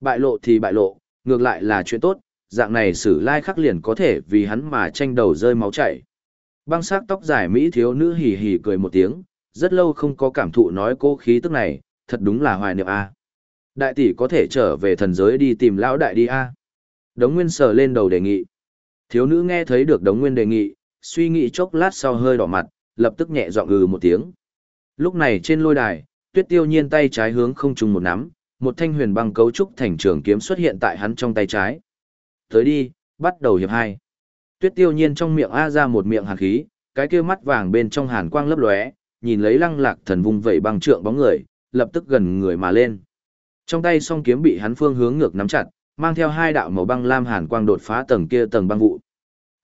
Bại lộ thì bại lộ, ngược lại là chuyện tốt, dạng này sử lai khắc liền có thể vì hắn mà tranh đầu rơi máu chảy. Băng sắc tóc dài Mỹ thiếu nữ hì hì cười một tiếng, rất lâu không có cảm thụ nói cô khí tức này, thật đúng là hoài niệm a. Đại tỷ có thể trở về thần giới đi tìm lão đại đi a. Đống Nguyên sờ lên đầu đề nghị. Thiếu nữ nghe thấy được Đống Nguyên đề nghị, suy nghĩ chốc lát sau hơi đỏ mặt, lập tức nhẹ giọng ừ một tiếng. Lúc này trên lôi đài, Tuyết Tiêu Nhiên tay trái hướng không trùng một nắm, một thanh huyền băng cấu trúc thành trường kiếm xuất hiện tại hắn trong tay trái. Tới đi, bắt đầu hiệp hai. Tuyết Tiêu Nhiên trong miệng a ra một miệng hàn khí, cái kia mắt vàng bên trong hàn quang lấp lóe, nhìn lấy Lăng Lạc Thần vung vẩy băng trượng bóng người, lập tức gần người mà lên. Trong tay song kiếm bị hắn phương hướng ngược nắm chặt, mang theo hai đạo màu băng lam hàn quang đột phá tầng kia tầng băng vụ.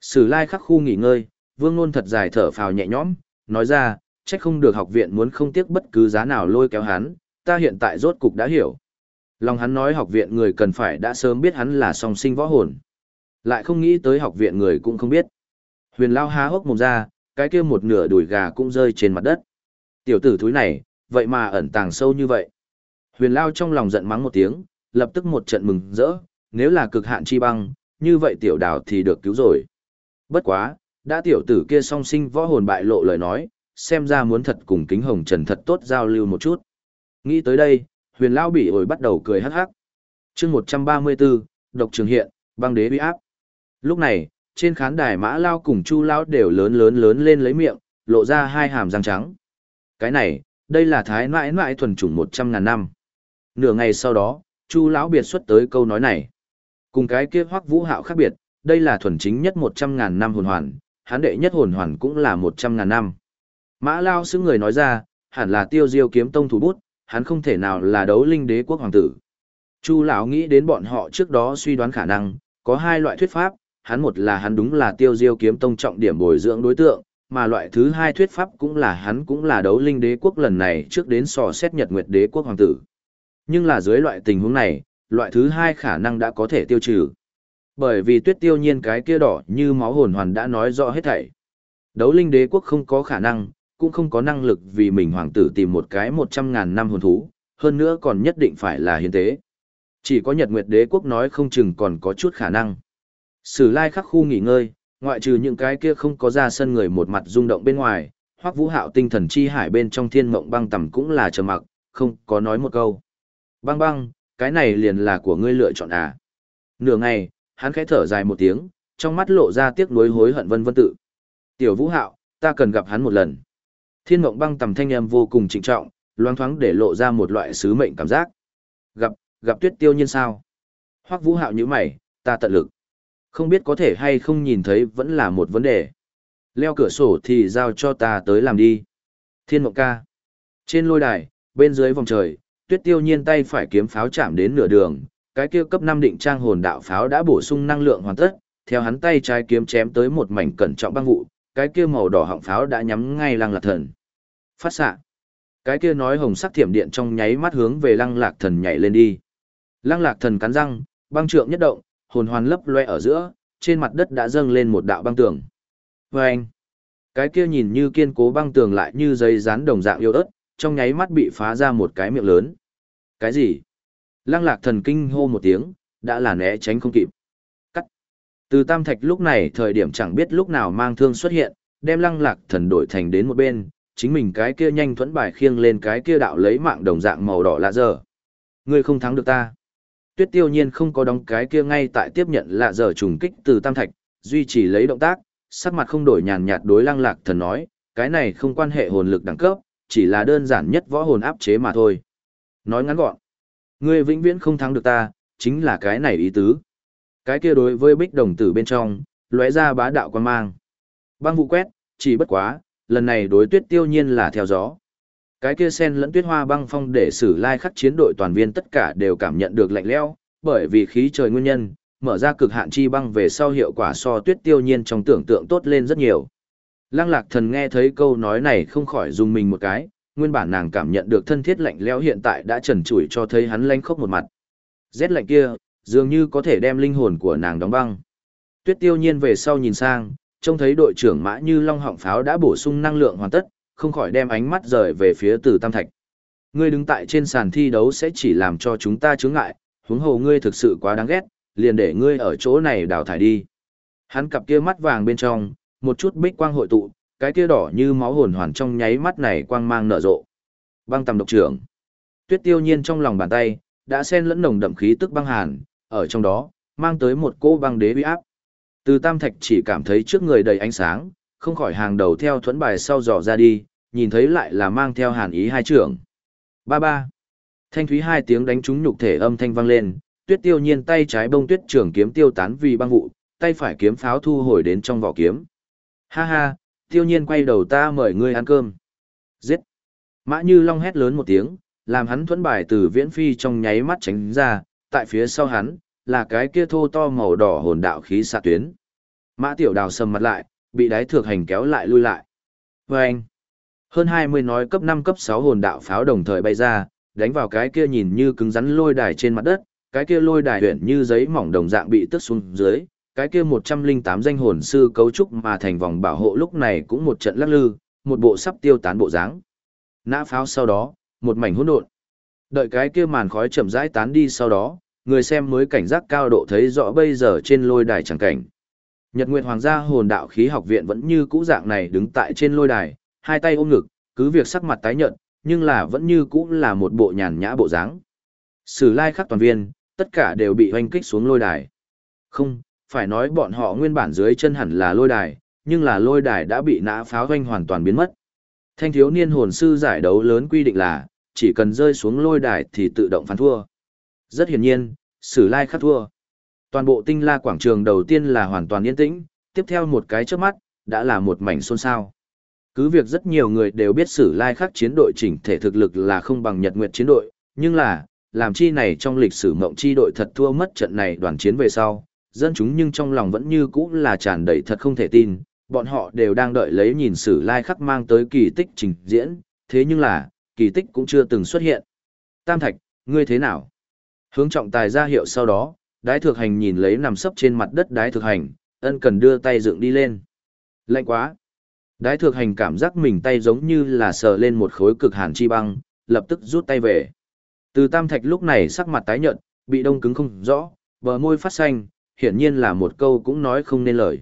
Sử Lai khắc khu nghỉ ngơi, Vương Nôn thật dài thở phào nhẹ nhõm, nói ra, trách không được học viện muốn không tiếc bất cứ giá nào lôi kéo hắn, ta hiện tại rốt cục đã hiểu. Lòng hắn nói học viện người cần phải đã sớm biết hắn là song sinh võ hồn. Lại không nghĩ tới học viện người cũng không biết. Huyền Lao há hốc mồm ra, cái kia một nửa đùi gà cũng rơi trên mặt đất. Tiểu tử thúi này, vậy mà ẩn tàng sâu như vậy. Huyền Lao trong lòng giận mắng một tiếng, lập tức một trận mừng rỡ, nếu là cực hạn chi băng, như vậy tiểu đào thì được cứu rồi. Bất quá, đã tiểu tử kia song sinh võ hồn bại lộ lời nói, xem ra muốn thật cùng kính hồng trần thật tốt giao lưu một chút. Nghĩ tới đây, huyền Lao bị ổi bắt đầu cười hắc hắc. chương 134, độc trường hiện, băng đế uy áp. Lúc này, trên khán đài mã lao cùng chu lao đều lớn lớn lớn lên lấy miệng, lộ ra hai hàm răng trắng. Cái này, đây là thái mãi mãi thuần chủng một trăm ngàn năm. Nửa ngày sau đó, chu lão biệt xuất tới câu nói này. Cùng cái kia hoắc vũ hạo khác biệt, đây là thuần chính nhất một trăm ngàn năm hồn hoàn, hán đệ nhất hồn hoàn cũng là một trăm ngàn năm. Mã lao xứ người nói ra, hẳn là tiêu diêu kiếm tông thủ bút, hắn không thể nào là đấu linh đế quốc hoàng tử. Chu lão nghĩ đến bọn họ trước đó suy đoán khả năng, có hai loại thuyết pháp, hắn một là hắn đúng là tiêu diêu kiếm tông trọng điểm bồi dưỡng đối tượng, mà loại thứ hai thuyết pháp cũng là hắn cũng là đấu linh đế quốc lần này trước đến sò xét nhật nguyệt đế quốc hoàng tử. Nhưng là dưới loại tình huống này, loại thứ hai khả năng đã có thể tiêu trừ. Bởi vì tuyết tiêu nhiên cái kia đỏ như máu hồn hoàn đã nói rõ hết thảy. Đấu linh đế quốc không có khả năng, cũng không có năng lực vì mình hoàng tử tìm một cái một trăm ngàn năm hồn thú, hơn nữa còn nhất định phải là hiến tế. Chỉ có Nhật Nguyệt Đế quốc nói không chừng còn có chút khả năng. Sử lai khắc khu nghỉ ngơi, ngoại trừ những cái kia không có ra sân người một mặt rung động bên ngoài, hoắc vũ hạo tinh thần chi hải bên trong thiên mộng băng tầm cũng là trầm mặc, không có nói một câu. Băng băng, cái này liền là của ngươi lựa chọn à. Nửa ngày, hắn khẽ thở dài một tiếng, trong mắt lộ ra tiếc nuối hối hận vân vân tự. Tiểu Vũ Hạo, ta cần gặp hắn một lần. Thiên Mộng Băng tầm thanh âm vô cùng trịnh trọng, loáng thoáng để lộ ra một loại sứ mệnh cảm giác. Gặp, gặp Tuyết Tiêu Nhiên sao? Hoắc Vũ Hạo nhíu mày, ta tận lực. Không biết có thể hay không nhìn thấy vẫn là một vấn đề. Leo cửa sổ thì giao cho ta tới làm đi. Thiên Mộng ca. Trên lôi đài, bên dưới vòng trời, Tuyết Tiêu Nhiên tay phải kiếm pháo chạm đến nửa đường, cái kia cấp năm định trang hồn đạo pháo đã bổ sung năng lượng hoàn tất, theo hắn tay trái kiếm chém tới một mảnh cẩn trọng băng vụ, cái kia màu đỏ họng pháo đã nhắm ngay Lăng Lạc Thần. Phát xạ. Cái kia nói hồng sắc thiểm điện trong nháy mắt hướng về Lăng Lạc Thần nhảy lên đi. Lăng Lạc Thần cắn răng, băng trượng nhất động, hồn hoàn lấp loe ở giữa, trên mặt đất đã dâng lên một đạo băng tường. Và anh, cái kia nhìn như kiên cố băng tường lại như dây dán đồng dạng yêu ớt, trong nháy mắt bị phá ra một cái miệng lớn. Cái gì? Lăng lạc thần kinh hô một tiếng, đã là né tránh không kịp. Cắt. Từ tam thạch lúc này thời điểm chẳng biết lúc nào mang thương xuất hiện, đem lăng lạc thần đổi thành đến một bên, chính mình cái kia nhanh thuẫn bài khiêng lên cái kia đạo lấy mạng đồng dạng màu đỏ lạ giờ. Ngươi không thắng được ta. Tuyết tiêu nhiên không có đóng cái kia ngay tại tiếp nhận lạ giờ trùng kích từ tam thạch, duy trì lấy động tác, sắc mặt không đổi nhàn nhạt đối lăng lạc thần nói, cái này không quan hệ hồn lực đẳng cấp, chỉ là đơn giản nhất võ hồn áp chế mà thôi. Nói ngắn gọn, ngươi vĩnh viễn không thắng được ta, chính là cái này ý tứ. Cái kia đối với bích đồng tử bên trong, lóe ra bá đạo quan mang. Băng vụ quét, chỉ bất quá, lần này đối tuyết tiêu nhiên là theo gió. Cái kia sen lẫn tuyết hoa băng phong để sử lai khắc chiến đội toàn viên tất cả đều cảm nhận được lạnh lẽo, bởi vì khí trời nguyên nhân, mở ra cực hạn chi băng về sau hiệu quả so tuyết tiêu nhiên trong tưởng tượng tốt lên rất nhiều. Lăng lạc thần nghe thấy câu nói này không khỏi dùng mình một cái, nguyên bản nàng cảm nhận được thân thiết lạnh lẽo hiện tại đã trần trụi cho thấy hắn lanh khốc một mặt. Rét lạnh kia, dường như có thể đem linh hồn của nàng đóng băng. Tuyết tiêu nhiên về sau nhìn sang, trông thấy đội trưởng mã như long họng pháo đã bổ sung năng lượng hoàn tất, không khỏi đem ánh mắt rời về phía từ tam thạch. Ngươi đứng tại trên sàn thi đấu sẽ chỉ làm cho chúng ta chướng ngại, huống hồ ngươi thực sự quá đáng ghét, liền để ngươi ở chỗ này đào thải đi. Hắn cặp kia mắt vàng bên trong, một chút bích quang hội tụ, cái kia đỏ như máu hồn hoàn trong nháy mắt này quang mang nở rộ. Băng tầm độc trưởng. Tuyết tiêu nhiên trong lòng bàn tay, đã xen lẫn nồng đậm khí tức băng hàn, ở trong đó, mang tới một cô băng đế uy áp. Từ tam thạch chỉ cảm thấy trước người đầy ánh sáng, không khỏi hàng đầu theo thuẫn bài sau dò ra đi, nhìn thấy lại là mang theo hàn ý hai trưởng. Ba ba. Thanh thúy hai tiếng đánh trúng nhục thể âm thanh vang lên, tuyết tiêu nhiên tay trái bông tuyết trưởng kiếm tiêu tán vì băng vụ, tay phải kiếm pháo thu hồi đến trong vỏ kiếm. Ha ha, tiêu nhiên quay đầu ta mời ngươi ăn cơm. Giết. Mã như long hét lớn một tiếng, làm hắn thuẫn bài từ viễn phi trong nháy mắt tránh ra, tại phía sau hắn, là cái kia thô to màu đỏ hồn đạo khí xạ tuyến. Mã tiểu đào sầm mặt lại, bị đái thược hành kéo lại lui lại. Và anh, hơn 20 nói cấp 5 cấp 6 hồn đạo pháo đồng thời bay ra, đánh vào cái kia nhìn như cứng rắn lôi đài trên mặt đất, cái kia lôi đài huyển như giấy mỏng đồng dạng bị tước xuống dưới, cái kia 108 danh hồn sư cấu trúc mà thành vòng bảo hộ lúc này cũng một trận lắc lư, một bộ sắp tiêu tán bộ dáng. Nã pháo sau đó, một mảnh hỗn độn. Đợi cái kia màn khói chậm rãi tán đi sau đó, người xem mới cảnh giác cao độ thấy rõ bây giờ trên lôi đài chẳng cảnh. Nhật Nguyệt Hoàng gia hồn đạo khí học viện vẫn như cũ dạng này đứng tại trên lôi đài, hai tay ôm ngực, cứ việc sắc mặt tái nhợt, nhưng là vẫn như cũ là một bộ nhàn nhã bộ dáng. Sử lai khắc toàn viên, tất cả đều bị hoanh kích xuống lôi đài. Không, phải nói bọn họ nguyên bản dưới chân hẳn là lôi đài, nhưng là lôi đài đã bị nã pháo hoanh hoàn toàn biến mất. Thanh thiếu niên hồn sư giải đấu lớn quy định là, chỉ cần rơi xuống lôi đài thì tự động phán thua. Rất hiển nhiên, sử lai khắc thua. Toàn bộ tinh la quảng trường đầu tiên là hoàn toàn yên tĩnh, tiếp theo một cái trước mắt, đã là một mảnh xôn xao. Cứ việc rất nhiều người đều biết sử lai khắc chiến đội chỉnh thể thực lực là không bằng nhật nguyệt chiến đội, nhưng là, làm chi này trong lịch sử mộng chi đội thật thua mất trận này đoàn chiến về sau, dân chúng nhưng trong lòng vẫn như cũ là tràn đầy thật không thể tin, bọn họ đều đang đợi lấy nhìn sử lai khắc mang tới kỳ tích trình diễn, thế nhưng là, kỳ tích cũng chưa từng xuất hiện. Tam Thạch, ngươi thế nào? Hướng trọng tài ra hiệu sau đó, đái thực hành nhìn lấy nằm sấp trên mặt đất đái thực hành, ân cần đưa tay dựng đi lên. Lạnh quá! Đái thực hành cảm giác mình tay giống như là sờ lên một khối cực hàn chi băng, lập tức rút tay về. Từ tam thạch lúc này sắc mặt tái nhợt, bị đông cứng không rõ, bờ môi phát xanh, hiển nhiên là một câu cũng nói không nên lời.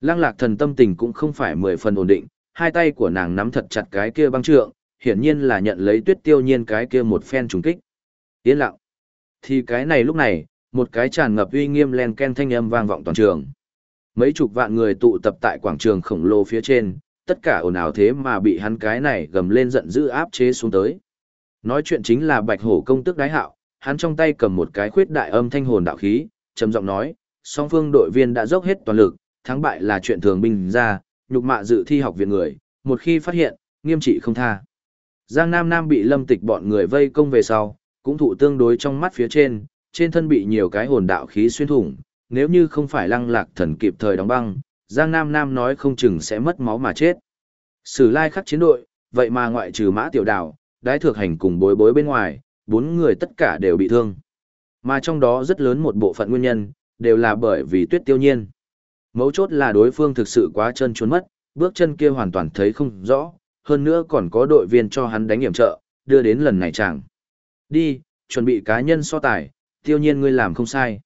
Lăng lạc thần tâm tình cũng không phải mười phần ổn định, hai tay của nàng nắm thật chặt cái kia băng trượng, hiển nhiên là nhận lấy tuyết tiêu nhiên cái kia một phen trùng kích. Yên lặng. Thì cái này lúc này, một cái tràn ngập uy nghiêm len ken thanh âm vang vọng toàn trường. Mấy chục vạn người tụ tập tại quảng trường khổng lồ phía trên, tất cả ồn ào thế mà bị hắn cái này gầm lên giận dữ áp chế xuống tới. Nói chuyện chính là Bạch Hổ công tức đái hạo, hắn trong tay cầm một cái khuyết đại âm thanh hồn đạo khí, trầm giọng nói, song phương đội viên đã dốc hết toàn lực, thắng bại là chuyện thường binh ra, nhục mạ dự thi học viện người, một khi phát hiện, nghiêm trị không tha. Giang Nam Nam bị lâm tịch bọn người vây công về sau, cũng thụ tương đối trong mắt phía trên, trên thân bị nhiều cái hồn đạo khí xuyên thủng, nếu như không phải lăng lạc thần kịp thời đóng băng, Giang Nam Nam nói không chừng sẽ mất máu mà chết. Sử lai khắc chiến đội, vậy mà ngoại trừ mã tiểu đảo, đái thược hành cùng bối bối bên ngoài, bốn người tất cả đều bị thương. Mà trong đó rất lớn một bộ phận nguyên nhân, đều là bởi vì tuyết tiêu nhiên. Mấu chốt là đối phương thực sự quá chân trốn mất, bước chân kia hoàn toàn thấy không rõ, hơn nữa còn có đội viên cho hắn đánh hiểm trợ, đưa đến lần này chẳng. Đi, chuẩn bị cá nhân so tài, tiêu nhiên ngươi làm không sai.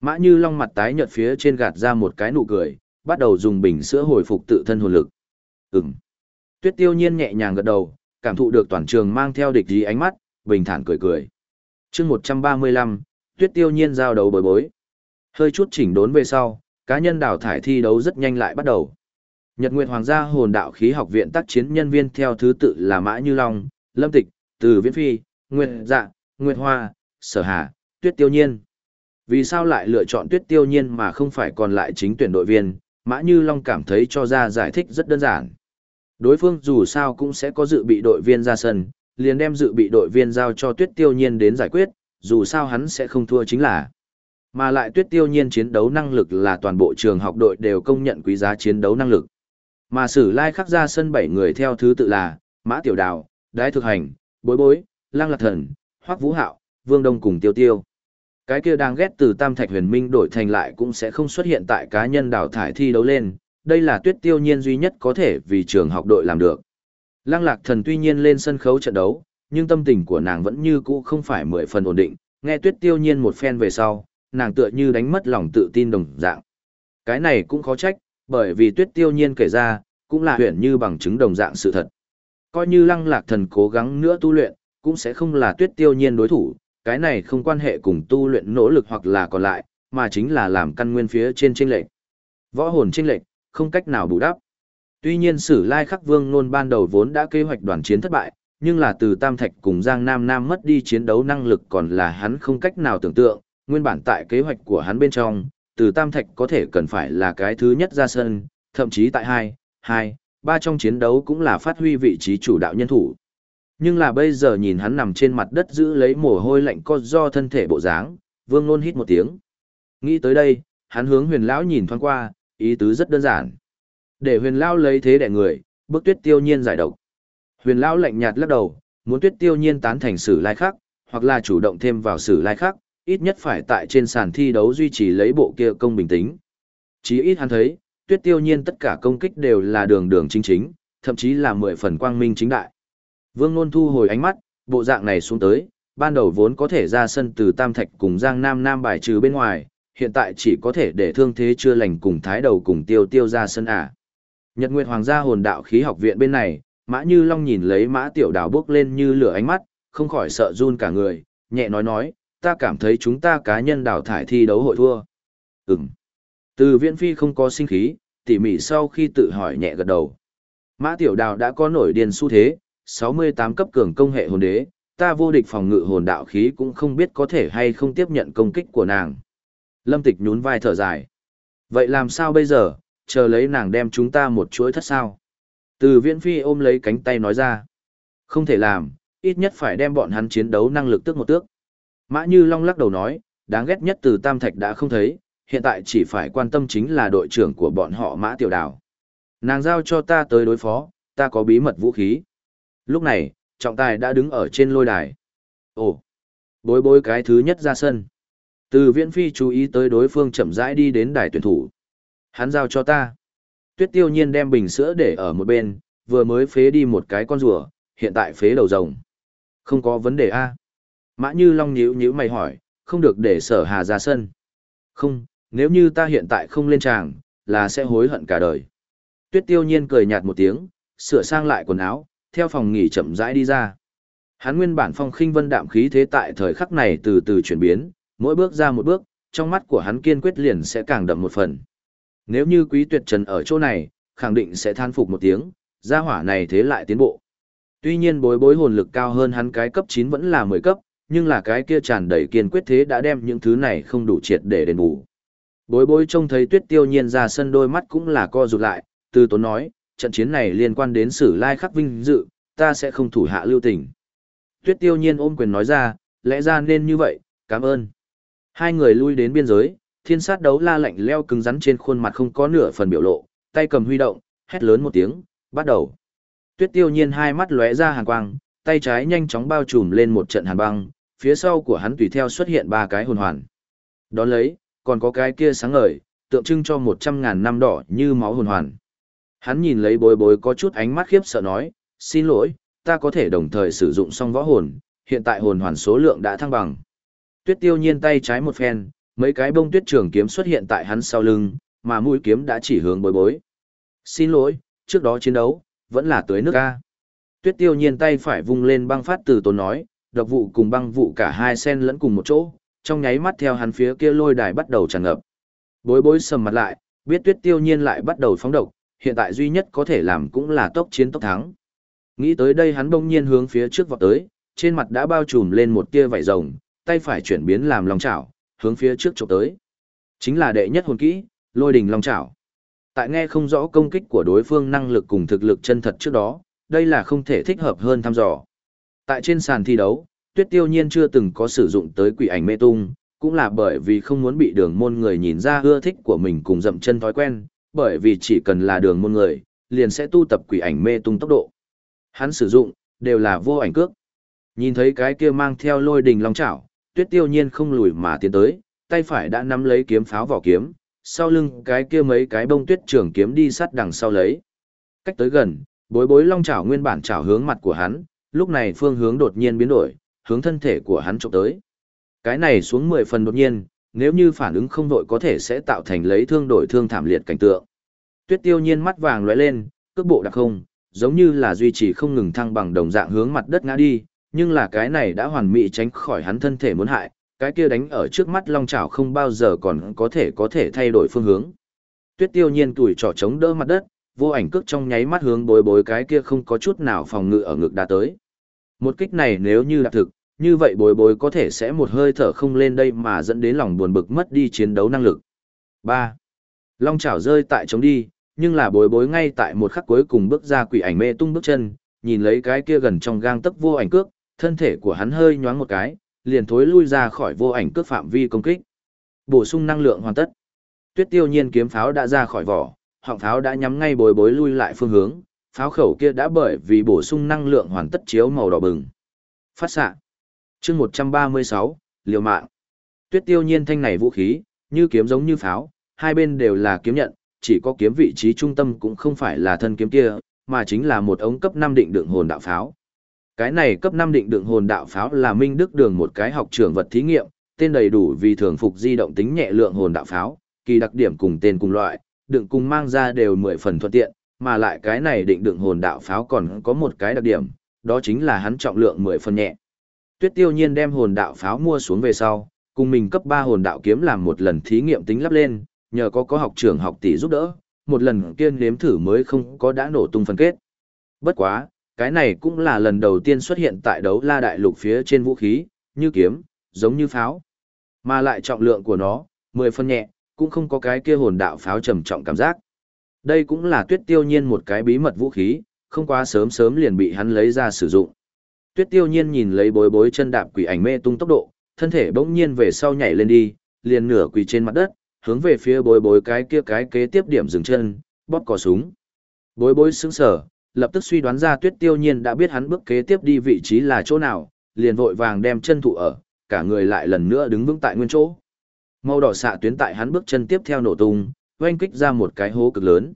Mã Như Long mặt tái nhợt phía trên gạt ra một cái nụ cười, bắt đầu dùng bình sữa hồi phục tự thân hồn lực. Ừm. Tuyết tiêu nhiên nhẹ nhàng gật đầu, cảm thụ được toàn trường mang theo địch ý ánh mắt, bình thản cười cười. chương 135, tuyết tiêu nhiên giao đấu bối bối. Hơi chút chỉnh đốn về sau, cá nhân đào thải thi đấu rất nhanh lại bắt đầu. Nhật Nguyệt Hoàng gia hồn đạo khí học viện tác chiến nhân viên theo thứ tự là Mã Như Long, Lâm Tịch, Từ Viễn Phi, Nguyệt Dạ, Nguyệt Hoa, Sở Hà, Tuyết Tiêu Nhiên. Vì sao lại lựa chọn Tuyết Tiêu Nhiên mà không phải còn lại chính tuyển đội viên, Mã Như Long cảm thấy cho ra giải thích rất đơn giản. Đối phương dù sao cũng sẽ có dự bị đội viên ra sân, liền đem dự bị đội viên giao cho Tuyết Tiêu Nhiên đến giải quyết, dù sao hắn sẽ không thua chính là. Mà lại Tuyết Tiêu Nhiên chiến đấu năng lực là toàn bộ trường học đội đều công nhận quý giá chiến đấu năng lực. Mà Sử Lai khắc ra sân bảy người theo thứ tự là Mã Tiểu Đào, Đái Thực Hành, Bối Bối, Lang Lạc Thần, Hoắc Vũ Hạo, Vương Đông cùng Tiêu Tiêu. Cái kia đang ghét từ Tam Thạch Huyền Minh đổi thành lại cũng sẽ không xuất hiện tại cá nhân đào thải thi đấu lên, đây là tuyết tiêu nhiên duy nhất có thể vì trường học đội làm được. Lăng lạc thần tuy nhiên lên sân khấu trận đấu, nhưng tâm tình của nàng vẫn như cũ không phải mười phần ổn định, nghe tuyết tiêu nhiên một phen về sau, nàng tựa như đánh mất lòng tự tin đồng dạng. Cái này cũng khó trách, bởi vì tuyết tiêu nhiên kể ra, cũng là huyện như bằng chứng đồng dạng sự thật. Coi như lăng lạc thần cố gắng nữa tu luyện, cũng sẽ không là tuyết tiêu nhiên đối thủ, cái này không quan hệ cùng tu luyện nỗ lực hoặc là còn lại, mà chính là làm căn nguyên phía trên chênh lệch. Võ hồn chênh lệch, không cách nào bù đắp. Tuy nhiên Sử Lai Khắc Vương nôn ban đầu vốn đã kế hoạch đoàn chiến thất bại, nhưng là từ Tam Thạch cùng Giang Nam Nam mất đi chiến đấu năng lực còn là hắn không cách nào tưởng tượng, nguyên bản tại kế hoạch của hắn bên trong, từ Tam Thạch có thể cần phải là cái thứ nhất ra sân, thậm chí tại hai, hai, ba trong chiến đấu cũng là phát huy vị trí chủ đạo nhân thủ. Nhưng là bây giờ nhìn hắn nằm trên mặt đất giữ lấy mồ hôi lạnh co do thân thể bộ dáng, Vương Nôn hít một tiếng. Nghĩ tới đây, hắn hướng huyền lão nhìn thoáng qua, ý tứ rất đơn giản. Để huyền lão lấy thế đẻ người, bước tuyết tiêu nhiên giải độc. Huyền lão lạnh nhạt lắc đầu, muốn tuyết tiêu nhiên tán thành sử lai khắc, hoặc là chủ động thêm vào sử lai khắc, ít nhất phải tại trên sàn thi đấu duy trì lấy bộ kia công bình tĩnh. Chí ít hắn thấy, tuyết tiêu nhiên tất cả công kích đều là đường đường chính chính, thậm chí là mười phần quang minh chính đại. Vương Nôn thu hồi ánh mắt, bộ dạng này xuống tới, ban đầu vốn có thể ra sân từ Tam Thạch cùng Giang Nam Nam bài trừ bên ngoài, hiện tại chỉ có thể để thương thế chưa lành cùng thái đầu cùng tiêu tiêu ra sân à. Nhật Nguyệt Hoàng gia hồn đạo khí học viện bên này, Mã Như Long nhìn lấy Mã Tiểu Đào bước lên như lửa ánh mắt, không khỏi sợ run cả người, nhẹ nói nói, ta cảm thấy chúng ta cá nhân đào thải thi đấu hội thua. Ừm. Từ Viễn Phi không có sinh khí, tỉ mỉ sau khi tự hỏi nhẹ gật đầu. Mã Tiểu Đào đã có nổi điên xu thế, 68 cấp cường công hệ hồn đế, ta vô địch phòng ngự hồn đạo khí cũng không biết có thể hay không tiếp nhận công kích của nàng. Lâm Tịch nhún vai thở dài. Vậy làm sao bây giờ, chờ lấy nàng đem chúng ta một chuỗi thất sao? Từ viễn phi ôm lấy cánh tay nói ra. Không thể làm, ít nhất phải đem bọn hắn chiến đấu năng lực tức một tước. Mã Như Long lắc đầu nói, đáng ghét nhất từ Tam Thạch đã không thấy, hiện tại chỉ phải quan tâm chính là đội trưởng của bọn họ Mã Tiểu Đào. Nàng giao cho ta tới đối phó, ta có bí mật vũ khí. Lúc này, trọng tài đã đứng ở trên lôi đài. Ồ, bối bối cái thứ nhất ra sân. Từ viễn phi chú ý tới đối phương chậm rãi đi đến đài tuyển thủ. Hắn giao cho ta. Tuyết tiêu nhiên đem bình sữa để ở một bên, vừa mới phế đi một cái con rùa, hiện tại phế đầu rồng. Không có vấn đề A. Mã như long nhíu nhíu mày hỏi, không được để sở hà ra sân. Không, nếu như ta hiện tại không lên tràng, là sẽ hối hận cả đời. Tuyết tiêu nhiên cười nhạt một tiếng, sửa sang lại quần áo, theo phòng nghỉ chậm rãi đi ra. Hắn nguyên bản phong khinh vân đạm khí thế tại thời khắc này từ từ chuyển biến, mỗi bước ra một bước, trong mắt của hắn kiên quyết liền sẽ càng đậm một phần. Nếu như quý tuyệt trần ở chỗ này, khẳng định sẽ than phục một tiếng, gia hỏa này thế lại tiến bộ. Tuy nhiên bối bối hồn lực cao hơn hắn cái cấp 9 vẫn là 10 cấp, nhưng là cái kia tràn đầy kiên quyết thế đã đem những thứ này không đủ triệt để đền bù. Bối bối trông thấy tuyết tiêu nhiên ra sân đôi mắt cũng là co rụt lại, từ tốn nói, trận chiến này liên quan đến sử lai khắc vinh dự, ta sẽ không thủ hạ lưu tình. Tuyết tiêu nhiên ôm quyền nói ra, lẽ ra nên như vậy, cảm ơn. Hai người lui đến biên giới, thiên sát đấu la lạnh leo cứng rắn trên khuôn mặt không có nửa phần biểu lộ, tay cầm huy động, hét lớn một tiếng, bắt đầu. Tuyết tiêu nhiên hai mắt lóe ra hàn quang, tay trái nhanh chóng bao trùm lên một trận hàn băng, phía sau của hắn tùy theo xuất hiện ba cái hồn hoàn. Đón lấy, còn có cái kia sáng ngời, tượng trưng cho một trăm ngàn năm đỏ như máu hồn hoàn. Hắn nhìn lấy bối bối có chút ánh mắt khiếp sợ nói, xin lỗi, ta có thể đồng thời sử dụng song võ hồn, hiện tại hồn hoàn số lượng đã thăng bằng. Tuyết tiêu nhiên tay trái một phen, mấy cái bông tuyết trường kiếm xuất hiện tại hắn sau lưng, mà mũi kiếm đã chỉ hướng bối bối. Xin lỗi, trước đó chiến đấu, vẫn là tới nước A. Tuyết tiêu nhiên tay phải vung lên băng phát từ tốn nói, độc vụ cùng băng vụ cả hai sen lẫn cùng một chỗ, trong nháy mắt theo hắn phía kia lôi đài bắt đầu tràn ngập. Bối bối sầm mặt lại, biết tuyết tiêu nhiên lại bắt đầu phóng độc, hiện tại duy nhất có thể làm cũng là tốc chiến tốc thắng. Nghĩ tới đây hắn bỗng nhiên hướng phía trước vọt tới, trên mặt đã bao trùm lên một tia vảy rồng, tay phải chuyển biến làm long chảo, hướng phía trước chụp tới. Chính là đệ nhất hồn kỹ, lôi đình long chảo. Tại nghe không rõ công kích của đối phương năng lực cùng thực lực chân thật trước đó, đây là không thể thích hợp hơn thăm dò. Tại trên sàn thi đấu, Tuyết Tiêu Nhiên chưa từng có sử dụng tới quỷ ảnh mê tung, cũng là bởi vì không muốn bị đường môn người nhìn ra ưa thích của mình cùng dậm chân thói quen, bởi vì chỉ cần là đường môn người, liền sẽ tu tập quỷ ảnh mê tung tốc độ. Hắn sử dụng, đều là vô ảnh cước. Nhìn thấy cái kia mang theo lôi đình long chảo, tuyết tiêu nhiên không lùi mà tiến tới, tay phải đã nắm lấy kiếm pháo vỏ kiếm, sau lưng cái kia mấy cái bông tuyết trường kiếm đi sát đằng sau lấy. Cách tới gần, bối bối long chảo nguyên bản chảo hướng mặt của hắn, lúc này phương hướng đột nhiên biến đổi, hướng thân thể của hắn trộm tới. Cái này xuống 10 phần đột nhiên, nếu như phản ứng không đội có thể sẽ tạo thành lấy thương đổi thương thảm liệt cảnh tượng. Tuyết tiêu nhiên mắt vàng lóe lên, cước bộ đặc không, giống như là duy trì không ngừng thăng bằng đồng dạng hướng mặt đất ngã đi, nhưng là cái này đã hoàn mỹ tránh khỏi hắn thân thể muốn hại, cái kia đánh ở trước mắt long chảo không bao giờ còn có thể có thể thay đổi phương hướng. Tuyết tiêu nhiên tuổi trỏ chống đỡ mặt đất, vô ảnh cước trong nháy mắt hướng bối bối cái kia không có chút nào phòng ngự ở ngực đã tới. Một kích này nếu như là thực, như vậy bối bối có thể sẽ một hơi thở không lên đây mà dẫn đến lòng buồn bực mất đi chiến đấu năng lực. 3. Long chảo rơi tại chống đi, nhưng là bối bối ngay tại một khắc cuối cùng bước ra quỷ ảnh mê tung bước chân, nhìn lấy cái kia gần trong gang tấc vô ảnh cước, thân thể của hắn hơi nhoáng một cái, liền thối lui ra khỏi vô ảnh cước phạm vi công kích. Bổ sung năng lượng hoàn tất. Tuyết Tiêu Nhiên kiếm pháo đã ra khỏi vỏ, họng pháo đã nhắm ngay bối bối lui lại phương hướng, pháo khẩu kia đã bởi vì bổ sung năng lượng hoàn tất chiếu màu đỏ bừng. Phát xạ. Chương 136, liều mạng. Tuyết Tiêu Nhiên thanh này vũ khí, như kiếm giống như pháo, hai bên đều là kiếm nhận, chỉ có kiếm vị trí trung tâm cũng không phải là thân kiếm kia, mà chính là một ống cấp 5 định đựng hồn đạo pháo. Cái này cấp 5 định đựng hồn đạo pháo là Minh Đức Đường một cái học trưởng vật thí nghiệm, tên đầy đủ vì thường phục di động tính nhẹ lượng hồn đạo pháo, kỳ đặc điểm cùng tên cùng loại, đựng cùng mang ra đều 10 phần thuận tiện, mà lại cái này định đựng hồn đạo pháo còn có một cái đặc điểm, đó chính là hắn trọng lượng 10 phần nhẹ. Tuyết Tiêu Nhiên đem hồn đạo pháo mua xuống về sau, cùng mình cấp 3 hồn đạo kiếm làm một lần thí nghiệm tính lắp lên, nhờ có có học trưởng học tỷ giúp đỡ, một lần kiên nếm thử mới không có đã nổ tung phân kết. Bất quá, cái này cũng là lần đầu tiên xuất hiện tại đấu la đại lục phía trên vũ khí, như kiếm, giống như pháo. Mà lại trọng lượng của nó, 10 phân nhẹ, cũng không có cái kia hồn đạo pháo trầm trọng cảm giác. Đây cũng là tuyết tiêu nhiên một cái bí mật vũ khí, không quá sớm sớm liền bị hắn lấy ra sử dụng. Tuyết tiêu nhiên nhìn lấy bối bối chân đạp quỷ ảnh mê tung tốc độ, thân thể bỗng nhiên về sau nhảy lên đi, liền nửa quỳ trên mặt đất, hướng về phía bối bối cái kia cái kế tiếp điểm dừng chân, bóp cò súng. Bối bối sững sờ, lập tức suy đoán ra tuyết tiêu nhiên đã biết hắn bước kế tiếp đi vị trí là chỗ nào, liền vội vàng đem chân thụ ở, cả người lại lần nữa đứng vững tại nguyên chỗ. Màu đỏ xạ tuyến tại hắn bước chân tiếp theo nổ tung, oanh kích ra một cái hố cực lớn.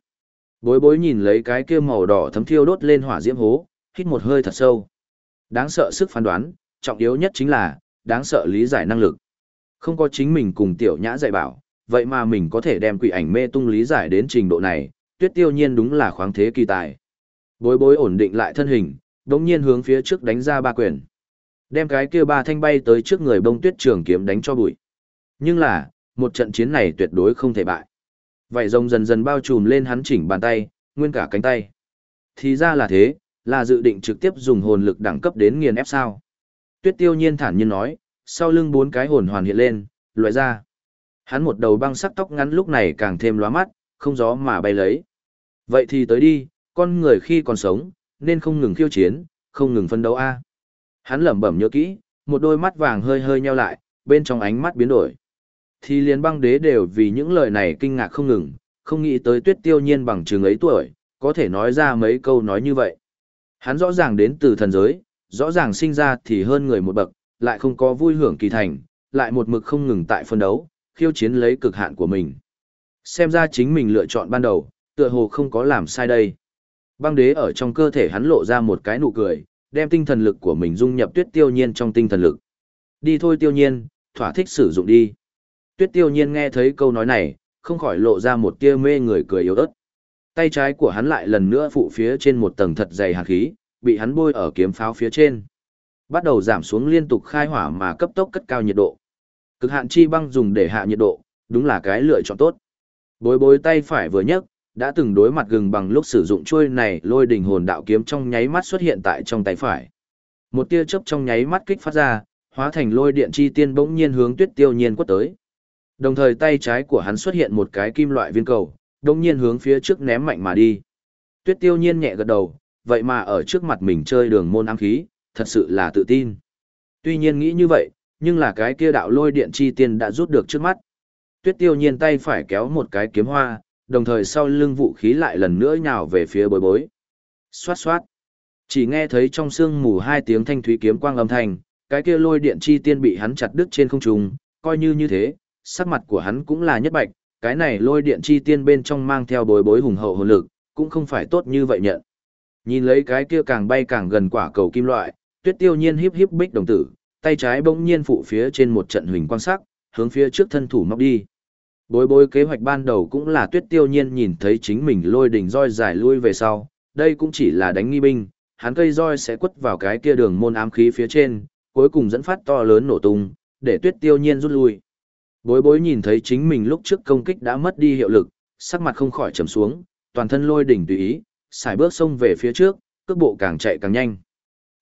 Bối bối nhìn lấy cái kia màu đỏ thấm thiêu đốt lên hỏa diễm hố, hít một hơi thật sâu. Đáng sợ sức phán đoán, trọng yếu nhất chính là, đáng sợ lý giải năng lực. Không có chính mình cùng tiểu nhã dạy bảo, vậy mà mình có thể đem quỷ ảnh mê tung lý giải đến trình độ này, tuyết tiêu nhiên đúng là khoáng thế kỳ tài. Bối bối ổn định lại thân hình, đống nhiên hướng phía trước đánh ra ba quyền. Đem cái kia ba thanh bay tới trước người bông tuyết trường kiếm đánh cho bụi. Nhưng là, một trận chiến này tuyệt đối không thể bại. Vảy rồng dần dần bao trùm lên hắn chỉnh bàn tay, nguyên cả cánh tay. Thì ra là thế, là dự định trực tiếp dùng hồn lực đẳng cấp đến nghiền ép sao. Tuyết tiêu nhiên thản nhiên nói, sau lưng bốn cái hồn hoàn hiện lên, loại ra. Hắn một đầu băng sắc tóc ngắn lúc này càng thêm lóa mắt, không gió mà bay lấy. Vậy thì tới đi, con người khi còn sống, nên không ngừng khiêu chiến, không ngừng phân đấu a. Hắn lẩm bẩm nhớ kỹ, một đôi mắt vàng hơi hơi nheo lại, bên trong ánh mắt biến đổi. Thì liền băng đế đều vì những lời này kinh ngạc không ngừng, không nghĩ tới tuyết tiêu nhiên bằng trường ấy tuổi, có thể nói ra mấy câu nói như vậy. Hắn rõ ràng đến từ thần giới, rõ ràng sinh ra thì hơn người một bậc, lại không có vui hưởng kỳ thành, lại một mực không ngừng tại phân đấu, khiêu chiến lấy cực hạn của mình. Xem ra chính mình lựa chọn ban đầu, tựa hồ không có làm sai đây. Băng đế ở trong cơ thể hắn lộ ra một cái nụ cười, đem tinh thần lực của mình dung nhập tuyết tiêu nhiên trong tinh thần lực. Đi thôi tiêu nhiên, thỏa thích sử dụng đi. Tuyết tiêu nhiên nghe thấy câu nói này, không khỏi lộ ra một tia mê người cười yếu ớt. Tay trái của hắn lại lần nữa phụ phía trên một tầng thật dày hàn khí, bị hắn bôi ở kiếm pháo phía trên. Bắt đầu giảm xuống liên tục khai hỏa mà cấp tốc cất cao nhiệt độ. Cực hạn chi băng dùng để hạ nhiệt độ, đúng là cái lựa chọn tốt. Bối bối tay phải vừa nhấc, đã từng đối mặt gừng bằng lúc sử dụng chuôi này lôi đỉnh hồn đạo kiếm trong nháy mắt xuất hiện tại trong tay phải. Một tia chớp trong nháy mắt kích phát ra, hóa thành lôi điện chi tiên bỗng nhiên hướng tuyết tiêu nhiên quất tới. Đồng thời tay trái của hắn xuất hiện một cái kim loại viên cầu, đông nhiên hướng phía trước ném mạnh mà đi. Tuyết tiêu nhiên nhẹ gật đầu, vậy mà ở trước mặt mình chơi đường môn ám khí, thật sự là tự tin. Tuy nhiên nghĩ như vậy, nhưng là cái kia đạo lôi điện chi tiên đã rút được trước mắt. Tuyết tiêu nhiên tay phải kéo một cái kiếm hoa, đồng thời sau lưng vũ khí lại lần nữa nhào về phía bối bối. Xoát xoát. Chỉ nghe thấy trong sương mù hai tiếng thanh thúy kiếm quang âm thanh, cái kia lôi điện chi tiên bị hắn chặt đứt trên không trung, coi như như thế, sắc mặt của hắn cũng là nhất bạch, cái này lôi điện chi tiên bên trong mang theo bối bối hùng hậu hồn lực, cũng không phải tốt như vậy nhận. Nhìn lấy cái kia càng bay càng gần quả cầu kim loại, tuyết tiêu nhiên híp híp bích đồng tử, tay trái bỗng nhiên phụ phía trên một trận huỳnh quang sắc, hướng phía trước thân thủ móc đi. Bối bối kế hoạch ban đầu cũng là tuyết tiêu nhiên nhìn thấy chính mình lôi đỉnh roi dài lui về sau, đây cũng chỉ là đánh nghi binh, hắn cây roi sẽ quất vào cái kia đường môn ám khí phía trên, cuối cùng dẫn phát to lớn nổ tung, để tuyết tiêu nhiên rút lui. Bối bối nhìn thấy chính mình lúc trước công kích đã mất đi hiệu lực, sắc mặt không khỏi trầm xuống, toàn thân lôi đỉnh tùy ý, xài bước xông về phía trước, cước bộ càng chạy càng nhanh.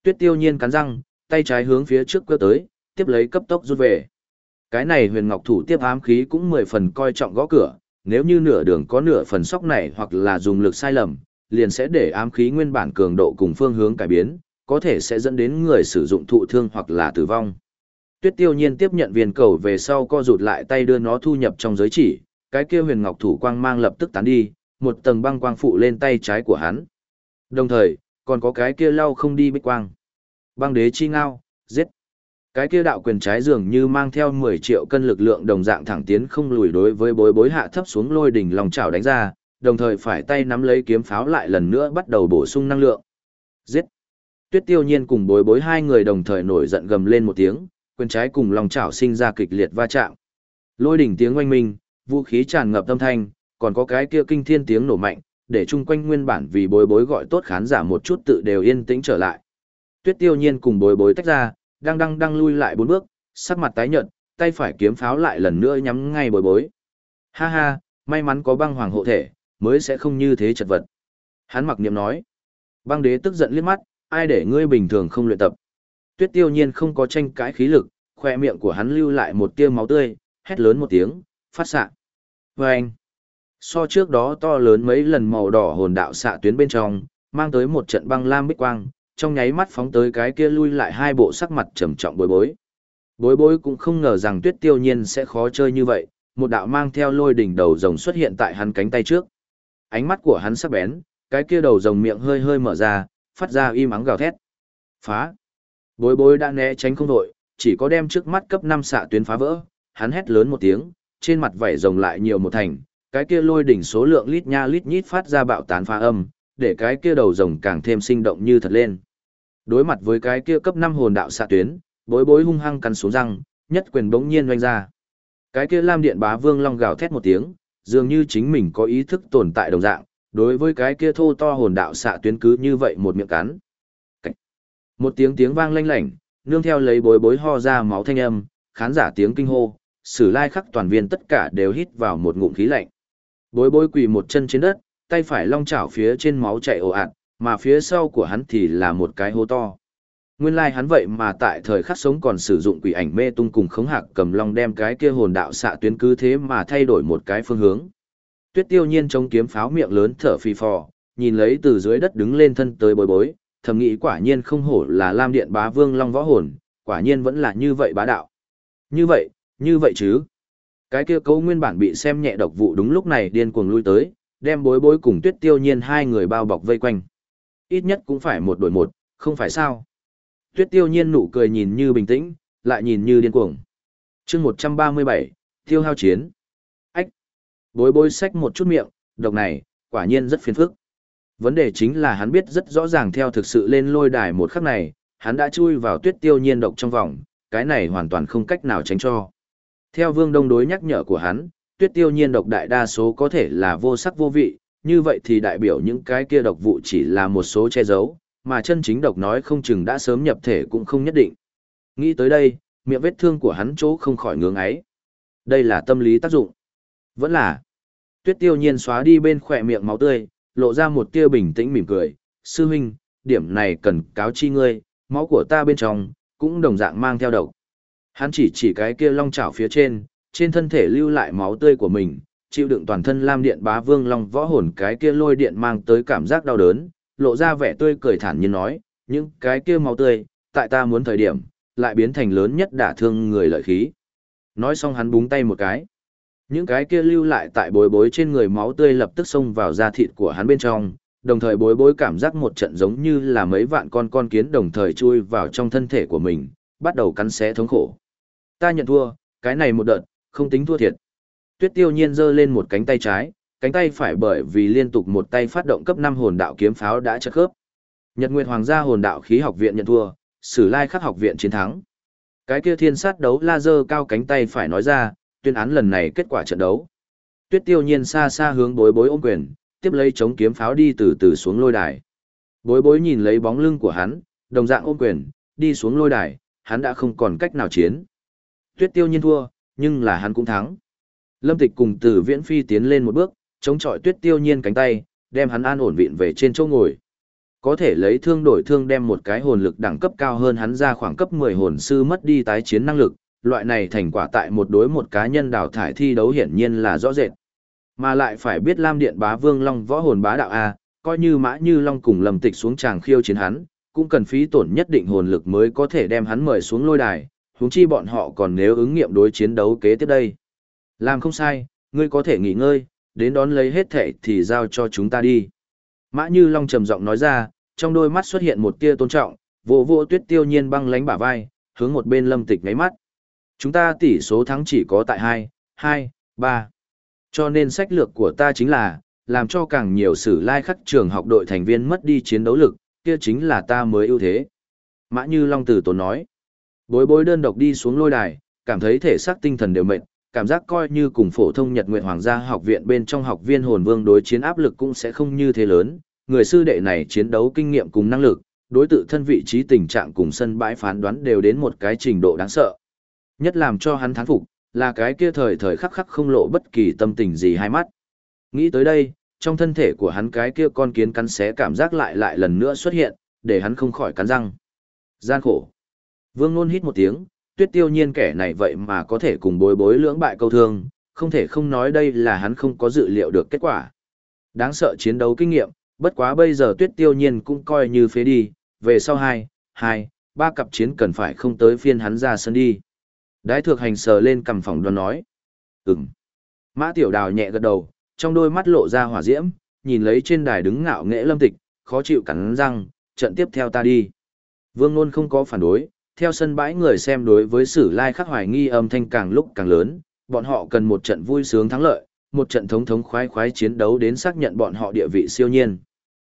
Tuyết tiêu nhiên cắn răng, tay trái hướng phía trước cơ tới, tiếp lấy cấp tốc rút về. Cái này huyền ngọc thủ tiếp ám khí cũng mười phần coi trọng gõ cửa, nếu như nửa đường có nửa phần sóc này hoặc là dùng lực sai lầm, liền sẽ để ám khí nguyên bản cường độ cùng phương hướng cải biến, có thể sẽ dẫn đến người sử dụng thụ thương hoặc là tử vong. Tuyết tiêu nhiên tiếp nhận viên cầu về sau co rụt lại tay đưa nó thu nhập trong giới chỉ, cái kia huyền ngọc thủ quang mang lập tức tán đi, một tầng băng quang phụ lên tay trái của hắn. Đồng thời, còn có cái kia lau không đi bích quang. Băng đế chi ngao, giết. Cái kia đạo quyền trái dường như mang theo 10 triệu cân lực lượng đồng dạng thẳng tiến không lùi đối với bối bối hạ thấp xuống lôi đỉnh lòng chảo đánh ra, đồng thời phải tay nắm lấy kiếm pháo lại lần nữa bắt đầu bổ sung năng lượng. Giết. Tuyết tiêu nhiên cùng bối bối hai người đồng thời nổi giận gầm lên một tiếng, quyền trái cùng lòng chảo sinh ra kịch liệt va chạm. Lôi đỉnh tiếng oanh minh, vũ khí tràn ngập âm thanh, còn có cái kia kinh thiên tiếng nổ mạnh, để chung quanh nguyên bản vì bối bối gọi tốt khán giả một chút tự đều yên tĩnh trở lại. Tuyết tiêu nhiên cùng bối bối tách ra, đang đang đang lui lại bốn bước, sắc mặt tái nhợt, tay phải kiếm pháo lại lần nữa nhắm ngay bối bối. Ha ha, may mắn có băng hoàng hộ thể, mới sẽ không như thế chật vật. Hắn mặc niệm nói. Băng đế tức giận liếc mắt, ai để ngươi bình thường không luyện tập. Tuyết tiêu nhiên không có tranh cãi khí lực, khoe miệng của hắn lưu lại một tia máu tươi, hét lớn một tiếng, phát xạ. Và anh, so trước đó to lớn mấy lần màu đỏ hồn đạo xạ tuyến bên trong, mang tới một trận băng lam bích quang, trong nháy mắt phóng tới cái kia lui lại hai bộ sắc mặt trầm trọng bối bối. Bối bối cũng không ngờ rằng tuyết tiêu nhiên sẽ khó chơi như vậy, một đạo mang theo lôi đỉnh đầu rồng xuất hiện tại hắn cánh tay trước. Ánh mắt của hắn sắc bén, cái kia đầu rồng miệng hơi hơi mở ra, phát ra im ắng gào thét. Phá! Bối bối đã né tránh không đội, chỉ có đem trước mắt cấp 5 xạ tuyến phá vỡ, hắn hét lớn một tiếng, trên mặt vảy rồng lại nhiều một thành, cái kia lôi đỉnh số lượng lít nha lít nhít phát ra bạo tán phá âm, để cái kia đầu rồng càng thêm sinh động như thật lên. Đối mặt với cái kia cấp 5 hồn đạo xạ tuyến, bối bối hung hăng cắn xuống răng, nhất quyền bỗng nhiên oanh ra. Cái kia lam điện bá vương long gào thét một tiếng, dường như chính mình có ý thức tồn tại đồng dạng, đối với cái kia thô to hồn đạo xạ tuyến cứ như vậy một miệng cắn. Một tiếng tiếng vang lanh lảnh, nương theo lấy bối bối ho ra máu thanh âm, khán giả tiếng kinh hô, sử lai khắc toàn viên tất cả đều hít vào một ngụm khí lạnh. Bối bối quỳ một chân trên đất, tay phải long chảo phía trên máu chạy ồ ạt, mà phía sau của hắn thì là một cái hố to. Nguyên lai like hắn vậy mà tại thời khắc sống còn sử dụng quỷ ảnh mê tung cùng khống hạc cầm long đem cái kia hồn đạo xạ tuyến cứ thế mà thay đổi một cái phương hướng. Tuyết tiêu nhiên chống kiếm pháo miệng lớn thở phì phò, nhìn lấy từ dưới đất đứng lên thân tới bối bối, thầm nghĩ quả nhiên không hổ là Lam Điện bá vương long võ hồn, quả nhiên vẫn là như vậy bá đạo. Như vậy, như vậy chứ. Cái kia cấu nguyên bản bị xem nhẹ độc vụ đúng lúc này điên cuồng lui tới, đem bối bối cùng tuyết tiêu nhiên hai người bao bọc vây quanh. Ít nhất cũng phải một đổi một, không phải sao. Tuyết tiêu nhiên nụ cười nhìn như bình tĩnh, lại nhìn như điên cuồng. chương 137, tiêu hao chiến. Ách. Bối bối xách một chút miệng, độc này, quả nhiên rất phiền phức. Vấn đề chính là hắn biết rất rõ ràng theo thực sự lên lôi đài một khắc này, hắn đã chui vào tuyết tiêu nhiên độc trong vòng, cái này hoàn toàn không cách nào tránh cho. Theo vương đông đối nhắc nhở của hắn, tuyết tiêu nhiên độc đại đa số có thể là vô sắc vô vị, như vậy thì đại biểu những cái kia độc vụ chỉ là một số che giấu, mà chân chính độc nói không chừng đã sớm nhập thể cũng không nhất định. Nghĩ tới đây, miệng vết thương của hắn chỗ không khỏi ngưỡng ấy. Đây là tâm lý tác dụng. Vẫn là. Tuyết tiêu nhiên xóa đi bên khỏe miệng máu tươi, lộ ra một tia bình tĩnh mỉm cười. Sư huynh, điểm này cần cáo chi ngươi, máu của ta bên trong, cũng đồng dạng mang theo độc. Hắn chỉ chỉ cái kia long chảo phía trên, trên thân thể lưu lại máu tươi của mình, chịu đựng toàn thân lam điện bá vương long võ hồn cái kia lôi điện mang tới cảm giác đau đớn, lộ ra vẻ tươi cười thản nhiên nói, những cái kia máu tươi, tại ta muốn thời điểm, lại biến thành lớn nhất đả thương người lợi khí. Nói xong hắn búng tay một cái. Những cái kia lưu lại tại bối bối trên người máu tươi lập tức xông vào da thịt của hắn bên trong, đồng thời bối bối cảm giác một trận giống như là mấy vạn con con kiến đồng thời chui vào trong thân thể của mình, bắt đầu cắn xé thống khổ. Ta nhận thua, cái này một đợt, không tính thua thiệt. Tuyết tiêu nhiên giơ lên một cánh tay trái, cánh tay phải bởi vì liên tục một tay phát động cấp 5 hồn đạo kiếm pháo đã chất khớp. Nhật Nguyệt Hoàng gia hồn đạo khí học viện nhận thua, Sử Lai Khắc học viện chiến thắng. Cái kia thiên sát đấu laser cao cánh tay phải nói ra, tuyên án lần này kết quả trận đấu. Tuyết Tiêu Nhiên xa xa hướng Bối Bối ôm quyền, tiếp lấy chống kiếm pháo đi từ từ xuống lôi đài. Bối Bối nhìn lấy bóng lưng của hắn, đồng dạng ôm quyền, đi xuống lôi đài, hắn đã không còn cách nào chiến. Tuyết Tiêu Nhiên thua, nhưng là hắn cũng thắng. Lâm Tịch cùng Từ Viễn Phi tiến lên một bước, chống chọi Tuyết Tiêu Nhiên cánh tay, đem hắn an ổn vịn về trên chỗ ngồi. Có thể lấy thương đổi thương đem một cái hồn lực đẳng cấp cao hơn hắn ra khoảng cấp 10 hồn sư mất đi tái chiến năng lực, loại này thành quả tại một đối một cá nhân đào thải thi đấu hiển nhiên là rõ rệt. Mà lại phải biết Lam Điện Bá Vương Long võ hồn bá đạo a, coi như Mã Như Long cùng Lâm Tịch xuống tràng khiêu chiến hắn, cũng cần phí tổn nhất định hồn lực mới có thể đem hắn mời xuống lôi đài, huống chi bọn họ còn nếu ứng nghiệm đối chiến đấu kế tiếp đây. Làm không sai, ngươi có thể nghỉ ngơi, đến đón lấy hết thệ thì giao cho chúng ta đi. Mã Như Long trầm giọng nói ra, trong đôi mắt xuất hiện một tia tôn trọng, vô vô tuyết tiêu nhiên băng lánh bả vai, hướng một bên lâm tịch ngáy mắt. Chúng ta tỷ số thắng chỉ có tại 2, 2, 3. Cho nên sách lược của ta chính là, làm cho càng nhiều sử lai khắc trường học đội thành viên mất đi chiến đấu lực, kia chính là ta mới ưu thế. Mã Như Long Tử Tốn nói, bối bối đơn độc đi xuống lôi đài, cảm thấy thể xác tinh thần đều mệt, cảm giác coi như cùng phổ thông Nhật nguyện Hoàng gia học viện bên trong học viên hồn vương đối chiến áp lực cũng sẽ không như thế lớn, người sư đệ này chiến đấu kinh nghiệm cùng năng lực, đối tự thân vị trí tình trạng cùng sân bãi phán đoán đều đến một cái trình độ đáng sợ. Nhất làm cho hắn thán phục, là cái kia thời thời khắc khắc không lộ bất kỳ tâm tình gì hai mắt. Nghĩ tới đây, trong thân thể của hắn cái kia con kiến cắn xé cảm giác lại lại lần nữa xuất hiện, để hắn không khỏi cắn răng. Gian khổ. Vương Nôn hít một tiếng, tuyết tiêu nhiên kẻ này vậy mà có thể cùng bối bối lưỡng bại câu thương, không thể không nói đây là hắn không có dự liệu được kết quả. Đáng sợ chiến đấu kinh nghiệm, bất quá bây giờ tuyết tiêu nhiên cũng coi như phế đi, về sau hai, hai, ba cặp chiến cần phải không tới phiên hắn ra sân đi. Đái thược hành sờ lên cầm phòng đoan nói. Ừm. Mã tiểu đào nhẹ gật đầu, trong đôi mắt lộ ra hỏa diễm, nhìn lấy trên đài đứng ngạo nghệ lâm tịch, khó chịu cắn răng, trận tiếp theo ta đi. Vương Nôn không có phản đối, theo sân bãi người xem đối với sử lai khắc hoài nghi âm thanh càng lúc càng lớn, bọn họ cần một trận vui sướng thắng lợi, một trận thống thống khoái khoái chiến đấu đến xác nhận bọn họ địa vị siêu nhiên.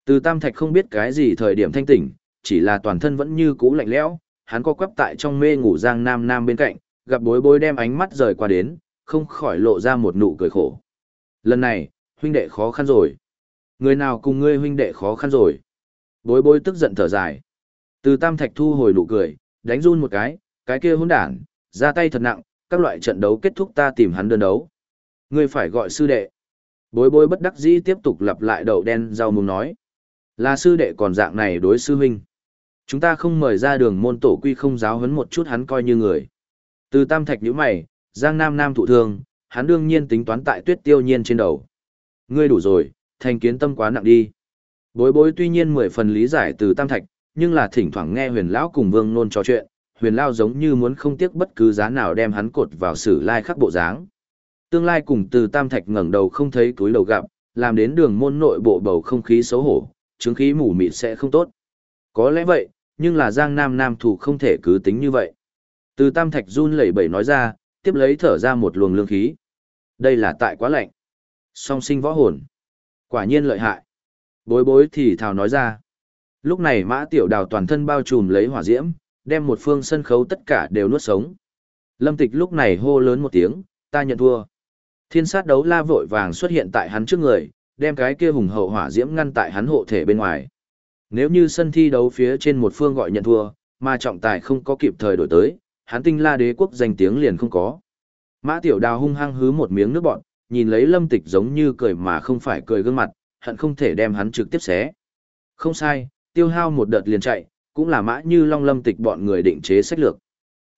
Từ Tam Thạch không biết cái gì thời điểm thanh tỉnh, chỉ là toàn thân vẫn như cũ lạnh lẽo, hắn co quắp tại trong mê ngủ giang nam nam bên cạnh, gặp bối bối đem ánh mắt rời qua đến, không khỏi lộ ra một nụ cười khổ. Lần này, huynh đệ khó khăn rồi. Người nào cùng ngươi huynh đệ khó khăn rồi. Bối bối tức giận thở dài. Từ tam thạch thu hồi nụ cười, đánh run một cái, cái kia hỗn đản, ra tay thật nặng, các loại trận đấu kết thúc ta tìm hắn đơn đấu. Ngươi phải gọi sư đệ. Bối bối bất đắc dĩ tiếp tục lặp lại đầu đen rau mùng nói. Là sư đệ còn dạng này đối sư huynh. Chúng ta không mời ra đường môn tổ quy không giáo huấn một chút hắn coi như người. Từ tam thạch nhíu mày, giang nam nam thụ thương, hắn đương nhiên tính toán tại tuyết tiêu nhiên trên đầu. Ngươi đủ rồi, thành kiến tâm quá nặng đi. Bối bối tuy nhiên mười phần lý giải từ tam thạch, nhưng là thỉnh thoảng nghe huyền lão cùng vương nôn trò chuyện, huyền lao giống như muốn không tiếc bất cứ giá nào đem hắn cột vào sử lai khắc bộ dáng. Tương lai cùng từ tam thạch ngẩng đầu không thấy túi đầu gặp, làm đến đường môn nội bộ bầu không khí xấu hổ, chứng khí mù mịt sẽ không tốt. Có lẽ vậy, nhưng là giang nam nam thủ không thể cứ tính như vậy. Từ tam thạch run lẩy bẩy nói ra, tiếp lấy thở ra một luồng lương khí. Đây là tại quá lạnh. Song sinh võ hồn. Quả nhiên lợi hại. Bối bối thì thào nói ra. Lúc này mã tiểu đào toàn thân bao trùm lấy hỏa diễm, đem một phương sân khấu tất cả đều nuốt sống. Lâm tịch lúc này hô lớn một tiếng, ta nhận thua. Thiên sát đấu la vội vàng xuất hiện tại hắn trước người, đem cái kia hùng hậu hỏa diễm ngăn tại hắn hộ thể bên ngoài. Nếu như sân thi đấu phía trên một phương gọi nhận thua, mà trọng tài không có kịp thời đổi tới, hắn tinh la đế quốc danh tiếng liền không có. Mã tiểu đào hung hăng hứ một miếng nước bọn, nhìn lấy lâm tịch giống như cười mà không phải cười gương mặt, hận không thể đem hắn trực tiếp xé. Không sai, tiêu hao một đợt liền chạy, cũng là mã như long lâm tịch bọn người định chế sách lược.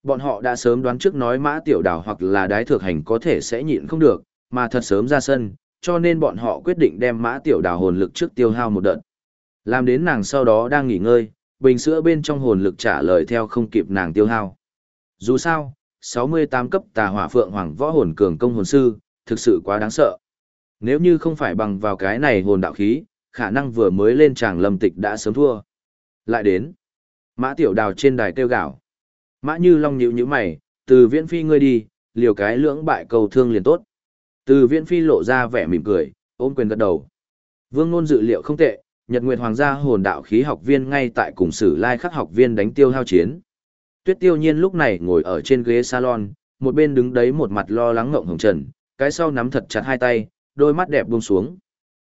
Bọn họ đã sớm đoán trước nói mã tiểu đào hoặc là đái thược hành có thể sẽ nhịn không được, mà thật sớm ra sân, cho nên bọn họ quyết định đem mã tiểu đào hồn lực trước tiêu hao một đợt. Làm đến nàng sau đó đang nghỉ ngơi, bình sữa bên trong hồn lực trả lời theo không kịp nàng tiêu hao. Dù sao, 68 cấp tà hỏa phượng hoàng võ hồn cường công hồn sư, thực sự quá đáng sợ. Nếu như không phải bằng vào cái này hồn đạo khí, khả năng vừa mới lên tràng lâm tịch đã sớm thua. Lại đến. Mã tiểu đào trên đài tiêu gạo. Mã như long nhíu như mày, từ viễn phi ngươi đi, liều cái lưỡng bại cầu thương liền tốt. Từ viễn phi lộ ra vẻ mỉm cười, ôm quyền gật đầu. Vương ngôn dự liệu không tệ, Nhật Nguyệt Hoàng gia hồn đạo khí học viên ngay tại cùng sử lai khắc học viên đánh tiêu hao chiến. Tuyết tiêu nhiên lúc này ngồi ở trên ghế salon, một bên đứng đấy một mặt lo lắng ngộng hồng trần, cái sau nắm thật chặt hai tay, đôi mắt đẹp buông xuống.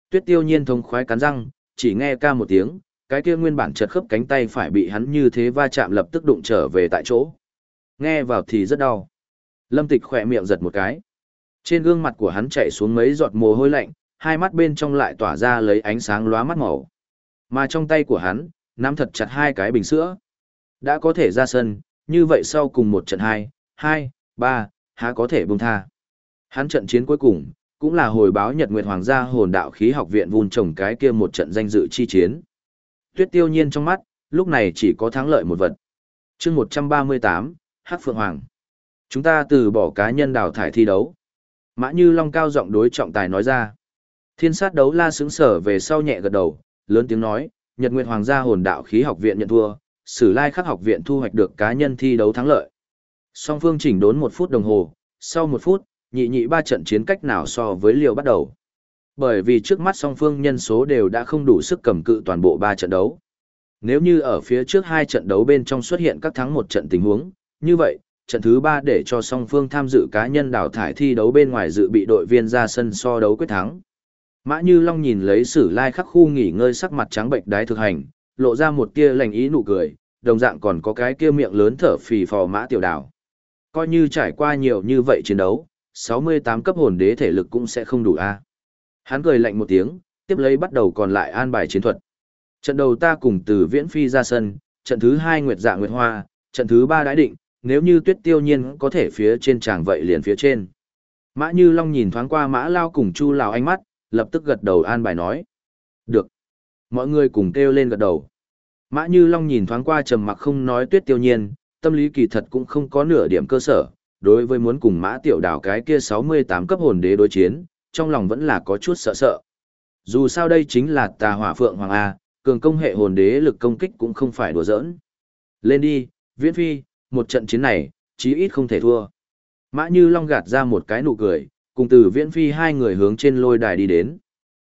Tuyết tiêu nhiên thông khoái cắn răng, chỉ nghe ca một tiếng, cái kia nguyên bản chật khớp cánh tay phải bị hắn như thế va chạm lập tức đụng trở về tại chỗ. Nghe vào thì rất đau. Lâm tịch khỏe miệng giật một cái. Trên gương mặt của hắn chạy xuống mấy giọt mồ hôi lạnh, hai mắt bên trong lại tỏa ra lấy ánh sáng lóa mắt màu. Mà trong tay của hắn, nắm thật chặt hai cái bình sữa. Đã có thể ra sân, như vậy sau cùng một trận hai, hai, ba, há có thể buông tha. Hắn trận chiến cuối cùng, cũng là hồi báo Nhật Nguyệt Hoàng gia hồn đạo khí học viện vun trồng cái kia một trận danh dự chi chiến. Tuyết tiêu nhiên trong mắt, lúc này chỉ có thắng lợi một vật. chương 138, Hắc Phượng Hoàng. Chúng ta từ bỏ cá nhân đào thải thi đấu. Mã Như Long cao giọng đối trọng tài nói ra. Thiên sát đấu la sướng sở về sau nhẹ gật đầu, lớn tiếng nói, Nhật Nguyệt Hoàng gia hồn đạo khí học viện nhận thua, Sử Lai Khắc học viện thu hoạch được cá nhân thi đấu thắng lợi. Song phương chỉnh đốn một phút đồng hồ, sau một phút, nhị nhị ba trận chiến cách nào so với liều bắt đầu. Bởi vì trước mắt song phương nhân số đều đã không đủ sức cầm cự toàn bộ ba trận đấu. Nếu như ở phía trước hai trận đấu bên trong xuất hiện các thắng một trận tình huống, như vậy, trận thứ ba để cho song phương tham dự cá nhân đào thải thi đấu bên ngoài dự bị đội viên ra sân so đấu quyết thắng. Mã Như Long nhìn lấy sử lai khắc khu nghỉ ngơi sắc mặt trắng bệnh đái thực hành, lộ ra một tia lành ý nụ cười, đồng dạng còn có cái kia miệng lớn thở phì phò mã tiểu đào. Coi như trải qua nhiều như vậy chiến đấu, 68 cấp hồn đế thể lực cũng sẽ không đủ a. Hắn cười lạnh một tiếng, tiếp lấy bắt đầu còn lại an bài chiến thuật. Trận đầu ta cùng từ Viễn Phi ra sân, trận thứ hai Nguyệt Dạ Nguyệt Hoa, trận thứ ba đãi định, nếu như Tuyết Tiêu Nhiên có thể phía trên tràng vậy liền phía trên. Mã Như Long nhìn thoáng qua Mã Lao cùng Chu Lào ánh mắt, lập tức gật đầu an bài nói. Được. Mọi người cùng kêu lên gật đầu. Mã Như Long nhìn thoáng qua trầm mặc không nói Tuyết Tiêu Nhiên, tâm lý kỳ thật cũng không có nửa điểm cơ sở, đối với muốn cùng mã tiểu đảo cái kia 68 cấp hồn đế đối chiến, trong lòng vẫn là có chút sợ sợ. Dù sao đây chính là tà hỏa phượng hoàng A, cường công hệ hồn đế lực công kích cũng không phải đùa giỡn. Lên đi, viễn phi, một trận chiến này, chí ít không thể thua. Mã như long gạt ra một cái nụ cười, cùng từ viễn phi hai người hướng trên lôi đài đi đến.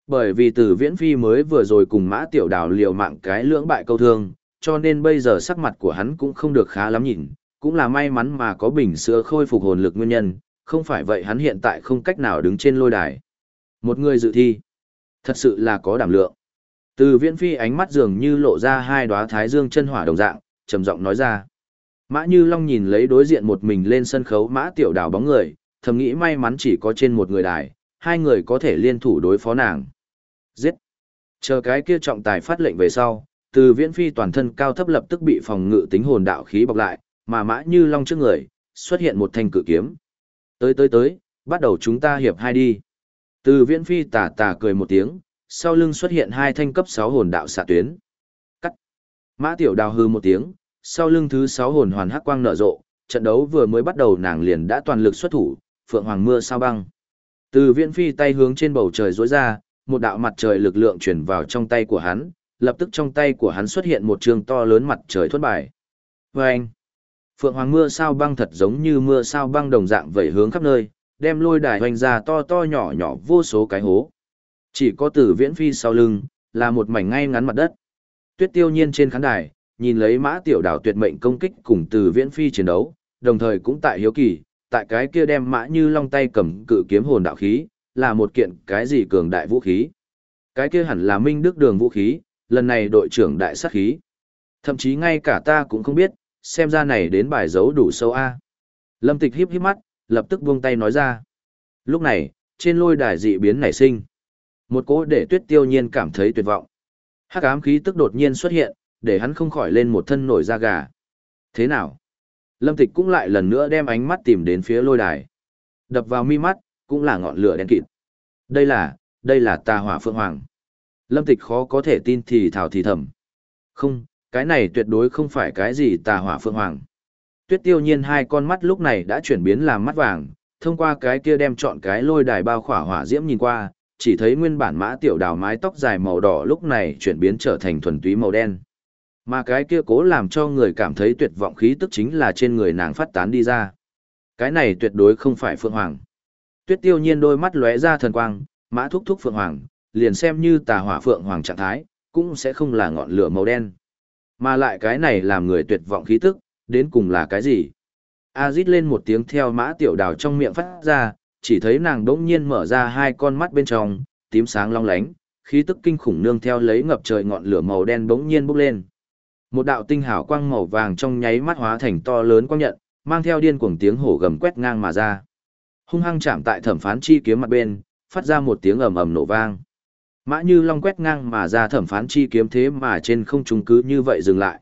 Bởi vì từ viễn phi mới vừa rồi cùng mã tiểu Đào liều mạng cái lưỡng bại câu thương, cho nên bây giờ sắc mặt của hắn cũng không được khá lắm nhìn, cũng là may mắn mà có bình sữa khôi phục hồn lực nguyên nhân, không phải vậy hắn hiện tại không cách nào đứng trên lôi đài. Một người dự thi, thật sự là có đảm lượng. Từ viễn phi ánh mắt dường như lộ ra hai đóa thái dương chân hỏa đồng dạng, trầm giọng nói ra. Mã Như Long nhìn lấy đối diện một mình lên sân khấu Mã Tiểu Đào bóng người, thầm nghĩ may mắn chỉ có trên một người đài, hai người có thể liên thủ đối phó nàng. Giết! Chờ cái kia trọng tài phát lệnh về sau, từ viễn phi toàn thân cao thấp lập tức bị phòng ngự tính hồn đạo khí bọc lại, mà Mã Như Long trước người, xuất hiện một thanh cự kiếm. Tới tới tới, bắt đầu chúng ta hiệp hai đi. Từ viễn phi tà tà cười một tiếng, sau lưng xuất hiện hai thanh cấp 6 hồn đạo xạ tuyến. Cắt. Mã tiểu đào hư một tiếng, sau lưng thứ 6 hồn hoàn hắc quang nở rộ, trận đấu vừa mới bắt đầu nàng liền đã toàn lực xuất thủ, phượng hoàng mưa sao băng. Từ viễn phi tay hướng trên bầu trời rối ra, một đạo mặt trời lực lượng chuyển vào trong tay của hắn, lập tức trong tay của hắn xuất hiện một trường to lớn mặt trời thuất bài. Vâng! Phượng hoàng mưa sao băng thật giống như mưa sao băng đồng dạng vẩy hướng khắp nơi, đem lôi đài hoành ra to to nhỏ nhỏ vô số cái hố. Chỉ có tử viễn phi sau lưng, là một mảnh ngay ngắn mặt đất. Tuyết tiêu nhiên trên khán đài, nhìn lấy mã tiểu đảo tuyệt mệnh công kích cùng từ viễn phi chiến đấu, đồng thời cũng tại hiếu kỳ, tại cái kia đem mã như long tay cầm cự kiếm hồn đạo khí, là một kiện cái gì cường đại vũ khí. Cái kia hẳn là minh đức đường vũ khí, lần này đội trưởng đại sát khí. Thậm chí ngay cả ta cũng không biết, xem ra này đến bài dấu đủ sâu A. Lâm tịch híp híp mắt, lập tức buông tay nói ra. Lúc này, trên lôi đài dị biến nảy sinh. Một cỗ để tuyết tiêu nhiên cảm thấy tuyệt vọng. Hắc ám khí tức đột nhiên xuất hiện, để hắn không khỏi lên một thân nổi da gà. Thế nào? Lâm tịch cũng lại lần nữa đem ánh mắt tìm đến phía lôi đài. Đập vào mi mắt, cũng là ngọn lửa đen kịt. Đây là, đây là tà hỏa phượng hoàng. Lâm tịch khó có thể tin thì thảo thì thầm. Không, cái này tuyệt đối không phải cái gì tà hỏa phượng hoàng. Tuyết tiêu nhiên hai con mắt lúc này đã chuyển biến làm mắt vàng, thông qua cái kia đem chọn cái lôi đài bao khỏa hỏa diễm nhìn qua, chỉ thấy nguyên bản mã tiểu đào mái tóc dài màu đỏ lúc này chuyển biến trở thành thuần túy màu đen. Mà cái kia cố làm cho người cảm thấy tuyệt vọng khí tức chính là trên người nàng phát tán đi ra. Cái này tuyệt đối không phải Phượng Hoàng. Tuyết tiêu nhiên đôi mắt lóe ra thần quang, mã thúc thúc Phượng Hoàng, liền xem như tà hỏa Phượng Hoàng trạng thái, cũng sẽ không là ngọn lửa màu đen. Mà lại cái này làm người tuyệt vọng khí tức, đến cùng là cái gì? A rít lên một tiếng theo mã tiểu đào trong miệng phát ra, chỉ thấy nàng đỗng nhiên mở ra hai con mắt bên trong, tím sáng long lánh, khí tức kinh khủng nương theo lấy ngập trời ngọn lửa màu đen bỗng nhiên bốc lên. Một đạo tinh hào quang màu vàng trong nháy mắt hóa thành to lớn quang nhận, mang theo điên cuồng tiếng hổ gầm quét ngang mà ra. Hung hăng chạm tại thẩm phán chi kiếm mặt bên, phát ra một tiếng ầm ầm nổ vang. Mã Như Long quét ngang mà ra thẩm phán chi kiếm thế mà trên không trung cứ như vậy dừng lại.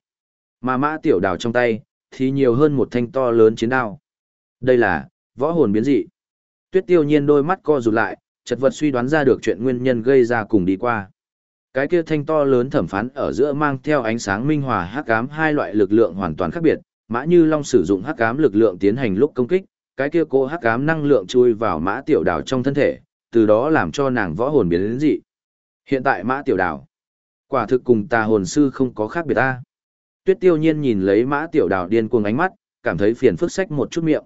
Mà Mã Tiểu Đào trong tay thì nhiều hơn một thanh to lớn chiến đao. Đây là võ hồn biến dị. Tuyết Tiêu Nhiên đôi mắt co rụt lại, chật vật suy đoán ra được chuyện nguyên nhân gây ra cùng đi qua. Cái kia thanh to lớn thẩm phán ở giữa mang theo ánh sáng minh hòa hắc ám hai loại lực lượng hoàn toàn khác biệt, Mã Như Long sử dụng hắc ám lực lượng tiến hành lúc công kích, cái kia cô hắc ám năng lượng chui vào Mã Tiểu Đào trong thân thể, từ đó làm cho nàng võ hồn biến đến dị. Hiện tại Mã Tiểu Đào, quả thực cùng tà hồn sư không có khác biệt ta. Tuyết Tiêu Nhiên nhìn lấy Mã Tiểu Đào điên cuồng ánh mắt, cảm thấy phiền phức sách một chút miệng.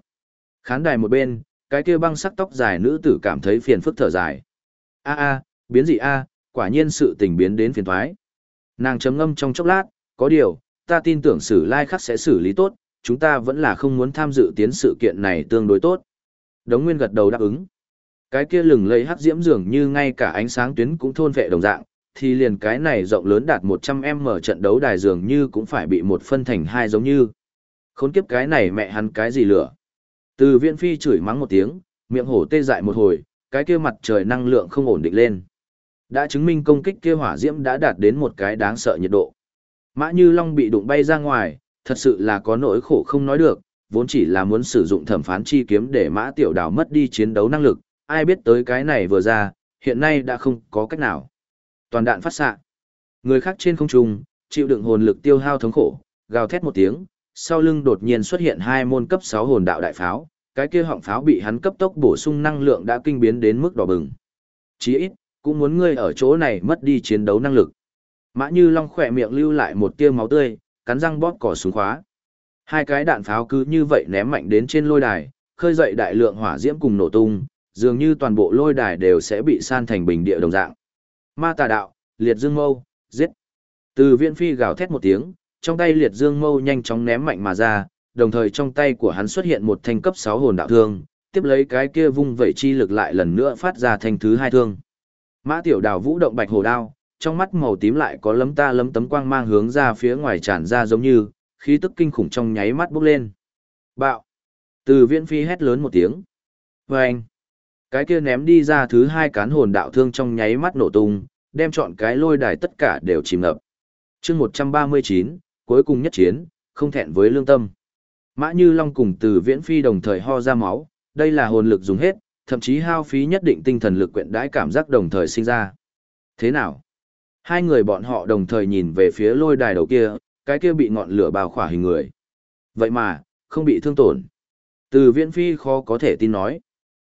Khán đài một bên, cái kia băng sắc tóc dài nữ tử cảm thấy phiền phức thở dài. A a, biến dị a, quả nhiên sự tình biến đến phiền thoái. Nàng chấm ngâm trong chốc lát, có điều, ta tin tưởng sử lai khắc sẽ xử lý tốt, chúng ta vẫn là không muốn tham dự tiến sự kiện này tương đối tốt. Đống Nguyên gật đầu đáp ứng. Cái kia lừng lẫy hắc diễm dường như ngay cả ánh sáng tuyến cũng thôn vệ đồng dạng, thì liền cái này rộng lớn đạt 100m trận đấu đài dường như cũng phải bị một phân thành hai giống như. Khốn kiếp cái này mẹ hắn cái gì lửa. Từ viện phi chửi mắng một tiếng, miệng hổ tê dại một hồi, cái kia mặt trời năng lượng không ổn định lên. Đã chứng minh công kích kia hỏa diễm đã đạt đến một cái đáng sợ nhiệt độ. Mã Như Long bị đụng bay ra ngoài, thật sự là có nỗi khổ không nói được, vốn chỉ là muốn sử dụng thẩm phán chi kiếm để Mã Tiểu Đào mất đi chiến đấu năng lực, ai biết tới cái này vừa ra, hiện nay đã không có cách nào. Toàn đạn phát xạ. Người khác trên không trung, chịu đựng hồn lực tiêu hao thống khổ, gào thét một tiếng, sau lưng đột nhiên xuất hiện hai môn cấp 6 hồn đạo đại pháo, cái kia họng pháo bị hắn cấp tốc bổ sung năng lượng đã kinh biến đến mức đỏ bừng. Chí ít, cũng muốn ngươi ở chỗ này mất đi chiến đấu năng lực. Mã Như Long khỏe miệng lưu lại một tia máu tươi, cắn răng bóp cỏ xuống khóa. Hai cái đạn pháo cứ như vậy ném mạnh đến trên lôi đài, khơi dậy đại lượng hỏa diễm cùng nổ tung, dường như toàn bộ lôi đài đều sẽ bị san thành bình địa đồng dạng. Ma tà đạo, liệt dương mâu, giết. Từ viện phi gào thét một tiếng, trong tay liệt dương mâu nhanh chóng ném mạnh mà ra, đồng thời trong tay của hắn xuất hiện một thanh cấp 6 hồn đạo thương, tiếp lấy cái kia vung vẩy chi lực lại lần nữa phát ra thanh thứ hai thương. Mã tiểu đào vũ động bạch hồ đao, trong mắt màu tím lại có lấm ta lấm tấm quang mang hướng ra phía ngoài tràn ra giống như, khí tức kinh khủng trong nháy mắt bốc lên. Bạo! Từ viễn phi hét lớn một tiếng. Vâng! Cái kia ném đi ra thứ hai cán hồn đạo thương trong nháy mắt nổ tung, đem chọn cái lôi đài tất cả đều chìm ngập. chương 139, cuối cùng nhất chiến, không thẹn với lương tâm. Mã Như Long cùng từ viễn phi đồng thời ho ra máu, đây là hồn lực dùng hết, thậm chí hao phí nhất định tinh thần lực quyện đãi cảm giác đồng thời sinh ra. Thế nào? Hai người bọn họ đồng thời nhìn về phía lôi đài đầu kia, cái kia bị ngọn lửa bao khỏa hình người. Vậy mà, không bị thương tổn. Từ viễn phi khó có thể tin nói.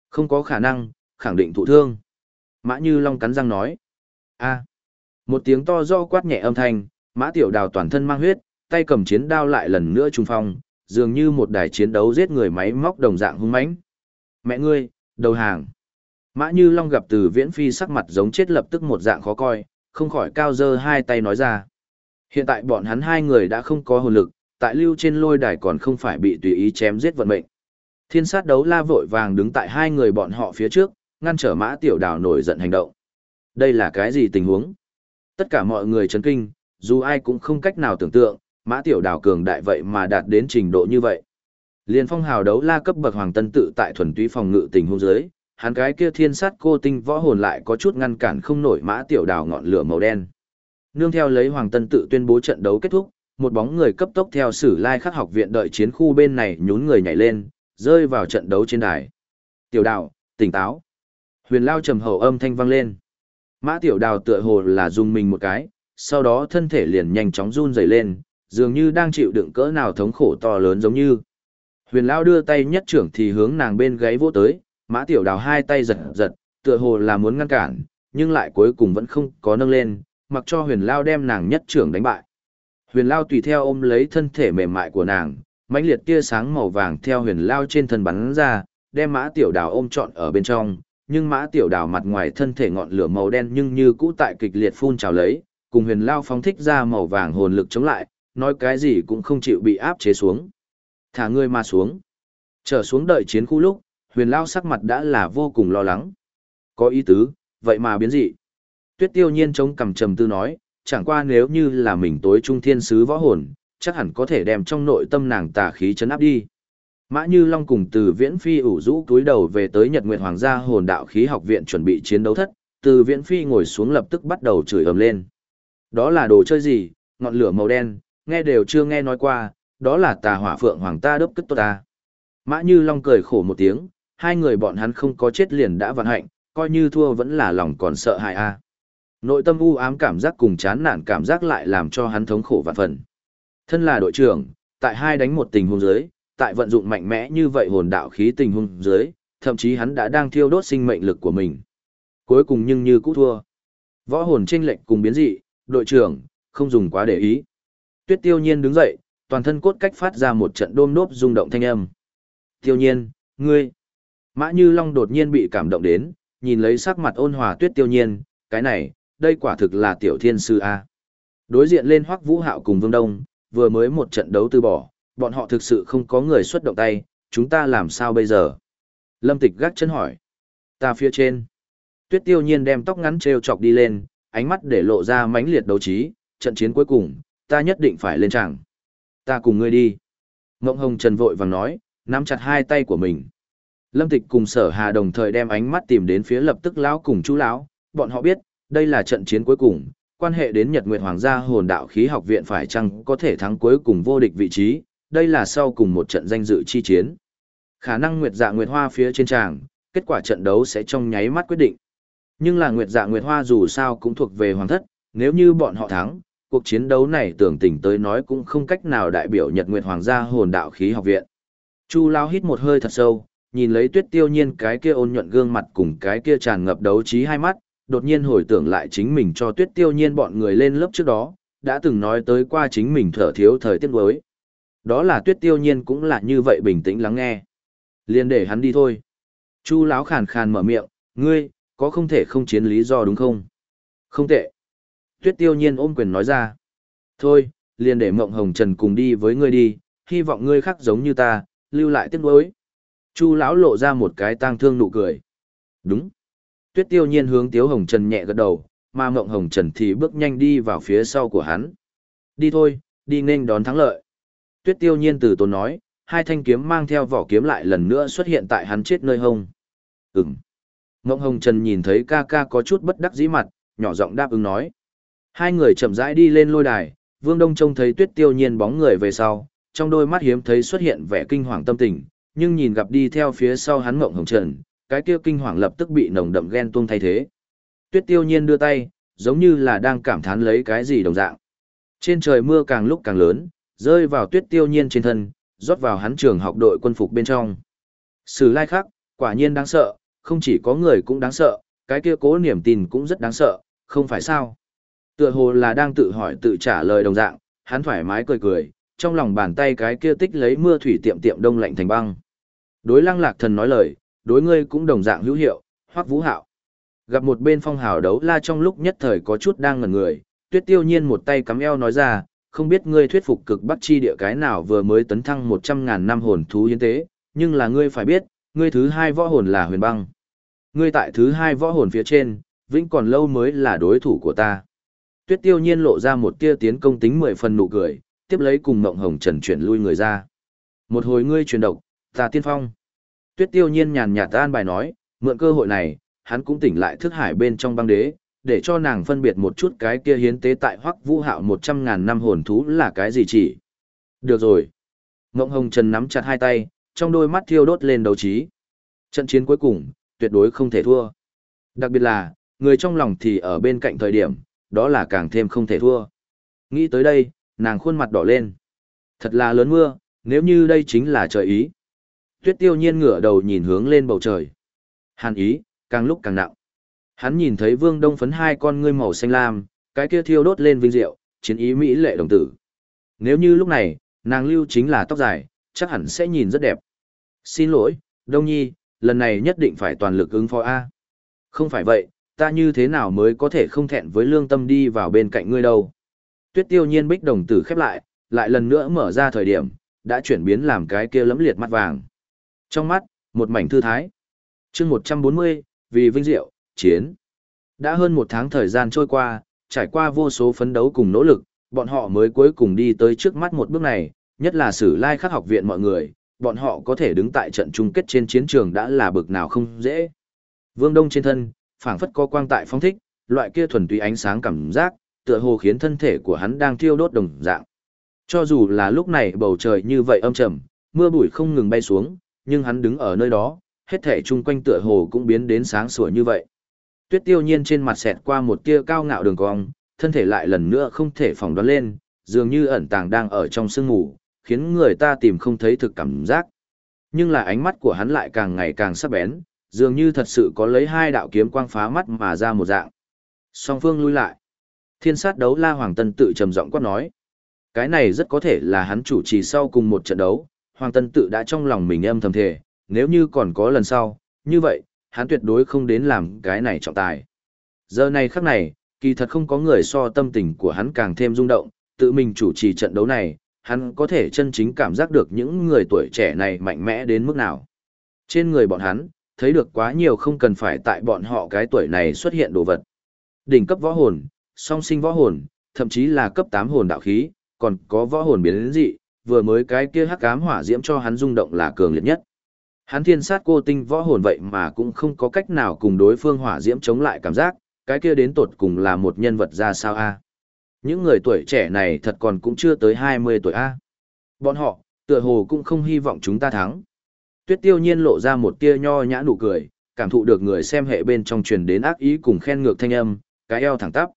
Không có khả năng, khẳng định thụ thương. Mã Như Long cắn răng nói. a Một tiếng to do quát nhẹ âm thanh, Mã Tiểu Đào toàn thân mang huyết, tay cầm chiến đao lại lần nữa trung phong, dường như một đài chiến đấu giết người máy móc đồng dạng hung mãnh. Mẹ ngươi, đầu hàng. Mã Như Long gặp từ viễn phi sắc mặt giống chết lập tức một dạng khó coi, không khỏi cao dơ hai tay nói ra. Hiện tại bọn hắn hai người đã không có hồn lực, tại lưu trên lôi đài còn không phải bị tùy ý chém giết vận mệnh. Thiên sát đấu la vội vàng đứng tại hai người bọn họ phía trước, ngăn trở mã tiểu đào nổi giận hành động. Đây là cái gì tình huống? Tất cả mọi người chấn kinh, dù ai cũng không cách nào tưởng tượng, mã tiểu đào cường đại vậy mà đạt đến trình độ như vậy. Liên phong hào đấu la cấp bậc hoàng tân tự tại thuần túy phòng ngự tình huống dưới, hắn cái kia thiên sát cô tinh võ hồn lại có chút ngăn cản không nổi mã tiểu đào ngọn lửa màu đen. Nương theo lấy hoàng tân tự tuyên bố trận đấu kết thúc, một bóng người cấp tốc theo sử lai khắc học viện đợi chiến khu bên này nhún người nhảy lên, rơi vào trận đấu trên đài. Tiểu đào, tỉnh táo. Huyền lao trầm hậu âm thanh vang lên. Mã tiểu đào tựa hồ là dùng mình một cái, sau đó thân thể liền nhanh chóng run rẩy lên, dường như đang chịu đựng cỡ nào thống khổ to lớn giống như. Huyền lao đưa tay nhất trưởng thì hướng nàng bên gáy vỗ tới, mã tiểu đào hai tay giật giật, tựa hồ là muốn ngăn cản, nhưng lại cuối cùng vẫn không có nâng lên, mặc cho huyền lao đem nàng nhất trưởng đánh bại. Huyền lao tùy theo ôm lấy thân thể mềm mại của nàng, mãnh liệt tia sáng màu vàng theo huyền lao trên thân bắn ra, đem mã tiểu đào ôm trọn ở bên trong, nhưng mã tiểu đào mặt ngoài thân thể ngọn lửa màu đen nhưng như cũ tại kịch liệt phun trào lấy, cùng huyền lao phóng thích ra màu vàng hồn lực chống lại, nói cái gì cũng không chịu bị áp chế xuống. Thả ngươi mà xuống. Trở xuống đợi chiến khu lúc, huyền lao sắc mặt đã là vô cùng lo lắng. Có ý tứ, vậy mà biến dị. Tuyết tiêu nhiên chống cầm trầm tư nói, chẳng qua nếu như là mình tối trung thiên sứ võ hồn, chắc hẳn có thể đem trong nội tâm nàng tà khí chấn áp đi. Mã Như Long cùng từ Viễn Phi ủ rũ túi đầu về tới Nhật Nguyệt Hoàng gia hồn đạo khí học viện chuẩn bị chiến đấu thất, từ Viễn Phi ngồi xuống lập tức bắt đầu chửi ầm lên. Đó là đồ chơi gì, ngọn lửa màu đen, nghe đều chưa nghe nói qua, đó là tà hỏa phượng hoàng ta đớp cất tốt ta. Mã Như Long cười khổ một tiếng, hai người bọn hắn không có chết liền đã vận hạnh, coi như thua vẫn là lòng còn sợ hại a. Nội tâm u ám cảm giác cùng chán nản cảm giác lại làm cho hắn thống khổ vạn phần. Thân là đội trưởng, tại hai đánh một tình huống dưới, tại vận dụng mạnh mẽ như vậy hồn đạo khí tình huống dưới, thậm chí hắn đã đang thiêu đốt sinh mệnh lực của mình. Cuối cùng nhưng như cũ thua. Võ hồn chênh lệnh cùng biến dị, đội trưởng, không dùng quá để ý. Tuyết tiêu nhiên đứng dậy, toàn thân cốt cách phát ra một trận đôm nốt rung động thanh âm. Tiêu nhiên, ngươi. Mã Như Long đột nhiên bị cảm động đến, nhìn lấy sắc mặt ôn hòa tuyết tiêu nhiên, cái này, đây quả thực là tiểu thiên sư A. Đối diện lên hoắc vũ hạo cùng Vương Đông, vừa mới một trận đấu từ bỏ, bọn họ thực sự không có người xuất động tay, chúng ta làm sao bây giờ? Lâm Tịch gác chân hỏi. Ta phía trên. Tuyết tiêu nhiên đem tóc ngắn treo chọc đi lên, ánh mắt để lộ ra mãnh liệt đấu trí, trận chiến cuối cùng, ta nhất định phải lên tràng. Ta cùng ngươi đi. Ngộng Hồng Trần vội vàng nói, nắm chặt hai tay của mình. Lâm Tịch cùng Sở Hà đồng thời đem ánh mắt tìm đến phía lập tức lão cùng chú lão, bọn họ biết, đây là trận chiến cuối cùng, quan hệ đến Nhật Nguyệt Hoàng gia hồn đạo khí học viện phải chăng có thể thắng cuối cùng vô địch vị trí, đây là sau cùng một trận danh dự chi chiến. Khả năng Nguyệt Dạ Nguyệt Hoa phía trên tràng, kết quả trận đấu sẽ trong nháy mắt quyết định. Nhưng là Nguyệt Dạ Nguyệt Hoa dù sao cũng thuộc về hoàng thất, nếu như bọn họ thắng, cuộc chiến đấu này tưởng tỉnh tới nói cũng không cách nào đại biểu Nhật Nguyệt Hoàng gia hồn đạo khí học viện. Chu Lao hít một hơi thật sâu, nhìn lấy tuyết tiêu nhiên cái kia ôn nhuận gương mặt cùng cái kia tràn ngập đấu trí hai mắt, đột nhiên hồi tưởng lại chính mình cho tuyết tiêu nhiên bọn người lên lớp trước đó, đã từng nói tới qua chính mình thở thiếu thời tiết đối. Đó là tuyết tiêu nhiên cũng là như vậy bình tĩnh lắng nghe. liền để hắn đi thôi. Chu Láo khàn khàn mở miệng, ngươi, có không thể không chiến lý do đúng không? Không tệ. Tuyết tiêu nhiên ôm quyền nói ra. Thôi, liền để Mộng Hồng Trần cùng đi với ngươi đi, hy vọng ngươi khác giống như ta, lưu lại tiếc nuối. Chu lão lộ ra một cái tang thương nụ cười. Đúng. Tuyết tiêu nhiên hướng Tiếu Hồng Trần nhẹ gật đầu, mà Mộng Hồng Trần thì bước nhanh đi vào phía sau của hắn. Đi thôi, đi nên đón thắng lợi. Tuyết tiêu nhiên từ tốn nói, hai thanh kiếm mang theo vỏ kiếm lại lần nữa xuất hiện tại hắn chết nơi hông. Ừm. Ngộng Hồng Trần nhìn thấy ca ca có chút bất đắc dĩ mặt, nhỏ giọng đáp ứng nói. Hai người chậm rãi đi lên lôi đài, Vương Đông trông thấy tuyết tiêu nhiên bóng người về sau, trong đôi mắt hiếm thấy xuất hiện vẻ kinh hoàng tâm tình, nhưng nhìn gặp đi theo phía sau hắn mộng Hồng Trần, cái kia kinh hoàng lập tức bị nồng đậm ghen tuông thay thế. Tuyết tiêu nhiên đưa tay, giống như là đang cảm thán lấy cái gì đồng dạng. Trên trời mưa càng lúc càng lớn, rơi vào tuyết tiêu nhiên trên thân, rót vào hắn trường học đội quân phục bên trong. Sử lai khắc, quả nhiên đáng sợ, không chỉ có người cũng đáng sợ, cái kia cố niềm tin cũng rất đáng sợ, không phải sao. Tựa hồ là đang tự hỏi tự trả lời đồng dạng, hắn thoải mái cười cười, trong lòng bàn tay cái kia tích lấy mưa thủy tiệm tiệm đông lạnh thành băng. Đối lăng lạc thần nói lời, đối ngươi cũng đồng dạng hữu hiệu, hoắc vũ hạo. Gặp một bên phong hào đấu la trong lúc nhất thời có chút đang ngẩn người, tuyết tiêu nhiên một tay cắm eo nói ra, không biết ngươi thuyết phục cực bắc chi địa cái nào vừa mới tấn thăng một trăm ngàn năm hồn thú hiến tế, nhưng là ngươi phải biết, ngươi thứ hai võ hồn là huyền băng. Ngươi tại thứ hai võ hồn phía trên, vĩnh còn lâu mới là đối thủ của ta. Tuyết tiêu nhiên lộ ra một tia tiến công tính mười phần nụ cười, tiếp lấy cùng mộng hồng trần chuyển lui người ra. Một hồi ngươi truyền độc, ta tiên phong. Tuyết tiêu nhiên nhàn nhạt an bài nói, mượn cơ hội này, hắn cũng tỉnh lại thức hải bên trong băng đế, để cho nàng phân biệt một chút cái kia hiến tế tại hoắc vũ hạo một trăm ngàn năm hồn thú là cái gì chỉ. Được rồi. Mộng hồng trần nắm chặt hai tay, trong đôi mắt thiêu đốt lên đấu trí. Trận chiến cuối cùng, tuyệt đối không thể thua. Đặc biệt là, người trong lòng thì ở bên cạnh thời điểm, đó là càng thêm không thể thua. Nghĩ tới đây, nàng khuôn mặt đỏ lên. Thật là lớn mưa, nếu như đây chính là trời ý. Tuyết tiêu nhiên ngửa đầu nhìn hướng lên bầu trời. Hàn ý, càng lúc càng nặng. Hắn nhìn thấy vương đông phấn hai con ngươi màu xanh lam, cái kia thiêu đốt lên vinh diệu, chiến ý mỹ lệ đồng tử. Nếu như lúc này, nàng lưu chính là tóc dài, chắc hẳn sẽ nhìn rất đẹp. Xin lỗi, Đông Nhi, lần này nhất định phải toàn lực ứng phó A. Không phải vậy, ta như thế nào mới có thể không thẹn với lương tâm đi vào bên cạnh ngươi đâu. Tuyết tiêu nhiên bích đồng tử khép lại, lại lần nữa mở ra thời điểm, đã chuyển biến làm cái kia lấm liệt mắt vàng. Trong mắt, một mảnh thư thái. chương 140, vì vinh diệu, chiến. Đã hơn một tháng thời gian trôi qua, trải qua vô số phấn đấu cùng nỗ lực, bọn họ mới cuối cùng đi tới trước mắt một bước này, nhất là sử lai khắc học viện mọi người, bọn họ có thể đứng tại trận chung kết trên chiến trường đã là bực nào không dễ. Vương Đông trên thân, phảng phất có quang tại phong thích, loại kia thuần túy ánh sáng cảm giác, tựa hồ khiến thân thể của hắn đang thiêu đốt đồng dạng. Cho dù là lúc này bầu trời như vậy âm trầm, mưa bụi không ngừng bay xuống, nhưng hắn đứng ở nơi đó, hết thể chung quanh tựa hồ cũng biến đến sáng sủa như vậy. Tuyết tiêu nhiên trên mặt xẹt qua một tia cao ngạo đường cong, thân thể lại lần nữa không thể phỏng đoán lên, dường như ẩn tàng đang ở trong sương ngủ, khiến người ta tìm không thấy thực cảm giác. Nhưng là ánh mắt của hắn lại càng ngày càng sắc bén, dường như thật sự có lấy hai đạo kiếm quang phá mắt mà ra một dạng. Song phương lui lại. Thiên sát đấu la Hoàng Tân tự trầm giọng quát nói. Cái này rất có thể là hắn chủ trì sau cùng một trận đấu, Hoàng Tân tự đã trong lòng mình âm thầm thề, nếu như còn có lần sau, như vậy, hắn tuyệt đối không đến làm cái này trọng tài. Giờ này khắc này, kỳ thật không có người so tâm tình của hắn càng thêm rung động, tự mình chủ trì trận đấu này, hắn có thể chân chính cảm giác được những người tuổi trẻ này mạnh mẽ đến mức nào. Trên người bọn hắn, thấy được quá nhiều không cần phải tại bọn họ cái tuổi này xuất hiện đồ vật. Đỉnh cấp võ hồn, song sinh võ hồn, thậm chí là cấp 8 hồn đạo khí, còn có võ hồn biến dị, vừa mới cái kia hắc ám hỏa diễm cho hắn rung động là cường liệt nhất. Hắn thiên sát cô tinh võ hồn vậy mà cũng không có cách nào cùng đối phương hỏa diễm chống lại cảm giác, cái kia đến tột cùng là một nhân vật ra sao a? Những người tuổi trẻ này thật còn cũng chưa tới 20 tuổi a. Bọn họ, tựa hồ cũng không hy vọng chúng ta thắng. Tuyết tiêu nhiên lộ ra một tia nho nhã nụ cười, cảm thụ được người xem hệ bên trong truyền đến ác ý cùng khen ngược thanh âm, cái eo thẳng tắp.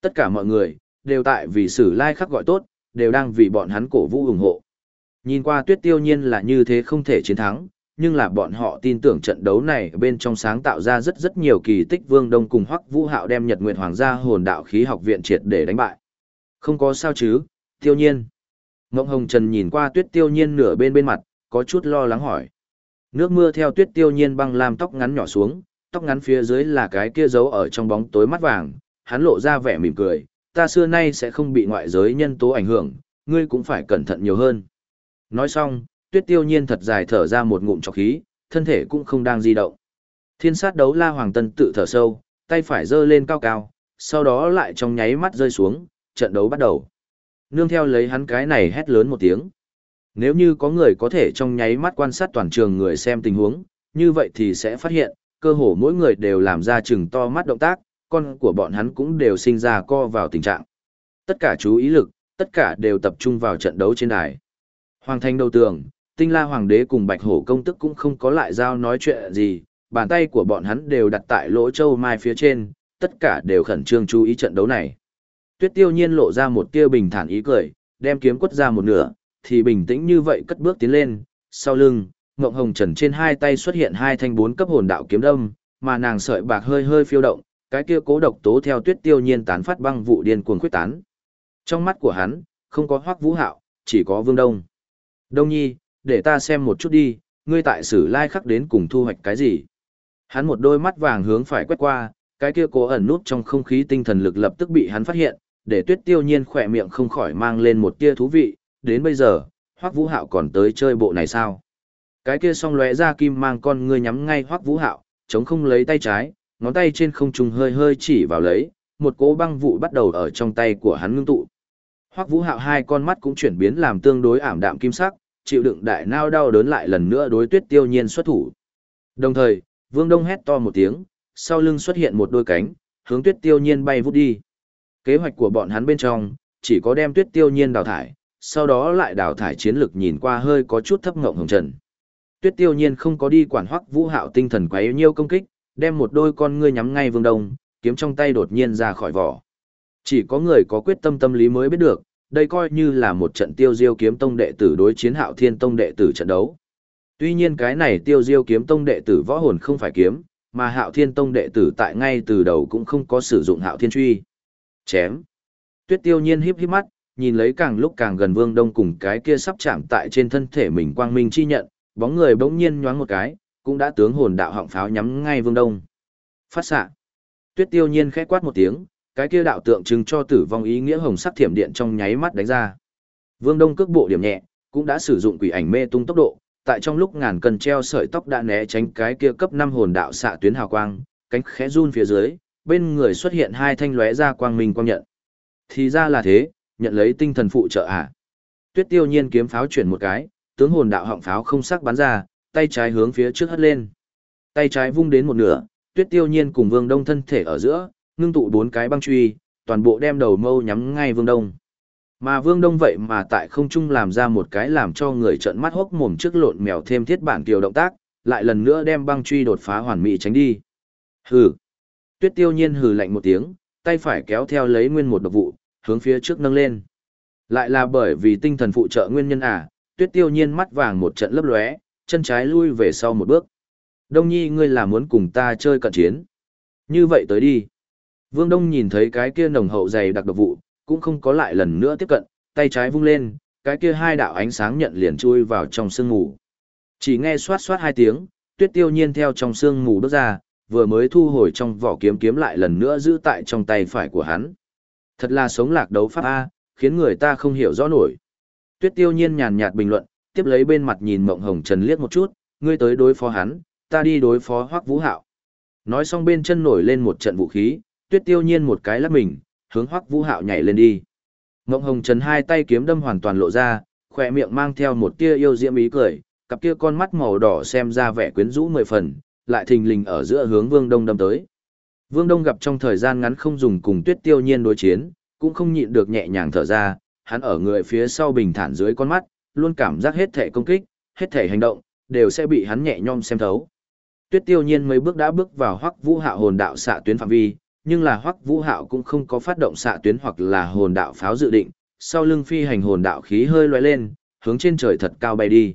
Tất cả mọi người, đều tại vì sử lai like khắc gọi tốt, đều đang vì bọn hắn cổ vũ ủng hộ. Nhìn qua tuyết tiêu nhiên là như thế không thể chiến thắng, nhưng là bọn họ tin tưởng trận đấu này bên trong sáng tạo ra rất rất nhiều kỳ tích Vương Đông cùng Hoắc Vũ Hạo đem Nhật Nguyệt Hoàng gia hồn đạo khí học viện triệt để đánh bại. Không có sao chứ, tiêu nhiên. Ngộng Hồng Trần nhìn qua tuyết tiêu nhiên nửa bên bên mặt, có chút lo lắng hỏi. Nước mưa theo tuyết tiêu nhiên băng làm tóc ngắn nhỏ xuống, tóc ngắn phía dưới là cái kia giấu ở trong bóng tối mắt vàng, hắn lộ ra vẻ mỉm cười, ta xưa nay sẽ không bị ngoại giới nhân tố ảnh hưởng, ngươi cũng phải cẩn thận nhiều hơn. Nói xong, tuyết tiêu nhiên thật dài thở ra một ngụm trọc khí, thân thể cũng không đang di động. Thiên sát đấu la hoàng tân tự thở sâu, tay phải giơ lên cao cao, sau đó lại trong nháy mắt rơi xuống, trận đấu bắt đầu. Nương theo lấy hắn cái này hét lớn một tiếng. Nếu như có người có thể trong nháy mắt quan sát toàn trường người xem tình huống, như vậy thì sẽ phát hiện, cơ hồ mỗi người đều làm ra chừng to mắt động tác, con của bọn hắn cũng đều sinh ra co vào tình trạng. Tất cả chú ý lực, tất cả đều tập trung vào trận đấu trên đài. Hoàng thành đầu tường, tinh la hoàng đế cùng bạch hổ công tức cũng không có lại giao nói chuyện gì, bàn tay của bọn hắn đều đặt tại lỗ châu mai phía trên, tất cả đều khẩn trương chú ý trận đấu này. Tuyết tiêu nhiên lộ ra một tia bình thản ý cười, đem kiếm quất ra một nửa, thì bình tĩnh như vậy cất bước tiến lên, sau lưng, Ngộng Hồng Trần trên hai tay xuất hiện hai thanh bốn cấp hồn đạo kiếm đâm, mà nàng sợi bạc hơi hơi phiêu động, cái kia cố độc tố theo tuyết tiêu nhiên tán phát băng vụ điên cuồng khuyết tán. Trong mắt của hắn, không có Hoắc Vũ Hạo, chỉ có Vương Đông. Đông Nhi, để ta xem một chút đi, ngươi tại sử lai khắc đến cùng thu hoạch cái gì. Hắn một đôi mắt vàng hướng phải quét qua, cái kia cố ẩn nút trong không khí tinh thần lực lập tức bị hắn phát hiện, để tuyết tiêu nhiên khỏe miệng không khỏi mang lên một tia thú vị, đến bây giờ, Hoắc Vũ Hạo còn tới chơi bộ này sao? Cái kia song lóe ra kim mang con ngươi nhắm ngay Hoắc Vũ Hạo, chống không lấy tay trái, ngón tay trên không trung hơi hơi chỉ vào lấy, một cỗ băng vụ bắt đầu ở trong tay của hắn ngưng tụ. Hoắc Vũ Hạo hai con mắt cũng chuyển biến làm tương đối ảm đạm kim sắc, chịu đựng đại nao đau đớn lại lần nữa đối Tuyết Tiêu Nhiên xuất thủ. Đồng thời, Vương Đông hét to một tiếng, sau lưng xuất hiện một đôi cánh, hướng Tuyết Tiêu Nhiên bay vút đi. Kế hoạch của bọn hắn bên trong, chỉ có đem Tuyết Tiêu Nhiên đào thải, sau đó lại đào thải chiến lực nhìn qua hơi có chút thấp ngộng hồng trần. Tuyết Tiêu Nhiên không có đi quản Hoắc Vũ Hạo tinh thần quá yếu nhiều công kích, đem một đôi con ngươi nhắm ngay Vương Đông, kiếm trong tay đột nhiên ra khỏi vỏ. Chỉ có người có quyết tâm tâm lý mới biết được, đây coi như là một trận tiêu diêu kiếm tông đệ tử đối chiến hạo thiên tông đệ tử trận đấu. Tuy nhiên cái này tiêu diêu kiếm tông đệ tử võ hồn không phải kiếm, mà hạo thiên tông đệ tử tại ngay từ đầu cũng không có sử dụng hạo thiên truy. Chém. Tuyết tiêu nhiên híp híp mắt, nhìn lấy càng lúc càng gần vương đông cùng cái kia sắp chạm tại trên thân thể mình quang minh chi nhận, bóng người bỗng nhiên nhoáng một cái, cũng đã tướng hồn đạo họng pháo nhắm ngay vương đông. Phát xạ. Tuyết tiêu nhiên khẽ quát một tiếng, cái kia đạo tượng trưng cho tử vong ý nghĩa hồng sắc thiểm điện trong nháy mắt đánh ra. Vương Đông cước bộ điểm nhẹ, cũng đã sử dụng quỷ ảnh mê tung tốc độ, tại trong lúc ngàn cần treo sợi tóc đã né tránh cái kia cấp năm hồn đạo xạ tuyến hào quang, cánh khẽ run phía dưới, bên người xuất hiện hai thanh lóe ra quang minh quang nhận. Thì ra là thế, nhận lấy tinh thần phụ trợ à. Tuyết tiêu nhiên kiếm pháo chuyển một cái, tướng hồn đạo họng pháo không sắc bắn ra, tay trái hướng phía trước hất lên. Tay trái vung đến một nửa, tuyết tiêu nhiên cùng vương đông thân thể ở giữa, ngưng tụ bốn cái băng truy, toàn bộ đem đầu mâu nhắm ngay Vương Đông. Mà Vương Đông vậy mà tại không trung làm ra một cái làm cho người trợn mắt hốc mồm trước lộn mèo thêm thiết bản tiểu động tác, lại lần nữa đem băng truy đột phá hoàn mỹ tránh đi. Hừ. Tuyết Tiêu Nhiên hừ lạnh một tiếng, tay phải kéo theo lấy nguyên một độc vụ, hướng phía trước nâng lên. Lại là bởi vì tinh thần phụ trợ nguyên nhân à, Tuyết Tiêu Nhiên mắt vàng một trận lấp lóe, chân trái lui về sau một bước. Đông Nhi ngươi là muốn cùng ta chơi cận chiến. Như vậy tới đi. Vương Đông nhìn thấy cái kia nồng hậu dày đặc độc vụ, cũng không có lại lần nữa tiếp cận, tay trái vung lên, cái kia hai đạo ánh sáng nhận liền chui vào trong sương mù. Chỉ nghe xoát xoát hai tiếng, tuyết tiêu nhiên theo trong sương mù bước ra, vừa mới thu hồi trong vỏ kiếm kiếm lại lần nữa giữ tại trong tay phải của hắn. Thật là sống lạc đấu pháp A, khiến người ta không hiểu rõ nổi. Tuyết tiêu nhiên nhàn nhạt bình luận, tiếp lấy bên mặt nhìn mộng hồng trần liếc một chút, ngươi tới đối phó hắn, ta đi đối phó hoắc vũ hạo. Nói xong bên chân nổi lên một trận vũ khí, tuyết tiêu nhiên một cái lắc mình, hướng hoắc vũ hạo nhảy lên đi. Mộng hồng trần hai tay kiếm đâm hoàn toàn lộ ra, khỏe miệng mang theo một tia yêu diễm ý cười, cặp kia con mắt màu đỏ xem ra vẻ quyến rũ mười phần, lại thình lình ở giữa hướng vương đông đâm tới. Vương đông gặp trong thời gian ngắn không dùng cùng tuyết tiêu nhiên đối chiến, cũng không nhịn được nhẹ nhàng thở ra, hắn ở người phía sau bình thản dưới con mắt, luôn cảm giác hết thể công kích, hết thể hành động, đều sẽ bị hắn nhẹ nhõm xem thấu. Tuyết tiêu nhiên mấy bước đã bước vào hoắc vũ hạ hồn đạo xạ tuyến phạm vi, nhưng là Hoắc Vũ Hạo cũng không có phát động xạ tuyến hoặc là hồn đạo pháo dự định, sau lưng phi hành hồn đạo khí hơi lóe lên, hướng trên trời thật cao bay đi.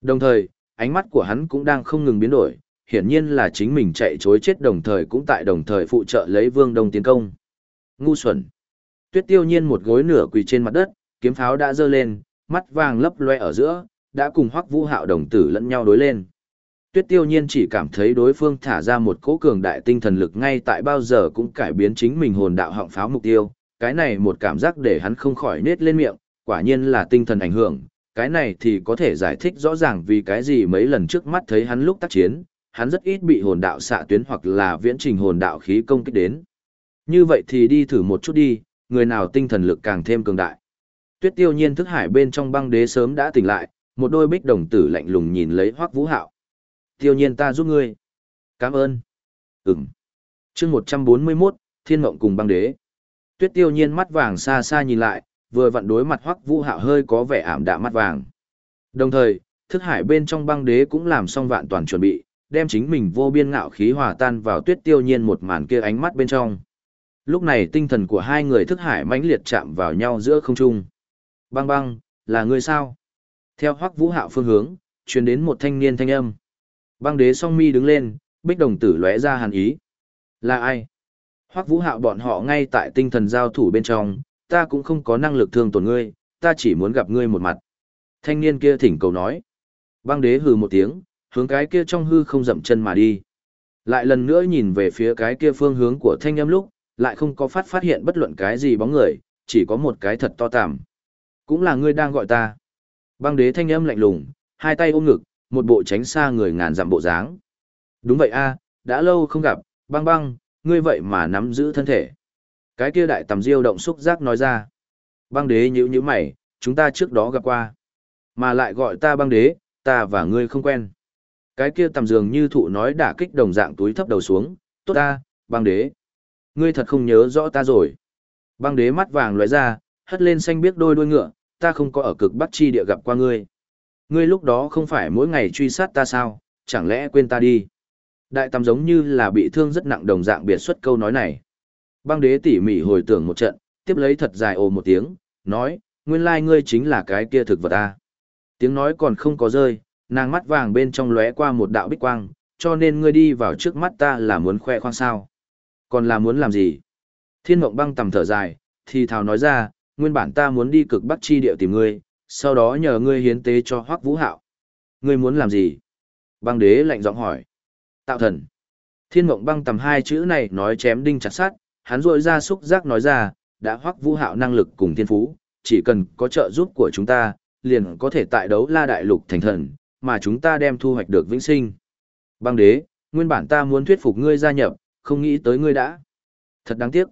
Đồng thời, ánh mắt của hắn cũng đang không ngừng biến đổi, hiển nhiên là chính mình chạy chối chết đồng thời cũng tại đồng thời phụ trợ lấy Vương Đông tiến công. Ngu xuẩn. Tuyết Tiêu Nhiên một gối nửa quỳ trên mặt đất, kiếm pháo đã giơ lên, mắt vàng lấp loe ở giữa, đã cùng Hoắc Vũ Hạo đồng tử lẫn nhau đối lên. Tuyết tiêu nhiên chỉ cảm thấy đối phương thả ra một cỗ cường đại tinh thần lực ngay tại bao giờ cũng cải biến chính mình hồn đạo họng pháo mục tiêu. Cái này một cảm giác để hắn không khỏi nết lên miệng, quả nhiên là tinh thần ảnh hưởng. Cái này thì có thể giải thích rõ ràng vì cái gì mấy lần trước mắt thấy hắn lúc tác chiến, hắn rất ít bị hồn đạo xạ tuyến hoặc là viễn trình hồn đạo khí công kích đến. Như vậy thì đi thử một chút đi, người nào tinh thần lực càng thêm cường đại. Tuyết tiêu nhiên thức hải bên trong băng đế sớm đã tỉnh lại, một đôi bích đồng tử lạnh lùng nhìn lấy hoắc vũ hạo. Tiêu nhiên ta giúp ngươi. Cảm ơn. Ừm. chương 141, Thiên Mộng cùng băng đế. Tuyết tiêu nhiên mắt vàng xa xa nhìn lại, vừa vặn đối mặt hoắc vũ hạo hơi có vẻ ảm đạm mắt vàng. Đồng thời, thức hải bên trong băng đế cũng làm xong vạn toàn chuẩn bị, đem chính mình vô biên ngạo khí hòa tan vào tuyết tiêu nhiên một màn kia ánh mắt bên trong. Lúc này tinh thần của hai người thức hải mãnh liệt chạm vào nhau giữa không trung. Băng băng, là người sao? Theo hoắc vũ hạo phương hướng, truyền đến một thanh niên thanh âm. Băng đế song mi đứng lên, bích đồng tử lóe ra hàn ý. Là ai? Hoắc vũ hạo bọn họ ngay tại tinh thần giao thủ bên trong, ta cũng không có năng lực thương tổn ngươi, ta chỉ muốn gặp ngươi một mặt. Thanh niên kia thỉnh cầu nói. Băng đế hừ một tiếng, hướng cái kia trong hư không dậm chân mà đi. Lại lần nữa nhìn về phía cái kia phương hướng của thanh âm lúc, lại không có phát phát hiện bất luận cái gì bóng người, chỉ có một cái thật to tạm. Cũng là ngươi đang gọi ta. Băng đế thanh âm lạnh lùng, hai tay ôm ngực, một bộ tránh xa người ngàn dặm bộ dáng. Đúng vậy a, đã lâu không gặp, băng băng, ngươi vậy mà nắm giữ thân thể. Cái kia đại tầm diêu động xúc giác nói ra. Băng đế nhíu nhíu mày, chúng ta trước đó gặp qua. Mà lại gọi ta băng đế, ta và ngươi không quen. Cái kia tầm dường như thụ nói đả kích đồng dạng túi thấp đầu xuống, tốt ta, băng đế. Ngươi thật không nhớ rõ ta rồi. Băng đế mắt vàng lóe ra, hất lên xanh biếc đôi đuôi ngựa, ta không có ở cực bắc chi địa gặp qua ngươi. Ngươi lúc đó không phải mỗi ngày truy sát ta sao, chẳng lẽ quên ta đi. Đại tầm giống như là bị thương rất nặng đồng dạng biệt xuất câu nói này. Băng đế tỉ mỉ hồi tưởng một trận, tiếp lấy thật dài ồ một tiếng, nói, nguyên lai ngươi chính là cái kia thực vật ta. Tiếng nói còn không có rơi, nàng mắt vàng bên trong lóe qua một đạo bích quang, cho nên ngươi đi vào trước mắt ta là muốn khoe khoang sao. Còn là muốn làm gì? Thiên mộng băng tầm thở dài, thì thào nói ra, nguyên bản ta muốn đi cực bắc chi địa tìm ngươi, sau đó nhờ ngươi hiến tế cho hoắc vũ hạo. Ngươi muốn làm gì? Băng đế lạnh giọng hỏi. Tạo thần. Thiên mộng băng tầm hai chữ này nói chém đinh chặt sát, hắn rội ra xúc giác nói ra, đã hoắc vũ hạo năng lực cùng thiên phú, chỉ cần có trợ giúp của chúng ta, liền có thể tại đấu la đại lục thành thần, mà chúng ta đem thu hoạch được vĩnh sinh. Băng đế, nguyên bản ta muốn thuyết phục ngươi gia nhập, không nghĩ tới ngươi đã. Thật đáng tiếc.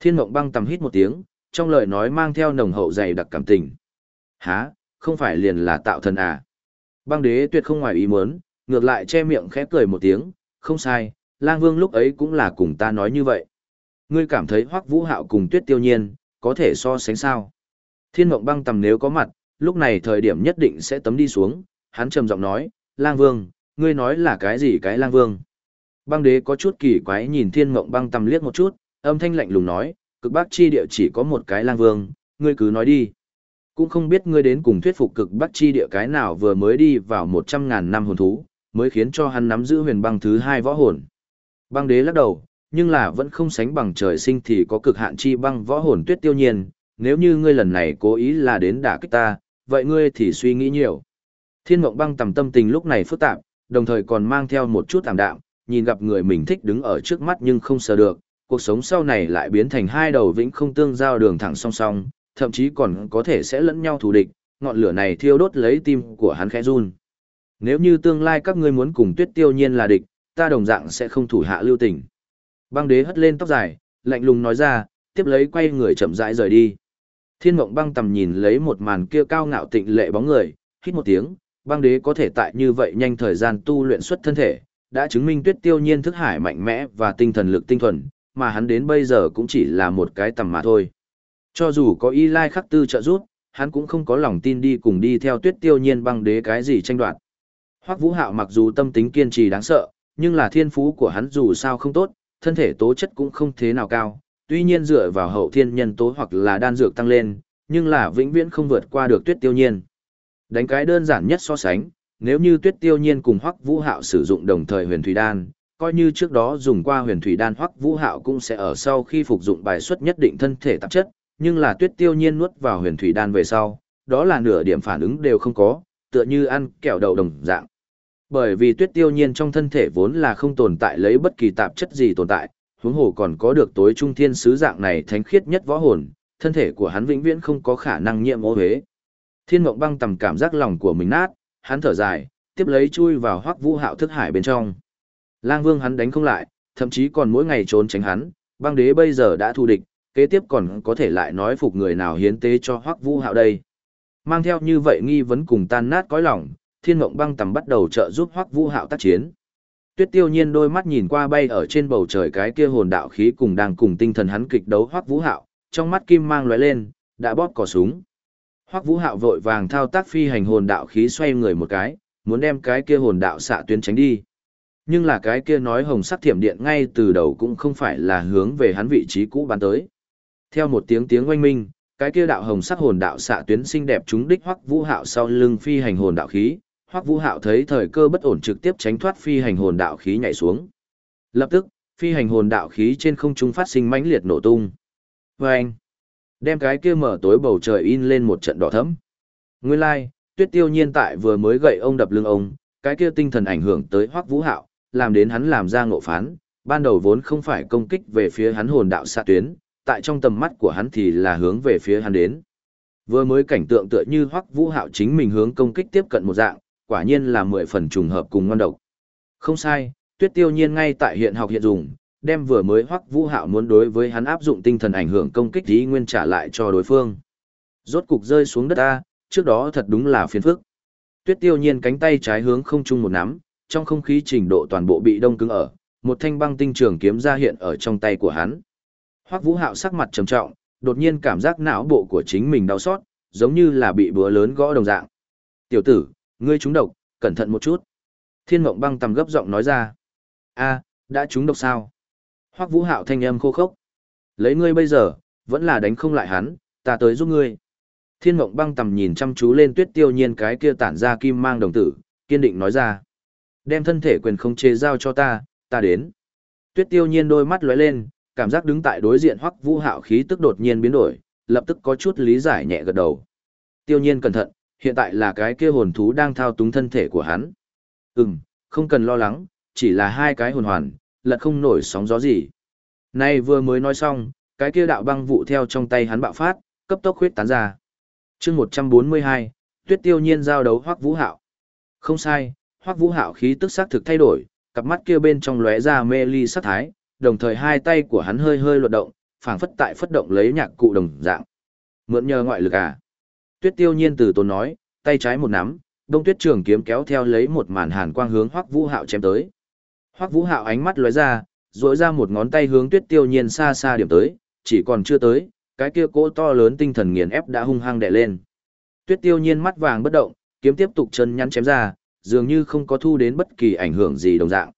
Thiên mộng băng tầm hít một tiếng, trong lời nói mang theo nồng hậu dày đặc cảm tình. há, không phải liền là tạo thần à? Băng đế tuyệt không ngoài ý muốn, ngược lại che miệng khẽ cười một tiếng, không sai, lang vương lúc ấy cũng là cùng ta nói như vậy. Ngươi cảm thấy hoắc vũ hạo cùng tuyết tiêu nhiên, có thể so sánh sao? Thiên mộng băng tầm nếu có mặt, lúc này thời điểm nhất định sẽ tấm đi xuống, hắn trầm giọng nói, lang vương, ngươi nói là cái gì cái lang vương? Băng đế có chút kỳ quái nhìn thiên mộng băng tầm liếc một chút, âm thanh lạnh lùng nói, cực bắc chi địa chỉ có một cái lang vương, ngươi cứ nói đi. Cũng không biết ngươi đến cùng thuyết phục cực bắc chi địa cái nào vừa mới đi vào một trăm ngàn năm hồn thú, mới khiến cho hắn nắm giữ huyền băng thứ hai võ hồn. Băng đế lắc đầu, nhưng là vẫn không sánh bằng trời sinh thì có cực hạn chi băng võ hồn tuyết tiêu nhiên, nếu như ngươi lần này cố ý là đến đả kích ta, vậy ngươi thì suy nghĩ nhiều. Thiên mộng băng tầm tâm tình lúc này phức tạp, đồng thời còn mang theo một chút tạm đạm, nhìn gặp người mình thích đứng ở trước mắt nhưng không sờ được, cuộc sống sau này lại biến thành hai đầu vĩnh không tương giao đường thẳng song song, thậm chí còn có thể sẽ lẫn nhau thù địch, ngọn lửa này thiêu đốt lấy tim của hắn khẽ run. Nếu như tương lai các ngươi muốn cùng tuyết tiêu nhiên là địch, ta đồng dạng sẽ không thủ hạ lưu tình. Băng đế hất lên tóc dài, lạnh lùng nói ra, tiếp lấy quay người chậm rãi rời đi. Thiên mộng băng tầm nhìn lấy một màn kia cao ngạo tịnh lệ bóng người, hít một tiếng, băng đế có thể tại như vậy nhanh thời gian tu luyện xuất thân thể, đã chứng minh tuyết tiêu nhiên thức hải mạnh mẽ và tinh thần lực tinh thuần, mà hắn đến bây giờ cũng chỉ là một cái tầm mà thôi. Cho dù có y lai khắc tư trợ giúp, hắn cũng không có lòng tin đi cùng đi theo tuyết tiêu nhiên băng đế cái gì tranh đoạt. Hoắc Vũ Hạo mặc dù tâm tính kiên trì đáng sợ, nhưng là thiên phú của hắn dù sao không tốt, thân thể tố chất cũng không thế nào cao, tuy nhiên dựa vào hậu thiên nhân tố hoặc là đan dược tăng lên, nhưng là vĩnh viễn không vượt qua được tuyết tiêu nhiên. Đánh cái đơn giản nhất so sánh, nếu như tuyết tiêu nhiên cùng Hoắc Vũ Hạo sử dụng đồng thời huyền thủy đan, coi như trước đó dùng qua huyền thủy đan Hoắc Vũ Hạo cũng sẽ ở sau khi phục dụng bài xuất nhất định thân thể tạp chất, nhưng là tuyết tiêu nhiên nuốt vào huyền thủy đan về sau, đó là nửa điểm phản ứng đều không có, tựa như ăn kẹo đậu đồng dạng. Bởi vì tuyết tiêu nhiên trong thân thể vốn là không tồn tại lấy bất kỳ tạp chất gì tồn tại, huống hồ còn có được tối trung thiên sứ dạng này thánh khiết nhất võ hồn, thân thể của hắn vĩnh viễn không có khả năng nhiễm ô huế. Thiên mộng băng tầm cảm giác lòng của mình nát, hắn thở dài, tiếp lấy chui vào hoắc vũ hạo thức hải bên trong. Lang vương hắn đánh không lại, thậm chí còn mỗi ngày trốn tránh hắn, băng đế bây giờ đã thù địch, kế tiếp còn có thể lại nói phục người nào hiến tế cho Hoắc Vũ Hạo đây. Mang theo như vậy nghi vấn cùng tan nát cõi lòng, Thiên Mộng Băng tầm bắt đầu trợ giúp Hoắc Vũ Hạo tác chiến. Tuyết Tiêu Nhiên đôi mắt nhìn qua bay ở trên bầu trời cái kia hồn đạo khí cùng đang cùng tinh thần hắn kịch đấu Hoắc Vũ Hạo, trong mắt kim mang lóe lên, đã bóp cò súng. Hoắc Vũ Hạo vội vàng thao tác phi hành hồn đạo khí xoay người một cái, muốn đem cái kia hồn đạo xạ tuyến tránh đi. Nhưng là cái kia nói hồng sắc thiểm điện ngay từ đầu cũng không phải là hướng về hắn vị trí cũ bắn tới. Theo một tiếng tiếng oanh minh, cái kia đạo hồng sắc hồn đạo xạ tuyến xinh đẹp trúng đích Hoắc Vũ Hạo sau lưng phi hành hồn đạo khí, Hoắc Vũ Hạo thấy thời cơ bất ổn trực tiếp tránh thoát phi hành hồn đạo khí nhảy xuống. Lập tức, phi hành hồn đạo khí trên không trung phát sinh mãnh liệt nổ tung. Oeng! Đem cái kia mở tối bầu trời in lên một trận đỏ thẫm. Nguyên lai, like, Tuyết Tiêu Nhiên tại vừa mới gậy ông đập lưng ông, cái kia tinh thần ảnh hưởng tới Hoắc Vũ Hạo, làm đến hắn làm ra ngộ phán, ban đầu vốn không phải công kích về phía hắn hồn đạo xạ tuyến, tại trong tầm mắt của hắn thì là hướng về phía hắn đến. Vừa mới cảnh tượng tựa như Hoắc Vũ Hạo chính mình hướng công kích tiếp cận một dạng, quả nhiên là mười phần trùng hợp cùng ngon độc. Không sai, Tuyết Tiêu Nhiên ngay tại hiện học hiện dùng, đem vừa mới Hoắc Vũ Hạo muốn đối với hắn áp dụng tinh thần ảnh hưởng công kích ý nguyên trả lại cho đối phương. Rốt cục rơi xuống đất ta, trước đó thật đúng là phiền phức. Tuyết Tiêu Nhiên cánh tay trái hướng không trung một nắm, trong không khí trình độ toàn bộ bị đông cứng ở, một thanh băng tinh trường kiếm ra hiện ở trong tay của hắn. Hoắc Vũ Hạo sắc mặt trầm trọng, đột nhiên cảm giác não bộ của chính mình đau xót, giống như là bị búa lớn gõ đồng dạng. "Tiểu tử, ngươi trúng độc, cẩn thận một chút." Thiên Mộng Băng tầm gấp giọng nói ra. "A, đã trúng độc sao?" Hoắc Vũ Hạo thanh âm khô khốc. "Lấy ngươi bây giờ, vẫn là đánh không lại hắn, ta tới giúp ngươi." Thiên Mộng Băng tầm nhìn chăm chú lên Tuyết Tiêu Nhiên cái kia tản ra kim mang đồng tử, kiên định nói ra. Đem thân thể quyền không chế giao cho ta, ta đến. Tuyết tiêu nhiên đôi mắt lóe lên, cảm giác đứng tại đối diện hoắc vũ hạo khí tức đột nhiên biến đổi, lập tức có chút lý giải nhẹ gật đầu. Tiêu nhiên cẩn thận, hiện tại là cái kia hồn thú đang thao túng thân thể của hắn. Ừm, không cần lo lắng, chỉ là hai cái hồn hoàn, lật không nổi sóng gió gì. Nay vừa mới nói xong, cái kia đạo băng vụ theo trong tay hắn bạo phát, cấp tốc huyết tán ra. chương 142, tuyết tiêu nhiên giao đấu hoắc vũ hạo. Không sai, Hoắc Vũ Hạo khí tức sắc thực thay đổi, cặp mắt kia bên trong lóe ra mê ly sắc thái, đồng thời hai tay của hắn hơi hơi luật động, phảng phất tại phất động lấy nhạc cụ đồng dạng. Mượn nhờ ngoại lực à? Tuyết Tiêu Nhiên từ tốn nói, tay trái một nắm, Đông Tuyết Trường kiếm kéo theo lấy một màn hàn quang hướng Hoắc Vũ Hạo chém tới. Hoắc Vũ Hạo ánh mắt lóe ra, duỗi ra một ngón tay hướng Tuyết Tiêu Nhiên xa xa điểm tới, chỉ còn chưa tới, cái kia cỗ to lớn tinh thần nghiền ép đã hung hăng đè lên. Tuyết Tiêu Nhiên mắt vàng bất động, kiếm tiếp tục chân nhắn chém ra, dường như không có thu đến bất kỳ ảnh hưởng gì đồng dạng.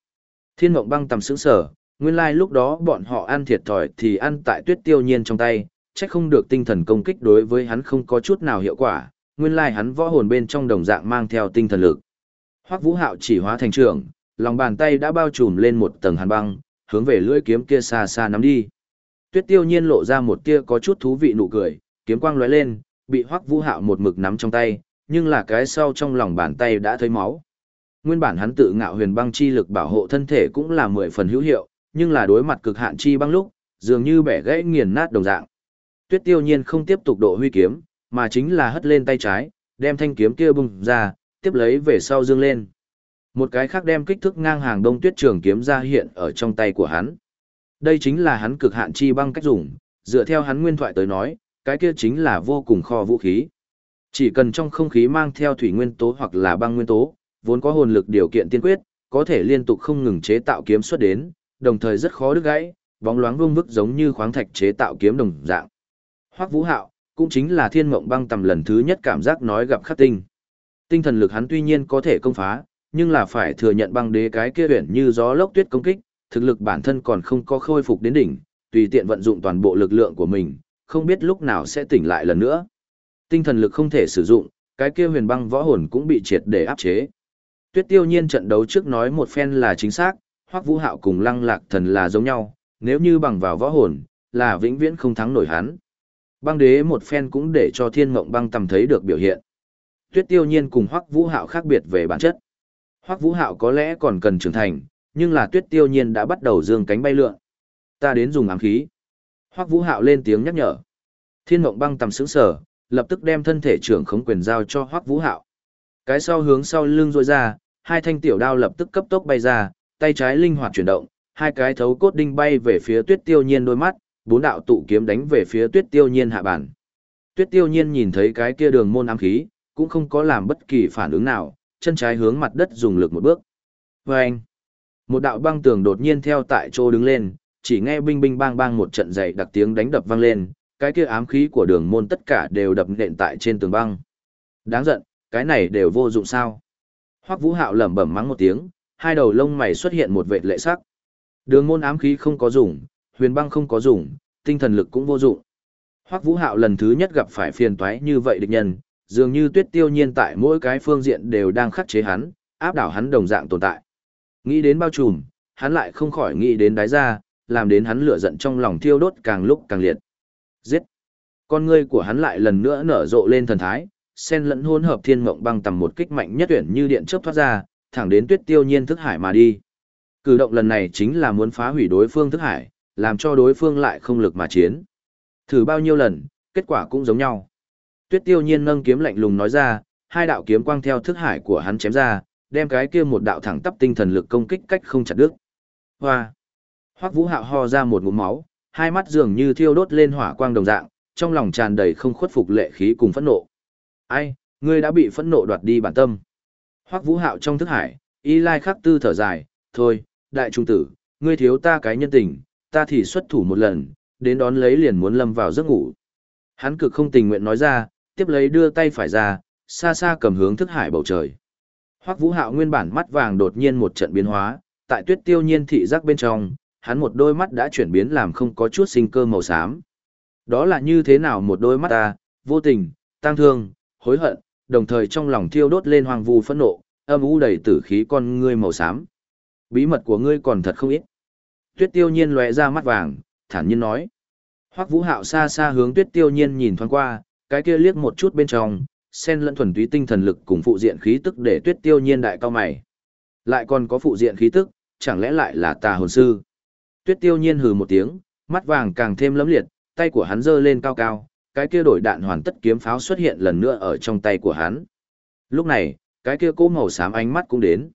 Thiên mộng băng tầm sững sờ nguyên lai like lúc đó bọn họ ăn thiệt thòi thì ăn tại tuyết tiêu nhiên trong tay, chắc không được tinh thần công kích đối với hắn không có chút nào hiệu quả, nguyên lai like hắn võ hồn bên trong đồng dạng mang theo tinh thần lực. Hoắc Vũ Hạo chỉ hóa thành trưởng, lòng bàn tay đã bao trùm lên một tầng hàn băng, hướng về lưỡi kiếm kia xa xa nắm đi. Tuyết Tiêu Nhiên lộ ra một tia có chút thú vị nụ cười, kiếm quang lóe lên, bị Hoắc Vũ Hạo một mực nắm trong tay, nhưng là cái sau trong lòng bàn tay đã thấy máu. Nguyên bản hắn tự ngạo huyền băng chi lực bảo hộ thân thể cũng là mười phần hữu hiệu, nhưng là đối mặt cực hạn chi băng lúc, dường như bẻ gãy nghiền nát đồng dạng. Tuyết Tiêu Nhiên không tiếp tục độ huy kiếm, mà chính là hất lên tay trái, đem thanh kiếm kia bung ra, tiếp lấy về sau dương lên. Một cái khác đem kích thước ngang hàng đông tuyết trường kiếm ra hiện ở trong tay của hắn. Đây chính là hắn cực hạn chi băng cách dùng, dựa theo hắn nguyên thoại tới nói, cái kia chính là vô cùng kho vũ khí. Chỉ cần trong không khí mang theo thủy nguyên tố hoặc là băng nguyên tố, vốn có hồn lực điều kiện tiên quyết, có thể liên tục không ngừng chế tạo kiếm xuất đến, đồng thời rất khó đứt gãy, bóng loáng vương vức giống như khoáng thạch chế tạo kiếm đồng dạng. Hoắc Vũ Hạo, cũng chính là thiên mộng băng tầm lần thứ nhất cảm giác nói gặp khắc tinh. Tinh thần lực hắn tuy nhiên có thể công phá, nhưng là phải thừa nhận băng đế cái kia huyền như gió lốc tuyết công kích, thực lực bản thân còn không có khôi phục đến đỉnh, tùy tiện vận dụng toàn bộ lực lượng của mình, không biết lúc nào sẽ tỉnh lại lần nữa. Tinh thần lực không thể sử dụng, cái kia huyền băng võ hồn cũng bị triệt để áp chế. Tuyết Tiêu Nhiên trận đấu trước nói một phen là chính xác, Hoắc Vũ Hạo cùng Lăng Lạc Thần là giống nhau, nếu như bằng vào võ hồn, là vĩnh viễn không thắng nổi hắn. Băng đế một phen cũng để cho Thiên Mộng Băng tầm thấy được biểu hiện. Tuyết Tiêu Nhiên cùng Hoắc Vũ Hạo khác biệt về bản chất. Hoắc Vũ Hạo có lẽ còn cần trưởng thành, nhưng là Tuyết Tiêu Nhiên đã bắt đầu dương cánh bay lượn. Ta đến dùng ám khí. Hoắc Vũ Hạo lên tiếng nhắc nhở. Thiên Mộng Băng tầm sững sờ, lập tức đem thân thể trưởng khống quyền giao cho Hoắc Vũ Hạo. Cái sau hướng sau lưng rôi ra, hai thanh tiểu đao lập tức cấp tốc bay ra, tay trái linh hoạt chuyển động, hai cái thấu cốt đinh bay về phía Tuyết Tiêu Nhiên đôi mắt, bốn đạo tụ kiếm đánh về phía tuyết tiêu nhiên hạ bản. Tuyết tiêu nhiên nhìn thấy cái kia đường môn ám khí, cũng không có làm bất kỳ phản ứng nào, chân trái hướng mặt đất dùng lực một bước. Và một đạo băng tường đột nhiên theo tại chỗ đứng lên, chỉ nghe binh binh bang bang một trận dày đặc tiếng đánh đập vang lên, cái kia ám khí của đường môn tất cả đều đập nện tại trên tường băng. Đáng giận, cái này đều vô dụng sao. Hoắc Vũ Hạo lẩm bẩm mắng một tiếng, hai đầu lông mày xuất hiện một vệt lệ sắc. Đường môn ám khí không có dùng, huyền băng không có dùng, tinh thần lực cũng vô dụng. Hoắc Vũ Hạo lần thứ nhất gặp phải phiền toái như vậy địch nhân, dường như Tuyết Tiêu Nhiên tại mỗi cái phương diện đều đang khắc chế hắn, áp đảo hắn đồng dạng tồn tại. Nghĩ đến bao trùm, hắn lại không khỏi nghĩ đến đái ra, làm đến hắn lửa giận trong lòng thiêu đốt càng lúc càng liệt. Giết! Con ngươi của hắn lại lần nữa nở rộ lên thần thái, sen lẫn hỗn hợp thiên mộng băng tầm một kích mạnh nhất tuyển như điện chớp thoát ra, thẳng đến Tuyết Tiêu Nhiên thức hải mà đi. Cử động lần này chính là muốn phá hủy đối phương thức hải, làm cho đối phương lại không lực mà chiến. Thử bao nhiêu lần, kết quả cũng giống nhau. Tuyết tiêu nhiên nâng kiếm lạnh lùng nói ra, hai đạo kiếm quang theo thức hải của hắn chém ra, đem cái kia một đạo thẳng tắp tinh thần lực công kích cách không chặt đứt. Hoa! Hoắc Vũ Hạo ho ra một ngụm máu, hai mắt dường như thiêu đốt lên hỏa quang đồng dạng, trong lòng tràn đầy không khuất phục lệ khí cùng phẫn nộ. Ai, ngươi đã bị phẫn nộ đoạt đi bản tâm. Hoắc Vũ Hạo trong thức hải, Y Lai khắc tư thở dài, thôi, đại trung tử, ngươi thiếu ta cái nhân tình, ta thì xuất thủ một lần, đến đón lấy liền muốn lâm vào giấc ngủ. Hắn cực không tình nguyện nói ra, tiếp lấy đưa tay phải ra, xa xa cầm hướng thức hải bầu trời. Hoắc Vũ Hạo nguyên bản mắt vàng đột nhiên một trận biến hóa, tại Tuyết Tiêu Nhiên thị giác bên trong, hắn một đôi mắt đã chuyển biến làm không có chút sinh cơ màu xám. Đó là như thế nào một đôi mắt ta, vô tình, tang thương, hối hận, đồng thời trong lòng thiêu đốt lên hoàng vu phẫn nộ, âm u đầy tử khí con ngươi màu xám. Bí mật của ngươi còn thật không ít. Tuyết Tiêu Nhiên lóe ra mắt vàng, thản nhiên nói. Hoắc Vũ Hạo xa xa hướng Tuyết Tiêu Nhiên nhìn thoáng qua, cái kia liếc một chút bên trong, sen lẫn thuần túy tinh thần lực cùng phụ diện khí tức để Tuyết Tiêu Nhiên đại cao mày. Lại còn có phụ diện khí tức, chẳng lẽ lại là tà hồn sư? Tuyết Tiêu Nhiên hừ một tiếng, mắt vàng càng thêm lấm liệt, tay của hắn giơ lên cao cao, cái kia đổi đạn hoàn tất kiếm pháo xuất hiện lần nữa ở trong tay của hắn. Lúc này, cái kia cô màu xám ánh mắt cũng đến.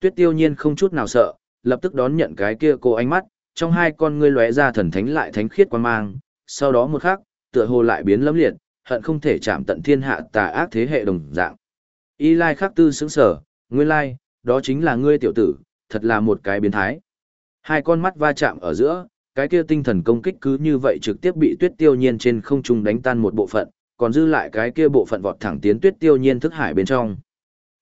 Tuyết Tiêu Nhiên không chút nào sợ, lập tức đón nhận cái kia cô ánh mắt, trong hai con ngươi lóe ra thần thánh lại thánh khiết quan mang, sau đó một khắc, tựa hồ lại biến lấm liệt, hận không thể chạm tận thiên hạ tà ác thế hệ đồng dạng. Y Lai khắc tư sững sở, nguyên lai, đó chính là ngươi tiểu tử, thật là một cái biến thái. Hai con mắt va chạm ở giữa, cái kia tinh thần công kích cứ như vậy trực tiếp bị tuyết tiêu nhiên trên không trung đánh tan một bộ phận, còn dư lại cái kia bộ phận vọt thẳng tiến tuyết tiêu nhiên thức hải bên trong.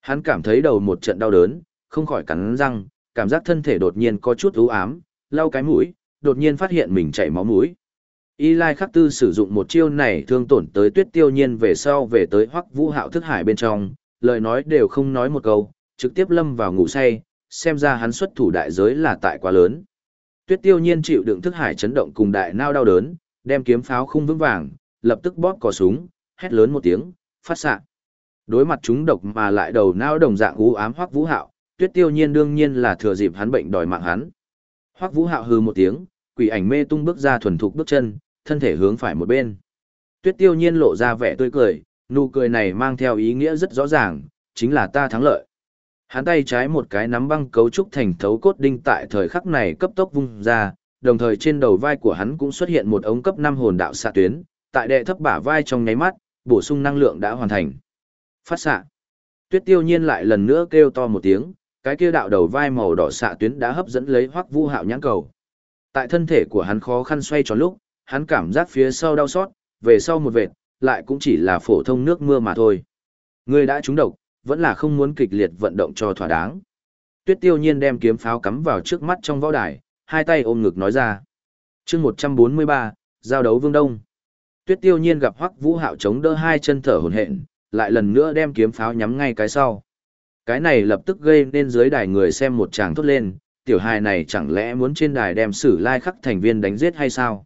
Hắn cảm thấy đầu một trận đau đớn, không khỏi cắn răng, cảm giác thân thể đột nhiên có chút u ám, lau cái mũi, đột nhiên phát hiện mình chảy máu mũi. Y Lai Khắc Tư sử dụng một chiêu này thương tổn tới Tuyết Tiêu Nhiên về sau về tới Hoắc Vũ Hạo thức hải bên trong, lời nói đều không nói một câu, trực tiếp lâm vào ngủ say, xem ra hắn xuất thủ đại giới là tại quá lớn. Tuyết Tiêu Nhiên chịu đựng thức hải chấn động cùng đại nao đau đớn, đem kiếm pháo khung vững vàng, lập tức bóp cò súng, hét lớn một tiếng, phát xạ. Đối mặt chúng độc mà lại đầu nao đồng dạng u ám Hoắc Vũ Hạo, Tuyết Tiêu Nhiên đương nhiên là thừa dịp hắn bệnh đòi mạng hắn. Hoắc Vũ Hạo hừ một tiếng, quỷ ảnh mê tung bước ra thuần thục bước chân, thân thể hướng phải một bên. Tuyết Tiêu Nhiên lộ ra vẻ tươi cười, nụ cười này mang theo ý nghĩa rất rõ ràng, chính là ta thắng lợi. Hắn tay trái một cái nắm băng cấu trúc thành thấu cốt đinh tại thời khắc này cấp tốc vung ra, đồng thời trên đầu vai của hắn cũng xuất hiện một ống cấp 5 hồn đạo xạ tuyến, tại đệ thấp bả vai trong nháy mắt, bổ sung năng lượng đã hoàn thành. Phát xạ. Tuyết Tiêu Nhiên lại lần nữa kêu to một tiếng, cái kia đạo đầu vai màu đỏ xạ tuyến đã hấp dẫn lấy Hoắc Vũ Hạo nhãn cầu. Tại thân thể của hắn khó khăn xoay tròn lúc, hắn cảm giác phía sau đau xót, về sau một vệt, lại cũng chỉ là phổ thông nước mưa mà thôi. Người đã trúng độc, vẫn là không muốn kịch liệt vận động cho thỏa đáng. Tuyết Tiêu Nhiên đem kiếm pháo cắm vào trước mắt trong võ đài, hai tay ôm ngực nói ra. Chương 143, giao đấu Vương Đông. Tuyết Tiêu Nhiên gặp Hoắc Vũ Hạo chống đỡ hai chân thở hổn hển, lại lần nữa đem kiếm pháo nhắm ngay cái sau. Cái này lập tức gây nên dưới đài người xem một tràng thốt lên, tiểu hài này chẳng lẽ muốn trên đài đem sử lai khắc thành viên đánh giết hay sao?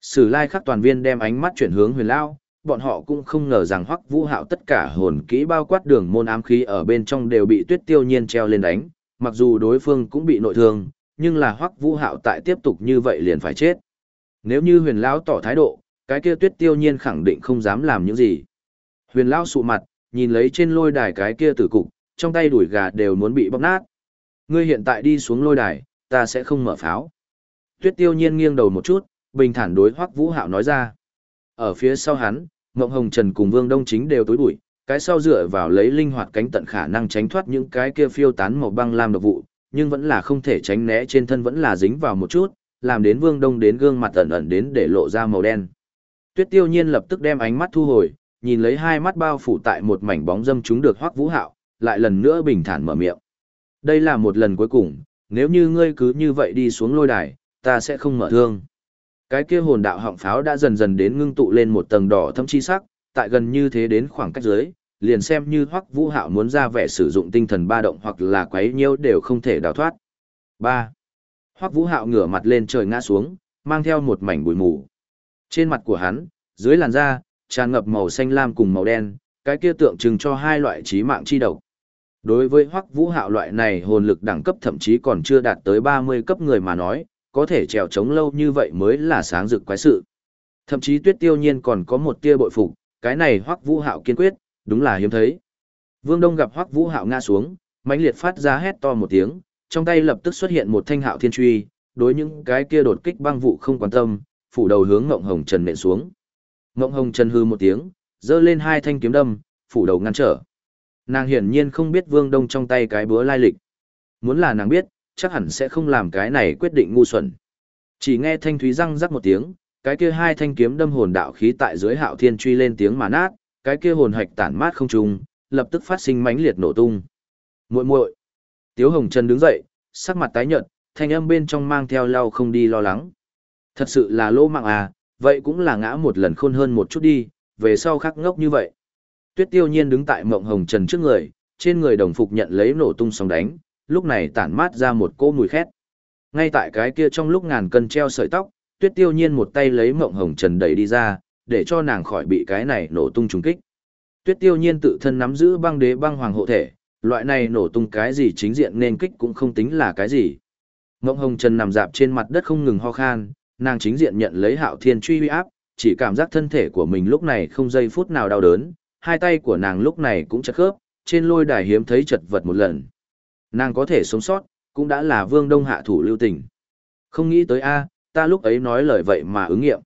Sử lai khắc toàn viên đem ánh mắt chuyển hướng huyền lao, bọn họ cũng không ngờ rằng hoắc vũ hạo tất cả hồn kỹ bao quát đường môn ám khí ở bên trong đều bị tuyết tiêu nhiên treo lên đánh, mặc dù đối phương cũng bị nội thương, nhưng là hoắc vũ hạo tại tiếp tục như vậy liền phải chết. Nếu như huyền lão tỏ thái độ, cái kia tuyết tiêu nhiên khẳng định không dám làm những gì. Huyền lão sụ mặt, nhìn lấy trên lôi đài cái kia tử cục, trong tay đuổi gà đều muốn bị bóc nát. Ngươi hiện tại đi xuống lôi đài, ta sẽ không mở pháo. Tuyết tiêu nhiên nghiêng đầu một chút, bình thản đối Hoắc Vũ Hạo nói ra. Ở phía sau hắn, Ngộng Hồng Trần cùng Vương Đông Chính đều tối bụi, cái sau dựa vào lấy linh hoạt cánh tận khả năng tránh thoát những cái kia phiêu tán màu băng lam độc vụ, nhưng vẫn là không thể tránh né trên thân vẫn là dính vào một chút, làm đến Vương Đông đến gương mặt ẩn ẩn đến để lộ ra màu đen. Tuyết Tiêu Nhiên lập tức đem ánh mắt thu hồi, nhìn lấy hai mắt bao phủ tại một mảnh bóng dâm chúng được Hoắc Vũ Hạo, lại lần nữa bình thản mở miệng. Đây là một lần cuối cùng, nếu như ngươi cứ như vậy đi xuống lôi đài, ta sẽ không mở thương. Cái kia hồn đạo họng pháo đã dần dần đến ngưng tụ lên một tầng đỏ thâm chi sắc, tại gần như thế đến khoảng cách dưới, liền xem như Hoắc Vũ Hạo muốn ra vẻ sử dụng tinh thần ba động hoặc là quấy nhiễu đều không thể đào thoát. 3. Hoắc Vũ Hạo ngửa mặt lên trời ngã xuống, mang theo một mảnh bụi mù. Trên mặt của hắn, dưới làn da, tràn ngập màu xanh lam cùng màu đen, cái kia tượng trưng cho hai loại trí mạng chi độc. Đối với Hoắc Vũ Hạo loại này hồn lực đẳng cấp thậm chí còn chưa đạt tới 30 cấp người mà nói, có thể trèo chống lâu như vậy mới là sáng rực quái sự. Thậm chí Tuyết Tiêu Nhiên còn có một tia bội phục, cái này Hoắc Vũ Hạo kiên quyết, đúng là hiếm thấy. Vương Đông gặp Hoắc Vũ Hạo ngã xuống, mãnh liệt phát ra hét to một tiếng, trong tay lập tức xuất hiện một thanh hạo thiên truy, đối những cái kia đột kích băng vụ không quan tâm, phủ đầu hướng Ngộng Hồng Trần nện xuống. Ngộng Hồng Trần hư một tiếng, giơ lên hai thanh kiếm đâm, phủ đầu ngăn trở. Nàng hiển nhiên không biết Vương Đông trong tay cái búa lai lịch. Muốn là nàng biết, chắc hẳn sẽ không làm cái này quyết định ngu xuẩn. Chỉ nghe thanh thúy răng rắc một tiếng, cái kia hai thanh kiếm đâm hồn đạo khí tại dưới hạo thiên truy lên tiếng mà nát, cái kia hồn hạch tản mát không trùng, lập tức phát sinh mãnh liệt nổ tung. Muội muội. Tiếu Hồng Trần đứng dậy, sắc mặt tái nhợt, thanh âm bên trong mang theo lau không đi lo lắng. Thật sự là lỗ mạng à, vậy cũng là ngã một lần khôn hơn một chút đi, về sau khắc ngốc như vậy. Tuyết Tiêu Nhiên đứng tại Mộng Hồng Trần trước người, trên người đồng phục nhận lấy nổ tung sóng đánh, lúc này tản mát ra một cỗ mùi khét. Ngay tại cái kia trong lúc ngàn cân treo sợi tóc, Tuyết Tiêu Nhiên một tay lấy Mộng Hồng Trần đẩy đi ra, để cho nàng khỏi bị cái này nổ tung trùng kích. Tuyết Tiêu Nhiên tự thân nắm giữ băng đế băng hoàng hộ thể, loại này nổ tung cái gì chính diện nên kích cũng không tính là cái gì. Mộng Hồng Trần nằm dạp trên mặt đất không ngừng ho khan, nàng chính diện nhận lấy Hạo Thiên truy uy áp, chỉ cảm giác thân thể của mình lúc này không giây phút nào đau đớn, hai tay của nàng lúc này cũng chật khớp, trên lôi đài hiếm thấy chật vật một lần. Nàng có thể sống sót, cũng đã là Vương Đông hạ thủ lưu tình. Không nghĩ tới a, ta lúc ấy nói lời vậy mà ứng nghiệm.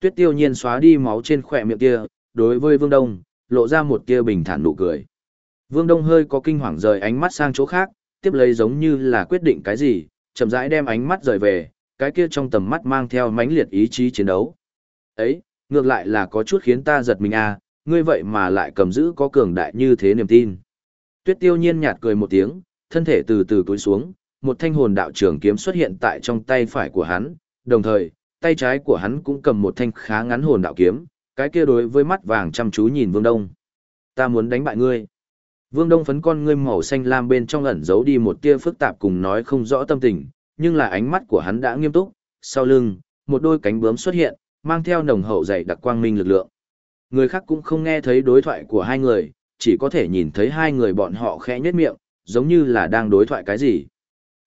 Tuyết Tiêu Nhiên xóa đi máu trên khỏe miệng kia, đối với Vương Đông, lộ ra một kia bình thản nụ cười. Vương Đông hơi có kinh hoàng rời ánh mắt sang chỗ khác, tiếp lấy giống như là quyết định cái gì, chậm rãi đem ánh mắt rời về, cái kia trong tầm mắt mang theo mãnh liệt ý chí chiến đấu. Ấy, ngược lại là có chút khiến ta giật mình à, ngươi vậy mà lại cầm giữ có cường đại như thế niềm tin. Tuyết tiêu nhiên nhạt cười một tiếng, thân thể từ từ cúi xuống, một thanh hồn đạo trường kiếm xuất hiện tại trong tay phải của hắn, đồng thời, tay trái của hắn cũng cầm một thanh khá ngắn hồn đạo kiếm, cái kia đối với mắt vàng chăm chú nhìn Vương Đông. Ta muốn đánh bại ngươi. Vương Đông phấn con ngươi màu xanh lam bên trong ẩn giấu đi một tia phức tạp cùng nói không rõ tâm tình, nhưng là ánh mắt của hắn đã nghiêm túc, sau lưng, một đôi cánh bướm xuất hiện, mang theo nồng hậu dày đặc quang minh lực lượng. Người khác cũng không nghe thấy đối thoại của hai người, chỉ có thể nhìn thấy hai người bọn họ khẽ nhếch miệng, giống như là đang đối thoại cái gì.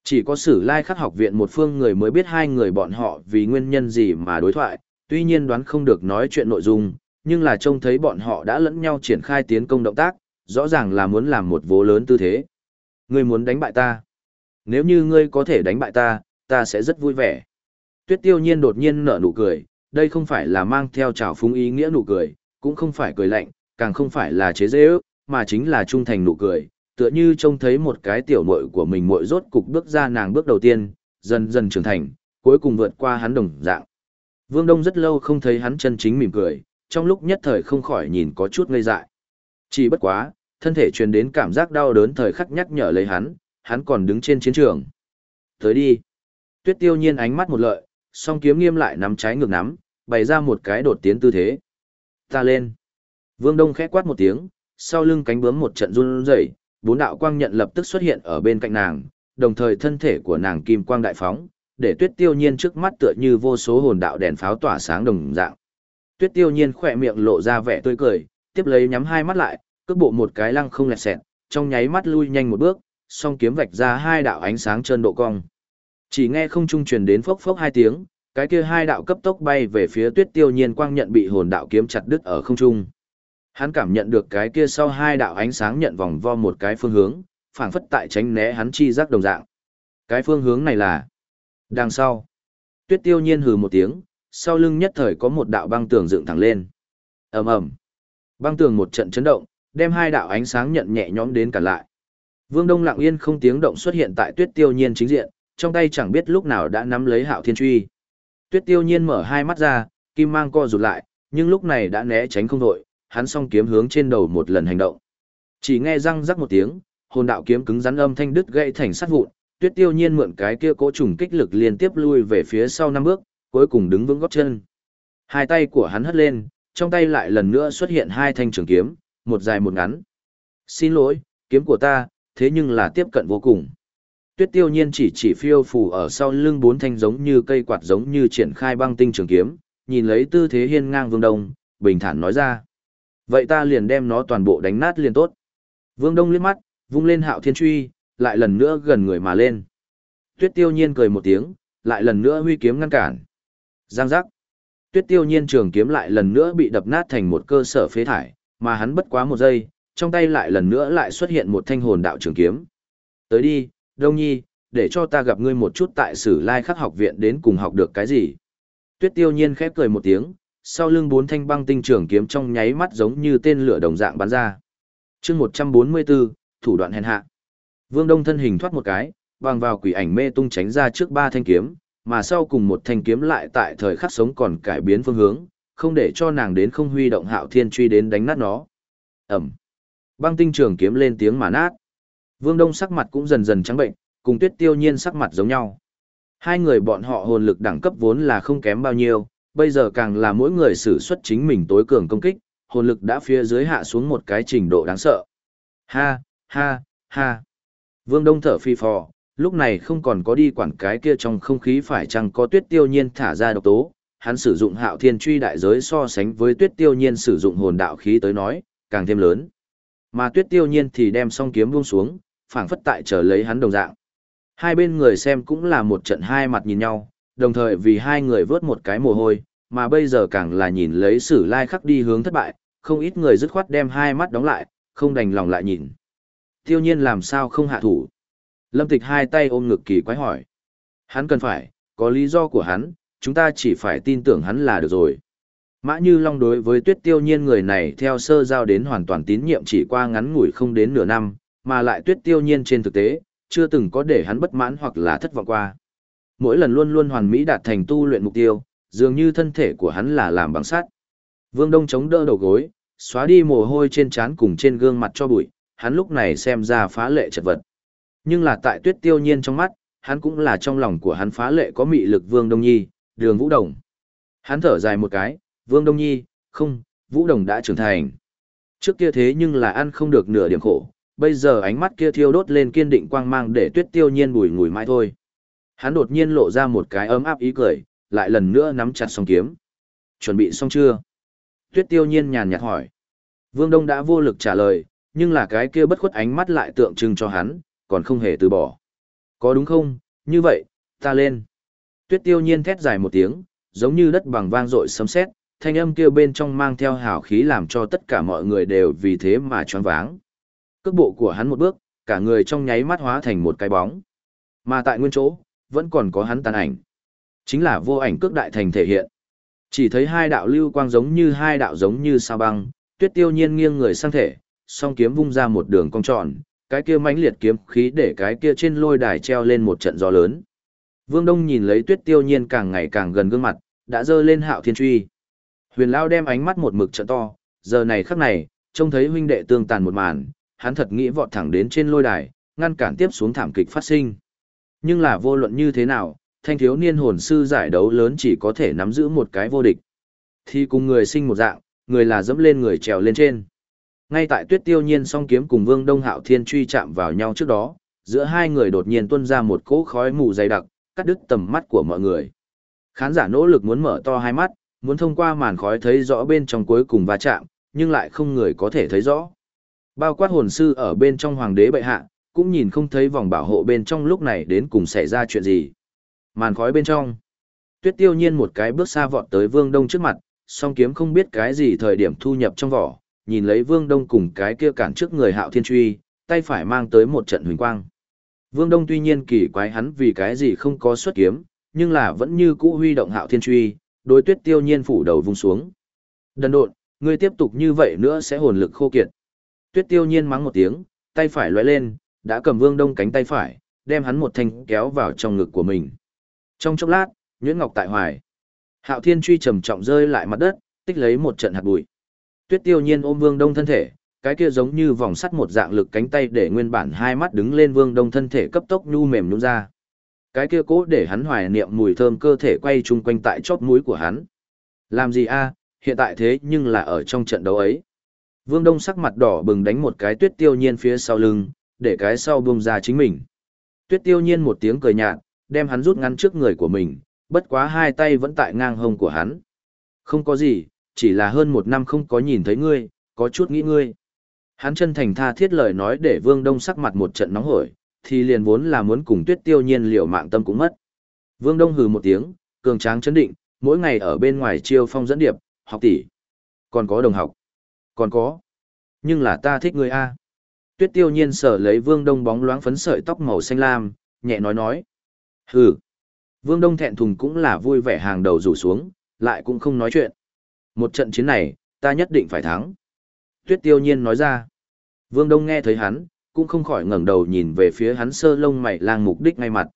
Chỉ có sử lai khắc học viện một phương người mới biết hai người bọn họ vì nguyên nhân gì mà đối thoại, tuy nhiên đoán không được nói chuyện nội dung, nhưng là trông thấy bọn họ đã lẫn nhau triển khai tiến công động tác, rõ ràng là muốn làm một vố lớn tư thế. Ngươi muốn đánh bại ta. Nếu như ngươi có thể đánh bại ta, ta sẽ rất vui vẻ. Tuyết tiêu nhiên đột nhiên nở nụ cười, đây không phải là mang theo trào phúng ý nghĩa nụ cười, cũng không phải cười lạnh, càng không phải là chế dễ ước, mà chính là trung thành nụ cười, tựa như trông thấy một cái tiểu muội của mình muội rốt cục bước ra nàng bước đầu tiên, dần dần trưởng thành, cuối cùng vượt qua hắn đồng dạng. Vương Đông rất lâu không thấy hắn chân chính mỉm cười, trong lúc nhất thời không khỏi nhìn có chút ngây dại. Chỉ bất quá, thân thể truyền đến cảm giác đau đớn thời khắc nhắc nhở lấy hắn, hắn còn đứng trên chiến trường. Tới đi. Tuyết tiêu nhiên ánh mắt một lợi, song kiếm nghiêm lại nắm trái ngược nắm, bày ra một cái đột tiến tư thế. Ta lên. Vương Đông khẽ quát một tiếng, sau lưng cánh bướm một trận run rẩy, bốn đạo quang nhận lập tức xuất hiện ở bên cạnh nàng, đồng thời thân thể của nàng kim quang đại phóng, để Tuyết Tiêu Nhiên trước mắt tựa như vô số hồn đạo đèn pháo tỏa sáng đồng dạng. Tuyết Tiêu Nhiên khỏe miệng lộ ra vẻ tươi cười, tiếp lấy nhắm hai mắt lại, cước bộ một cái lăng không lẹt xẹt, trong nháy mắt lui nhanh một bước, song kiếm vạch ra hai đạo ánh sáng trơn độ cong. Chỉ nghe không trung truyền đến phốc phốc hai tiếng, cái kia hai đạo cấp tốc bay về phía Tuyết Tiêu Nhiên quang nhận bị hồn đạo kiếm chặt đứt ở không trung. Hắn cảm nhận được cái kia sau hai đạo ánh sáng nhận vòng vo một cái phương hướng, phảng phất tại tránh né hắn chi giác đồng dạng. Cái phương hướng này là đằng sau. Tuyết Tiêu Nhiên hừ một tiếng, sau lưng nhất thời có một đạo băng tường dựng thẳng lên. ầm ầm, Băng tường một trận chấn động, đem hai đạo ánh sáng nhận nhẹ nhõm đến cả lại. Vương Đông lặng yên không tiếng động xuất hiện tại Tuyết Tiêu Nhiên chính diện, trong tay chẳng biết lúc nào đã nắm lấy Hạo Thiên Truy. Tuyết Tiêu Nhiên mở hai mắt ra, kim mang co rụt lại, nhưng lúc này đã né tránh không đội, hắn song kiếm hướng trên đầu một lần hành động. Chỉ nghe răng rắc một tiếng, hồn đạo kiếm cứng rắn âm thanh đứt gãy thành sắt vụn, Tuyết Tiêu Nhiên mượn cái kia cỗ trùng kích lực liên tiếp lui về phía sau năm bước, cuối cùng đứng vững gót chân. Hai tay của hắn hất lên, trong tay lại lần nữa xuất hiện hai thanh trường kiếm, một dài một ngắn. Xin lỗi, kiếm của ta, thế nhưng là tiếp cận vô cùng. Tuyết tiêu nhiên chỉ chỉ phiêu phù ở sau lưng bốn thanh giống như cây quạt giống như triển khai băng tinh trường kiếm, nhìn lấy tư thế hiên ngang vương đông, bình thản nói ra. Vậy ta liền đem nó toàn bộ đánh nát liền tốt. Vương đông liếc mắt, vung lên hạo thiên truy, lại lần nữa gần người mà lên. Tuyết tiêu nhiên cười một tiếng, lại lần nữa huy kiếm ngăn cản. Giang giác. Tuyết tiêu nhiên trường kiếm lại lần nữa bị đập nát thành một cơ sở phế thải, mà hắn bất quá một giây, trong tay lại lần nữa lại xuất hiện một thanh hồn đạo trường kiếm. Tới đi, Đông Nhi, để cho ta gặp ngươi một chút tại sử lai khắc học viện đến cùng học được cái gì. Tuyết tiêu nhiên khép cười một tiếng, sau lưng bốn thanh băng tinh trường kiếm trong nháy mắt giống như tên lửa đồng dạng bắn ra. chương 144, thủ đoạn hèn hạ. Vương Đông thân hình thoát một cái, bằng vào quỷ ảnh mê tung tránh ra trước ba thanh kiếm, mà sau cùng một thanh kiếm lại tại thời khắc sống còn cải biến phương hướng, không để cho nàng đến không huy động hạo thiên truy đến đánh nát nó. ầm Băng tinh trường kiếm lên tiếng mà nát. Vương Đông sắc mặt cũng dần dần trắng bệnh, cùng Tuyết Tiêu Nhiên sắc mặt giống nhau. Hai người bọn họ hồn lực đẳng cấp vốn là không kém bao nhiêu, bây giờ càng là mỗi người sử xuất chính mình tối cường công kích, hồn lực đã phía dưới hạ xuống một cái trình độ đáng sợ. Ha, ha, ha. Vương Đông thở phi phò, lúc này không còn có đi quản cái kia trong không khí phải chăng có tuyết tiêu nhiên thả ra độc tố, hắn sử dụng hạo thiên truy đại giới so sánh với tuyết tiêu nhiên sử dụng hồn đạo khí tới nói, càng thêm lớn. Mà tuyết tiêu nhiên thì đem song kiếm buông xuống, phảng phất tại chờ lấy hắn đồng dạng. Hai bên người xem cũng là một trận hai mặt nhìn nhau, đồng thời vì hai người vớt một cái mồ hôi, mà bây giờ càng là nhìn lấy sử lai khắc đi hướng thất bại, không ít người dứt khoát đem hai mắt đóng lại, không đành lòng lại nhìn. Tiêu nhiên làm sao không hạ thủ. Lâm tịch hai tay ôm ngực kỳ quái hỏi. Hắn cần phải, có lý do của hắn, chúng ta chỉ phải tin tưởng hắn là được rồi. Mã Như Long đối với tuyết tiêu nhiên người này theo sơ giao đến hoàn toàn tín nhiệm chỉ qua ngắn ngủi không đến nửa năm, mà lại tuyết tiêu nhiên trên thực tế, chưa từng có để hắn bất mãn hoặc là thất vọng qua. Mỗi lần luôn luôn hoàn mỹ đạt thành tu luyện mục tiêu, dường như thân thể của hắn là làm bằng sắt. Vương Đông chống đỡ đầu gối, xóa đi mồ hôi trên trán cùng trên gương mặt cho bụi, hắn lúc này xem ra phá lệ chật vật. Nhưng là tại tuyết tiêu nhiên trong mắt, hắn cũng là trong lòng của hắn phá lệ có mị lực Vương Đông Nhi, đường Vũ Đồng. Hắn thở dài một cái, Vương Đông Nhi, không, Vũ Đồng đã trưởng thành. Trước kia thế nhưng là ăn không được nửa điểm khổ, bây giờ ánh mắt kia thiêu đốt lên kiên định quang mang để tuyết tiêu nhiên bùi ngùi mãi thôi. Hắn đột nhiên lộ ra một cái ấm áp ý cười, lại lần nữa nắm chặt song kiếm. Chuẩn bị xong chưa? Tuyết tiêu nhiên nhàn nhạt hỏi. Vương Đông đã vô lực trả lời, nhưng là cái kia bất khuất ánh mắt lại tượng trưng cho hắn, còn không hề từ bỏ. Có đúng không? Như vậy, ta lên. Tuyết tiêu nhiên thét dài một tiếng, giống như đất bằng vang dội sấm sét, thanh âm kia bên trong mang theo hào khí làm cho tất cả mọi người đều vì thế mà choáng váng. Cước bộ của hắn một bước, cả người trong nháy mắt hóa thành một cái bóng. Mà tại nguyên chỗ, vẫn còn có hắn tàn ảnh. Chính là vô ảnh cước đại thành thể hiện. Chỉ thấy hai đạo lưu quang giống như hai đạo giống như sao băng, tuyết tiêu nhiên nghiêng người sang thể, song kiếm vung ra một đường cong tròn, cái kia mãnh liệt kiếm khí để cái kia trên lôi đài treo lên một trận gió lớn. Vương Đông nhìn lấy Tuyết Tiêu Nhiên càng ngày càng gần gương mặt, đã dơ lên Hạo Thiên Truy. Huyền Lao đem ánh mắt một mực trận to, giờ này khắc này, trông thấy huynh đệ tương tàn một màn, hắn thật nghĩ vọt thẳng đến trên lôi đài, ngăn cản tiếp xuống thảm kịch phát sinh. Nhưng là vô luận như thế nào, thanh thiếu niên hồn sư giải đấu lớn chỉ có thể nắm giữ một cái vô địch. Thì cùng người sinh một dạng, người là dẫm lên người trèo lên trên. Ngay tại Tuyết Tiêu Nhiên song kiếm cùng Vương Đông Hạo Thiên truy chạm vào nhau trước đó, giữa hai người đột nhiên tuôn ra một cỗ khói mù dày đặc, cắt đứt tầm mắt của mọi người. Khán giả nỗ lực muốn mở to hai mắt, muốn thông qua màn khói thấy rõ bên trong cuối cùng va chạm, nhưng lại không người có thể thấy rõ. Bao quát hồn sư ở bên trong hoàng đế bệ hạ, cũng nhìn không thấy vòng bảo hộ bên trong lúc này đến cùng xảy ra chuyện gì. Màn khói bên trong. Tuyết tiêu nhiên một cái bước xa vọt tới vương đông trước mặt, song kiếm không biết cái gì thời điểm thu nhập trong vỏ, nhìn lấy vương đông cùng cái kia cản trước người hạo thiên truy, tay phải mang tới một trận huỳnh quang. Vương Đông tuy nhiên kỳ quái hắn vì cái gì không có xuất kiếm, nhưng là vẫn như cũ huy động hạo thiên truy, đối tuyết tiêu nhiên phủ đầu vung xuống. Đần độn, ngươi tiếp tục như vậy nữa sẽ hồn lực khô kiệt. Tuyết tiêu nhiên mắng một tiếng, tay phải lóe lên, đã cầm vương đông cánh tay phải, đem hắn một thanh kéo vào trong ngực của mình. Trong chốc lát, Nhuyễn Ngọc tại hoài. Hạo Thiên truy trầm trọng rơi lại mặt đất, tích lấy một trận hạt bụi. Tuyết Tiêu Nhiên ôm Vương Đông thân thể, cái kia giống như vòng sắt một dạng lực cánh tay để nguyên bản hai mắt đứng lên Vương Đông thân thể cấp tốc nhu mềm nhũn ra. Cái kia cố để hắn hoài niệm mùi thơm cơ thể quay chung quanh tại chóp mũi của hắn. Làm gì a, hiện tại thế nhưng là ở trong trận đấu ấy. Vương Đông sắc mặt đỏ bừng đánh một cái Tuyết Tiêu Nhiên phía sau lưng, để cái sau buông ra chính mình. Tuyết Tiêu Nhiên một tiếng cười nhạt, đem hắn rút ngắn trước người của mình, bất quá hai tay vẫn tại ngang hông của hắn. Không có gì, chỉ là hơn một năm không có nhìn thấy ngươi, có chút nghĩ ngươi. Hắn chân thành tha thiết lời nói để Vương Đông sắc mặt một trận nóng hổi, thì liền vốn là muốn cùng Tuyết Tiêu Nhiên liều mạng tâm cũng mất. Vương Đông hừ một tiếng, cường tráng chấn định, mỗi ngày ở bên ngoài chiêu phong dẫn điệp, học tỷ. Còn có đồng học. Còn có. Nhưng là ta thích ngươi a. Tuyết Tiêu Nhiên sở lấy Vương Đông bóng loáng phấn sợi tóc màu xanh lam, nhẹ nói nói. Hừ. Vương Đông thẹn thùng cũng là vui vẻ hàng đầu rủ xuống, lại cũng không nói chuyện. Một trận chiến này, ta nhất định phải thắng. Tuyết tiêu nhiên nói ra. Vương Đông nghe thấy hắn, cũng không khỏi ngẩng đầu nhìn về phía hắn sơ lông mày lang mục đích ngay mặt.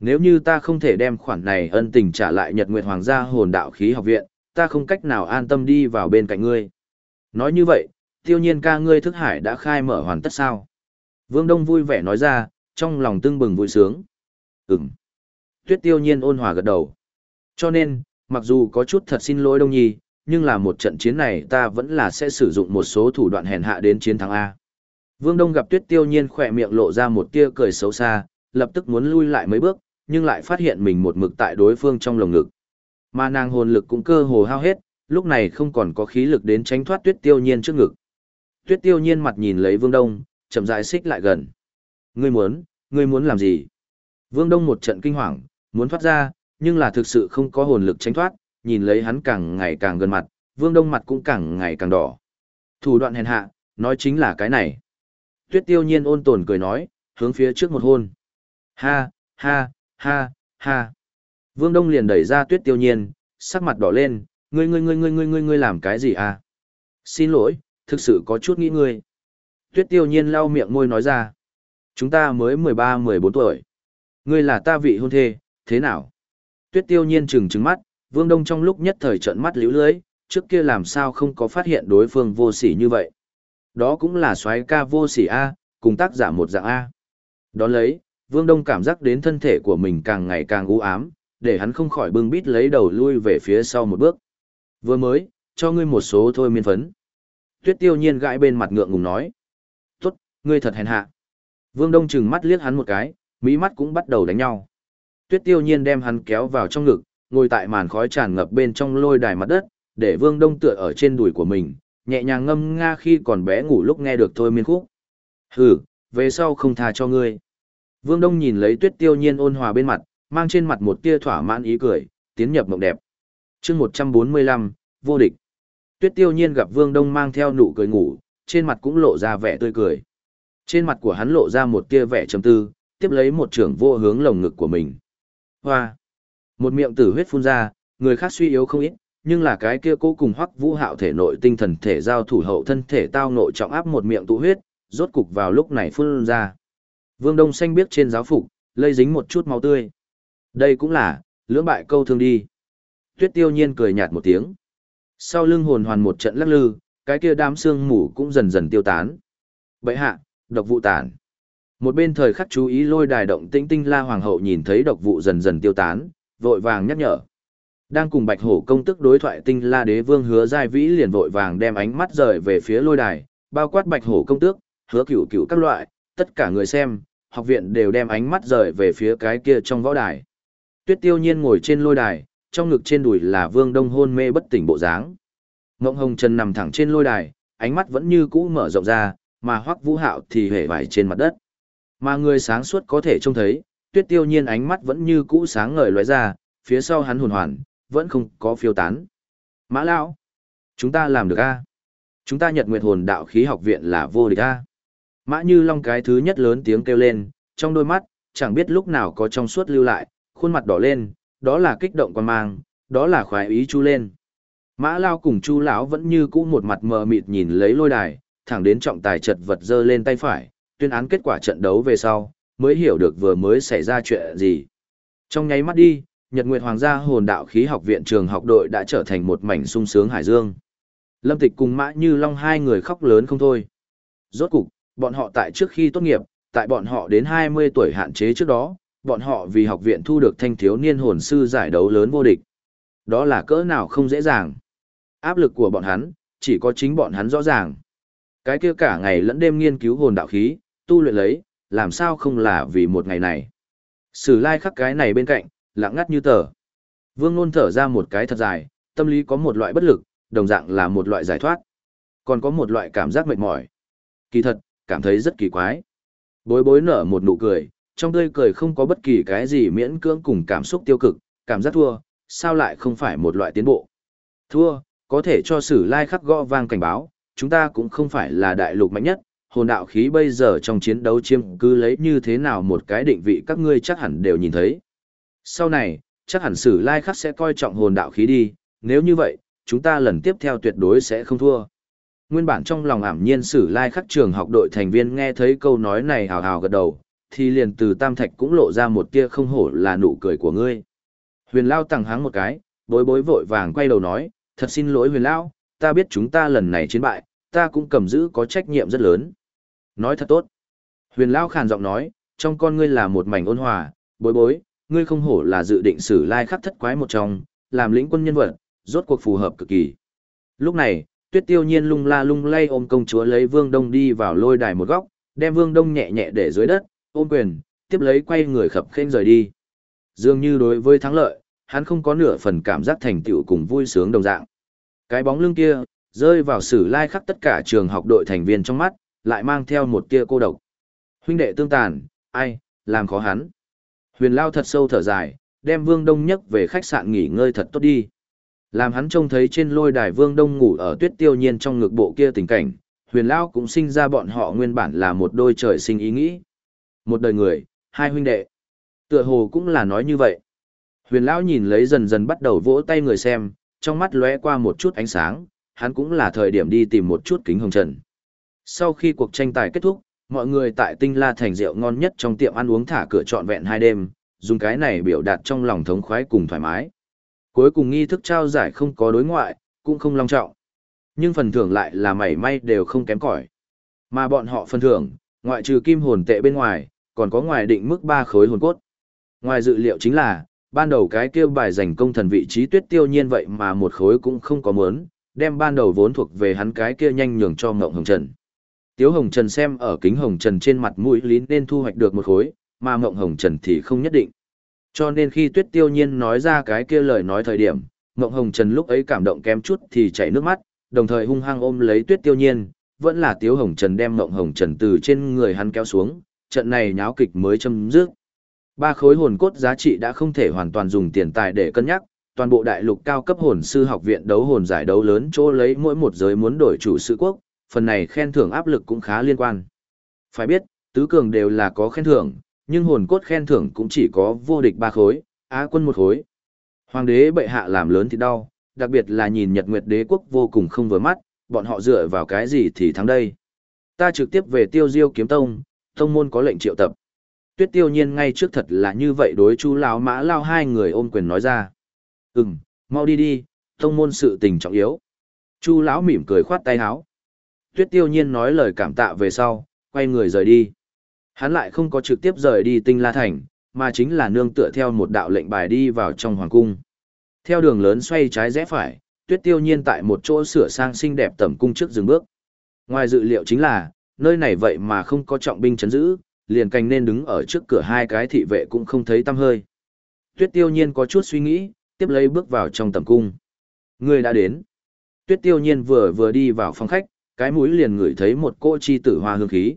Nếu như ta không thể đem khoản này ân tình trả lại Nhật Nguyệt Hoàng gia hồn đạo khí học viện, ta không cách nào an tâm đi vào bên cạnh ngươi. Nói như vậy, tiêu nhiên ca ngươi thức hải đã khai mở hoàn tất sao? Vương Đông vui vẻ nói ra, trong lòng tưng bừng vui sướng. Ừm. Tuyết tiêu nhiên ôn hòa gật đầu. Cho nên, mặc dù có chút thật xin lỗi Đông Nhi, nhưng là một trận chiến này ta vẫn là sẽ sử dụng một số thủ đoạn hèn hạ đến chiến thắng A. Vương Đông gặp Tuyết tiêu nhiên khỏe miệng lộ ra một tia cười xấu xa, lập tức muốn lui lại mấy bước, nhưng lại phát hiện mình một mực tại đối phương trong lồng ngực. Mà nàng hồn lực cũng cơ hồ hao hết, lúc này không còn có khí lực đến tránh thoát Tuyết tiêu nhiên trước ngực. Tuyết tiêu nhiên mặt nhìn lấy Vương Đông, chậm rãi xích lại gần. Ngươi muốn, ngươi muốn làm gì? Vương Đông một trận kinh hoàng, muốn thoát ra, nhưng là thực sự không có hồn lực tránh thoát, nhìn lấy hắn càng ngày càng gần mặt, Vương Đông mặt cũng càng ngày càng đỏ. Thủ đoạn hèn hạ, nói chính là cái này. Tuyết tiêu nhiên ôn tồn cười nói, hướng phía trước một hôn. Ha, ha, ha, ha. Vương Đông liền đẩy ra tuyết tiêu nhiên, sắc mặt đỏ lên, ngươi ngươi ngươi ngươi ngươi ngươi ngươi làm cái gì à? Xin lỗi, thực sự có chút nghĩ ngươi. Tuyết tiêu nhiên lau miệng môi nói ra. Chúng ta mới 13-14 tuổi. Ngươi là ta vị hôn thê, thế nào? Tuyết tiêu nhiên trừng trừng mắt, Vương Đông trong lúc nhất thời trợn mắt liễu lưới, trước kia làm sao không có phát hiện đối phương vô sỉ như vậy. Đó cũng là soái ca vô sỉ A, cùng tác giả một dạng A. Đón lấy, Vương Đông cảm giác đến thân thể của mình càng ngày càng u ám, để hắn không khỏi bưng bít lấy đầu lui về phía sau một bước. Vừa mới, cho ngươi một số thôi miên phấn. Tuyết tiêu nhiên gãi bên mặt ngượng ngùng nói. Tốt, ngươi thật hèn hạ. Vương Đông chừng mắt liếc hắn một cái, mỹ mắt cũng bắt đầu đánh nhau. Tuyết tiêu nhiên đem hắn kéo vào trong ngực, ngồi tại màn khói tràn ngập bên trong lôi đài mặt đất, để Vương Đông tựa ở trên đùi của mình, nhẹ nhàng ngâm nga khi còn bé ngủ lúc nghe được thôi miên khúc. Hừ, về sau không tha cho ngươi. Vương Đông nhìn lấy tuyết tiêu nhiên ôn hòa bên mặt, mang trên mặt một tia thỏa mãn ý cười, tiến nhập mộng đẹp. chương 145, vô địch. Tuyết tiêu nhiên gặp Vương Đông mang theo nụ cười ngủ, trên mặt cũng lộ ra vẻ tươi cười. Trên mặt của hắn lộ ra một tia vẻ trầm tư, tiếp lấy một trưởng vô hướng lồng ngực của mình. Hoa! Một miệng tử huyết phun ra, người khác suy yếu không ít, nhưng là cái kia cố cùng hoắc vũ hạo thể nội tinh thần thể giao thủ hậu thân thể tao nội trọng áp một miệng tụ huyết, rốt cục vào lúc này phun ra. Vương Đông xanh biết trên giáo phục, lây dính một chút máu tươi. Đây cũng là, lưỡng bại câu thương đi. Tuyết tiêu nhiên cười nhạt một tiếng. Sau lưng hồn hoàn một trận lắc lư, cái kia đám xương mù cũng dần dần tiêu tán. Bậy hạ, độc vụ tản. Một bên thời khắc chú ý lôi đài động tĩnh tinh la hoàng hậu nhìn thấy độc vụ dần dần tiêu tán, vội vàng nhắc nhở. Đang cùng bạch hổ công tức đối thoại tinh la đế vương hứa giai vĩ liền vội vàng đem ánh mắt rời về phía lôi đài, bao quát bạch hổ công tước, hứa cửu cửu các loại, tất cả người xem, học viện đều đem ánh mắt rời về phía cái kia trong võ đài. Tuyết tiêu nhiên ngồi trên lôi đài, trong ngực trên đùi là vương đông hôn mê bất tỉnh bộ dáng. Ngộng hồng trần nằm thẳng trên lôi đài, ánh mắt vẫn như cũ mở rộng ra, mà hoắc vũ hạo thì hề vải trên mặt đất. Mà người sáng suốt có thể trông thấy, tuyết tiêu nhiên ánh mắt vẫn như cũ sáng ngời lóe ra, phía sau hắn hồn hoàn, vẫn không có phiêu tán. Mã lão, chúng ta làm được a Chúng ta nhật nguyệt hồn đạo khí học viện là vô địch a Mã như long cái thứ nhất lớn tiếng kêu lên, trong đôi mắt, chẳng biết lúc nào có trong suốt lưu lại, khuôn mặt đỏ lên, đó là kích động quan mang, đó là khoái ý chu lên. Mã Lao cùng Chu lão vẫn như cũ một mặt mờ mịt nhìn lấy lôi đài, thẳng đến trọng tài chật vật giơ lên tay phải, tuyên án kết quả trận đấu về sau, mới hiểu được vừa mới xảy ra chuyện gì. Trong nháy mắt đi, Nhật Nguyệt Hoàng gia hồn đạo khí học viện trường học đội đã trở thành một mảnh sung sướng hải dương. Lâm Tịch cùng Mã Như Long hai người khóc lớn không thôi. Rốt cục, bọn họ tại trước khi tốt nghiệp, tại bọn họ đến 20 tuổi hạn chế trước đó, bọn họ vì học viện thu được thanh thiếu niên hồn sư giải đấu lớn vô địch. Đó là cỡ nào không dễ dàng. Áp lực của bọn hắn, chỉ có chính bọn hắn rõ ràng. Cái kia cả ngày lẫn đêm nghiên cứu hồn đạo khí, tu luyện lấy, làm sao không là vì một ngày này. Sử lai khắc cái này bên cạnh, lặng ngắt như tờ. Vương Nôn thở ra một cái thật dài, tâm lý có một loại bất lực, đồng dạng là một loại giải thoát. Còn có một loại cảm giác mệt mỏi. Kỳ thật, cảm thấy rất kỳ quái. Bối bối nở một nụ cười, trong tươi cười không có bất kỳ cái gì miễn cưỡng cùng cảm xúc tiêu cực, cảm giác thua, sao lại không phải một loại tiến bộ. Thua, có thể cho sử lai khắc gõ vang cảnh báo, chúng ta cũng không phải là đại lục mạnh nhất, hồn đạo khí bây giờ trong chiến đấu chiêm cứ lấy như thế nào một cái định vị các ngươi chắc hẳn đều nhìn thấy. Sau này, chắc hẳn sử lai khắc sẽ coi trọng hồn đạo khí đi, nếu như vậy, chúng ta lần tiếp theo tuyệt đối sẽ không thua. Nguyên bản trong lòng ảm nhiên sử lai khắc trường học đội thành viên nghe thấy câu nói này hào hào gật đầu, thì liền từ tam thạch cũng lộ ra một tia không hổ là nụ cười của ngươi. Huyền Lao tặng háng một cái, bối bối vội vàng quay đầu nói, thật xin lỗi huyền Lao, ta biết chúng ta lần này chiến bại, ta cũng cầm giữ có trách nhiệm rất lớn. Nói thật tốt. Huyền Lao khàn giọng nói, trong con ngươi là một mảnh ôn hòa, bối bối, ngươi không hổ là dự định xử lai khắc thất quái một trong, làm lĩnh quân nhân vật, rốt cuộc phù hợp cực kỳ. Lúc này, tuyết tiêu nhiên lung la lung lay ôm công chúa lấy vương đông đi vào lôi đài một góc, đem vương đông nhẹ nhẹ để dưới đất, ôm quyền, tiếp lấy quay người khập khênh rời đi. Dường như đối với thắng lợi, hắn không có nửa phần cảm giác thành tựu cùng vui sướng đồng dạng. Cái bóng lưng kia, rơi vào sử lai khắc tất cả trường học đội thành viên trong mắt, lại mang theo một tia cô độc. Huynh đệ tương tàn, ai, làm khó hắn. Huyền Lao thật sâu thở dài, đem Vương Đông nhấc về khách sạn nghỉ ngơi thật tốt đi. Làm hắn trông thấy trên lôi đài Vương Đông ngủ ở tuyết tiêu nhiên trong ngực bộ kia tình cảnh, Huyền Lao cũng sinh ra bọn họ nguyên bản là một đôi trời sinh ý nghĩ. Một đời người, hai huynh đệ. Tựa hồ cũng là nói như vậy. Huyền Lão nhìn lấy dần dần bắt đầu vỗ tay người xem, trong mắt lóe qua một chút ánh sáng, hắn cũng là thời điểm đi tìm một chút kính hồng trần. Sau khi cuộc tranh tài kết thúc, mọi người tại tinh la thành rượu ngon nhất trong tiệm ăn uống thả cửa trọn vẹn hai đêm, dùng cái này biểu đạt trong lòng thống khoái cùng thoải mái. Cuối cùng nghi thức trao giải không có đối ngoại, cũng không long trọng. Nhưng phần thưởng lại là mảy may đều không kém cỏi. Mà bọn họ phần thưởng, ngoại trừ kim hồn tệ bên ngoài, còn có ngoài định mức ba khối hồn cốt. Ngoài dự liệu chính là, ban đầu cái kia bài giành công thần vị trí tuyết tiêu nhiên vậy mà một khối cũng không có mớn, đem ban đầu vốn thuộc về hắn cái kia nhanh nhường cho Ngộng Hồng Trần. Tiếu Hồng Trần xem ở kính Hồng Trần trên mặt mũi lín nên thu hoạch được một khối, mà Ngộng Hồng Trần thì không nhất định. Cho nên khi tuyết tiêu nhiên nói ra cái kia lời nói thời điểm, Ngộng Hồng Trần lúc ấy cảm động kém chút thì chảy nước mắt, đồng thời hung hăng ôm lấy tuyết tiêu nhiên, vẫn là Tiếu Hồng Trần đem Ngộng Hồng Trần từ trên người hắn kéo xuống, trận này nháo kịch mới châm dứt. Ba khối hồn cốt giá trị đã không thể hoàn toàn dùng tiền tài để cân nhắc, toàn bộ đại lục cao cấp hồn sư học viện đấu hồn giải đấu lớn chỗ lấy mỗi một giới muốn đổi chủ sự quốc, phần này khen thưởng áp lực cũng khá liên quan. Phải biết, tứ cường đều là có khen thưởng, nhưng hồn cốt khen thưởng cũng chỉ có vô địch ba khối, á quân một khối. Hoàng đế bệ hạ làm lớn thì đau, đặc biệt là nhìn Nhật Nguyệt đế quốc vô cùng không vừa mắt, bọn họ dựa vào cái gì thì thắng đây. Ta trực tiếp về tiêu diêu kiếm tông, tông môn có lệnh triệu tập. Tuyết tiêu nhiên ngay trước thật là như vậy đối chú lão mã lao hai người ôm quyền nói ra. Ừm, mau đi đi, tông môn sự tình trọng yếu. Chu lão mỉm cười khoát tay áo. Tuyết tiêu nhiên nói lời cảm tạ về sau, quay người rời đi. Hắn lại không có trực tiếp rời đi tinh la thành, mà chính là nương tựa theo một đạo lệnh bài đi vào trong hoàng cung. Theo đường lớn xoay trái rẽ phải, tuyết tiêu nhiên tại một chỗ sửa sang xinh đẹp tẩm cung trước dừng bước. Ngoài dự liệu chính là, nơi này vậy mà không có trọng binh chấn giữ, liền canh nên đứng ở trước cửa hai cái thị vệ cũng không thấy tăm hơi. Tuyết tiêu nhiên có chút suy nghĩ, tiếp lấy bước vào trong tầm cung. Người đã đến. Tuyết tiêu nhiên vừa vừa đi vào phòng khách, cái mũi liền ngửi thấy một cô chi tử hoa hương khí.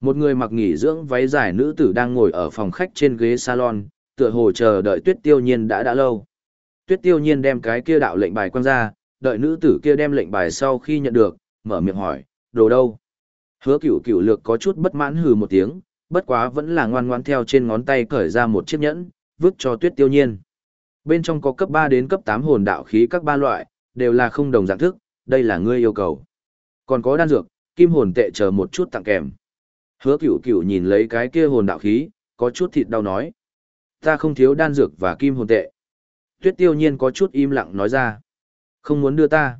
Một người mặc nghỉ dưỡng váy dài nữ tử đang ngồi ở phòng khách trên ghế salon, tựa hồ chờ đợi tuyết tiêu nhiên đã đã lâu. Tuyết tiêu nhiên đem cái kia đạo lệnh bài quăng ra, đợi nữ tử kia đem lệnh bài sau khi nhận được, mở miệng hỏi, đồ đâu? Hứa cửu cửu lược có chút bất mãn hừ một tiếng, bất quá vẫn là ngoan ngoan theo trên ngón tay cởi ra một chiếc nhẫn, vứt cho tuyết tiêu nhiên. Bên trong có cấp 3 đến cấp 8 hồn đạo khí các ba loại, đều là không đồng dạng thức, đây là ngươi yêu cầu. Còn có đan dược, kim hồn tệ chờ một chút tặng kèm. Hứa cửu cửu nhìn lấy cái kia hồn đạo khí, có chút thịt đau nói. Ta không thiếu đan dược và kim hồn tệ. Tuyết tiêu nhiên có chút im lặng nói ra. Không muốn đưa ta.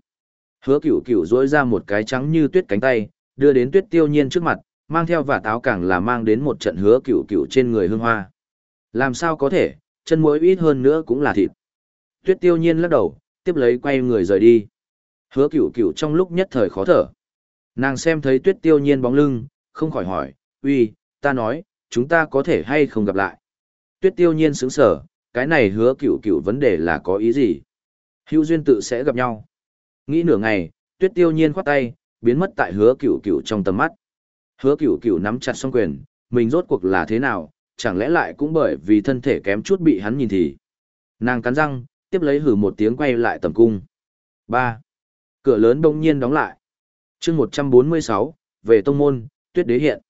Hứa cửu cửu dỗi ra một cái trắng như tuyết cánh tay, đưa đến tuyết tiêu nhiên trước mặt, mang theo và táo càng là mang đến một trận hứa cửu cửu trên người hương hoa. Làm sao có thể, chân muối ít hơn nữa cũng là thịt. Tuyết tiêu nhiên lắc đầu, tiếp lấy quay người rời đi. Hứa cửu cửu trong lúc nhất thời khó thở. Nàng xem thấy tuyết tiêu nhiên bóng lưng, không khỏi hỏi, uy, ta nói, chúng ta có thể hay không gặp lại. Tuyết tiêu nhiên sững sở, cái này hứa cửu cửu vấn đề là có ý gì? Hữu duyên tự sẽ gặp nhau. Nghĩ nửa ngày, tuyết tiêu nhiên khoát tay, biến mất tại hứa cửu cửu trong tầm mắt. Hứa cửu cửu nắm chặt song quyền, mình rốt cuộc là thế nào, chẳng lẽ lại cũng bởi vì thân thể kém chút bị hắn nhìn thì. Nàng cắn răng, tiếp lấy hử một tiếng quay lại tầm cung. 3. Cửa lớn đông nhiên đóng lại. chương 146, về tông môn, tuyết đế hiện.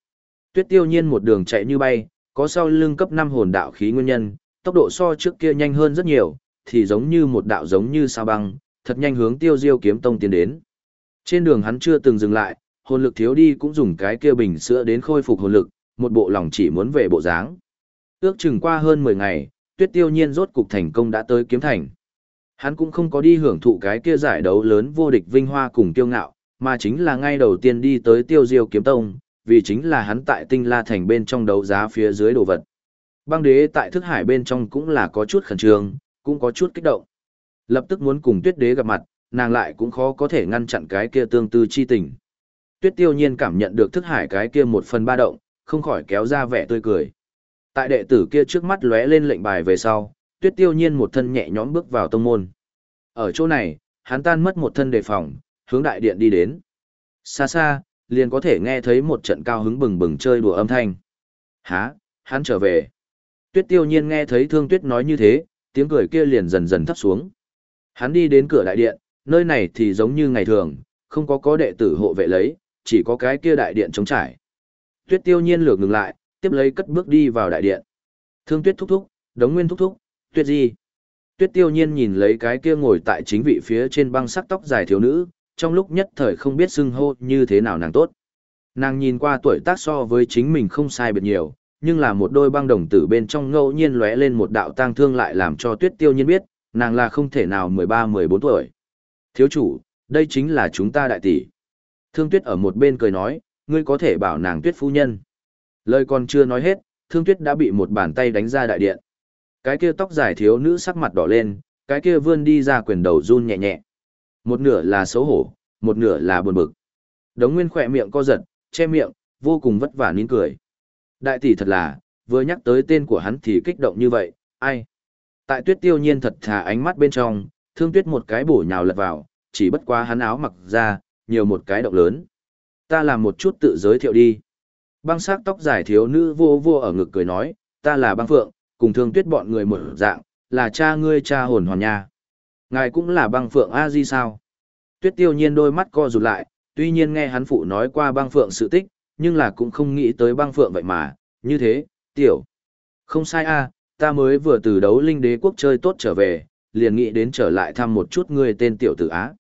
Tuyết tiêu nhiên một đường chạy như bay, có sau lưng cấp 5 hồn đạo khí nguyên nhân, tốc độ so trước kia nhanh hơn rất nhiều, thì giống như một đạo giống như sao băng, thật nhanh hướng tiêu diêu kiếm tông tiến đến. Trên đường hắn chưa từng dừng lại, hồn lực thiếu đi cũng dùng cái kia bình sữa đến khôi phục hồn lực, một bộ lòng chỉ muốn về bộ dáng. Ước chừng qua hơn 10 ngày, tuyết tiêu nhiên rốt cục thành công đã tới kiếm thành. Hắn cũng không có đi hưởng thụ cái kia giải đấu lớn vô địch vinh hoa cùng tiêu ngạo, mà chính là ngay đầu tiên đi tới tiêu diêu kiếm tông, vì chính là hắn tại tinh la thành bên trong đấu giá phía dưới đồ vật. Băng đế tại thức hải bên trong cũng là có chút khẩn trương, cũng có chút kích động. Lập tức muốn cùng tuyết đế gặp mặt, nàng lại cũng khó có thể ngăn chặn cái kia tương tư chi tình. Tuyết tiêu nhiên cảm nhận được thức hải cái kia một phần ba động, không khỏi kéo ra vẻ tươi cười. Tại đệ tử kia trước mắt lóe lên lệnh bài về sau, tuyết tiêu nhiên một thân nhẹ nhõm bước vào tông môn. Ở chỗ này, hắn tan mất một thân đề phòng, hướng đại điện đi đến. Xa xa, liền có thể nghe thấy một trận cao hứng bừng bừng chơi đùa âm thanh. Há, hắn trở về. Tuyết tiêu nhiên nghe thấy thương tuyết nói như thế, tiếng cười kia liền dần dần thấp xuống. Hắn đi đến cửa đại điện, nơi này thì giống như ngày thường, không có có đệ tử hộ vệ lấy, chỉ có cái kia đại điện trống trải. Tuyết tiêu nhiên lược ngừng lại, tiếp lấy cất bước đi vào đại điện. Thương tuyết thúc thúc, đống nguyên thúc thúc, tuyết gì? Tuyết tiêu nhiên nhìn lấy cái kia ngồi tại chính vị phía trên băng sắc tóc dài thiếu nữ, trong lúc nhất thời không biết xưng hô như thế nào nàng tốt. Nàng nhìn qua tuổi tác so với chính mình không sai biệt nhiều, nhưng là một đôi băng đồng tử bên trong ngẫu nhiên lóe lên một đạo tang thương lại làm cho tuyết tiêu nhiên biết, nàng là không thể nào 13-14 tuổi. Thiếu chủ, đây chính là chúng ta đại tỷ. Thương tuyết ở một bên cười nói, ngươi có thể bảo nàng tuyết phu nhân. Lời còn chưa nói hết, thương tuyết đã bị một bàn tay đánh ra đại điện. Cái kia tóc dài thiếu nữ sắc mặt đỏ lên, cái kia vươn đi ra quyền đầu run nhẹ nhẹ. Một nửa là xấu hổ, một nửa là buồn bực. Đống nguyên khỏe miệng co giật, che miệng, vô cùng vất vả nín cười. Đại tỷ thật là, vừa nhắc tới tên của hắn thì kích động như vậy, ai? Tại tuyết tiêu nhiên thật thà ánh mắt bên trong, thương tuyết một cái bổ nhào lật vào, chỉ bất quá hắn áo mặc ra, nhiều một cái động lớn. Ta làm một chút tự giới thiệu đi. Băng sắc tóc dài thiếu nữ vô vô ở ngực cười nói, ta là băng phượng, cùng thương tuyết bọn người một dạng, là cha ngươi cha hồn hoàn nha. Ngài cũng là băng phượng A-di sao? Tuyết tiêu nhiên đôi mắt co rụt lại, tuy nhiên nghe hắn phụ nói qua băng phượng sự tích, nhưng là cũng không nghĩ tới băng phượng vậy mà, như thế, tiểu. Không sai a, ta mới vừa từ đấu linh đế quốc chơi tốt trở về, liền nghĩ đến trở lại thăm một chút người tên tiểu tử Á.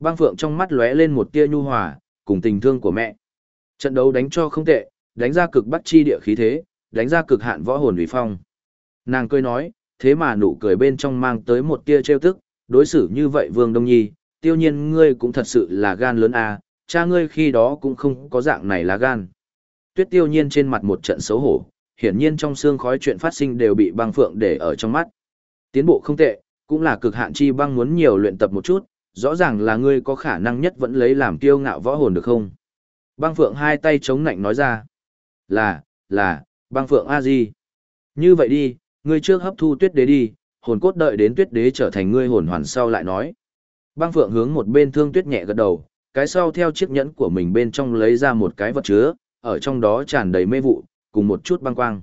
Băng phượng trong mắt lóe lên một tia nhu hòa, cùng tình thương của mẹ. Trận đấu đánh cho không tệ, đánh ra cực bắt chi địa khí thế, đánh ra cực hạn võ hồn uy phong. Nàng cười nói, thế mà nụ cười bên trong mang tới một tia trêu tức, đối xử như vậy Vương Đông Nhi, tiêu nhiên ngươi cũng thật sự là gan lớn à, cha ngươi khi đó cũng không có dạng này là gan. Tuyết tiêu nhiên trên mặt một trận xấu hổ, hiển nhiên trong xương khói chuyện phát sinh đều bị băng phượng để ở trong mắt. Tiến bộ không tệ, cũng là cực hạn chi băng muốn nhiều luyện tập một chút, rõ ràng là ngươi có khả năng nhất vẫn lấy làm kiêu ngạo võ hồn được không? Băng phượng hai tay chống nạnh nói ra. Là, là, băng phượng A-di. Như vậy đi, ngươi trước hấp thu tuyết đế đi, hồn cốt đợi đến tuyết đế trở thành ngươi hồn hoàn sau lại nói. Băng phượng hướng một bên thương tuyết nhẹ gật đầu, cái sau theo chiếc nhẫn của mình bên trong lấy ra một cái vật chứa, ở trong đó tràn đầy mê vụ, cùng một chút băng quang.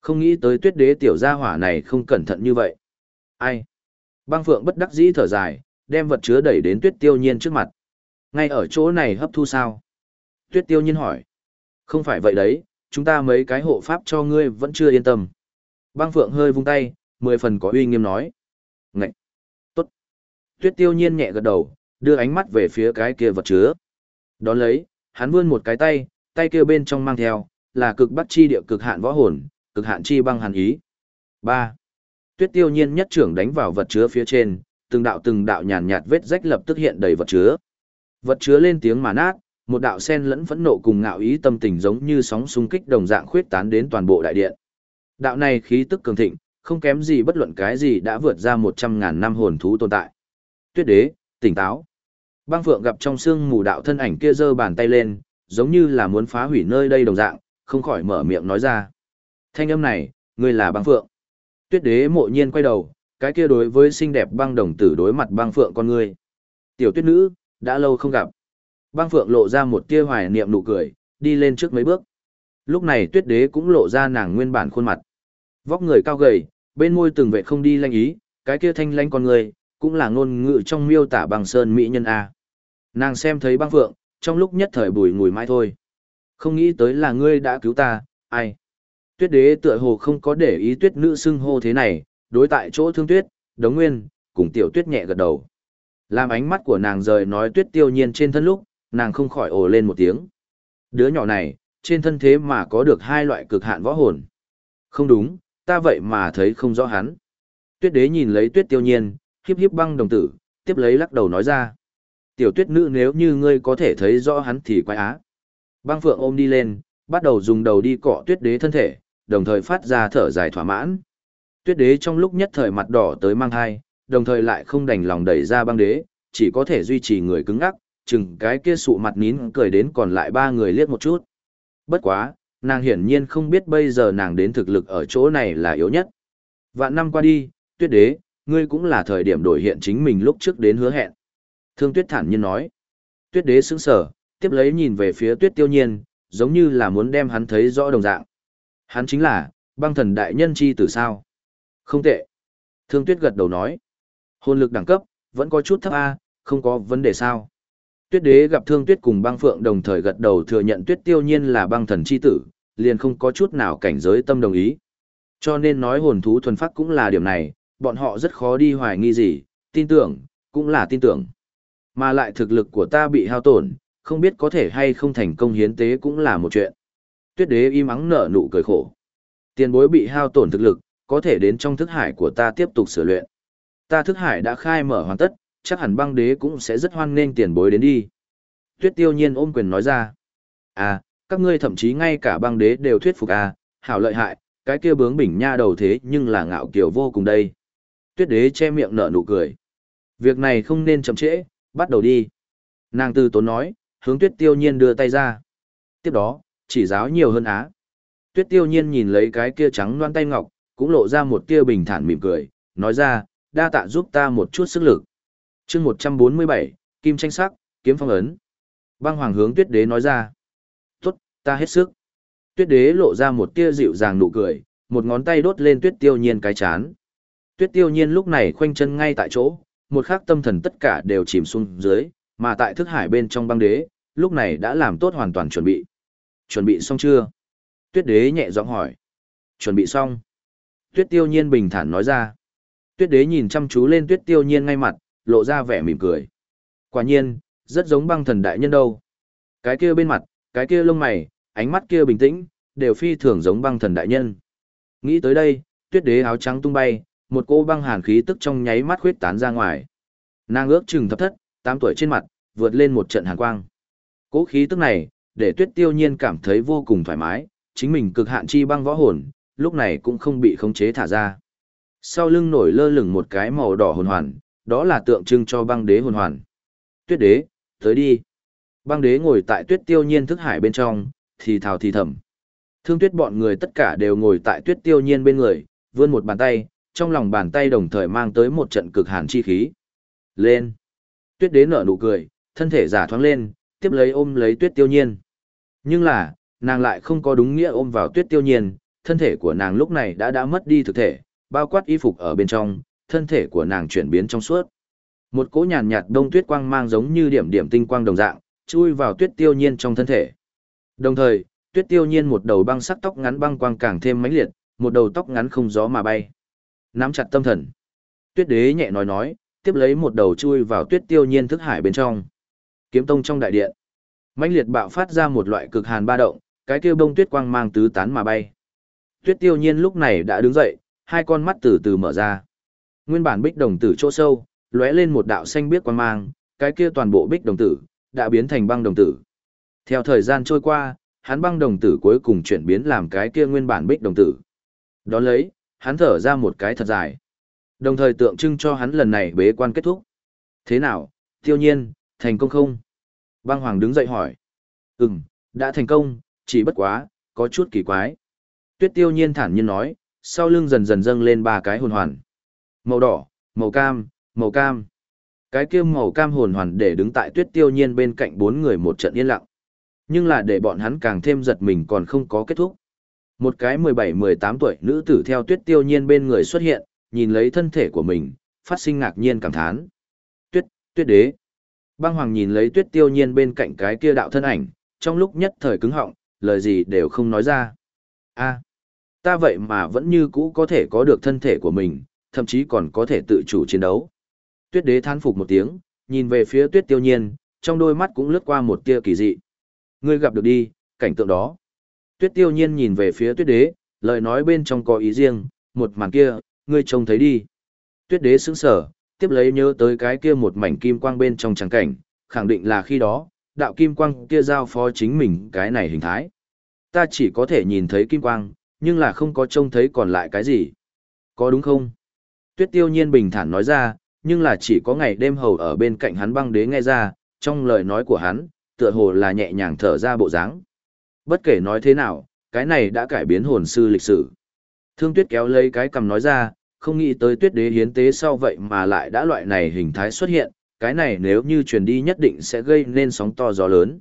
Không nghĩ tới tuyết đế tiểu gia hỏa này không cẩn thận như vậy. Ai? Băng phượng bất đắc dĩ thở dài, đem vật chứa đẩy đến tuyết tiêu nhiên trước mặt. Ngay ở chỗ này hấp thu sao? Tuyết tiêu nhiên hỏi. Không phải vậy đấy, chúng ta mấy cái hộ pháp cho ngươi vẫn chưa yên tâm. Băng phượng hơi vung tay, mười phần có uy nghiêm nói. Ngậy! Tốt! Tuyết tiêu nhiên nhẹ gật đầu, đưa ánh mắt về phía cái kia vật chứa. Đón lấy, hắn vươn một cái tay, tay kia bên trong mang theo, là cực bắc chi địa cực hạn võ hồn, cực hạn chi băng hàn ý. 3. Tuyết tiêu nhiên nhất trưởng đánh vào vật chứa phía trên, từng đạo từng đạo nhàn nhạt vết rách lập tức hiện đầy vật chứa. Vật chứa lên tiếng mà nát, một đạo sen lẫn phẫn nộ cùng ngạo ý tâm tình giống như sóng xung kích đồng dạng khuyết tán đến toàn bộ đại điện. Đạo này khí tức cường thịnh, không kém gì bất luận cái gì đã vượt ra một trăm ngàn năm hồn thú tồn tại. Tuyết đế, tỉnh táo. Băng Phượng gặp trong xương mù đạo thân ảnh kia giơ bàn tay lên, giống như là muốn phá hủy nơi đây đồng dạng, không khỏi mở miệng nói ra. Thanh âm này, ngươi là Băng Phượng. Tuyết đế mộ nhiên quay đầu, cái kia đối với xinh đẹp băng đồng tử đối mặt Băng Phượng con người. Tiểu tuyết nữ, đã lâu không gặp. Băng Phượng lộ ra một tia hoài niệm nụ cười, đi lên trước mấy bước. Lúc này tuyết đế cũng lộ ra nàng nguyên bản khuôn mặt. Vóc người cao gầy, bên môi từng vệ không đi lanh ý, cái kia thanh lanh con người, cũng là ngôn ngữ trong miêu tả bằng sơn mỹ nhân A. Nàng xem thấy băng phượng, trong lúc nhất thời bùi ngùi mãi thôi. Không nghĩ tới là ngươi đã cứu ta, ai. Tuyết đế tựa hồ không có để ý tuyết nữ xưng hô thế này, đối tại chỗ thương tuyết, đống nguyên, cùng tiểu tuyết nhẹ gật đầu. Làm ánh mắt của nàng rời nói tuyết tiêu nhiên trên thân lúc, nàng không khỏi ồ lên một tiếng. Đứa nhỏ này, trên thân thế mà có được hai loại cực hạn võ hồn. Không đúng, ta vậy mà thấy không rõ hắn. Tuyết đế nhìn lấy tuyết tiêu nhiên, hiếp hiếp băng đồng tử, tiếp lấy lắc đầu nói ra. Tiểu tuyết nữ nếu như ngươi có thể thấy rõ hắn thì quái á. Băng phượng ôm đi lên, bắt đầu dùng đầu đi cọ tuyết đế thân thể, đồng thời phát ra thở dài thỏa mãn. Tuyết đế trong lúc nhất thời mặt đỏ tới mang hai, đồng thời lại không đành lòng đẩy ra băng đế, chỉ có thể duy trì người cứng ngắc, chừng cái kia sụ mặt nín cười đến còn lại ba người liếc một chút. Bất quá, nàng hiển nhiên không biết bây giờ nàng đến thực lực ở chỗ này là yếu nhất. Vạn năm qua đi, tuyết đế, ngươi cũng là thời điểm đổi hiện chính mình lúc trước đến hứa hẹn. Thương tuyết thản nhiên nói. Tuyết đế sững sở, tiếp lấy nhìn về phía tuyết tiêu nhiên, giống như là muốn đem hắn thấy rõ đồng dạng. Hắn chính là, băng thần đại nhân chi tử sao. Không tệ. Thương tuyết gật đầu nói. Hồn lực đẳng cấp, vẫn có chút thấp A, không có vấn đề sao. Tuyết đế gặp thương tuyết cùng băng phượng đồng thời gật đầu thừa nhận tuyết tiêu nhiên là băng thần chi tử, liền không có chút nào cảnh giới tâm đồng ý. Cho nên nói hồn thú thuần phát cũng là điểm này, bọn họ rất khó đi hoài nghi gì, tin tưởng, cũng là tin tưởng. Mà lại thực lực của ta bị hao tổn, không biết có thể hay không thành công hiến tế cũng là một chuyện. Tuyết đế im ắng nở nụ cười khổ. Tiền bối bị hao tổn thực lực, có thể đến trong thức hải của ta tiếp tục sửa luyện. Ta thức hải đã khai mở hoàn tất, chắc hẳn băng đế cũng sẽ rất hoan nghênh tiền bối đến đi. Tuyết tiêu nhiên ôm quyền nói ra. À, các ngươi thậm chí ngay cả băng đế đều thuyết phục à, hảo lợi hại, cái kia bướng bỉnh nha đầu thế nhưng là ngạo kiểu vô cùng đây. Tuyết đế che miệng nở nụ cười. Việc này không nên chậm trễ, bắt đầu đi. Nàng tư tốn nói, hướng tuyết tiêu nhiên đưa tay ra. Tiếp đó, chỉ giáo nhiều hơn á. Tuyết tiêu nhiên nhìn lấy cái kia trắng loan tay ngọc, cũng lộ ra một tia bình thản mỉm cười, nói ra, đa tạ giúp ta một chút sức lực. chương 147, Kim tranh sắc, kiếm phong ấn. Băng hoàng hướng tuyết đế nói ra. Tốt, ta hết sức. Tuyết đế lộ ra một tia dịu dàng nụ cười, một ngón tay đốt lên tuyết tiêu nhiên cái chán. Tuyết tiêu nhiên lúc này khoanh chân ngay tại chỗ, một khắc tâm thần tất cả đều chìm xuống dưới, mà tại thức hải bên trong băng đế, lúc này đã làm tốt hoàn toàn chuẩn bị. Chuẩn bị xong chưa? Tuyết đế nhẹ giọng hỏi. Chuẩn bị xong. Tuyết tiêu nhiên bình thản nói ra. Tuyết đế nhìn chăm chú lên tuyết tiêu nhiên ngay mặt, lộ ra vẻ mỉm cười. Quả nhiên, rất giống băng thần đại nhân đâu. Cái kia bên mặt, cái kia lông mày, ánh mắt kia bình tĩnh, đều phi thường giống băng thần đại nhân. Nghĩ tới đây, tuyết đế áo trắng tung bay, một cô băng hàn khí tức trong nháy mắt khuyết tán ra ngoài. Nàng ước chừng thấp thất, tám tuổi trên mặt, vượt lên một trận hàn quang. Cố khí tức này, để tuyết tiêu nhiên cảm thấy vô cùng thoải mái, chính mình cực hạn chi băng võ hồn, lúc này cũng không bị khống chế thả ra. Sau lưng nổi lơ lửng một cái màu đỏ hồn hoàn, đó là tượng trưng cho băng đế hồn hoàn. Tuyết đế, tới đi. Băng đế ngồi tại tuyết tiêu nhiên thức hải bên trong, thì thào thì thầm. Thương tuyết bọn người tất cả đều ngồi tại tuyết tiêu nhiên bên người, vươn một bàn tay, trong lòng bàn tay đồng thời mang tới một trận cực hàn chi khí. Lên. Tuyết đế nở nụ cười, thân thể giả thoáng lên, tiếp lấy ôm lấy tuyết tiêu nhiên. Nhưng là, nàng lại không có đúng nghĩa ôm vào tuyết tiêu nhiên, thân thể của nàng lúc này đã đã mất đi thực thể, bao quát y phục ở bên trong, thân thể của nàng chuyển biến trong suốt. Một cỗ nhàn nhạt đông tuyết quang mang giống như điểm điểm tinh quang đồng dạng, chui vào tuyết tiêu nhiên trong thân thể. Đồng thời, tuyết tiêu nhiên một đầu băng sắc tóc ngắn băng quang càng thêm mãnh liệt, một đầu tóc ngắn không gió mà bay. Nắm chặt tâm thần. Tuyết đế nhẹ nói nói, tiếp lấy một đầu chui vào tuyết tiêu nhiên thức hải bên trong. Kiếm tông trong đại điện mãnh liệt bạo phát ra một loại cực hàn ba động, cái kia bông tuyết quang mang tứ tán mà bay. Tuyết tiêu nhiên lúc này đã đứng dậy, hai con mắt từ từ mở ra. Nguyên bản bích đồng tử chỗ sâu, lóe lên một đạo xanh biếc quang mang, cái kia toàn bộ bích đồng tử, đã biến thành băng đồng tử. Theo thời gian trôi qua, hắn băng đồng tử cuối cùng chuyển biến làm cái kia nguyên bản bích đồng tử. Đón lấy, hắn thở ra một cái thật dài. Đồng thời tượng trưng cho hắn lần này bế quan kết thúc. Thế nào, tiêu nhiên, thành công không? Băng Hoàng đứng dậy hỏi. Ừm, đã thành công, chỉ bất quá, có chút kỳ quái. Tuyết tiêu nhiên thản nhiên nói, sau lưng dần dần dâng lên ba cái hồn hoàn. Màu đỏ, màu cam, màu cam. Cái kia màu cam hồn hoàn để đứng tại tuyết tiêu nhiên bên cạnh bốn người một trận yên lặng. Nhưng là để bọn hắn càng thêm giật mình còn không có kết thúc. Một cái 17-18 tuổi nữ tử theo tuyết tiêu nhiên bên người xuất hiện, nhìn lấy thân thể của mình, phát sinh ngạc nhiên cảm thán. Tuyết, tuyết đế. Băng hoàng nhìn lấy tuyết tiêu nhiên bên cạnh cái kia đạo thân ảnh, trong lúc nhất thời cứng họng, lời gì đều không nói ra. a ta vậy mà vẫn như cũ có thể có được thân thể của mình, thậm chí còn có thể tự chủ chiến đấu. Tuyết đế thán phục một tiếng, nhìn về phía tuyết tiêu nhiên, trong đôi mắt cũng lướt qua một tia kỳ dị. Ngươi gặp được đi, cảnh tượng đó. Tuyết tiêu nhiên nhìn về phía tuyết đế, lời nói bên trong có ý riêng, một màn kia, ngươi trông thấy đi. Tuyết đế sững sở, tiếp lấy nhớ tới cái kia một mảnh kim quang bên trong trắng cảnh, khẳng định là khi đó, đạo kim quang kia giao phó chính mình cái này hình thái. Ta chỉ có thể nhìn thấy kim quang, nhưng là không có trông thấy còn lại cái gì. Có đúng không? Tuyết tiêu nhiên bình thản nói ra, nhưng là chỉ có ngày đêm hầu ở bên cạnh hắn băng đế nghe ra, trong lời nói của hắn, tựa hồ là nhẹ nhàng thở ra bộ dáng. Bất kể nói thế nào, cái này đã cải biến hồn sư lịch sử. Thương tuyết kéo lấy cái cầm nói ra, không nghĩ tới tuyết đế hiến tế sau vậy mà lại đã loại này hình thái xuất hiện, cái này nếu như truyền đi nhất định sẽ gây nên sóng to gió lớn.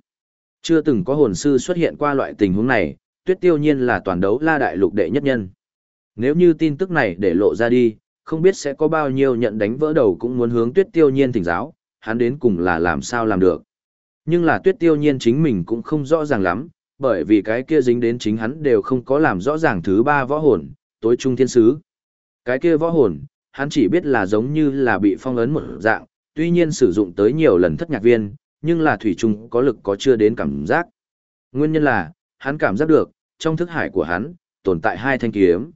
Chưa từng có hồn sư xuất hiện qua loại tình huống này, tuyết tiêu nhiên là toàn đấu la đại lục đệ nhất nhân. Nếu như tin tức này để lộ ra đi, không biết sẽ có bao nhiêu nhận đánh vỡ đầu cũng muốn hướng tuyết tiêu nhiên thỉnh giáo, hắn đến cùng là làm sao làm được. Nhưng là tuyết tiêu nhiên chính mình cũng không rõ ràng lắm, bởi vì cái kia dính đến chính hắn đều không có làm rõ ràng thứ ba võ hồn, tối trung thiên sứ. Cái kia võ hồn, hắn chỉ biết là giống như là bị phong ấn một dạng, tuy nhiên sử dụng tới nhiều lần thất nhạc viên, nhưng là thủy trung có lực có chưa đến cảm giác. Nguyên nhân là, hắn cảm giác được, trong thức hải của hắn, tồn tại hai thanh kiếm.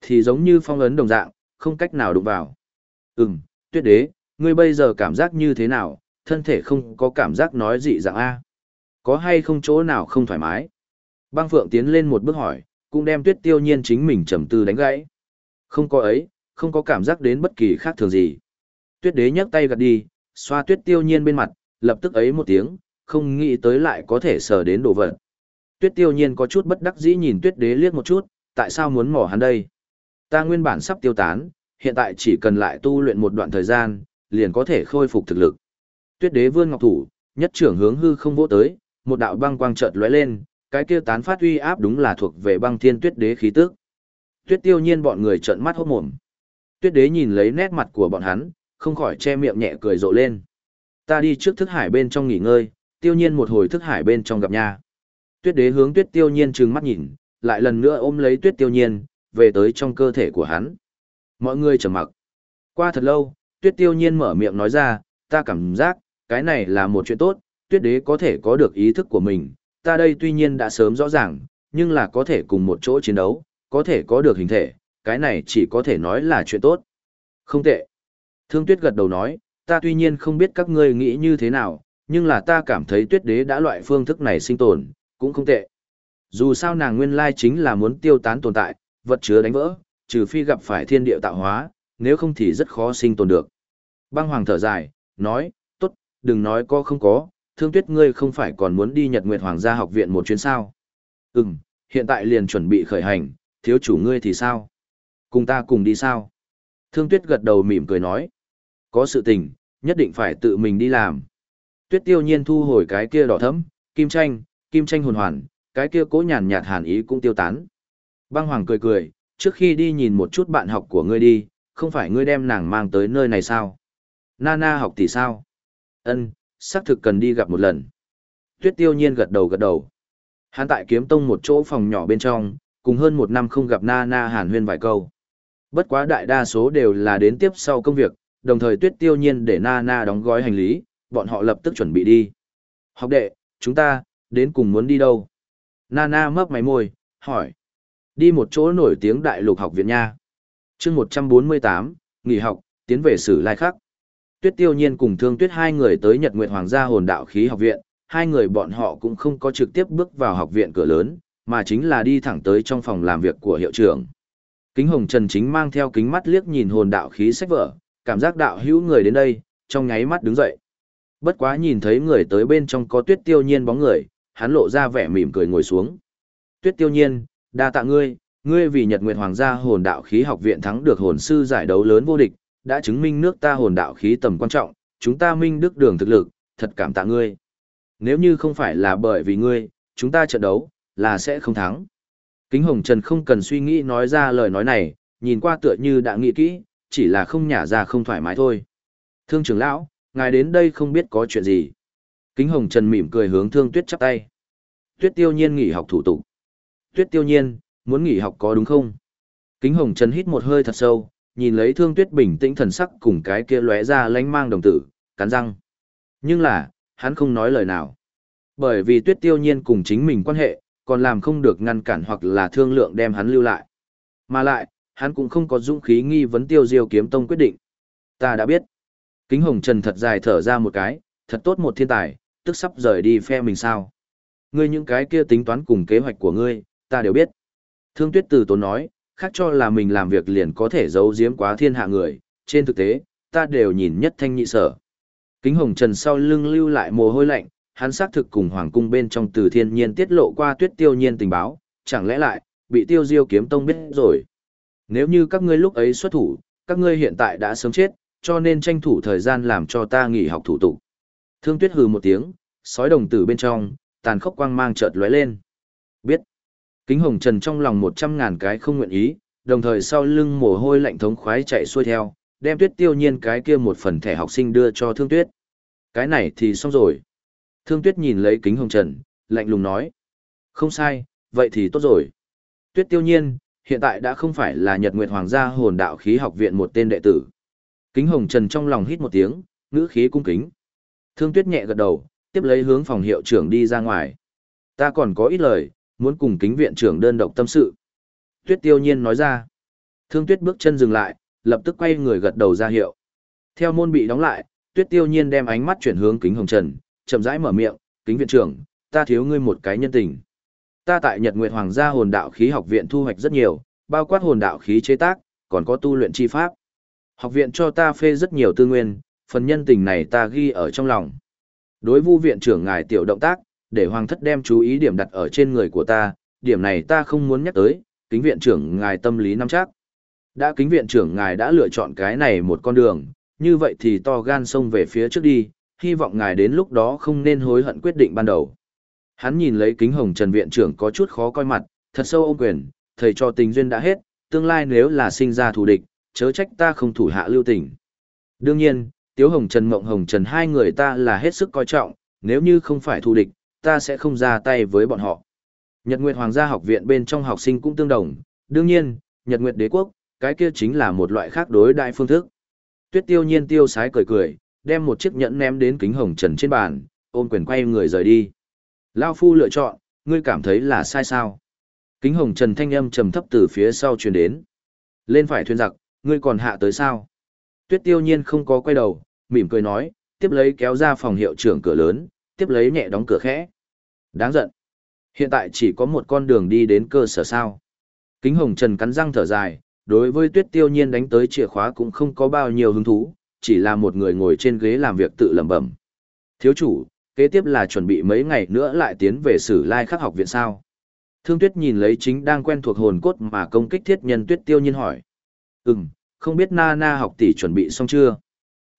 Thì giống như phong ấn đồng dạng, không cách nào đụng vào. Ừm, tuyết đế, ngươi bây giờ cảm giác như thế nào, thân thể không có cảm giác nói dị dạng A. Có hay không chỗ nào không thoải mái? Băng Phượng tiến lên một bước hỏi, cũng đem tuyết tiêu nhiên chính mình trầm tư đánh gãy. Không có ấy, không có cảm giác đến bất kỳ khác thường gì. Tuyết đế nhấc tay gạt đi, xoa tuyết tiêu nhiên bên mặt, lập tức ấy một tiếng, không nghĩ tới lại có thể sờ đến đồ vật. Tuyết tiêu nhiên có chút bất đắc dĩ nhìn tuyết đế liếc một chút, tại sao muốn mỏ hắn đây? Ta nguyên bản sắp tiêu tán, hiện tại chỉ cần lại tu luyện một đoạn thời gian, liền có thể khôi phục thực lực. Tuyết đế vươn ngọc thủ, nhất trưởng hướng hư không vỗ tới, một đạo băng quang chợt lóe lên, cái kia tán phát uy áp đúng là thuộc về băng thiên tuyết đế khí tức. Tuyết tiêu nhiên bọn người trợn mắt hốt mồm. Tuyết đế nhìn lấy nét mặt của bọn hắn, không khỏi che miệng nhẹ cười rộ lên. Ta đi trước thức hải bên trong nghỉ ngơi, tiêu nhiên một hồi thức hải bên trong gặp nha. Tuyết đế hướng tuyết tiêu nhiên trừng mắt nhìn, lại lần nữa ôm lấy tuyết tiêu nhiên, về tới trong cơ thể của hắn. Mọi người trầm mặc. Qua thật lâu, tuyết tiêu nhiên mở miệng nói ra, ta cảm giác, cái này là một chuyện tốt, tuyết đế có thể có được ý thức của mình, ta đây tuy nhiên đã sớm rõ ràng, nhưng là có thể cùng một chỗ chiến đấu, có thể có được hình thể, cái này chỉ có thể nói là chuyện tốt. Không tệ. Thương tuyết gật đầu nói, ta tuy nhiên không biết các ngươi nghĩ như thế nào, nhưng là ta cảm thấy tuyết đế đã loại phương thức này sinh tồn, cũng không tệ. Dù sao nàng nguyên lai chính là muốn tiêu tán tồn tại, vật chứa đánh vỡ, trừ phi gặp phải thiên địa tạo hóa, nếu không thì rất khó sinh tồn được. Băng hoàng thở dài, nói, tốt, đừng nói có không có, thương tuyết ngươi không phải còn muốn đi Nhật Nguyệt Hoàng gia học viện một chuyến sao. Ừm, hiện tại liền chuẩn bị khởi hành, thiếu chủ ngươi thì sao? Cùng ta cùng đi sao? Thương tuyết gật đầu mỉm cười nói. Có sự tình, nhất định phải tự mình đi làm. Tuyết tiêu nhiên thu hồi cái kia đỏ thấm, kim tranh, kim tranh hồn hoàn, cái kia cố nhàn nhạt hàn ý cũng tiêu tán. Băng hoàng cười cười, trước khi đi nhìn một chút bạn học của ngươi đi, không phải ngươi đem nàng mang tới nơi này sao? Nana học tỷ sao? Ân, xác thực cần đi gặp một lần. Tuyết tiêu nhiên gật đầu gật đầu. Hắn tại kiếm tông một chỗ phòng nhỏ bên trong, cùng hơn một năm không gặp Nana hàn huyên vài câu. Bất quá đại đa số đều là đến tiếp sau công việc, đồng thời tuyết tiêu nhiên để na na đóng gói hành lý, bọn họ lập tức chuẩn bị đi. Học đệ, chúng ta, đến cùng muốn đi đâu? Nana mấp máy môi, hỏi. Đi một chỗ nổi tiếng đại lục học viện nha. chương 148, nghỉ học, tiến về sử lai khắc. Tuyết tiêu nhiên cùng thương tuyết hai người tới Nhật Nguyệt Hoàng gia hồn đạo khí học viện, hai người bọn họ cũng không có trực tiếp bước vào học viện cửa lớn, mà chính là đi thẳng tới trong phòng làm việc của hiệu trưởng. Kính Hồng Trần chính mang theo kính mắt liếc nhìn hồn đạo khí sách vở, cảm giác đạo hữu người đến đây, trong nháy mắt đứng dậy. Bất quá nhìn thấy người tới bên trong có tuyết tiêu nhiên bóng người, hắn lộ ra vẻ mỉm cười ngồi xuống. Tuyết tiêu nhiên, đa tạ ngươi, ngươi vì Nhật Nguyệt Hoàng gia hồn đạo khí học viện thắng được hồn sư giải đấu lớn vô địch, đã chứng minh nước ta hồn đạo khí tầm quan trọng, chúng ta minh đức đường thực lực, thật cảm tạ ngươi. Nếu như không phải là bởi vì ngươi, chúng ta trận đấu, là sẽ không thắng. Kính Hồng Trần không cần suy nghĩ nói ra lời nói này, nhìn qua tựa như đã nghĩ kỹ, chỉ là không nhả ra không thoải mái thôi. Thương trưởng lão, ngài đến đây không biết có chuyện gì. Kính Hồng Trần mỉm cười hướng Thương Tuyết chắp tay. Tuyết Tiêu Nhiên nghỉ học thủ tục. Tuyết Tiêu Nhiên, muốn nghỉ học có đúng không? Kính Hồng Trần hít một hơi thật sâu, nhìn lấy Thương Tuyết bình tĩnh thần sắc cùng cái kia lóe ra lánh mang đồng tử, cắn răng. Nhưng là, hắn không nói lời nào. Bởi vì Tuyết Tiêu Nhiên cùng chính mình quan hệ, còn làm không được ngăn cản hoặc là thương lượng đem hắn lưu lại. Mà lại, hắn cũng không có dũng khí nghi vấn Tiêu Diêu kiếm tông quyết định. Ta đã biết. Kính Hồng Trần thật dài thở ra một cái, thật tốt một thiên tài, tức sắp rời đi phe mình sao. Ngươi những cái kia tính toán cùng kế hoạch của ngươi, ta đều biết. Thương Tuyết từ tốn nói, khác cho là mình làm việc liền có thể giấu giếm quá thiên hạ người, trên thực tế, ta đều nhìn nhất thanh nhị sở. Kính Hồng Trần sau lưng lưu lại mồ hôi lạnh, hắn xác thực cùng hoàng cung bên trong từ thiên nhiên tiết lộ qua tuyết tiêu nhiên tình báo, chẳng lẽ lại, bị tiêu diêu kiếm tông biết rồi. Nếu như các ngươi lúc ấy xuất thủ, các ngươi hiện tại đã sớm chết, cho nên tranh thủ thời gian làm cho ta nghỉ học thủ tục. Thương tuyết hừ một tiếng, sói đồng tử bên trong, tàn khốc quang mang chợt lóe lên. Biết. Kính hồng trần trong lòng một trăm ngàn cái không nguyện ý, đồng thời sau lưng mồ hôi lạnh thống khoái chạy xuôi theo, đem tuyết tiêu nhiên cái kia một phần thẻ học sinh đưa cho thương tuyết. Cái này thì xong rồi. Thương tuyết nhìn lấy kính hồng trần, lạnh lùng nói. Không sai, vậy thì tốt rồi. Tuyết tiêu nhiên, hiện tại đã không phải là Nhật Nguyệt Hoàng gia hồn đạo khí học viện một tên đệ tử. Kính hồng trần trong lòng hít một tiếng, ngữ khí cung kính. Thương tuyết nhẹ gật đầu, tiếp lấy hướng phòng hiệu trưởng đi ra ngoài. Ta còn có ít lời, muốn cùng kính viện trưởng đơn độc tâm sự. Tuyết tiêu nhiên nói ra. Thương tuyết bước chân dừng lại, lập tức quay người gật đầu ra hiệu. Theo môn bị đóng lại, tuyết tiêu nhiên đem ánh mắt chuyển hướng kính hồng trần, chậm rãi mở miệng, kính viện trưởng, ta thiếu ngươi một cái nhân tình. Ta tại Nhật Nguyệt Hoàng gia hồn đạo khí học viện thu hoạch rất nhiều, bao quát hồn đạo khí chế tác, còn có tu luyện chi pháp. Học viện cho ta phê rất nhiều tư nguyên, phần nhân tình này ta ghi ở trong lòng. Đối vu viện trưởng ngài tiểu động tác, để hoàng thất đem chú ý điểm đặt ở trên người của ta, điểm này ta không muốn nhắc tới, kính viện trưởng ngài tâm lý nắm chắc. Đã kính viện trưởng ngài đã lựa chọn cái này một con đường, như vậy thì to gan xông về phía trước đi, hy vọng ngài đến lúc đó không nên hối hận quyết định ban đầu. Hắn nhìn lấy kính hồng trần viện trưởng có chút khó coi mặt, thật sâu ôm quyền, thầy cho tình duyên đã hết, tương lai nếu là sinh ra thù địch, chớ trách ta không thủ hạ lưu tình. Đương nhiên, Tiếu Hồng Trần Mộng Hồng Trần hai người ta là hết sức coi trọng, nếu như không phải thù địch, ta sẽ không ra tay với bọn họ. Nhật Nguyệt Hoàng gia học viện bên trong học sinh cũng tương đồng, đương nhiên, Nhật Nguyệt đế quốc, cái kia chính là một loại khác đối đại phương thức. Tuyết tiêu nhiên tiêu sái cười cười, đem một chiếc nhẫn ném đến kính hồng trần trên bàn, ôm quyền quay người rời đi. Lao phu lựa chọn, ngươi cảm thấy là sai sao? Kính hồng trần thanh âm trầm thấp từ phía sau truyền đến. Lên phải thuyền giặc, ngươi còn hạ tới sao? Tuyết tiêu nhiên không có quay đầu, mỉm cười nói, tiếp lấy kéo ra phòng hiệu trưởng cửa lớn, tiếp lấy nhẹ đóng cửa khẽ. Đáng giận. Hiện tại chỉ có một con đường đi đến cơ sở sao. Kính hồng trần cắn răng thở dài, đối với tuyết tiêu nhiên đánh tới chìa khóa cũng không có bao nhiêu hứng thú, chỉ là một người ngồi trên ghế làm việc tự lẩm bẩm. Thiếu chủ, kế tiếp là chuẩn bị mấy ngày nữa lại tiến về sử lai khắc học viện sao. Thương tuyết nhìn lấy chính đang quen thuộc hồn cốt mà công kích thiết nhân tuyết tiêu nhiên hỏi. Ừm, không biết na na học tỷ chuẩn bị xong chưa?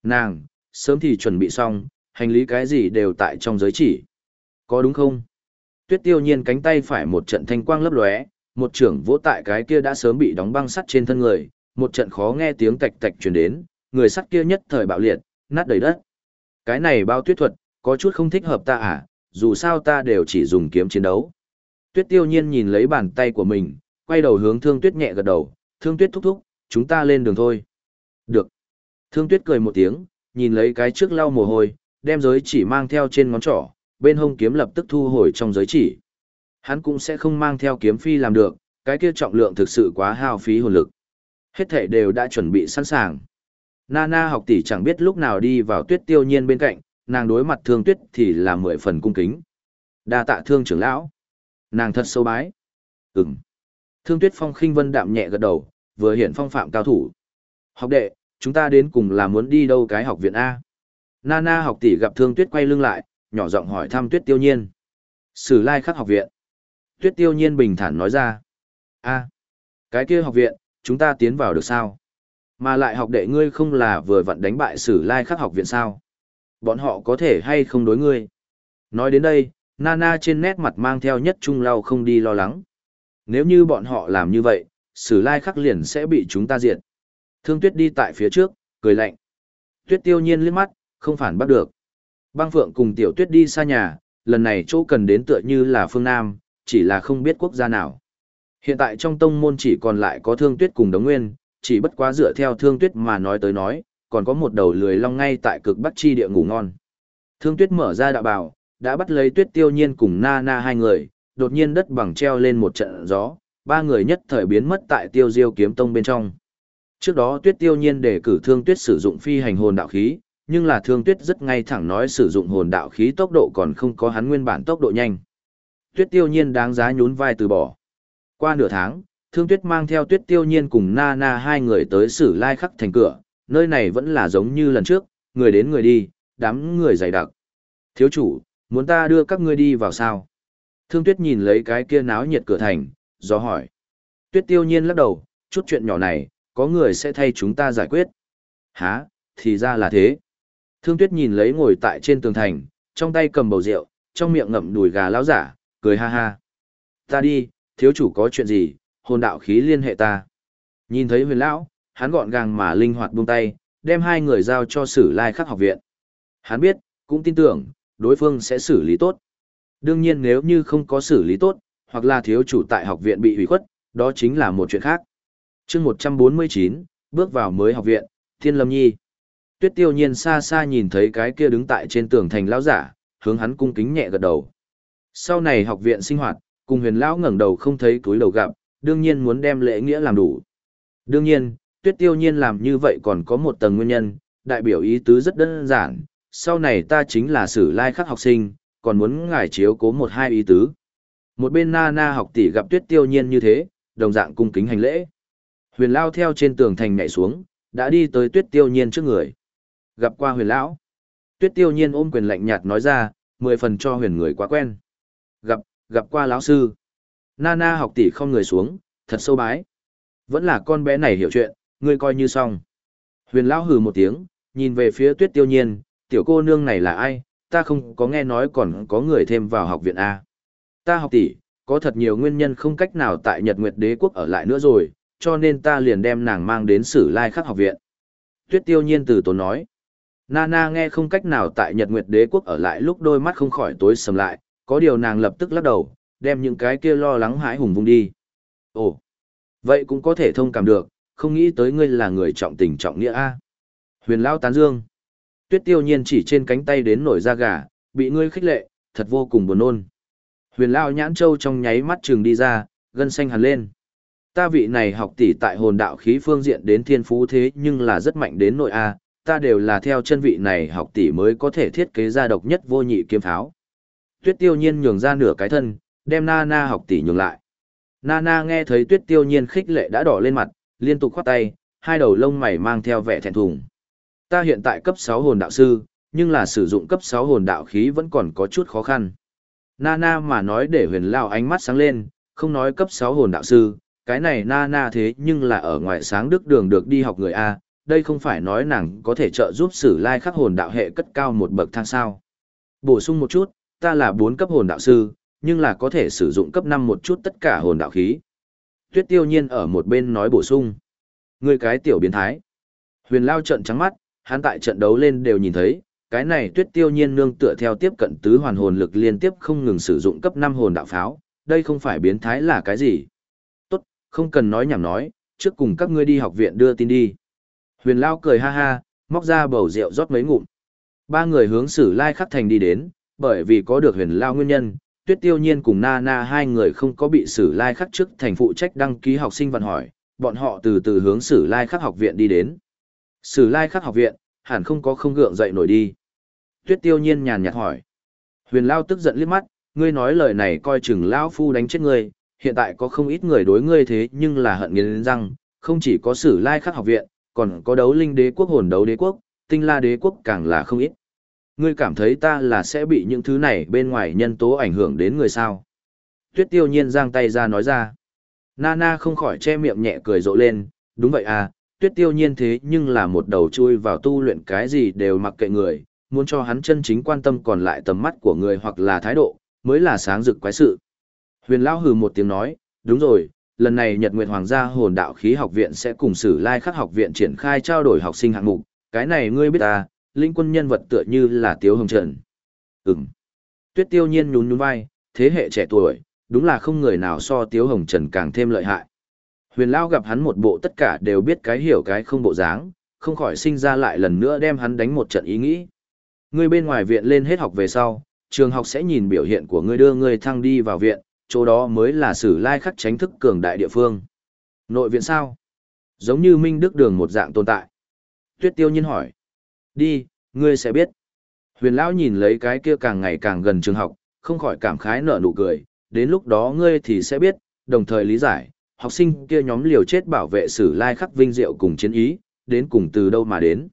Nàng, sớm thì chuẩn bị xong, hành lý cái gì đều tại trong giới chỉ. Có đúng không? Tuyết tiêu nhiên cánh tay phải một trận thanh quang lấp lóe, một trưởng vỗ tại cái kia đã sớm bị đóng băng sắt trên thân người, một trận khó nghe tiếng tạch tạch truyền đến, người sắt kia nhất thời bạo liệt, nát đầy đất. Cái này bao tuyết thuật, có chút không thích hợp ta à, dù sao ta đều chỉ dùng kiếm chiến đấu. Tuyết tiêu nhiên nhìn lấy bàn tay của mình, quay đầu hướng thương tuyết nhẹ gật đầu, thương tuyết thúc thúc, chúng ta lên đường thôi. Được. Thương tuyết cười một tiếng, nhìn lấy cái trước lau mồ hôi, đem giới chỉ mang theo trên ngón trỏ, bên hông kiếm lập tức thu hồi trong giới chỉ. Hắn cũng sẽ không mang theo kiếm phi làm được, cái kia trọng lượng thực sự quá hao phí hồn lực. Hết thể đều đã chuẩn bị sẵn sàng. Nana học tỷ chẳng biết lúc nào đi vào tuyết tiêu nhiên bên cạnh, nàng đối mặt thương tuyết thì là mười phần cung kính. đa tạ thương trưởng lão. Nàng thật sâu bái. Ừm. Thương tuyết phong khinh vân đạm nhẹ gật đầu, vừa hiện phong phạm cao thủ. Học đệ, chúng ta đến cùng là muốn đi đâu cái học viện A. Nana học tỷ gặp thương tuyết quay lưng lại, nhỏ giọng hỏi thăm tuyết tiêu nhiên. Sử lai khắc học viện. Tuyết tiêu nhiên bình thản nói ra. A, cái kia học viện, chúng ta tiến vào được sao? Mà lại học đệ ngươi không là vừa vặn đánh bại sử lai khắc học viện sao? Bọn họ có thể hay không đối ngươi? Nói đến đây, Nana trên nét mặt mang theo nhất trung lau không đi lo lắng. Nếu như bọn họ làm như vậy, sử lai khắc liền sẽ bị chúng ta diệt. Thương tuyết đi tại phía trước, cười lạnh. Tuyết tiêu nhiên liếc mắt, không phản bắt được. Băng phượng cùng tiểu tuyết đi xa nhà, lần này chỗ cần đến tựa như là phương Nam, chỉ là không biết quốc gia nào. Hiện tại trong tông môn chỉ còn lại có thương tuyết cùng đống nguyên, chỉ bất quá dựa theo thương tuyết mà nói tới nói, còn có một đầu lười long ngay tại cực bắc chi địa ngủ ngon. Thương tuyết mở ra đạo bào, đã bắt lấy tuyết tiêu nhiên cùng na na hai người, đột nhiên đất bằng treo lên một trận gió, ba người nhất thời biến mất tại tiêu diêu kiếm tông bên trong. Trước đó tuyết tiêu nhiên để cử thương tuyết sử dụng phi hành hồn đạo khí, nhưng là thương tuyết rất ngay thẳng nói sử dụng hồn đạo khí tốc độ còn không có hắn nguyên bản tốc độ nhanh. Tuyết tiêu nhiên đáng giá nhún vai từ bỏ. Qua nửa tháng, thương tuyết mang theo tuyết tiêu nhiên cùng na na hai người tới sử lai khắc thành cửa, nơi này vẫn là giống như lần trước, người đến người đi, đám người dày đặc. Thiếu chủ, muốn ta đưa các ngươi đi vào sao? Thương tuyết nhìn lấy cái kia náo nhiệt cửa thành, do hỏi. Tuyết tiêu nhiên lắc đầu, chút chuyện nhỏ này, có người sẽ thay chúng ta giải quyết. Hả, thì ra là thế. Thương tuyết nhìn lấy ngồi tại trên tường thành, trong tay cầm bầu rượu, trong miệng ngậm đùi gà lão giả, cười ha ha. Ta đi, thiếu chủ có chuyện gì, hồn đạo khí liên hệ ta. Nhìn thấy huyền lão, hắn gọn gàng mà linh hoạt buông tay, đem hai người giao cho sử lai khắc học viện. Hắn biết, cũng tin tưởng, đối phương sẽ xử lý tốt. Đương nhiên nếu như không có xử lý tốt, hoặc là thiếu chủ tại học viện bị hủy khuất, đó chính là một chuyện khác. chương 149, bước vào mới học viện, Thiên Lâm Nhi. Tuyết tiêu nhiên xa xa nhìn thấy cái kia đứng tại trên tường thành lão giả, hướng hắn cung kính nhẹ gật đầu. Sau này học viện sinh hoạt, cùng huyền lão ngẩng đầu không thấy túi đầu gặp, đương nhiên muốn đem lễ nghĩa làm đủ. Đương nhiên, tuyết tiêu nhiên làm như vậy còn có một tầng nguyên nhân, đại biểu ý tứ rất đơn giản, sau này ta chính là sử lai khắc học sinh, còn muốn ngài chiếu cố một hai ý tứ. Một bên na na học tỷ gặp tuyết tiêu nhiên như thế, đồng dạng cung kính hành lễ. Huyền lao theo trên tường thành nhảy xuống, đã đi tới tuyết tiêu nhiên trước người. Gặp qua huyền lão. Tuyết tiêu nhiên ôm quyền lạnh nhạt nói ra, mười phần cho huyền người quá quen. Gặp, gặp qua lão sư. Nana học tỷ không người xuống, thật sâu bái. Vẫn là con bé này hiểu chuyện, ngươi coi như xong. Huyền lão hừ một tiếng, nhìn về phía tuyết tiêu nhiên, tiểu cô nương này là ai, ta không có nghe nói còn có người thêm vào học viện A. Ta học tỷ, có thật nhiều nguyên nhân không cách nào tại Nhật Nguyệt Đế Quốc ở lại nữa rồi, cho nên ta liền đem nàng mang đến sử lai khắc học viện. Tuyết tiêu nhiên từ tốn nói. Nana nghe không cách nào tại Nhật Nguyệt Đế Quốc ở lại lúc đôi mắt không khỏi tối sầm lại, có điều nàng lập tức lắc đầu, đem những cái kia lo lắng hãi hùng vung đi. Ồ, vậy cũng có thể thông cảm được, không nghĩ tới ngươi là người trọng tình trọng nghĩa a. Huyền Lão tán dương. Tuyết tiêu nhiên chỉ trên cánh tay đến nổi da gà, bị ngươi khích lệ, thật vô cùng buồn nôn. Huyền Lão nhãn châu trong nháy mắt trường đi ra, gân xanh hẳn lên. Ta vị này học tỷ tại hồn đạo khí phương diện đến thiên phú thế nhưng là rất mạnh đến nội A, ta đều là theo chân vị này học tỷ mới có thể thiết kế ra độc nhất vô nhị kiếm tháo. Tuyết tiêu nhiên nhường ra nửa cái thân, đem Nana na học tỷ nhường lại. Nana nghe thấy tuyết tiêu nhiên khích lệ đã đỏ lên mặt, liên tục khoát tay, hai đầu lông mày mang theo vẻ thẹn thùng. Ta hiện tại cấp 6 hồn đạo sư, nhưng là sử dụng cấp 6 hồn đạo khí vẫn còn có chút khó khăn. Nana mà nói để huyền lao ánh mắt sáng lên, không nói cấp 6 hồn đạo sư, cái này Nana thế nhưng là ở ngoài sáng đức đường được đi học người A, đây không phải nói nàng có thể trợ giúp sử lai khắc hồn đạo hệ cất cao một bậc thang sao. Bổ sung một chút, ta là 4 cấp hồn đạo sư, nhưng là có thể sử dụng cấp 5 một chút tất cả hồn đạo khí. Tuyết tiêu nhiên ở một bên nói bổ sung. Người cái tiểu biến thái. Huyền lao trận trắng mắt, hắn tại trận đấu lên đều nhìn thấy, cái này tuyết tiêu nhiên nương tựa theo tiếp cận tứ hoàn hồn lực liên tiếp không ngừng sử dụng cấp 5 hồn đạo pháo, đây không phải biến thái là cái gì. Tốt, không cần nói nhảm nói, trước cùng các ngươi đi học viện đưa tin đi. Huyền Lao cười ha ha, móc ra bầu rượu rót mấy ngụm. Ba người hướng Sử Lai Khắc Thành đi đến, bởi vì có được Huyền Lao nguyên nhân, Tuyết Tiêu Nhiên cùng Na Na hai người không có bị Sử Lai Khắc trước thành phụ trách đăng ký học sinh vận hỏi, bọn họ từ từ hướng Sử Lai Khắc học viện đi đến. Sử Lai Khắc học viện, hẳn không có không gượng dậy nổi đi. Tuyết Tiêu Nhiên nhàn nhạt hỏi. Huyền Lao tức giận liếc mắt, ngươi nói lời này coi chừng Lao Phu đánh chết ngươi, hiện tại có không ít người đối ngươi thế nhưng là hận nghiến răng, không chỉ có Sử Lai Khắc học viện, còn có đấu linh đế quốc hồn đấu đế quốc, tinh la đế quốc càng là không ít. Ngươi cảm thấy ta là sẽ bị những thứ này bên ngoài nhân tố ảnh hưởng đến người sao? Tuyết tiêu nhiên giang tay ra nói ra. Nana không khỏi che miệng nhẹ cười rộ lên, đúng vậy à, tuyết tiêu nhiên thế nhưng là một đầu chui vào tu luyện cái gì đều mặc kệ người, muốn cho hắn chân chính quan tâm còn lại tầm mắt của người hoặc là thái độ, mới là sáng rực quái sự. Huyền Lão hừ một tiếng nói, đúng rồi, lần này Nhật Nguyệt Hoàng gia hồn đạo khí học viện sẽ cùng Sử Lai Khắc học viện triển khai trao đổi học sinh hạng mục, cái này ngươi biết à, linh quân nhân vật tựa như là Tiếu Hồng Trần. Ừm. Tuyết Tiêu Nhiên nhún nhún vai, thế hệ trẻ tuổi, đúng là không người nào so Tiếu Hồng Trần càng thêm lợi hại. Huyền Lao gặp hắn một bộ tất cả đều biết cái hiểu cái không bộ dáng, không khỏi sinh ra lại lần nữa đem hắn đánh một trận ý nghĩ. Ngươi bên ngoài viện lên hết học về sau, trường học sẽ nhìn biểu hiện của ngươi đưa ngươi thăng đi vào viện, chỗ đó mới là sử lai khắc tránh thức cường đại địa phương. Nội viện sao? Giống như Minh Đức Đường một dạng tồn tại. Tuyết tiêu nhiên hỏi. Đi, ngươi sẽ biết. Huyền Lão nhìn lấy cái kia càng ngày càng gần trường học, không khỏi cảm khái nở nụ cười, đến lúc đó ngươi thì sẽ biết, đồng thời lý giải, học sinh kia nhóm liều chết bảo vệ sử lai khắc vinh diệu cùng chiến ý, đến cùng từ đâu mà đến.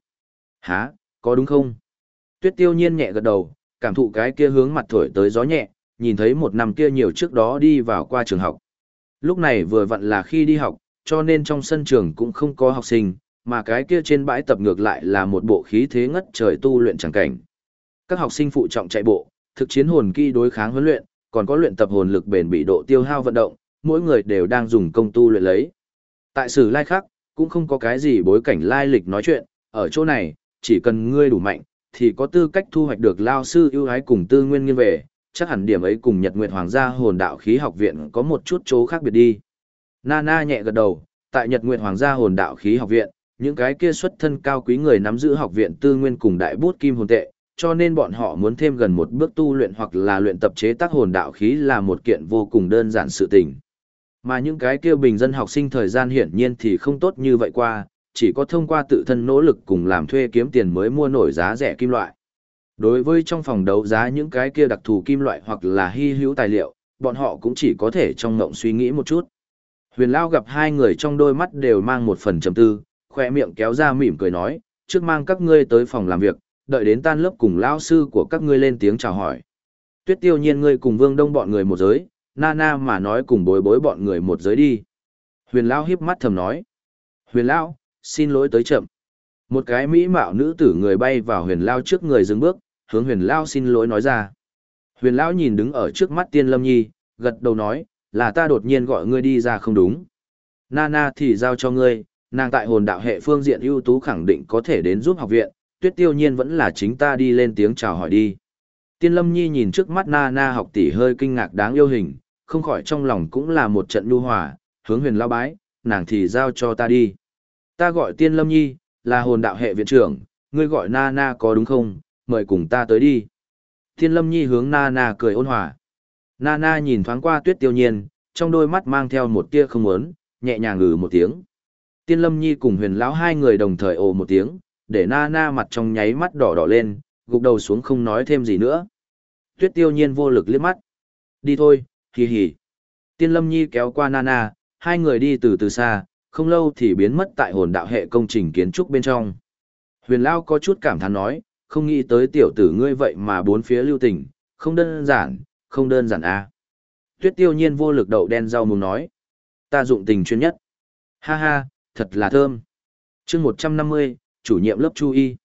Hả, có đúng không? Tuyết tiêu nhiên nhẹ gật đầu, cảm thụ cái kia hướng mặt thổi tới gió nhẹ, nhìn thấy một năm kia nhiều trước đó đi vào qua trường học. Lúc này vừa vặn là khi đi học, cho nên trong sân trường cũng không có học sinh, mà cái kia trên bãi tập ngược lại là một bộ khí thế ngất trời tu luyện chẳng cảnh. Các học sinh phụ trọng chạy bộ, thực chiến hồn kỹ đối kháng huấn luyện, còn có luyện tập hồn lực bền bị độ tiêu hao vận động, mỗi người đều đang dùng công tu luyện lấy. Tại sử lai khác, cũng không có cái gì bối cảnh lai lịch nói chuyện, ở chỗ này, chỉ cần ngươi đủ mạnh, thì có tư cách thu hoạch được lao sư ưu ái cùng tư nguyên nghiên về, chắc hẳn điểm ấy cùng Nhật Nguyệt Hoàng gia hồn đạo khí học viện có một chút chỗ khác biệt đi. Nana nhẹ gật đầu, tại Nhật Nguyệt Hoàng gia hồn đạo khí học viện, những cái kia xuất thân cao quý người nắm giữ học viện tư nguyên cùng đại bút kim hồn tệ, cho nên bọn họ muốn thêm gần một bước tu luyện hoặc là luyện tập chế tác hồn đạo khí là một kiện vô cùng đơn giản sự tình. Mà những cái kia bình dân học sinh thời gian hiển nhiên thì không tốt như vậy qua, chỉ có thông qua tự thân nỗ lực cùng làm thuê kiếm tiền mới mua nổi giá rẻ kim loại. Đối với trong phòng đấu giá những cái kia đặc thù kim loại hoặc là hy hữu tài liệu, bọn họ cũng chỉ có thể trong ngộng suy nghĩ một chút. Huyền Lao gặp hai người trong đôi mắt đều mang một phần trầm tư, khoe miệng kéo ra mỉm cười nói, trước mang các ngươi tới phòng làm việc, đợi đến tan lớp cùng lão sư của các ngươi lên tiếng chào hỏi. Tuyết tiêu nhiên ngươi cùng vương đông bọn người một giới, na na mà nói cùng bối bối bọn người một giới đi. Huyền Lao híp mắt thầm nói. Huyền Lao, xin lỗi tới chậm. Một cái mỹ mạo nữ tử người bay vào huyền Lao trước người dừng bước, hướng huyền Lao xin lỗi nói ra. Huyền Lão nhìn đứng ở trước mắt tiên lâm nhi, gật đầu nói, là ta đột nhiên gọi ngươi đi ra không đúng. Nana thì giao cho ngươi, nàng tại hồn đạo hệ phương diện ưu tú khẳng định có thể đến giúp học viện, tuyết tiêu nhiên vẫn là chính ta đi lên tiếng chào hỏi đi. Tiên lâm nhi nhìn trước mắt na na học tỷ hơi kinh ngạc đáng yêu hình, không khỏi trong lòng cũng là một trận nhu hòa, hướng huyền lao bái, nàng thì giao cho ta đi. Ta gọi tiên lâm nhi, là hồn đạo hệ viện trưởng, ngươi gọi na na có đúng không, mời cùng ta tới đi. Tiên lâm nhi hướng na na cười ôn hòa. Na na nhìn thoáng qua tuyết tiêu nhiên, trong đôi mắt mang theo một tia không muốn, nhẹ nhàng ngừ một tiếng. Tiên Lâm Nhi cùng huyền lão hai người đồng thời ồ một tiếng, để na na mặt trong nháy mắt đỏ đỏ lên, gục đầu xuống không nói thêm gì nữa. Tuyết tiêu nhiên vô lực liếc mắt. Đi thôi, hì hì. Tiên Lâm Nhi kéo qua Nana, hai người đi từ từ xa, không lâu thì biến mất tại hồn đạo hệ công trình kiến trúc bên trong. Huyền Lao có chút cảm thán nói, không nghĩ tới tiểu tử ngươi vậy mà bốn phía lưu tình, không đơn giản, không đơn giản à. Tuyết tiêu nhiên vô lực đậu đen rau mùng nói. Ta dụng tình chuyên nhất. Ha ha, thật là thơm. chương 150, chủ nhiệm lớp Chu Y.